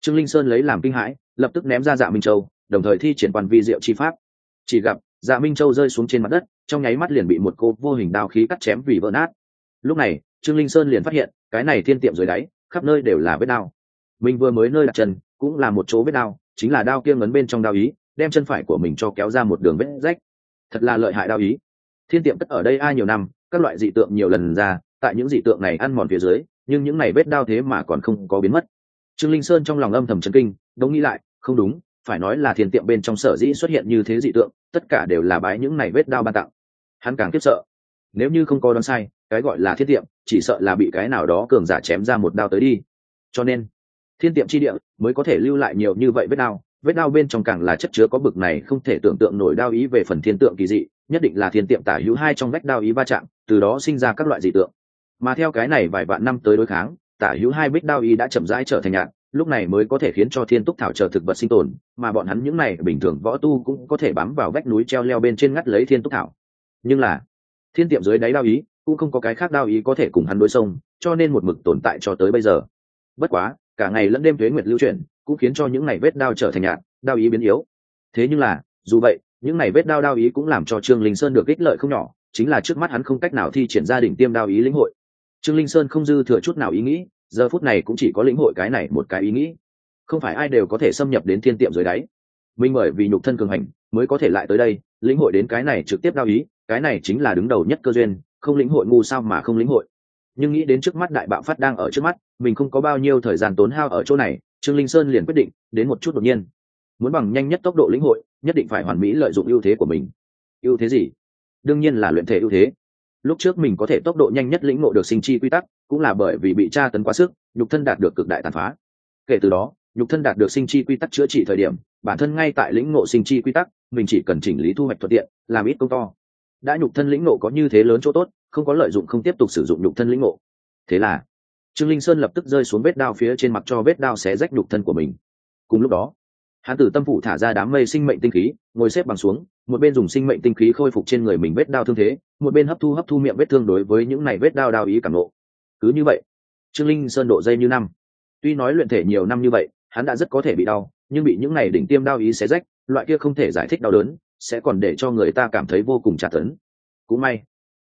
Trương linh sơn lấy làm kinh hãi, lập tức ném ra dạ minh châu, đồng thời thi triển quan vi diệu chi pháp. Chỉ gặp dạ minh châu rơi xuống trên mặt đất, trong nháy mắt liền bị một cô vô hình đao khí cắt chém vì vỡ nát. Lúc này, trương linh sơn liền phát hiện, cái này thiên tiệm dưới đáy, khắp nơi đều là vết đao. Mình vừa mới nơi đặt chân, cũng là một chỗ vết đao, chính là đao kia ngấn bên trong đao ý đem chân phải của mình cho kéo ra một đường vết rách. Thật là lợi hại đao ý. Thiên tiệm tất ở đây ai nhiều năm, các loại dị tượng nhiều lần ra, tại những dị tượng này ăn mòn phía dưới, nhưng những này vết đao thế mà còn không có biến mất. Trương linh sơn trong lòng âm thầm chấn kinh, đống nghĩ lại, không đúng, phải nói là thiên tiệm bên trong sở dĩ xuất hiện như thế dị tượng, tất cả đều là bái những này vết đao ban tặng. Hắn càng tiếp sợ. Nếu như không có đoán sai, cái gọi là thiên tiệm, chỉ sợ là bị cái nào đó cường giả chém ra một đao tới đi. Cho nên, thiên tiệm chi địa mới có thể lưu lại nhiều như vậy vết đao vết đao bên trong càng là chất chứa có bực này không thể tưởng tượng nổi đao ý về phần thiên tượng kỳ dị, nhất định là thiên tiệm tả hữu hai trong vách đao ý va chạm, từ đó sinh ra các loại dị tượng. Mà theo cái này vài vạn năm tới đối kháng, tả hữu hai bích đao ý đã chậm rãi trở thành nhạt lúc này mới có thể khiến cho thiên túc thảo chờ thực vật sinh tồn, mà bọn hắn những này bình thường võ tu cũng có thể bám vào vách núi treo leo bên trên ngắt lấy thiên túc thảo. Nhưng là, thiên tiệm dưới đáy đao ý cũng không có cái khác đao ý có thể cùng hắn đối sông cho nên một mực tồn tại cho tới bây giờ. Bất quá, cả ngày lẫn đêm thuế nguyệt lưu chuyển cũng khiến cho những ngày vết đao trở thành nhạt, đao ý biến yếu. Thế nhưng là, dù vậy, những ngày vết đao đao ý cũng làm cho trương linh sơn được ích lợi không nhỏ, chính là trước mắt hắn không cách nào thi triển gia đình tiêm đao ý lĩnh hội. Trương linh sơn không dư thừa chút nào ý nghĩ, giờ phút này cũng chỉ có lĩnh hội cái này một cái ý nghĩ. Không phải ai đều có thể xâm nhập đến thiên tiệm dưới đáy. Minh bởi vì nhục thân cường hành mới có thể lại tới đây, lĩnh hội đến cái này trực tiếp đao ý, cái này chính là đứng đầu nhất cơ duyên, không lĩnh hội ngu sao mà không lĩnh hội. Nhưng nghĩ đến trước mắt đại bạo phát đang ở trước mắt, mình không có bao nhiêu thời gian tốn hao ở chỗ này trương linh sơn liền quyết định đến một chút đột nhiên. Muốn bằng nhanh nhất tốc độ lĩnh hội, nhất định phải hoàn mỹ lợi dụng ưu thế của mình. Ưu thế gì? Đương nhiên là luyện thể ưu thế. Lúc trước mình có thể tốc độ nhanh nhất lĩnh ngộ được sinh chi quy tắc, cũng là bởi vì bị tra tấn quá sức, nhục thân đạt được cực đại tàn phá. Kể từ đó, nhục thân đạt được sinh chi quy tắc chữa trị thời điểm, bản thân ngay tại lĩnh ngộ sinh chi quy tắc, mình chỉ cần chỉnh lý thu hoạch thuận tiện, làm ít công to. Đã nhục thân lĩnh ngộ có như thế lớn chỗ tốt, không có lợi dụng không tiếp tục sử dụng nhục thân lĩnh ngộ. Thế là trương linh sơn lập tức rơi xuống vết đao phía trên mặt cho vết đao xé rách nhục thân của mình. Cùng lúc đó hán tử tâm phủ thả ra đám mây sinh mệnh tinh khí, ngồi xếp bằng xuống, một bên dùng sinh mệnh tinh khí khôi phục trên người mình vết đao thương thế, một bên hấp thu hấp thu miệng vết thương đối với những này vết đao đao ý cảm nộ. Cứ như vậy, trương linh sơn độ dây như năm. Tuy nói luyện thể nhiều năm như vậy, hắn đã rất có thể bị đau, nhưng bị những này đỉnh tiêm đao ý xé rách, loại kia không thể giải thích đau đớn, sẽ còn để cho người ta cảm thấy vô cùng trả tấn. Cũng may,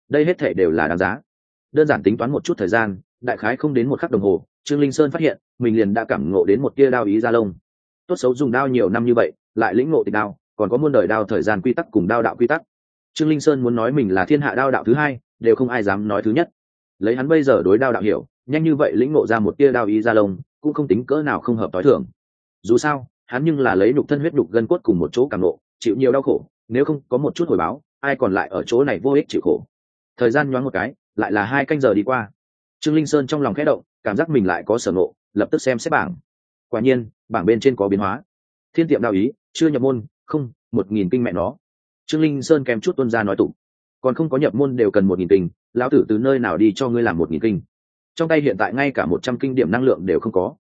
đây hết thể đều là đáng giá. Đơn giản tính toán một chút thời gian đại khái không đến một khắc đồng hồ, trương linh sơn phát hiện, mình liền đã cảm ngộ đến một tia đao ý Gia lông. Tốt xấu dùng đao nhiều năm như vậy, lại lĩnh ngộ tịch đao, còn có muôn đời đao thời gian quy tắc cùng đao đạo quy tắc. Trương linh sơn muốn nói mình là thiên hạ đao đạo thứ hai, đều không ai dám nói thứ nhất. Lấy hắn bây giờ đối đao đạo hiểu, nhanh như vậy lĩnh ngộ ra một tia đao ý Gia lông, cũng không tính cỡ nào không hợp tối thưởng. dù sao, hắn nhưng là lấy nhục thân huyết nhục gân cốt cùng một chỗ cảm nộ chịu nhiều đau khổ, nếu không có một chút hồi báo, ai còn lại ở chỗ này vô ích chịu khổ. Thời gian nhoáng một cái, lại là hai canh giờ đi qua trương linh sơn trong lòng khẽ động, cảm giác mình lại có sở ngộ, lập tức xem xét bảng. Quả nhiên, bảng bên trên có biến hóa. Thiên tiệm đạo ý, chưa nhập môn, không, một nghìn kinh mẹ nó. Trương linh sơn kèm chút tuân ra nói tụng. Còn không có nhập môn đều cần một nghìn kinh, lão tử từ nơi nào đi cho ngươi làm một nghìn kinh? Trong tay hiện tại ngay cả một trăm kinh điểm năng lượng đều không có.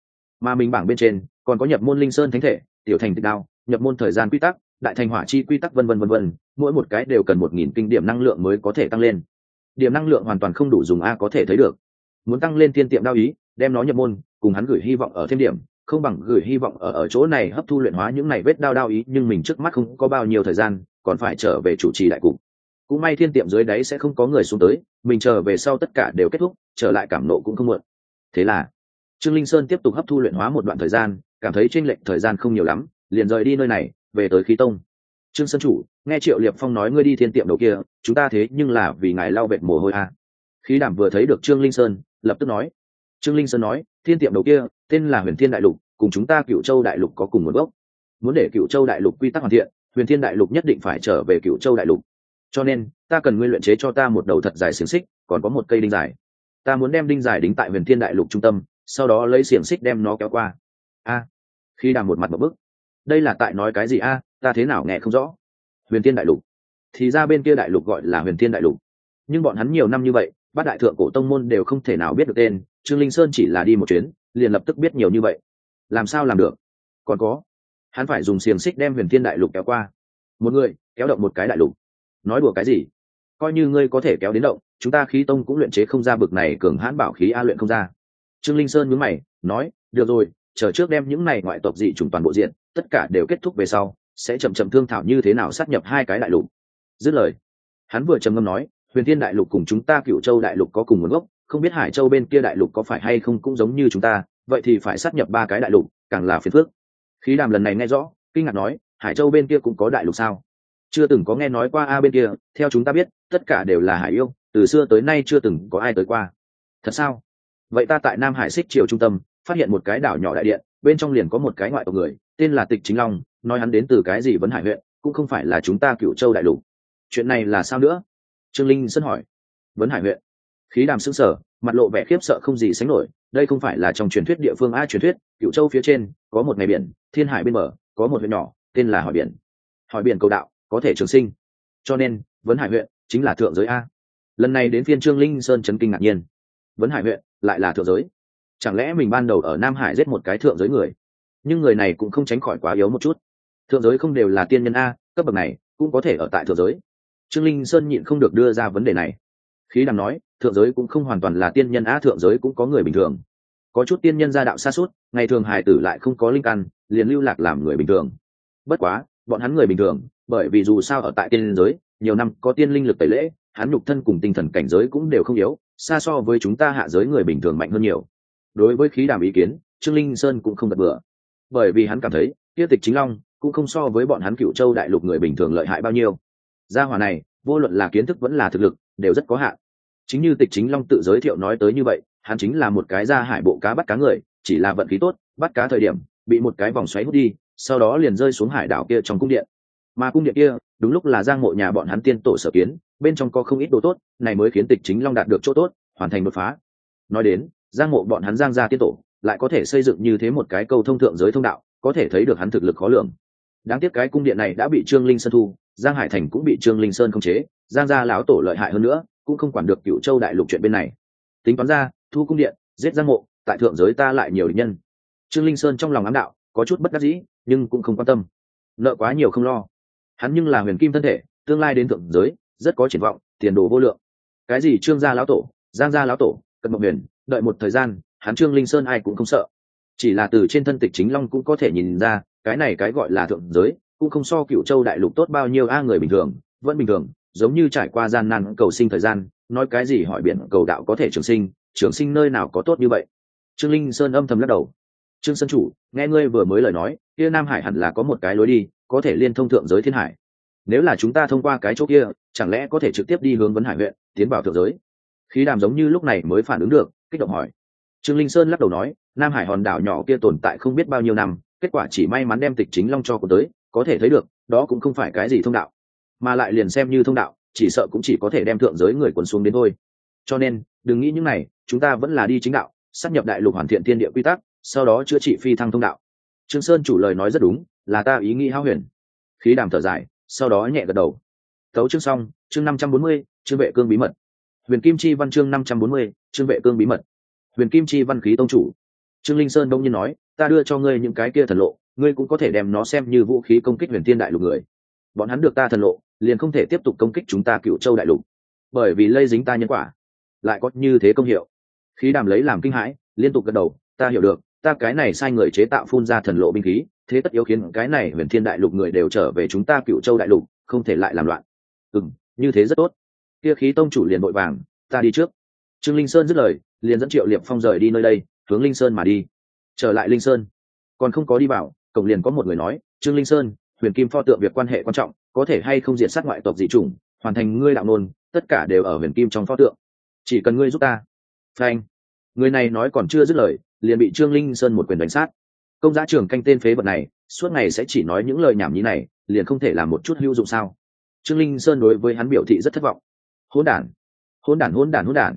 Mà mình bảng bên trên, còn có nhập môn linh sơn thánh thể, tiểu thành tịch đao, nhập môn thời gian quy tắc, đại thành hỏa chi quy tắc vân vân vân vân, mỗi một cái đều cần một nghìn kinh điểm năng lượng mới có thể tăng lên. Điểm năng lượng hoàn toàn không đủ dùng a có thể thấy được muốn tăng lên thiên tiệm đao ý, đem nó nhập môn, cùng hắn gửi hy vọng ở thêm điểm, không bằng gửi hy vọng ở ở chỗ này hấp thu luyện hóa những này vết đao đao ý, nhưng mình trước mắt không có bao nhiêu thời gian, còn phải trở về chủ trì đại cục. Cũng may thiên tiệm dưới đáy sẽ không có người xuống tới, mình trở về sau tất cả đều kết thúc, trở lại cảm nộ cũng không muộn. Thế là, trương linh sơn tiếp tục hấp thu luyện hóa một đoạn thời gian, cảm thấy tranh lệch thời gian không nhiều lắm, liền rời đi nơi này, về tới khí tông. Trương sơn chủ, nghe triệu liệp phong nói ngươi đi thiên tiệm đầu kia, chúng ta thế nhưng là vì ngài lau vệt mồ hôi à. khí đảm vừa thấy được trương linh sơn lập tức nói. Trương linh sơn nói, thiên tiệm đầu kia, tên là huyền thiên đại lục, cùng chúng ta cựu châu đại lục có cùng nguồn gốc. Muốn để cựu châu đại lục quy tắc hoàn thiện, huyền thiên đại lục nhất định phải trở về cựu châu đại lục. Cho nên, ta cần nguyên luyện chế cho ta một đầu thật dài xiềng xích, còn có một cây đinh dài. Ta muốn đem đinh dài đính tại huyền thiên đại lục trung tâm, sau đó lấy xiềng xích đem nó kéo qua. A, khi đàm một mặt một bức. Đây là tại nói cái gì a? Ta thế nào nghe không rõ. Huyền thiên đại lục. Thì ra bên kia đại lục gọi là huyền thiên đại lục. Nhưng bọn hắn nhiều năm như vậy bát đại thượng cổ tông môn đều không thể nào biết được tên, trương linh sơn chỉ là đi một chuyến, liền lập tức biết nhiều như vậy. Làm sao làm được? Còn có, hắn phải dùng xiềng xích đem huyền thiên đại lục kéo qua. Một người, kéo động một cái đại lục. Nói đùa cái gì? Coi như ngươi có thể kéo đến động, chúng ta khí tông cũng luyện chế không ra bực này cường hãn bảo khí a luyện không ra. Trương linh sơn nhớ mày, nói, được rồi, chờ trước đem những này ngoại tộc dị chủng toàn bộ diện, tất cả đều kết thúc về sau, sẽ chậm chậm thương thảo như thế nào sát nhập hai cái đại lục. Dứt lời, hắn vừa trầm ngâm nói huyền thiên đại lục cùng chúng ta cựu châu đại lục có cùng nguồn gốc, không biết hải châu bên kia đại lục có phải hay không cũng giống như chúng ta, vậy thì phải sát nhập ba cái đại lục, càng là phiền phước khí đàm lần này nghe rõ, kinh ngạc nói, hải châu bên kia cũng có đại lục sao? Chưa từng có nghe nói qua a bên kia, theo chúng ta biết, tất cả đều là hải yêu, từ xưa tới nay chưa từng có ai tới qua. Thật sao? Vậy ta tại nam hải xích triều trung tâm, phát hiện một cái đảo nhỏ đại điện, bên trong liền có một cái ngoại tộc người, tên là tịch chính long, nói hắn đến từ cái gì vấn hải huyện, cũng không phải là chúng ta cựu châu đại lục. Chuyện này là sao nữa? Trương linh sân hỏi. Vấn hải huyện. Khí đàm xứng sở mặt lộ vẻ khiếp sợ không gì sánh nổi, đây không phải là trong truyền thuyết địa phương a truyền thuyết cựu châu phía trên, có một ngày biển, thiên hải bên bờ, có một huyện nhỏ, tên là hỏi biển. Hỏi biển cầu đạo, có thể trường sinh. Cho nên, vấn hải huyện chính là thượng giới a. Lần này đến phiên trương linh sơn chấn kinh ngạc nhiên. Vấn hải huyện lại là thượng giới. Chẳng lẽ mình ban đầu ở nam hải giết một cái thượng giới người? Nhưng người này cũng không tránh khỏi quá yếu một chút. Thượng giới không đều là tiên nhân a, cấp bậc này cũng có thể ở tại thượng giới trương linh sơn nhịn không được đưa ra vấn đề này. Khí đàm nói thượng giới cũng không hoàn toàn là tiên nhân á, thượng giới cũng có người bình thường. Có chút tiên nhân gia đạo xa suốt ngày thường hài tử lại không có linh căn liền lưu lạc làm người bình thường. Bất quá bọn hắn người bình thường bởi vì dù sao ở tại tiên giới nhiều năm có tiên linh lực tẩy lễ hắn nhục thân cùng tinh thần cảnh giới cũng đều không yếu xa so với chúng ta hạ giới người bình thường mạnh hơn nhiều. Đối với khí đàm ý kiến trương linh sơn cũng không gật bừa. Bởi vì hắn cảm thấy tiết tịch chính long cũng không so với bọn hắn cựu châu đại lục người bình thường lợi hại bao nhiêu gia hỏa này, vô luận là kiến thức vẫn là thực lực, đều rất có hạn. Chính như tịch chính long tự giới thiệu nói tới như vậy, hắn chính là một cái ra hải bộ cá bắt cá người, chỉ là vận khí tốt, bắt cá thời điểm, bị một cái vòng xoáy hút đi, sau đó liền rơi xuống hải đảo kia trong cung điện. Mà cung điện kia, đúng lúc là giang mộ nhà bọn hắn tiên tổ sở kiến, bên trong có không ít đồ tốt, này mới khiến tịch chính long đạt được chỗ tốt, hoàn thành đột phá. Nói đến, giang mộ bọn hắn giang gia tiên tổ, lại có thể xây dựng như thế một cái câu thông thượng giới thông đạo, có thể thấy được hắn thực lực khó lường. Đáng tiếc cái cung điện này đã bị trương linh sơn thu giang hải thành cũng bị trương linh sơn khống chế, giang gia lão tổ lợi hại hơn nữa, cũng không quản được cựu châu đại lục chuyện bên này. Tính toán ra, thu cung điện, giết giang mộ, tại thượng giới ta lại nhiều nhân. Trương linh sơn trong lòng ám đạo, có chút bất đắc dĩ, nhưng cũng không quan tâm. Nợ quá nhiều không lo. Hắn nhưng là huyền kim thân thể, tương lai đến thượng giới, rất có triển vọng, tiền đồ vô lượng. Cái gì trương gia lão tổ, giang gia lão tổ, cận mộng huyền, đợi một thời gian, hắn trương linh sơn ai cũng không sợ. Chỉ là từ trên thân tịch chính long cũng có thể nhìn ra, cái này cái gọi là thượng giới cũng không so cựu châu đại lục tốt bao nhiêu, a, người bình thường, vẫn bình thường, giống như trải qua gian nan cầu sinh thời gian, nói cái gì hỏi biển, cầu đạo có thể trường sinh trường sinh nơi nào có tốt như vậy? Trương linh sơn âm thầm lắc đầu. Trương sơn chủ, nghe ngươi vừa mới lời nói, kia nam hải hẳn là có một cái lối đi, có thể liên thông thượng giới thiên hải. Nếu là chúng ta thông qua cái chỗ kia, chẳng lẽ có thể trực tiếp đi hướng vấn hải huyện, tiến vào thượng giới? Khí đàm giống như lúc này mới phản ứng được, kích động hỏi. Trương linh sơn lắc đầu nói, nam hải hòn đảo nhỏ kia tồn tại không biết bao nhiêu năm, kết quả chỉ may mắn đem tịch chính long cho cô tới có thể thấy được, đó cũng không phải cái gì thông đạo, mà lại liền xem như thông đạo, chỉ sợ cũng chỉ có thể đem thượng giới người quần xuống đến thôi. Cho nên, đừng nghĩ những này, chúng ta vẫn là đi chính đạo, sắp nhập đại lục hoàn thiện thiên địa quy tắc, sau đó chữa trị phi thăng thông đạo. Trương sơn chủ lời nói rất đúng, là ta ý nghĩ hao huyền. Khí đàm thở dài, sau đó nhẹ gật đầu. Tấu chương xong, chương năm trăm bốn mươi, chương vệ cương bí mật. Huyền kim chi văn chương năm trăm bốn mươi, chương vệ cương bí mật. Huyền kim chi văn khí tông chủ. Trương linh sơn đông nhiên nói, ta đưa cho ngươi những cái kia thần lộ ngươi cũng có thể đem nó xem như vũ khí công kích huyền thiên đại lục người. Bọn hắn được ta thần lộ, liền không thể tiếp tục công kích chúng ta cựu châu đại lục. Bởi vì lây dính ta nhân quả, lại có như thế công hiệu. Khí đàm lấy làm kinh hãi, liên tục gật đầu, ta hiểu được, ta cái này sai người chế tạo phun ra thần lộ binh khí, thế tất yếu khiến cái này huyền thiên đại lục người đều trở về chúng ta cựu châu đại lục, không thể lại làm loạn. Ừ như thế rất tốt. Kia khí tông chủ liền vội vàng, ta đi trước. Trương linh sơn dứt lời, liền dẫn triệu liệp phong rời đi nơi đây, hướng linh sơn mà đi. Trở lại linh sơn. Còn không có đi bảo cổng liền có một người nói, trương linh sơn, huyền kim pho tượng việc quan hệ quan trọng, có thể hay không diệt sát ngoại tộc dị chủng, hoàn thành ngươi đạo nôn, tất cả đều ở huyền kim trong pho tượng. Chỉ cần ngươi giúp ta. Phanh. Người này nói còn chưa dứt lời, liền bị trương linh sơn một quyền đánh sát. Công giá trưởng canh tên phế vật này, suốt ngày sẽ chỉ nói những lời nhảm nhí này, liền không thể làm một chút hữu dụng sao? Trương linh sơn đối với hắn biểu thị rất thất vọng. Hỗn đản hỗn đản hỗn đản hỗn đản.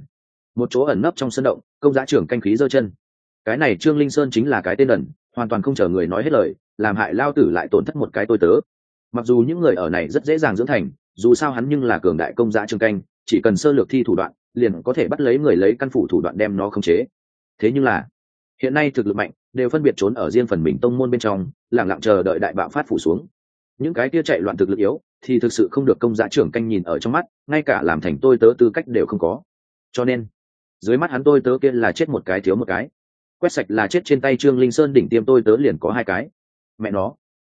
Một chỗ ẩn nấp trong sân động, công giá trưởng canh khí giơ chân. Cái này trương linh sơn chính là cái tên ẩn hoàn toàn không chờ người nói hết lời, làm hại lao tử lại tổn thất một cái tôi tớ. Mặc dù những người ở này rất dễ dàng dưỡng thành, dù sao hắn nhưng là cường đại công giá trường canh, chỉ cần sơ lược thi thủ đoạn, liền có thể bắt lấy người lấy căn phủ thủ đoạn đem nó khống chế. Thế nhưng là, hiện nay thực lực mạnh, đều phân biệt trốn ở riêng phần mình tông môn bên trong lẳng lặng chờ đợi đại bạo phát phủ xuống. Những cái kia chạy loạn thực lực yếu, thì thực sự không được công giá trưởng canh nhìn ở trong mắt, ngay cả làm thành tôi tớ tư cách đều không có. Cho nên, dưới mắt hắn tôi tớ kia là chết một cái thiếu một cái quét sạch là chết trên tay trương linh sơn đỉnh tiêm tôi tớ liền có hai cái. Mẹ nó,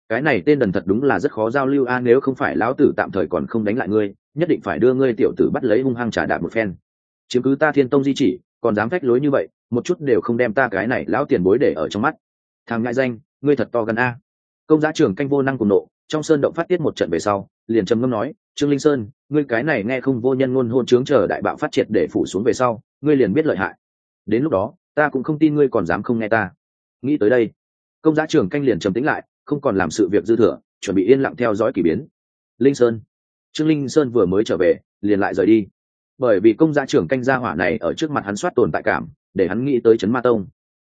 cái này tên đần thật đúng là rất khó giao lưu a, nếu không phải lão tử tạm thời còn không đánh lại ngươi, nhất định phải đưa ngươi tiểu tử bắt lấy hung hăng trả đạp một phen. Chiếm cứ ta thiên tông di chỉ, còn dám phách lối như vậy, một chút đều không đem ta cái này lão tiền bối để ở trong mắt. Thằng ngại danh, ngươi thật to gần a. Công giá trưởng canh vô năng cùng nộ, trong sơn động phát tiết một trận về sau, liền trầm ngâm nói, trương linh sơn, ngươi cái này nghe không vô nhân ngôn hôn chướng chờ đại bạo phát triệt để phủ xuống về sau, ngươi liền biết lợi hại. Đến lúc đó ta cũng không tin ngươi còn dám không nghe ta. Nghĩ tới đây, công giá trưởng canh liền trầm tĩnh lại, không còn làm sự việc dư thừa, chuẩn bị yên lặng theo dõi k ỳ biến. Linh sơn. Trương linh sơn vừa mới trở về, liền lại rời đi. Bởi vì công gia trưởng canh gia hỏa này ở trước mặt hắn soát tồn tại cảm, để hắn nghĩ tới trấn ma tông.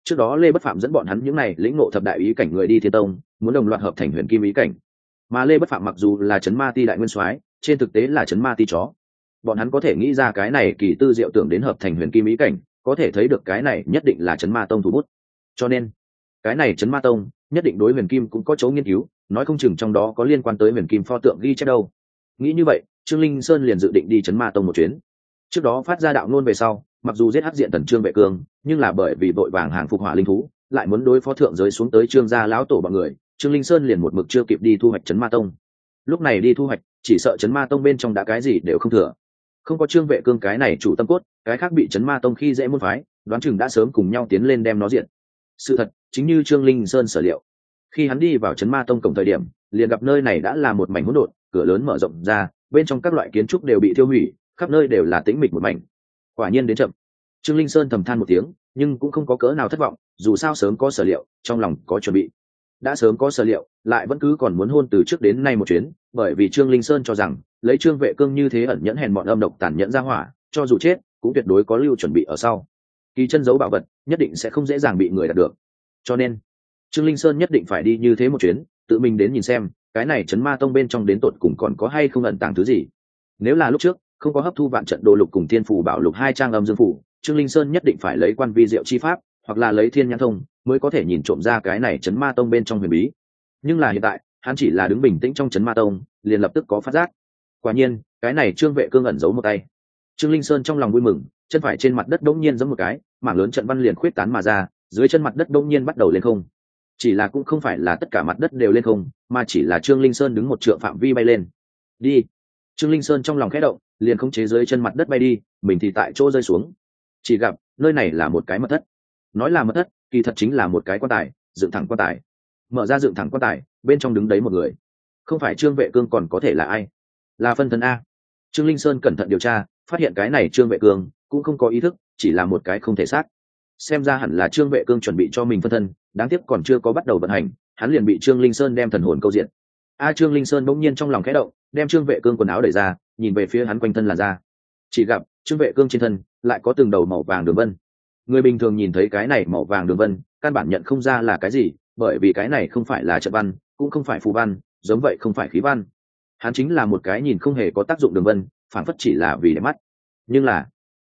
Trước đó lê bất phạm dẫn bọn hắn những n à y lĩnh ngộ thập đại ý cảnh người đi thiên tông, muốn đồng loạt hợp thành huyền kim ý cảnh. Mà lê bất phạm mặc dù là trấn ma ti đại nguyên soái, trên thực tế là trấn ma ti chó. Bọn hắn có thể nghĩ ra cái này kỳ tư diệu tưởng đến hợp thành huyền kim ý cảnh có thể thấy được cái này nhất định là chấn ma tông thủ bút. Cho nên, cái này chấn ma tông, nhất định đối huyền kim cũng có chỗ nghiên cứu, nói không chừng trong đó có liên quan tới huyền kim pho tượng ghi chép đâu. Nghĩ như vậy, trương linh sơn liền dự định đi chấn ma tông một chuyến. Trước đó phát ra đạo nôn về sau, mặc dù giết hắc diện tần trương vệ cương, nhưng là bởi vì vội vàng hàng phục hỏa linh thú, lại muốn đối phó thượng giới xuống tới trương gia lão tổ bọn người, trương linh sơn liền một mực chưa kịp đi thu hoạch chấn ma tông. Lúc này đi thu hoạch, chỉ sợ chấn ma tông bên trong đã cái gì đều không thừa không có trương vệ cương cái này chủ tâm cốt, cái khác bị chấn ma tông khi dễ môn phái, đoán chừng đã sớm cùng nhau tiến lên đem nó diện sự thật, chính như trương linh sơn sở liệu. Khi hắn đi vào chấn ma tông cổng thời điểm, liền gặp nơi này đã là một mảnh hỗn độn, cửa lớn mở rộng ra, bên trong các loại kiến trúc đều bị thiêu hủy, khắp nơi đều là tĩnh mịch một mảnh. Quả nhiên đến chậm. Trương linh sơn thầm than một tiếng, nhưng cũng không có cỡ nào thất vọng, dù sao sớm có sở liệu, trong lòng có chuẩn bị. Đã sớm có sở liệu, lại vẫn cứ còn muốn hôn từ trước đến nay một chuyến, bởi vì trương linh sơn cho rằng lấy trương vệ cương như thế ẩn nhẫn hèn bọn âm độc tàn nhẫn ra hỏa, cho dù chết, cũng tuyệt đối có lưu chuẩn bị ở sau. Kỳ chân giấu bảo vật, nhất định sẽ không dễ dàng bị người đạt được. Cho nên, trương linh sơn nhất định phải đi như thế một chuyến, tự mình đến nhìn xem, cái này chấn ma tông bên trong đến tột cùng còn có hay không ẩn tàng thứ gì. Nếu là lúc trước, không có hấp thu vạn trận đồ lục cùng thiên phủ bảo lục hai trang âm dương phủ trương linh sơn nhất định phải lấy quan vi diệu chi pháp, hoặc là lấy thiên nhãn thông, mới có thể nhìn trộm ra cái này chấn ma tông bên trong huyền bí. Nhưng là hiện tại, hắn chỉ là đứng bình tĩnh trong chấn ma tông, liền lập tức có phát giác quả nhiên, cái này trương vệ cương ẩn giấu một tay. Trương linh sơn trong lòng vui mừng, chân phải trên mặt đất đông nhiên giống một cái, mảng lớn trận văn liền khuyết tán mà ra, dưới chân mặt đất đông nhiên bắt đầu lên không. Chỉ là cũng không phải là tất cả mặt đất đều lên không, mà chỉ là trương linh sơn đứng một trượng phạm vi bay lên. Đi! Trương linh sơn trong lòng khẽ động, liền không chế dưới chân mặt đất bay đi, mình thì tại chỗ rơi xuống. Chỉ gặp, nơi này là một cái mật thất. Nói là mật thất, kỳ thật chính là một cái quan tài, dựng thẳng quan tài. Mở ra dựng thẳng quan tài, bên trong đứng đấy một người. Không phải trương vệ cương còn có thể là ai? Là phân thân a. Trương linh sơn cẩn thận điều tra, phát hiện cái này trương vệ cương cũng không có ý thức, chỉ là một cái không thể xác. Xem ra hẳn là trương vệ cương chuẩn bị cho mình phân thân, đáng tiếc còn chưa có bắt đầu vận hành, hắn liền bị trương linh sơn đem thần hồn câu diện. A trương linh sơn bỗng nhiên trong lòng khẽ động, đem trương vệ cương quần áo đẩy ra, nhìn về phía hắn quanh thân là ra chỉ gặp trương vệ cương trên thân lại có từng đầu màu vàng đường vân. Người bình thường nhìn thấy cái này màu vàng đường vân, căn bản nhận không ra là cái gì, bởi vì cái này không phải là trận văn, cũng không phải phù văn, giống vậy không phải khí văn hắn chính là một cái nhìn không hề có tác dụng đường vân phản phất chỉ là vì đẹp mắt. Nhưng là,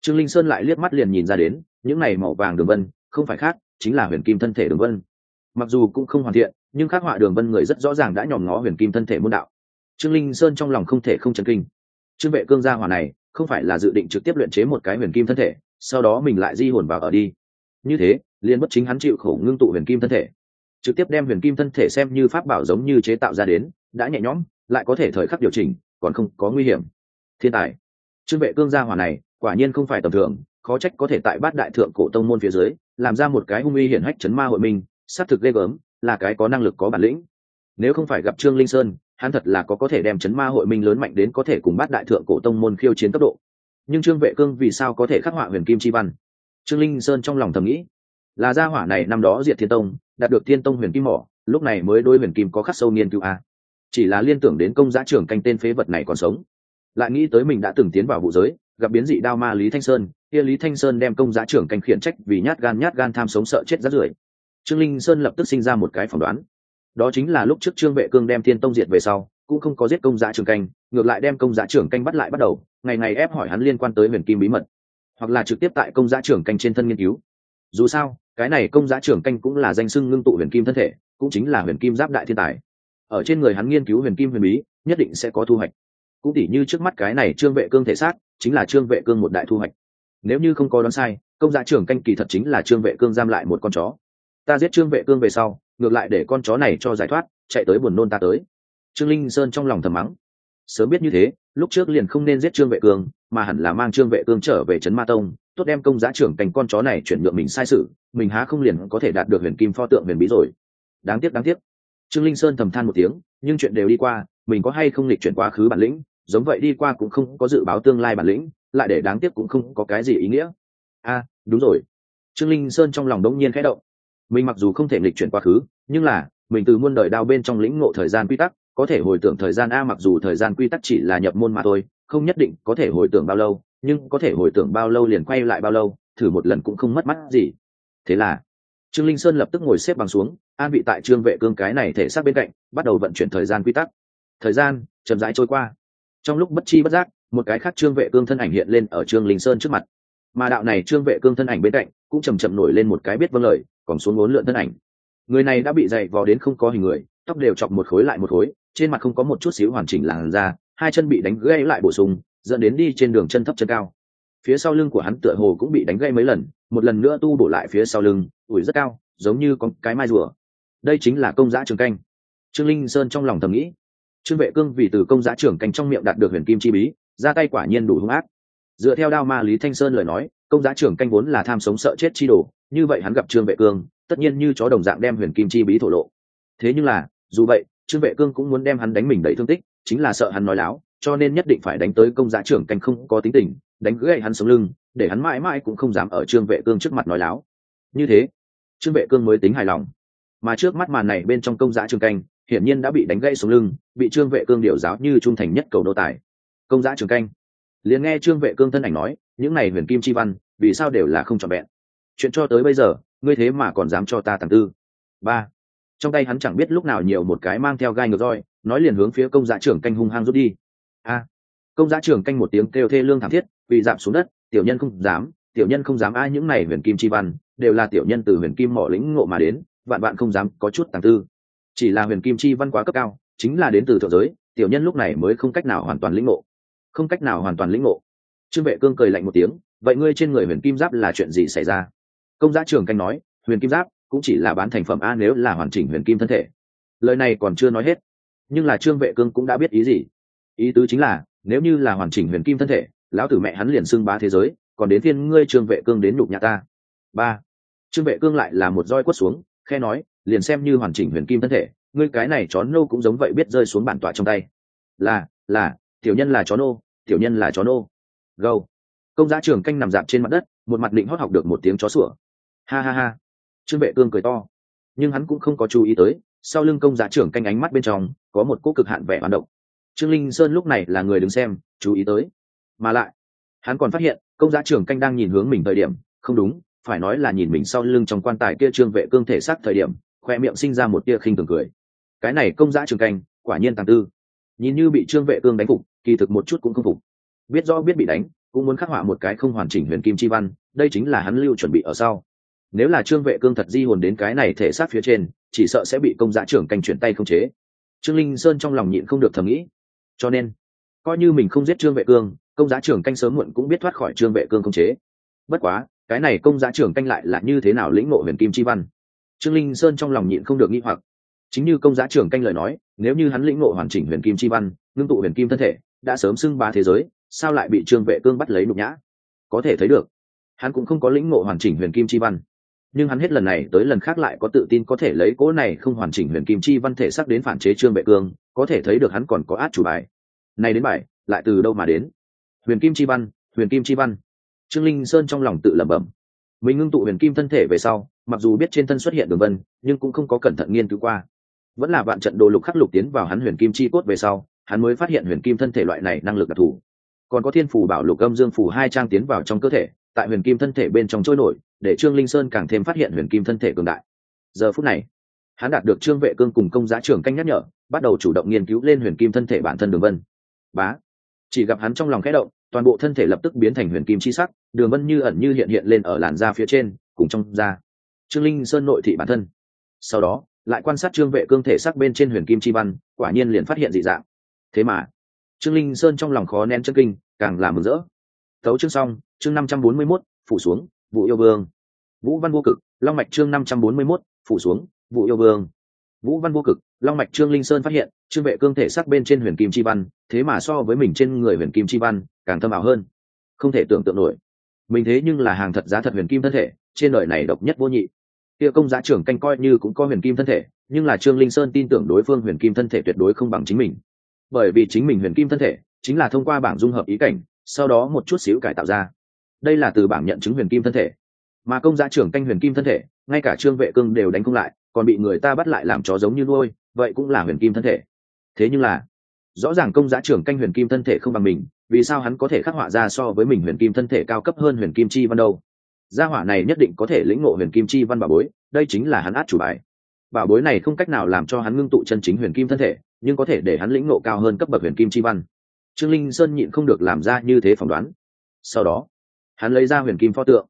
trương linh sơn lại liếc mắt liền nhìn ra đến, những này màu vàng đường vân, không phải khác, chính là huyền kim thân thể đường vân. Mặc dù cũng không hoàn thiện, nhưng khắc họa đường vân người rất rõ ràng đã nhòm ngó huyền kim thân thể môn đạo. Trương linh sơn trong lòng không thể không chấn kinh. Trương vệ cương gia hỏa này, không phải là dự định trực tiếp luyện chế một cái huyền kim thân thể, sau đó mình lại di hồn vào ở đi. Như thế liên bất chính hắn chịu khổ ngưng tụ huyền kim thân thể. Trực tiếp đem huyền kim thân thể xem như pháp bảo giống như chế tạo ra đến, đã nhẹ nhõm lại có thể thời khắc điều chỉnh, còn không có nguy hiểm. Thiên tài. Trương vệ cương gia hỏa này, quả nhiên không phải tầm thường, khó trách có thể tại bát đại thượng cổ tông môn phía dưới, làm ra một cái hung uy hiển hách chấn ma hội minh xác thực ghê gớm, là cái có năng lực có bản lĩnh. Nếu không phải gặp trương linh sơn, hắn thật là có có thể đem chấn ma hội minh lớn mạnh đến có thể cùng bát đại thượng cổ tông môn khiêu chiến cấp độ. Nhưng trương vệ cương vì sao có thể khắc họa huyền kim chi văn? Trương linh sơn trong lòng thầm nghĩ, là gia hỏa này năm đó diệt thiên tông, đạt được thiên tông huyền kim mỏ, lúc này mới đôi huyền kim có khắc sâu nghiên cứu a chỉ là liên tưởng đến công giá trưởng canh tên phế vật này còn sống. Lại nghĩ tới mình đã từng tiến vào vụ giới, gặp biến dị đao ma lý thanh sơn, kia lý thanh sơn đem công giá trưởng canh khiển trách vì nhát gan nhát gan tham sống sợ chết rát rưởi. Trương linh sơn lập tức sinh ra một cái phỏng đoán. Đó chính là lúc trước trương vệ cương đem thiên tông diệt về sau, cũng không có giết công giá trưởng canh, ngược lại đem công giá trưởng canh bắt lại bắt đầu, ngày ngày ép hỏi hắn liên quan tới huyền kim bí mật, hoặc là trực tiếp tại công giá trưởng canh trên thân nghiên cứu. Dù sao, cái này công giá trưởng canh cũng là danh sưng ngưng tụ huyền kim thân thể, cũng chính là huyền kim giáp đại thiên tài ở trên người hắn nghiên cứu huyền kim huyền bí, nhất định sẽ có thu hoạch. Cũng tỉ như trước mắt cái này trương vệ cương thể xác, chính là trương vệ cương một đại thu hoạch. Nếu như không có đoán sai, công giá trưởng canh kỳ thật chính là trương vệ cương giam lại một con chó. Ta giết trương vệ cương về sau, ngược lại để con chó này cho giải thoát, chạy tới buồn nôn ta tới. Trương linh sơn trong lòng thầm mắng. Sớm biết như thế, lúc trước liền không nên giết trương vệ cương, mà hẳn là mang trương vệ cương trở về trấn ma tông, tốt đem công giá trưởng cành con chó này chuyển nhượng mình sai sự, mình há không liền có thể đạt được huyền kim pho tượng huyền bí rồi. Đáng tiếc đáng tiếc trương linh sơn thầm than một tiếng, nhưng chuyện đều đi qua, mình có hay không lịch chuyển quá khứ bản lĩnh, giống vậy đi qua cũng không có dự báo tương lai bản lĩnh, lại để đáng tiếc cũng không có cái gì ý nghĩa. A đúng rồi. Trương linh sơn trong lòng đống nhiên khẽ động. Mình mặc dù không thể lịch chuyển quá khứ, nhưng là, mình từ muôn đời đao bên trong lĩnh ngộ thời gian quy tắc, có thể hồi tưởng thời gian a mặc dù thời gian quy tắc chỉ là nhập môn mà thôi, không nhất định có thể hồi tưởng bao lâu, nhưng có thể hồi tưởng bao lâu liền quay lại bao lâu, thử một lần cũng không mất mắt gì. Thế là, trương linh sơn lập tức ngồi xếp bằng xuống an vị tại trương vệ cương cái này thể xác bên cạnh, bắt đầu vận chuyển thời gian quy tắc. Thời gian chậm rãi trôi qua. Trong lúc bất chi bất giác, một cái khác trương vệ cương thân ảnh hiện lên ở trương linh sơn trước mặt. Mà đạo này trương vệ cương thân ảnh bên cạnh, cũng chầm chậm nổi lên một cái biết vâng lời, còn xuống bốn lượn thân ảnh. Người này đã bị dày vò đến không có hình người, tóc đều chọc một khối lại một khối, trên mặt không có một chút xíu hoàn chỉnh làn da, hai chân bị đánh gãy lại bổ sung, dẫn đến đi trên đường chân thấp chân cao. Phía sau lưng của hắn tựa hồ cũng bị đánh gãy mấy lần, một lần nữa tu bổ lại phía sau lưng ủi rất cao, giống như có cái mai rùa đây chính là công giá trường canh. Trương linh sơn trong lòng thầm nghĩ, trương vệ cương vì từ công giá trưởng canh trong miệng đạt được huyền kim chi bí, ra tay quả nhiên đủ hung ác. Dựa theo đao ma lý thanh sơn lời nói, công giá trưởng canh vốn là tham sống sợ chết chi đồ, như vậy hắn gặp trương vệ cương, tất nhiên như chó đồng dạng đem huyền kim chi bí thổ lộ. Thế nhưng là, dù vậy, trương vệ cương cũng muốn đem hắn đánh mình đầy thương tích, chính là sợ hắn nói láo, cho nên nhất định phải đánh tới công giá trưởng canh không có tính tình, đánh gãy hắn sống lưng, để hắn mãi mãi cũng không dám ở trương vệ cương trước mặt nói láo. Như thế, trương vệ cương mới tính hài lòng mà trước mắt màn này bên trong công giá trường canh, hiển nhiên đã bị đánh gãy xuống lưng, bị trương vệ cương điều giáo như trung thành nhất cầu đô tài. Công giá trường canh. Liền nghe trương vệ cương thân ảnh nói, những này huyền kim chi văn, vì sao đều là không trọn vẹn? Chuyện cho tới bây giờ, ngươi thế mà còn dám cho ta tàng tư? Ba. Trong tay hắn chẳng biết lúc nào nhiều một cái mang theo gai ngược roi, nói liền hướng phía công giá trưởng canh hung hăng rút đi. A. Công giá trưởng canh một tiếng kêu thê lương thảm thiết bị giảm xuống đất, tiểu nhân không dám, tiểu nhân không dám ai những này huyền kim chi văn, đều là tiểu nhân từ huyền kim mỏ lĩnh ngộ mà đến vạn bạn không dám có chút tàng tư. Chỉ là huyền kim chi văn quá cấp cao, chính là đến từ thượng giới, tiểu nhân lúc này mới không cách nào hoàn toàn lĩnh ngộ. Không cách nào hoàn toàn lĩnh ngộ. Trương vệ cương cười lạnh một tiếng, vậy ngươi trên người huyền kim giáp là chuyện gì xảy ra? Công giá trường canh nói, huyền kim giáp cũng chỉ là bán thành phẩm a nếu là hoàn chỉnh huyền kim thân thể. Lời này còn chưa nói hết, nhưng là trương vệ cương cũng đã biết ý gì. Ý tứ chính là, nếu như là hoàn chỉnh huyền kim thân thể, lão tử mẹ hắn liền xưng bá thế giới, còn đến thiên ngươi trương vệ cương đến nhục nhà ta. Ba. Trương vệ cương lại là một roi quất xuống khe nói, liền xem như hoàn chỉnh huyền kim thân thể, ngươi cái này chó nô cũng giống vậy biết rơi xuống bản tọa trong tay. Là là, tiểu nhân là chó nô, tiểu nhân là chó nô. Gâu. Công giá trường canh nằm dạp trên mặt đất, một mặt định hót học được một tiếng chó sủa. Ha ha ha. Trương vệ cương cười to. Nhưng hắn cũng không có chú ý tới, sau lưng công giá trưởng canh ánh mắt bên trong, có một cỗ cực hạn vẻ hoạt động. Trương linh sơn lúc này là người đứng xem, chú ý tới. Mà lại, hắn còn phát hiện, công giá trưởng canh đang nhìn hướng mình thời điểm, không đúng phải nói là nhìn mình sau lưng trong quan tài kia trương vệ cương thể xác thời điểm, khoe miệng sinh ra một tia khinh thường cười. Cái này công giã trường canh, quả nhiên tàng tư. Nhìn như bị trương vệ cương đánh phục, kỳ thực một chút cũng không phục. Biết rõ biết bị đánh, cũng muốn khắc họa một cái không hoàn chỉnh huyền kim chi văn, đây chính là hắn lưu chuẩn bị ở sau. Nếu là trương vệ cương thật di hồn đến cái này thể xác phía trên, chỉ sợ sẽ bị công giã trưởng canh chuyển tay không chế. Trương linh sơn trong lòng nhịn không được thầm nghĩ. Cho nên, coi như mình không giết trương vệ cương, công giá trưởng canh sớm muộn cũng biết thoát khỏi trương vệ cương không chế. Bất quá cái này công giá trưởng canh lại là như thế nào lĩnh ngộ huyền kim chi văn? Trương linh sơn trong lòng nhịn không được nghĩ hoặc. Chính như công giá trưởng canh lời nói, nếu như hắn lĩnh ngộ hoàn chỉnh huyền kim chi văn, ngưng tụ huyền kim thân thể, đã sớm xưng ba thế giới, sao lại bị trương vệ cương bắt lấy nhục nhã? Có thể thấy được, hắn cũng không có lĩnh ngộ hoàn chỉnh huyền kim chi văn. Nhưng hắn hết lần này tới lần khác lại có tự tin có thể lấy cỗ này không hoàn chỉnh huyền kim chi văn thể sắc đến phản chế trương vệ cương, có thể thấy được hắn còn có át chủ bài. Này đến bài, lại từ đâu mà đến? Huyền kim chi văn, huyền kim chi văn trương linh sơn trong lòng tự lẩm bẩm. Mình ngưng tụ huyền kim thân thể về sau, mặc dù biết trên thân xuất hiện đường vân, nhưng cũng không có cẩn thận nghiên cứu qua. Vẫn là vạn trận đồ lục khắc lục tiến vào hắn huyền kim chi cốt về sau, hắn mới phát hiện huyền kim thân thể loại này năng lực đặc thù. Còn có thiên phù bảo lục âm dương phù hai trang tiến vào trong cơ thể, tại huyền kim thân thể bên trong trôi nổi, để trương linh sơn càng thêm phát hiện huyền kim thân thể cường đại. Giờ phút này, hắn đạt được trương vệ cương cùng công giá trưởng canh nhắc nhở, bắt đầu chủ động nghiên cứu lên huyền kim thân thể bản thân đường vân. Bá, chỉ gặp hắn trong lòng khẽ động toàn bộ thân thể lập tức biến thành huyền kim chi sắc, đường vân như ẩn như hiện hiện lên ở làn da phía trên, cùng trong da. Trương linh sơn nội thị bản thân. Sau đó, lại quan sát trương vệ cương thể sắc bên trên huyền kim chi văn, quả nhiên liền phát hiện dị dạng. Thế mà, trương linh sơn trong lòng khó nén chân kinh, càng làm mừng rỡ. Tấu chương xong, chương năm trăm bốn mươi mốt, phủ xuống, vụ yêu vương. Vũ văn vô cực, long mạch chương năm trăm bốn mươi mốt, phủ xuống, vụ yêu vương. Vũ văn vô cực, long mạch trương linh sơn phát hiện trương vệ cương thể sắc bên trên huyền kim chi văn, thế mà so với mình trên người huyền kim chi văn càng thâm ảo hơn. Không thể tưởng tượng nổi. Mình thế nhưng là hàng thật giá thật huyền kim thân thể, trên đời này độc nhất vô nhị. Kia công giá trưởng canh coi như cũng có huyền kim thân thể, nhưng là trương linh sơn tin tưởng đối phương huyền kim thân thể tuyệt đối không bằng chính mình. Bởi vì chính mình huyền kim thân thể, chính là thông qua bảng dung hợp ý cảnh, sau đó một chút xíu cải tạo ra. Đây là từ bảng nhận chứng huyền kim thân thể. Mà công giá trưởng canh huyền kim thân thể, ngay cả trương vệ cương đều đánh không lại, còn bị người ta bắt lại làm chó giống như nuôi, vậy cũng là huyền kim thân thể thế nhưng là, rõ ràng công giá trưởng canh huyền kim thân thể không bằng mình, vì sao hắn có thể khắc họa ra so với mình huyền kim thân thể cao cấp hơn huyền kim chi văn đâu? Gia hỏa này nhất định có thể lĩnh ngộ huyền kim chi văn bảo bối, đây chính là hắn át chủ bài. Bảo bối này không cách nào làm cho hắn ngưng tụ chân chính huyền kim thân thể, nhưng có thể để hắn lĩnh ngộ cao hơn cấp bậc huyền kim chi văn. Trương linh sơn nhịn không được làm ra như thế phỏng đoán. Sau đó, hắn lấy ra huyền kim pho tượng.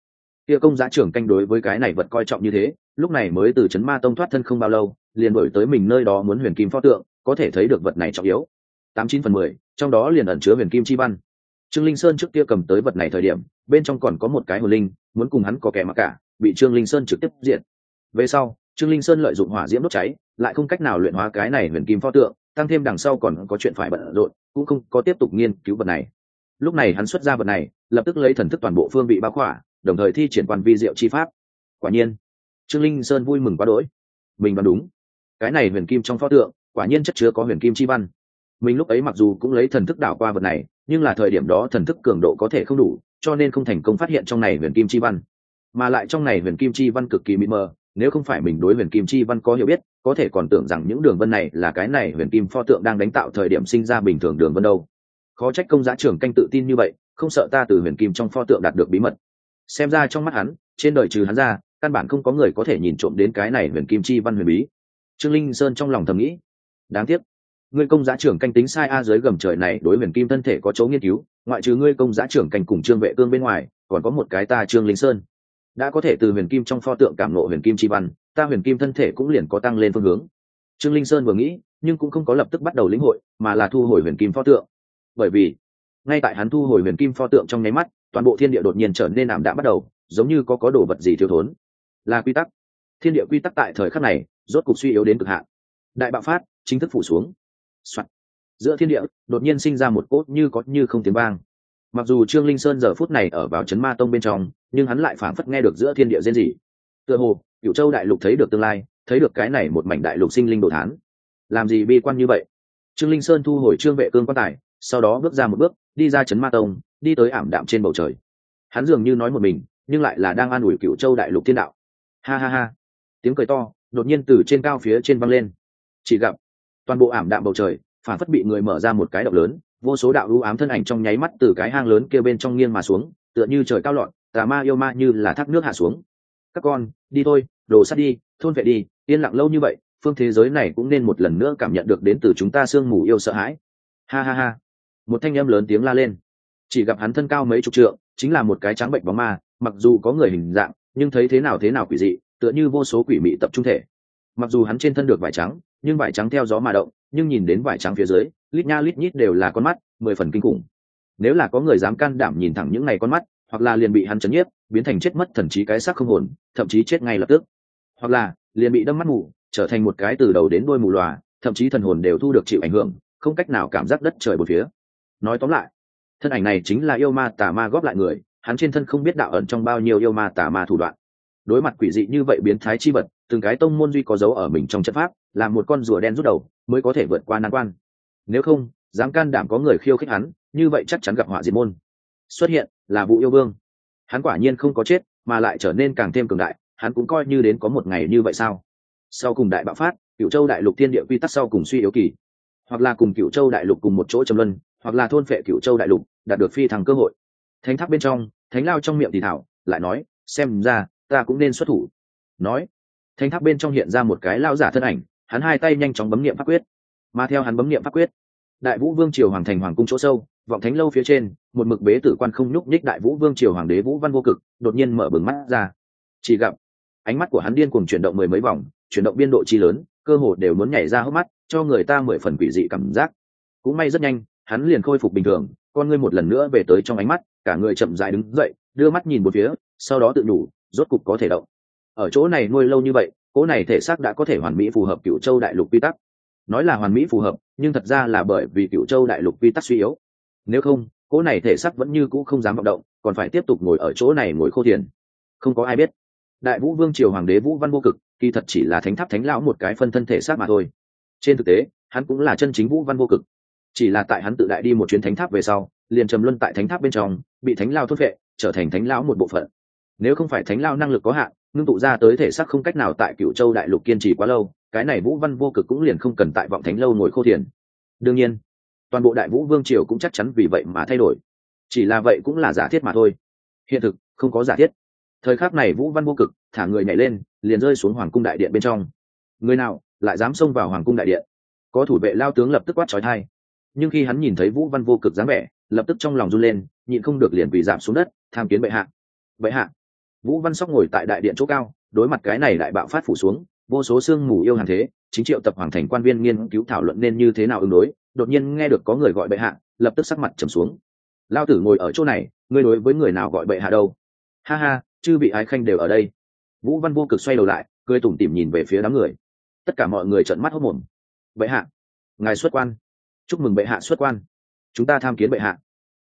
Kia công giá trưởng canh đối với cái này vật coi trọng như thế, lúc này mới từ chấn ma tông thoát thân không bao lâu, liền đổi tới mình nơi đó muốn huyền kim pho tượng có thể thấy được vật này trọng yếu. Tám chín phần mười, trong đó liền ẩn chứa huyền kim chi văn. Trương linh sơn trước kia cầm tới vật này thời điểm, bên trong còn có một cái hồn linh, muốn cùng hắn có kẻ mặc cả, bị trương linh sơn trực tiếp diện về sau, trương linh sơn lợi dụng hỏa diễm đốt cháy, lại không cách nào luyện hóa cái này huyền kim pho tượng, tăng thêm đằng sau còn có chuyện phải bận rộn, cũng không có tiếp tục nghiên cứu vật này. Lúc này hắn xuất ra vật này, lập tức lấy thần thức toàn bộ phương bị bao khỏa, đồng thời thi triển quan vi diệu chi pháp. Quả nhiên, trương linh sơn vui mừng quá đỗi. Mình đoán đúng. Cái này huyền kim trong pho tượng quả nhiên chất chứa có huyền kim chi văn. Mình lúc ấy mặc dù cũng lấy thần thức đảo qua vật này, nhưng là thời điểm đó thần thức cường độ có thể không đủ, cho nên không thành công phát hiện trong này huyền kim chi văn. Mà lại trong này huyền kim chi văn cực kỳ mịt mờ, nếu không phải mình đối huyền kim chi văn có hiểu biết, có thể còn tưởng rằng những đường vân này là cái này huyền kim pho tượng đang đánh tạo thời điểm sinh ra bình thường đường vân đâu. Khó trách công giá trưởng canh tự tin như vậy, không sợ ta từ huyền kim trong pho tượng đạt được bí mật. Xem ra trong mắt hắn, trên đời trừ hắn ra, căn bản không có người có thể nhìn trộm đến cái này huyền kim chi văn huyền bí. Trương linh sơn trong lòng thầm nghĩ đáng tiếc. Ngươi công giá trưởng canh tính sai a dưới gầm trời này, đối huyền kim thân thể có chỗ nghiên cứu, ngoại trừ ngươi công giá trưởng canh cùng trương vệ cương bên ngoài, còn có một cái ta trương linh sơn. Đã có thể từ huyền kim trong pho tượng cảm nộ huyền kim chi văn, ta huyền kim thân thể cũng liền có tăng lên phương hướng. Trương linh sơn vừa nghĩ, nhưng cũng không có lập tức bắt đầu lĩnh hội, mà là thu hồi huyền kim pho tượng. Bởi vì, ngay tại hắn thu hồi huyền kim pho tượng trong nháy mắt, toàn bộ thiên địa đột nhiên trở nên ảm đạm bắt đầu, giống như có có đồ vật gì thiếu thốn. Là quy tắc. Thiên địa quy tắc tại thời khắc này, rốt cục suy yếu đến cực hạn. Đại bạo phát chính thức phủ xuống、Soạn. giữa thiên địa, đột nhiên sinh ra một cốt như có như không tiếng vang. Mặc dù trương linh sơn giờ phút này ở vào c ma tông bên trong, nhưng hắn lại phảng phất nghe được giữa thiên địa rên rỉ. Tựa hồ cựu châu đại lục thấy được tương lai, thấy được cái này một mảnh đại lục sinh linh đồ thán. Làm gì bi quan như vậy? Trương linh sơn thu hồi trương vệ cương quan tài, sau đó bước ra một bước, đi ra trấn ma tông, đi tới ảm đạm trên bầu trời. Hắn dường như nói một mình, nhưng lại là đang an ủi cựu châu đại lục thiên đạo. Ha ha ha. Tiếng cười to, đột nhiên từ trên cao phía trên văng lên. Chỉ gặp toàn bộ ảm đạm bầu trời, phản phất bị người mở ra một cái động lớn, vô số đạo ưu ám thân ảnh trong nháy mắt từ cái hang lớn kia bên trong nghiêng mà xuống, tựa như trời cao lọn, tà ma yêu ma như là thác nước hạ xuống. Các con, đi thôi, đồ sắt đi, thôn vệ đi, yên lặng lâu như vậy, phương thế giới này cũng nên một lần nữa cảm nhận được đến từ chúng ta sương mù yêu sợ hãi. Ha ha ha. Một thanh âm lớn tiếng la lên. Chỉ gặp hắn thân cao mấy chục trượng, chính là một cái trắng bệnh bóng ma, mặc dù có người hình dạng, nhưng thấy thế nào thế nào quỷ dị, tựa như vô số quỷ mị tập trung thể. Mặc dù hắn trên thân được vải trắng nhưng vải trắng theo gió mà động, nhưng nhìn đến vải trắng phía dưới, lít nha lít nhít đều là con mắt, mười phần kinh khủng. Nếu là có người dám can đảm nhìn thẳng những ngày con mắt, hoặc là liền bị hắn chấn nhiếp, biến thành chết mất thần trí cái xác không hồn, thậm chí chết ngay lập tức. Hoặc là, liền bị đâm mắt mù, trở thành một cái từ đầu đến đôi mù lòa, thậm chí thần hồn đều thu được chịu ảnh hưởng, không cách nào cảm giác đất trời một phía. Nói tóm lại, thân ảnh này chính là yêu ma tà ma góp lại người, hắn trên thân không biết đạo ẩn trong bao nhiêu yêu ma tà ma thủ đoạn. Đối mặt quỷ dị như vậy biến thái chi vật, từng cái tông môn duy có dấu ở mình trong chất pháp là một con rùa đen rút đầu, mới có thể vượt qua nan quan. Nếu không, dám can đảm có người khiêu khích hắn, như vậy chắc chắn gặp họa diệt môn. Xuất hiện là vụ yêu vương. Hắn quả nhiên không có chết, mà lại trở nên càng thêm cường đại, hắn cũng coi như đến có một ngày như vậy sao? Sau cùng đại bạo phát cựu châu đại lục thiên địa quy tắc sau cùng suy yếu kỳ. Hoặc là cùng cựu châu đại lục cùng một chỗ trầm luân, hoặc là thôn phệ cựu châu đại lục, đạt được phi thăng cơ hội. Thánh tháp bên trong, thánh lao trong miệng thì thảo, lại nói, xem ra, ta cũng nên xuất thủ. Nói, thánh tháp bên trong hiện ra một cái lao giả thân ảnh hắn hai tay nhanh chóng bấm nghiệm pháp quyết. Mà theo hắn bấm nghiệm pháp quyết, đại vũ vương triều hoàng thành hoàng cung chỗ sâu, vọng thánh lâu phía trên, một mực bế tử quan không nhúc nhích đại vũ vương triều hoàng đế vũ văn vô cực, đột nhiên mở bừng mắt ra. Chỉ gặp, ánh mắt của hắn điên cùng chuyển động mười mấy vòng, chuyển động biên độ chi lớn, cơ hồ đều muốn nhảy ra hốc mắt, cho người ta mười phần quỷ dị cảm giác. Cũng may rất nhanh, hắn liền khôi phục bình thường, con ngươi một lần nữa về tới trong ánh mắt, cả người chậm dại đứng dậy, đưa mắt nhìn một phía, sau đó tự đủ, rốt cục có thể động. Ở chỗ này nuôi lâu như vậy cỗ này thể xác đã có thể hoàn mỹ phù hợp cựu châu đại lục quy tắc. Nói là hoàn mỹ phù hợp, nhưng thật ra là bởi vì cựu châu đại lục quy tắc suy yếu. Nếu không cỗ này thể xác vẫn như cũ không dám vọng động, còn phải tiếp tục ngồi ở chỗ này ngồi khô thiền. Không có ai biết. Đại vũ vương triều hoàng đế vũ văn vô cực, kỳ thật chỉ là thánh tháp thánh lão một cái phân thân thể xác mà thôi. Trên thực tế, hắn cũng là chân chính vũ văn vô cực. Chỉ là tại hắn tự đại đi một chuyến thánh tháp về sau, liền trầm luân tại thánh tháp bên trong, bị thánh lao thốt vệ trở thành thánh lão một bộ phận. Nếu không phải thánh lao năng lực có hạn ngưng tụ ra tới thể xác không cách nào tại cựu châu đại lục kiên trì quá lâu, cái này vũ văn vô cực cũng liền không cần tại vọng thánh lâu ngồi khô thiền. Đương nhiên, toàn bộ đại vũ vương triều cũng chắc chắn vì vậy mà thay đổi. Chỉ là vậy cũng là giả thiết mà thôi. Hiện thực, không có giả thiết. Thời khắc này vũ văn vô cực, thả người nhảy lên, liền rơi xuống hoàng cung đại điện bên trong. Người nào lại dám xông vào hoàng cung đại điện? Có thủ vệ lao tướng lập tức quát trói thai. Nhưng khi hắn nhìn thấy vũ văn vô cực dáng vẻ, lập tức trong lòng run lên, nhịn không được liền vì giảm xuống đất, tham kiến bệ hạ. Bệ hạ vũ văn sóc ngồi tại đại điện chỗ cao, đối mặt cái này đại bạo phát phủ xuống, vô số sương mù yêu hàn thế, chính triệu tập hoàng thành quan viên nghiên cứu thảo luận nên như thế nào ứng đối, đột nhiên nghe được có người gọi bệ hạ, lập tức sắc mặt trầm xuống. Lao tử ngồi ở chỗ này, ngươi đối với người nào gọi bệ hạ đâu? Ha ha, chư bị ái khanh đều ở đây. Vũ văn vô cực xoay đầu lại, cười tủm tỉm nhìn về phía đám người. Tất cả mọi người trợn mắt hốt mồm. Bệ hạ, ngài xuất quan. Chúc mừng bệ hạ xuất quan. Chúng ta tham kiến bệ hạ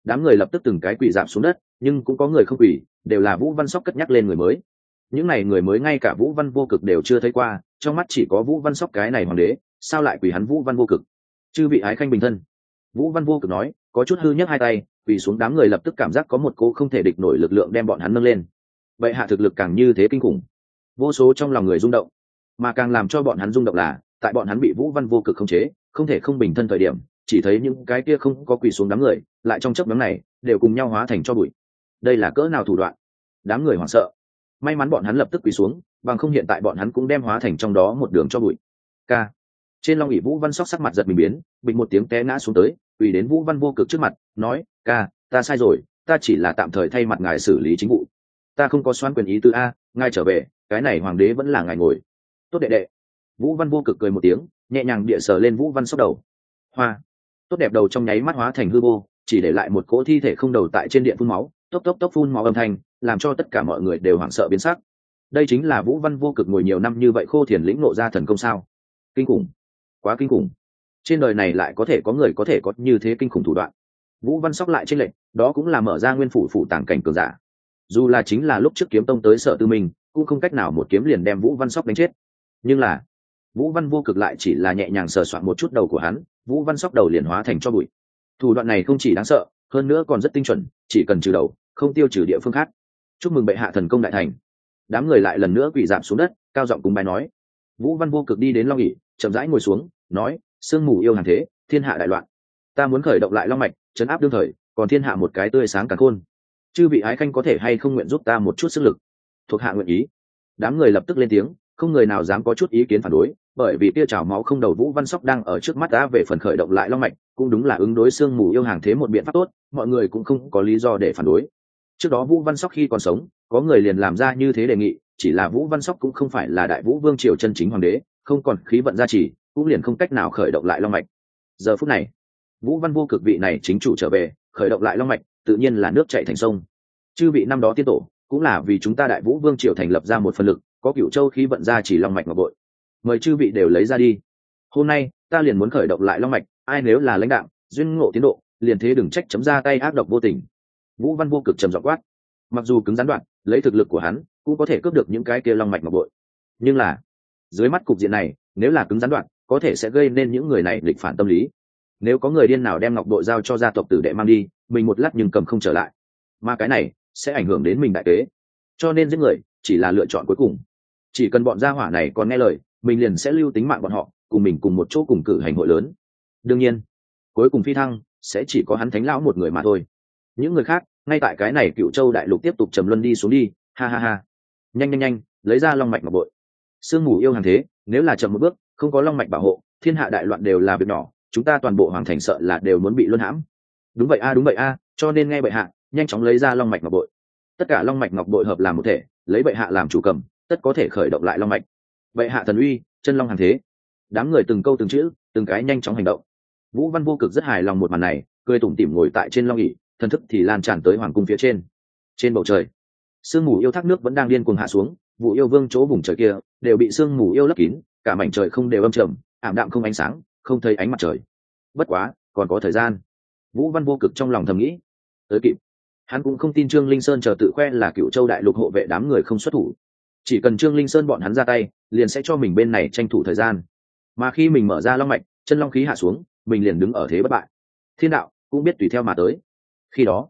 đám người lập tức từng cái quỳ giảm xuống đất, nhưng cũng có người không quỳ, đều là vũ văn sóc cất nhắc lên người mới. Những n à y người mới ngay cả vũ văn vô cực đều chưa thấy qua, trong mắt chỉ có vũ văn sóc cái này hoàng đế, sao lại quỳ hắn vũ văn vô cực? Chư vị ái khanh bình thân. Vũ văn vô cực nói, có chút hư nhấc hai tay, quỳ xuống đám người lập tức cảm giác có một cô không thể địch nổi lực lượng đem bọn hắn nâng lên. Vậy hạ thực lực càng như thế kinh khủng. Vô số trong lòng người rung động. Mà càng làm cho bọn hắn rung động là, tại bọn hắn bị vũ văn vô cực khống chế, không thể không bình thân thời điểm chỉ thấy những cái kia không có quỳ xuống đám người, lại trong chấp nhóm này, đều cùng nhau hóa thành cho bụi. Đây là cỡ nào thủ đoạn? Đám người hoảng sợ. May mắn bọn hắn lập tức quỳ xuống, bằng không hiện tại bọn hắn cũng đem hóa thành trong đó một đường cho bụi. K. Trên long ỉ vũ văn sóc sắc mặt giật mình biến, bình một tiếng té ngã xuống tới, quỳ đến vũ văn vô cực trước mặt, nói ca ta sai rồi, ta chỉ là tạm thời thay mặt ngài xử lý chính vụ. Ta không có xoan quyền ý tứ a, ngài trở về, cái này hoàng đế vẫn là ngài ngồi. Tốt đệ đệ. Vũ văn vô cực cười một tiếng, nhẹ nhàng địa sờ lên vũ văn sóc đầu. Hoa tốt đẹp đầu trong nháy mắt hóa thành hư vô chỉ để lại một cỗ thi thể không đầu tại trên điện phun máu tốc tốc tốc phun máu âm thanh làm cho tất cả mọi người đều hoảng sợ biến sắc. Đây chính là vũ văn vô cực ngồi nhiều năm như vậy khô thiền lĩnh nộ ra thần công sao? Kinh khủng. Quá kinh khủng. Trên đời này lại có thể có người có thể có như thế kinh khủng thủ đoạn. Vũ văn sóc lại trên lệnh đó cũng là mở ra nguyên phủ phủ tàng cảnh cường giả. Dù là chính là lúc trước kiếm tông tới sợ tư mình, cũng không cách nào một kiếm liền đem vũ văn sóc đánh chết. Nhưng là vũ văn vô cực lại chỉ là nhẹ nhàng sờ soạn một chút đầu của hắn, vũ văn sóc đầu liền hóa thành cho bụi. Thủ đoạn này không chỉ đáng sợ, hơn nữa còn rất tinh chuẩn, chỉ cần trừ đầu, không tiêu trừ địa phương khác. Chúc mừng bệ hạ thần công đại thành. Đám người lại lần nữa quỳ giảm xuống đất, cao giọng cùng bài nói. Vũ văn vô cực đi đến long ỉ chậm rãi ngồi xuống, nói, sương mù yêu hàng thế, thiên hạ đại loạn. Ta muốn khởi động lại long mạch chấn áp đương thời, còn thiên hạ một cái tươi sáng cả khôn. Chư vị ái khanh có thể hay không nguyện giúp ta một chút sức lực? Thuộc hạ nguyện ý. Đám người lập tức lên tiếng, không người nào dám có chút ý kiến phản đối bởi vì tia trào máu không đầu vũ văn sóc đang ở trước mắt đã về phần khởi động lại long mạch, cũng đúng là ứng đối xương mù yêu hàng thế một biện pháp tốt, mọi người cũng không có lý do để phản đối. Trước đó vũ văn sóc khi còn sống, có người liền làm ra như thế đề nghị, chỉ là vũ văn sóc cũng không phải là đại vũ vương triều chân chính hoàng đế, không còn khí vận gia trì, cũng liền không cách nào khởi động lại long mạch. Giờ phút này, vũ văn vô cực vị này chính chủ trở về, khởi động lại long mạch, tự nhiên là nước chạy thành sông. Chư vị năm đó tiên tổ, cũng là vì chúng ta đại vũ vương triều thành lập ra một phần lực, có cựu châu khí vận gia chỉ long mạch ngọc bội mời chư vị đều lấy ra đi. Hôm nay, ta liền muốn khởi động lại long mạch, ai nếu là lãnh đạo duyên ngộ tiến độ, liền thế đừng trách chấm ra tay ác độc vô tình. Vũ văn vô cực trầm giọng quát. Mặc dù cứng gián đoạn, lấy thực lực của hắn, cũng có thể cướp được những cái kia long mạch ngọc bội. Nhưng là, dưới mắt cục diện này, nếu là cứng gián đoạn, có thể sẽ gây nên những người này lịch phản tâm lý. Nếu có người điên nào đem ngọc bội giao cho gia tộc tử đệ mang đi, mình một lát nhưng cầm không trở lại. Mà cái này, sẽ ảnh hưởng đến mình đại kế. Cho nên giết người, chỉ là lựa chọn cuối cùng. Chỉ cần bọn gia hỏa này còn nghe lời mình liền sẽ lưu tính mạng bọn họ, cùng mình cùng một chỗ cùng cử hành hội lớn. Đương nhiên, cuối cùng phi thăng sẽ chỉ có hắn thánh lão một người mà thôi. Những người khác, ngay tại cái này cựu châu đại lục tiếp tục trầm luân đi xuống đi, ha ha ha. Nhanh nhanh nhanh, lấy ra long mạch ngọc bội. Sương mù yêu hàng thế, nếu là chậm một bước, không có long mạch bảo hộ, thiên hạ đại loạn đều là việc nhỏ, chúng ta toàn bộ hoàng thành sợ là đều muốn bị luân hãm. Đúng vậy a, đúng vậy a, cho nên nghe bệ hạ, nhanh chóng lấy ra long mạch ngọc bội. Tất cả long mạch ngọc bội hợp làm một thể, lấy bệ hạ làm chủ cầm, tất có thể khởi động lại long mạch bệ hạ thần uy, chân long hàng thế. Đám người từng câu từng chữ, từng cái nhanh chóng hành động. Vũ văn vô cực rất hài lòng một màn này, cười tủm tỉm ngồi tại trên long ỉ thần thức thì lan tràn tới hoàng cung phía trên. Trên bầu trời, sương mù yêu thác nước vẫn đang điên cuồng hạ xuống, vụ yêu vương chỗ vùng trời kia đều bị sương mù yêu lấp kín, cả mảnh trời không đều âm trầm, ảm đạm không ánh sáng, không thấy ánh mặt trời. Bất quá, còn có thời gian. Vũ văn vô cực trong lòng thầm nghĩ, tới kịp. Hắn cũng không tin trương linh sơn chờ tự khoe là cựu châu đại lục hộ vệ đám người không xuất thủ chỉ cần trương linh sơn bọn hắn ra tay, liền sẽ cho mình bên này tranh thủ thời gian. Mà khi mình mở ra long mạch, chân long khí hạ xuống, mình liền đứng ở thế bất bại. Thiên đạo cũng biết tùy theo mà tới. Khi đó,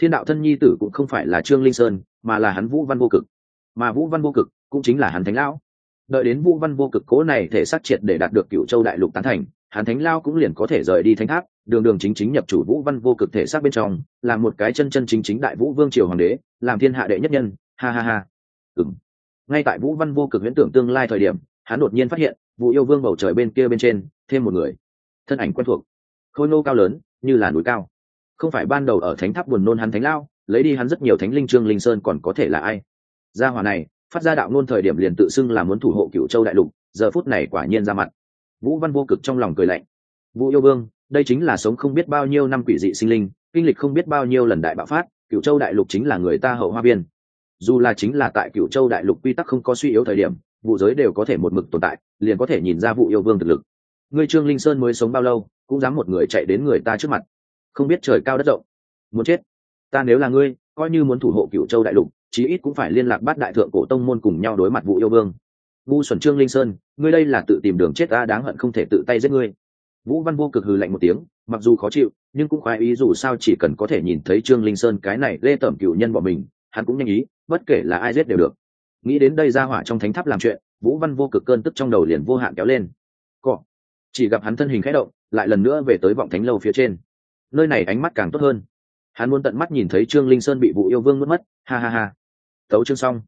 thiên đạo thân nhi tử cũng không phải là trương linh sơn, mà là hắn vũ văn vô cực. Mà vũ văn vô cực cũng chính là hắn thánh lão. Đợi đến vũ văn vô cực cố này thể xác triệt để đạt được cựu châu đại lục tán thành, hắn thánh lao cũng liền có thể rời đi thánh tháp, đường đường chính chính nhập chủ vũ văn vô cực thể xác bên trong, làm một cái chân chân chính chính đại vũ vương triều hoàng đế, làm thiên hạ đệ nhất nhân. Ha ha ha. Ừng ngay tại vũ văn vô cực huyễn tưởng tương lai thời điểm, hắn đột nhiên phát hiện, vũ yêu vương bầu trời bên kia bên trên, thêm một người. Thân ảnh quen thuộc. Khôi nô cao lớn, như là núi cao. Không phải ban đầu ở thánh tháp buồn nôn hắn thánh lao, lấy đi hắn rất nhiều thánh linh trương linh sơn còn có thể là ai? Gia hỏa này, phát ra đạo ngôn thời điểm liền tự xưng là muốn thủ hộ cựu châu đại lục, giờ phút này quả nhiên ra mặt. Vũ văn vô cực trong lòng cười lạnh. Vũ yêu vương, đây chính là sống không biết bao nhiêu năm quỷ dị sinh linh, kinh lịch không biết bao nhiêu lần đại bạo phát cựu châu đại lục chính là người ta hậu hoa biên dù là chính là tại cựu châu đại lục quy tắc không có suy yếu thời điểm, vụ giới đều có thể một mực tồn tại, liền có thể nhìn ra vụ yêu vương thực lực. Ngươi trương linh sơn mới sống bao lâu, cũng dám một người chạy đến người ta trước mặt. Không biết trời cao đất rộng. Muốn chết. Ta nếu là ngươi, coi như muốn thủ hộ cựu châu đại lục, chí ít cũng phải liên lạc bắt đại thượng cổ tông môn cùng nhau đối mặt vụ yêu vương. Ngu xuẩn trương linh sơn, ngươi đây là tự tìm đường chết ta, đáng hận không thể tự tay giết ngươi. Vũ văn vô cực hừ lạnh một tiếng, mặc dù khó chịu, nhưng cũng khoái ý dù sao chỉ cần có thể nhìn thấy trương linh sơn cái này lê tẩm cựu nhân bọn mình, hắn cũng nhanh ý bất kể là ai giết đều được. Nghĩ đến đây ra hỏa trong thánh tháp làm chuyện, vũ văn vô cực cơn tức trong đầu liền vô hạn kéo lên. Cọ. Chỉ gặp hắn thân hình khẽ động, lại lần nữa về tới vọng thánh lâu phía trên. Nơi này ánh mắt càng tốt hơn. Hắn muốn tận mắt nhìn thấy trương linh sơn bị vụ yêu vương mất mất. Ha ha ha. Tấu chương xong.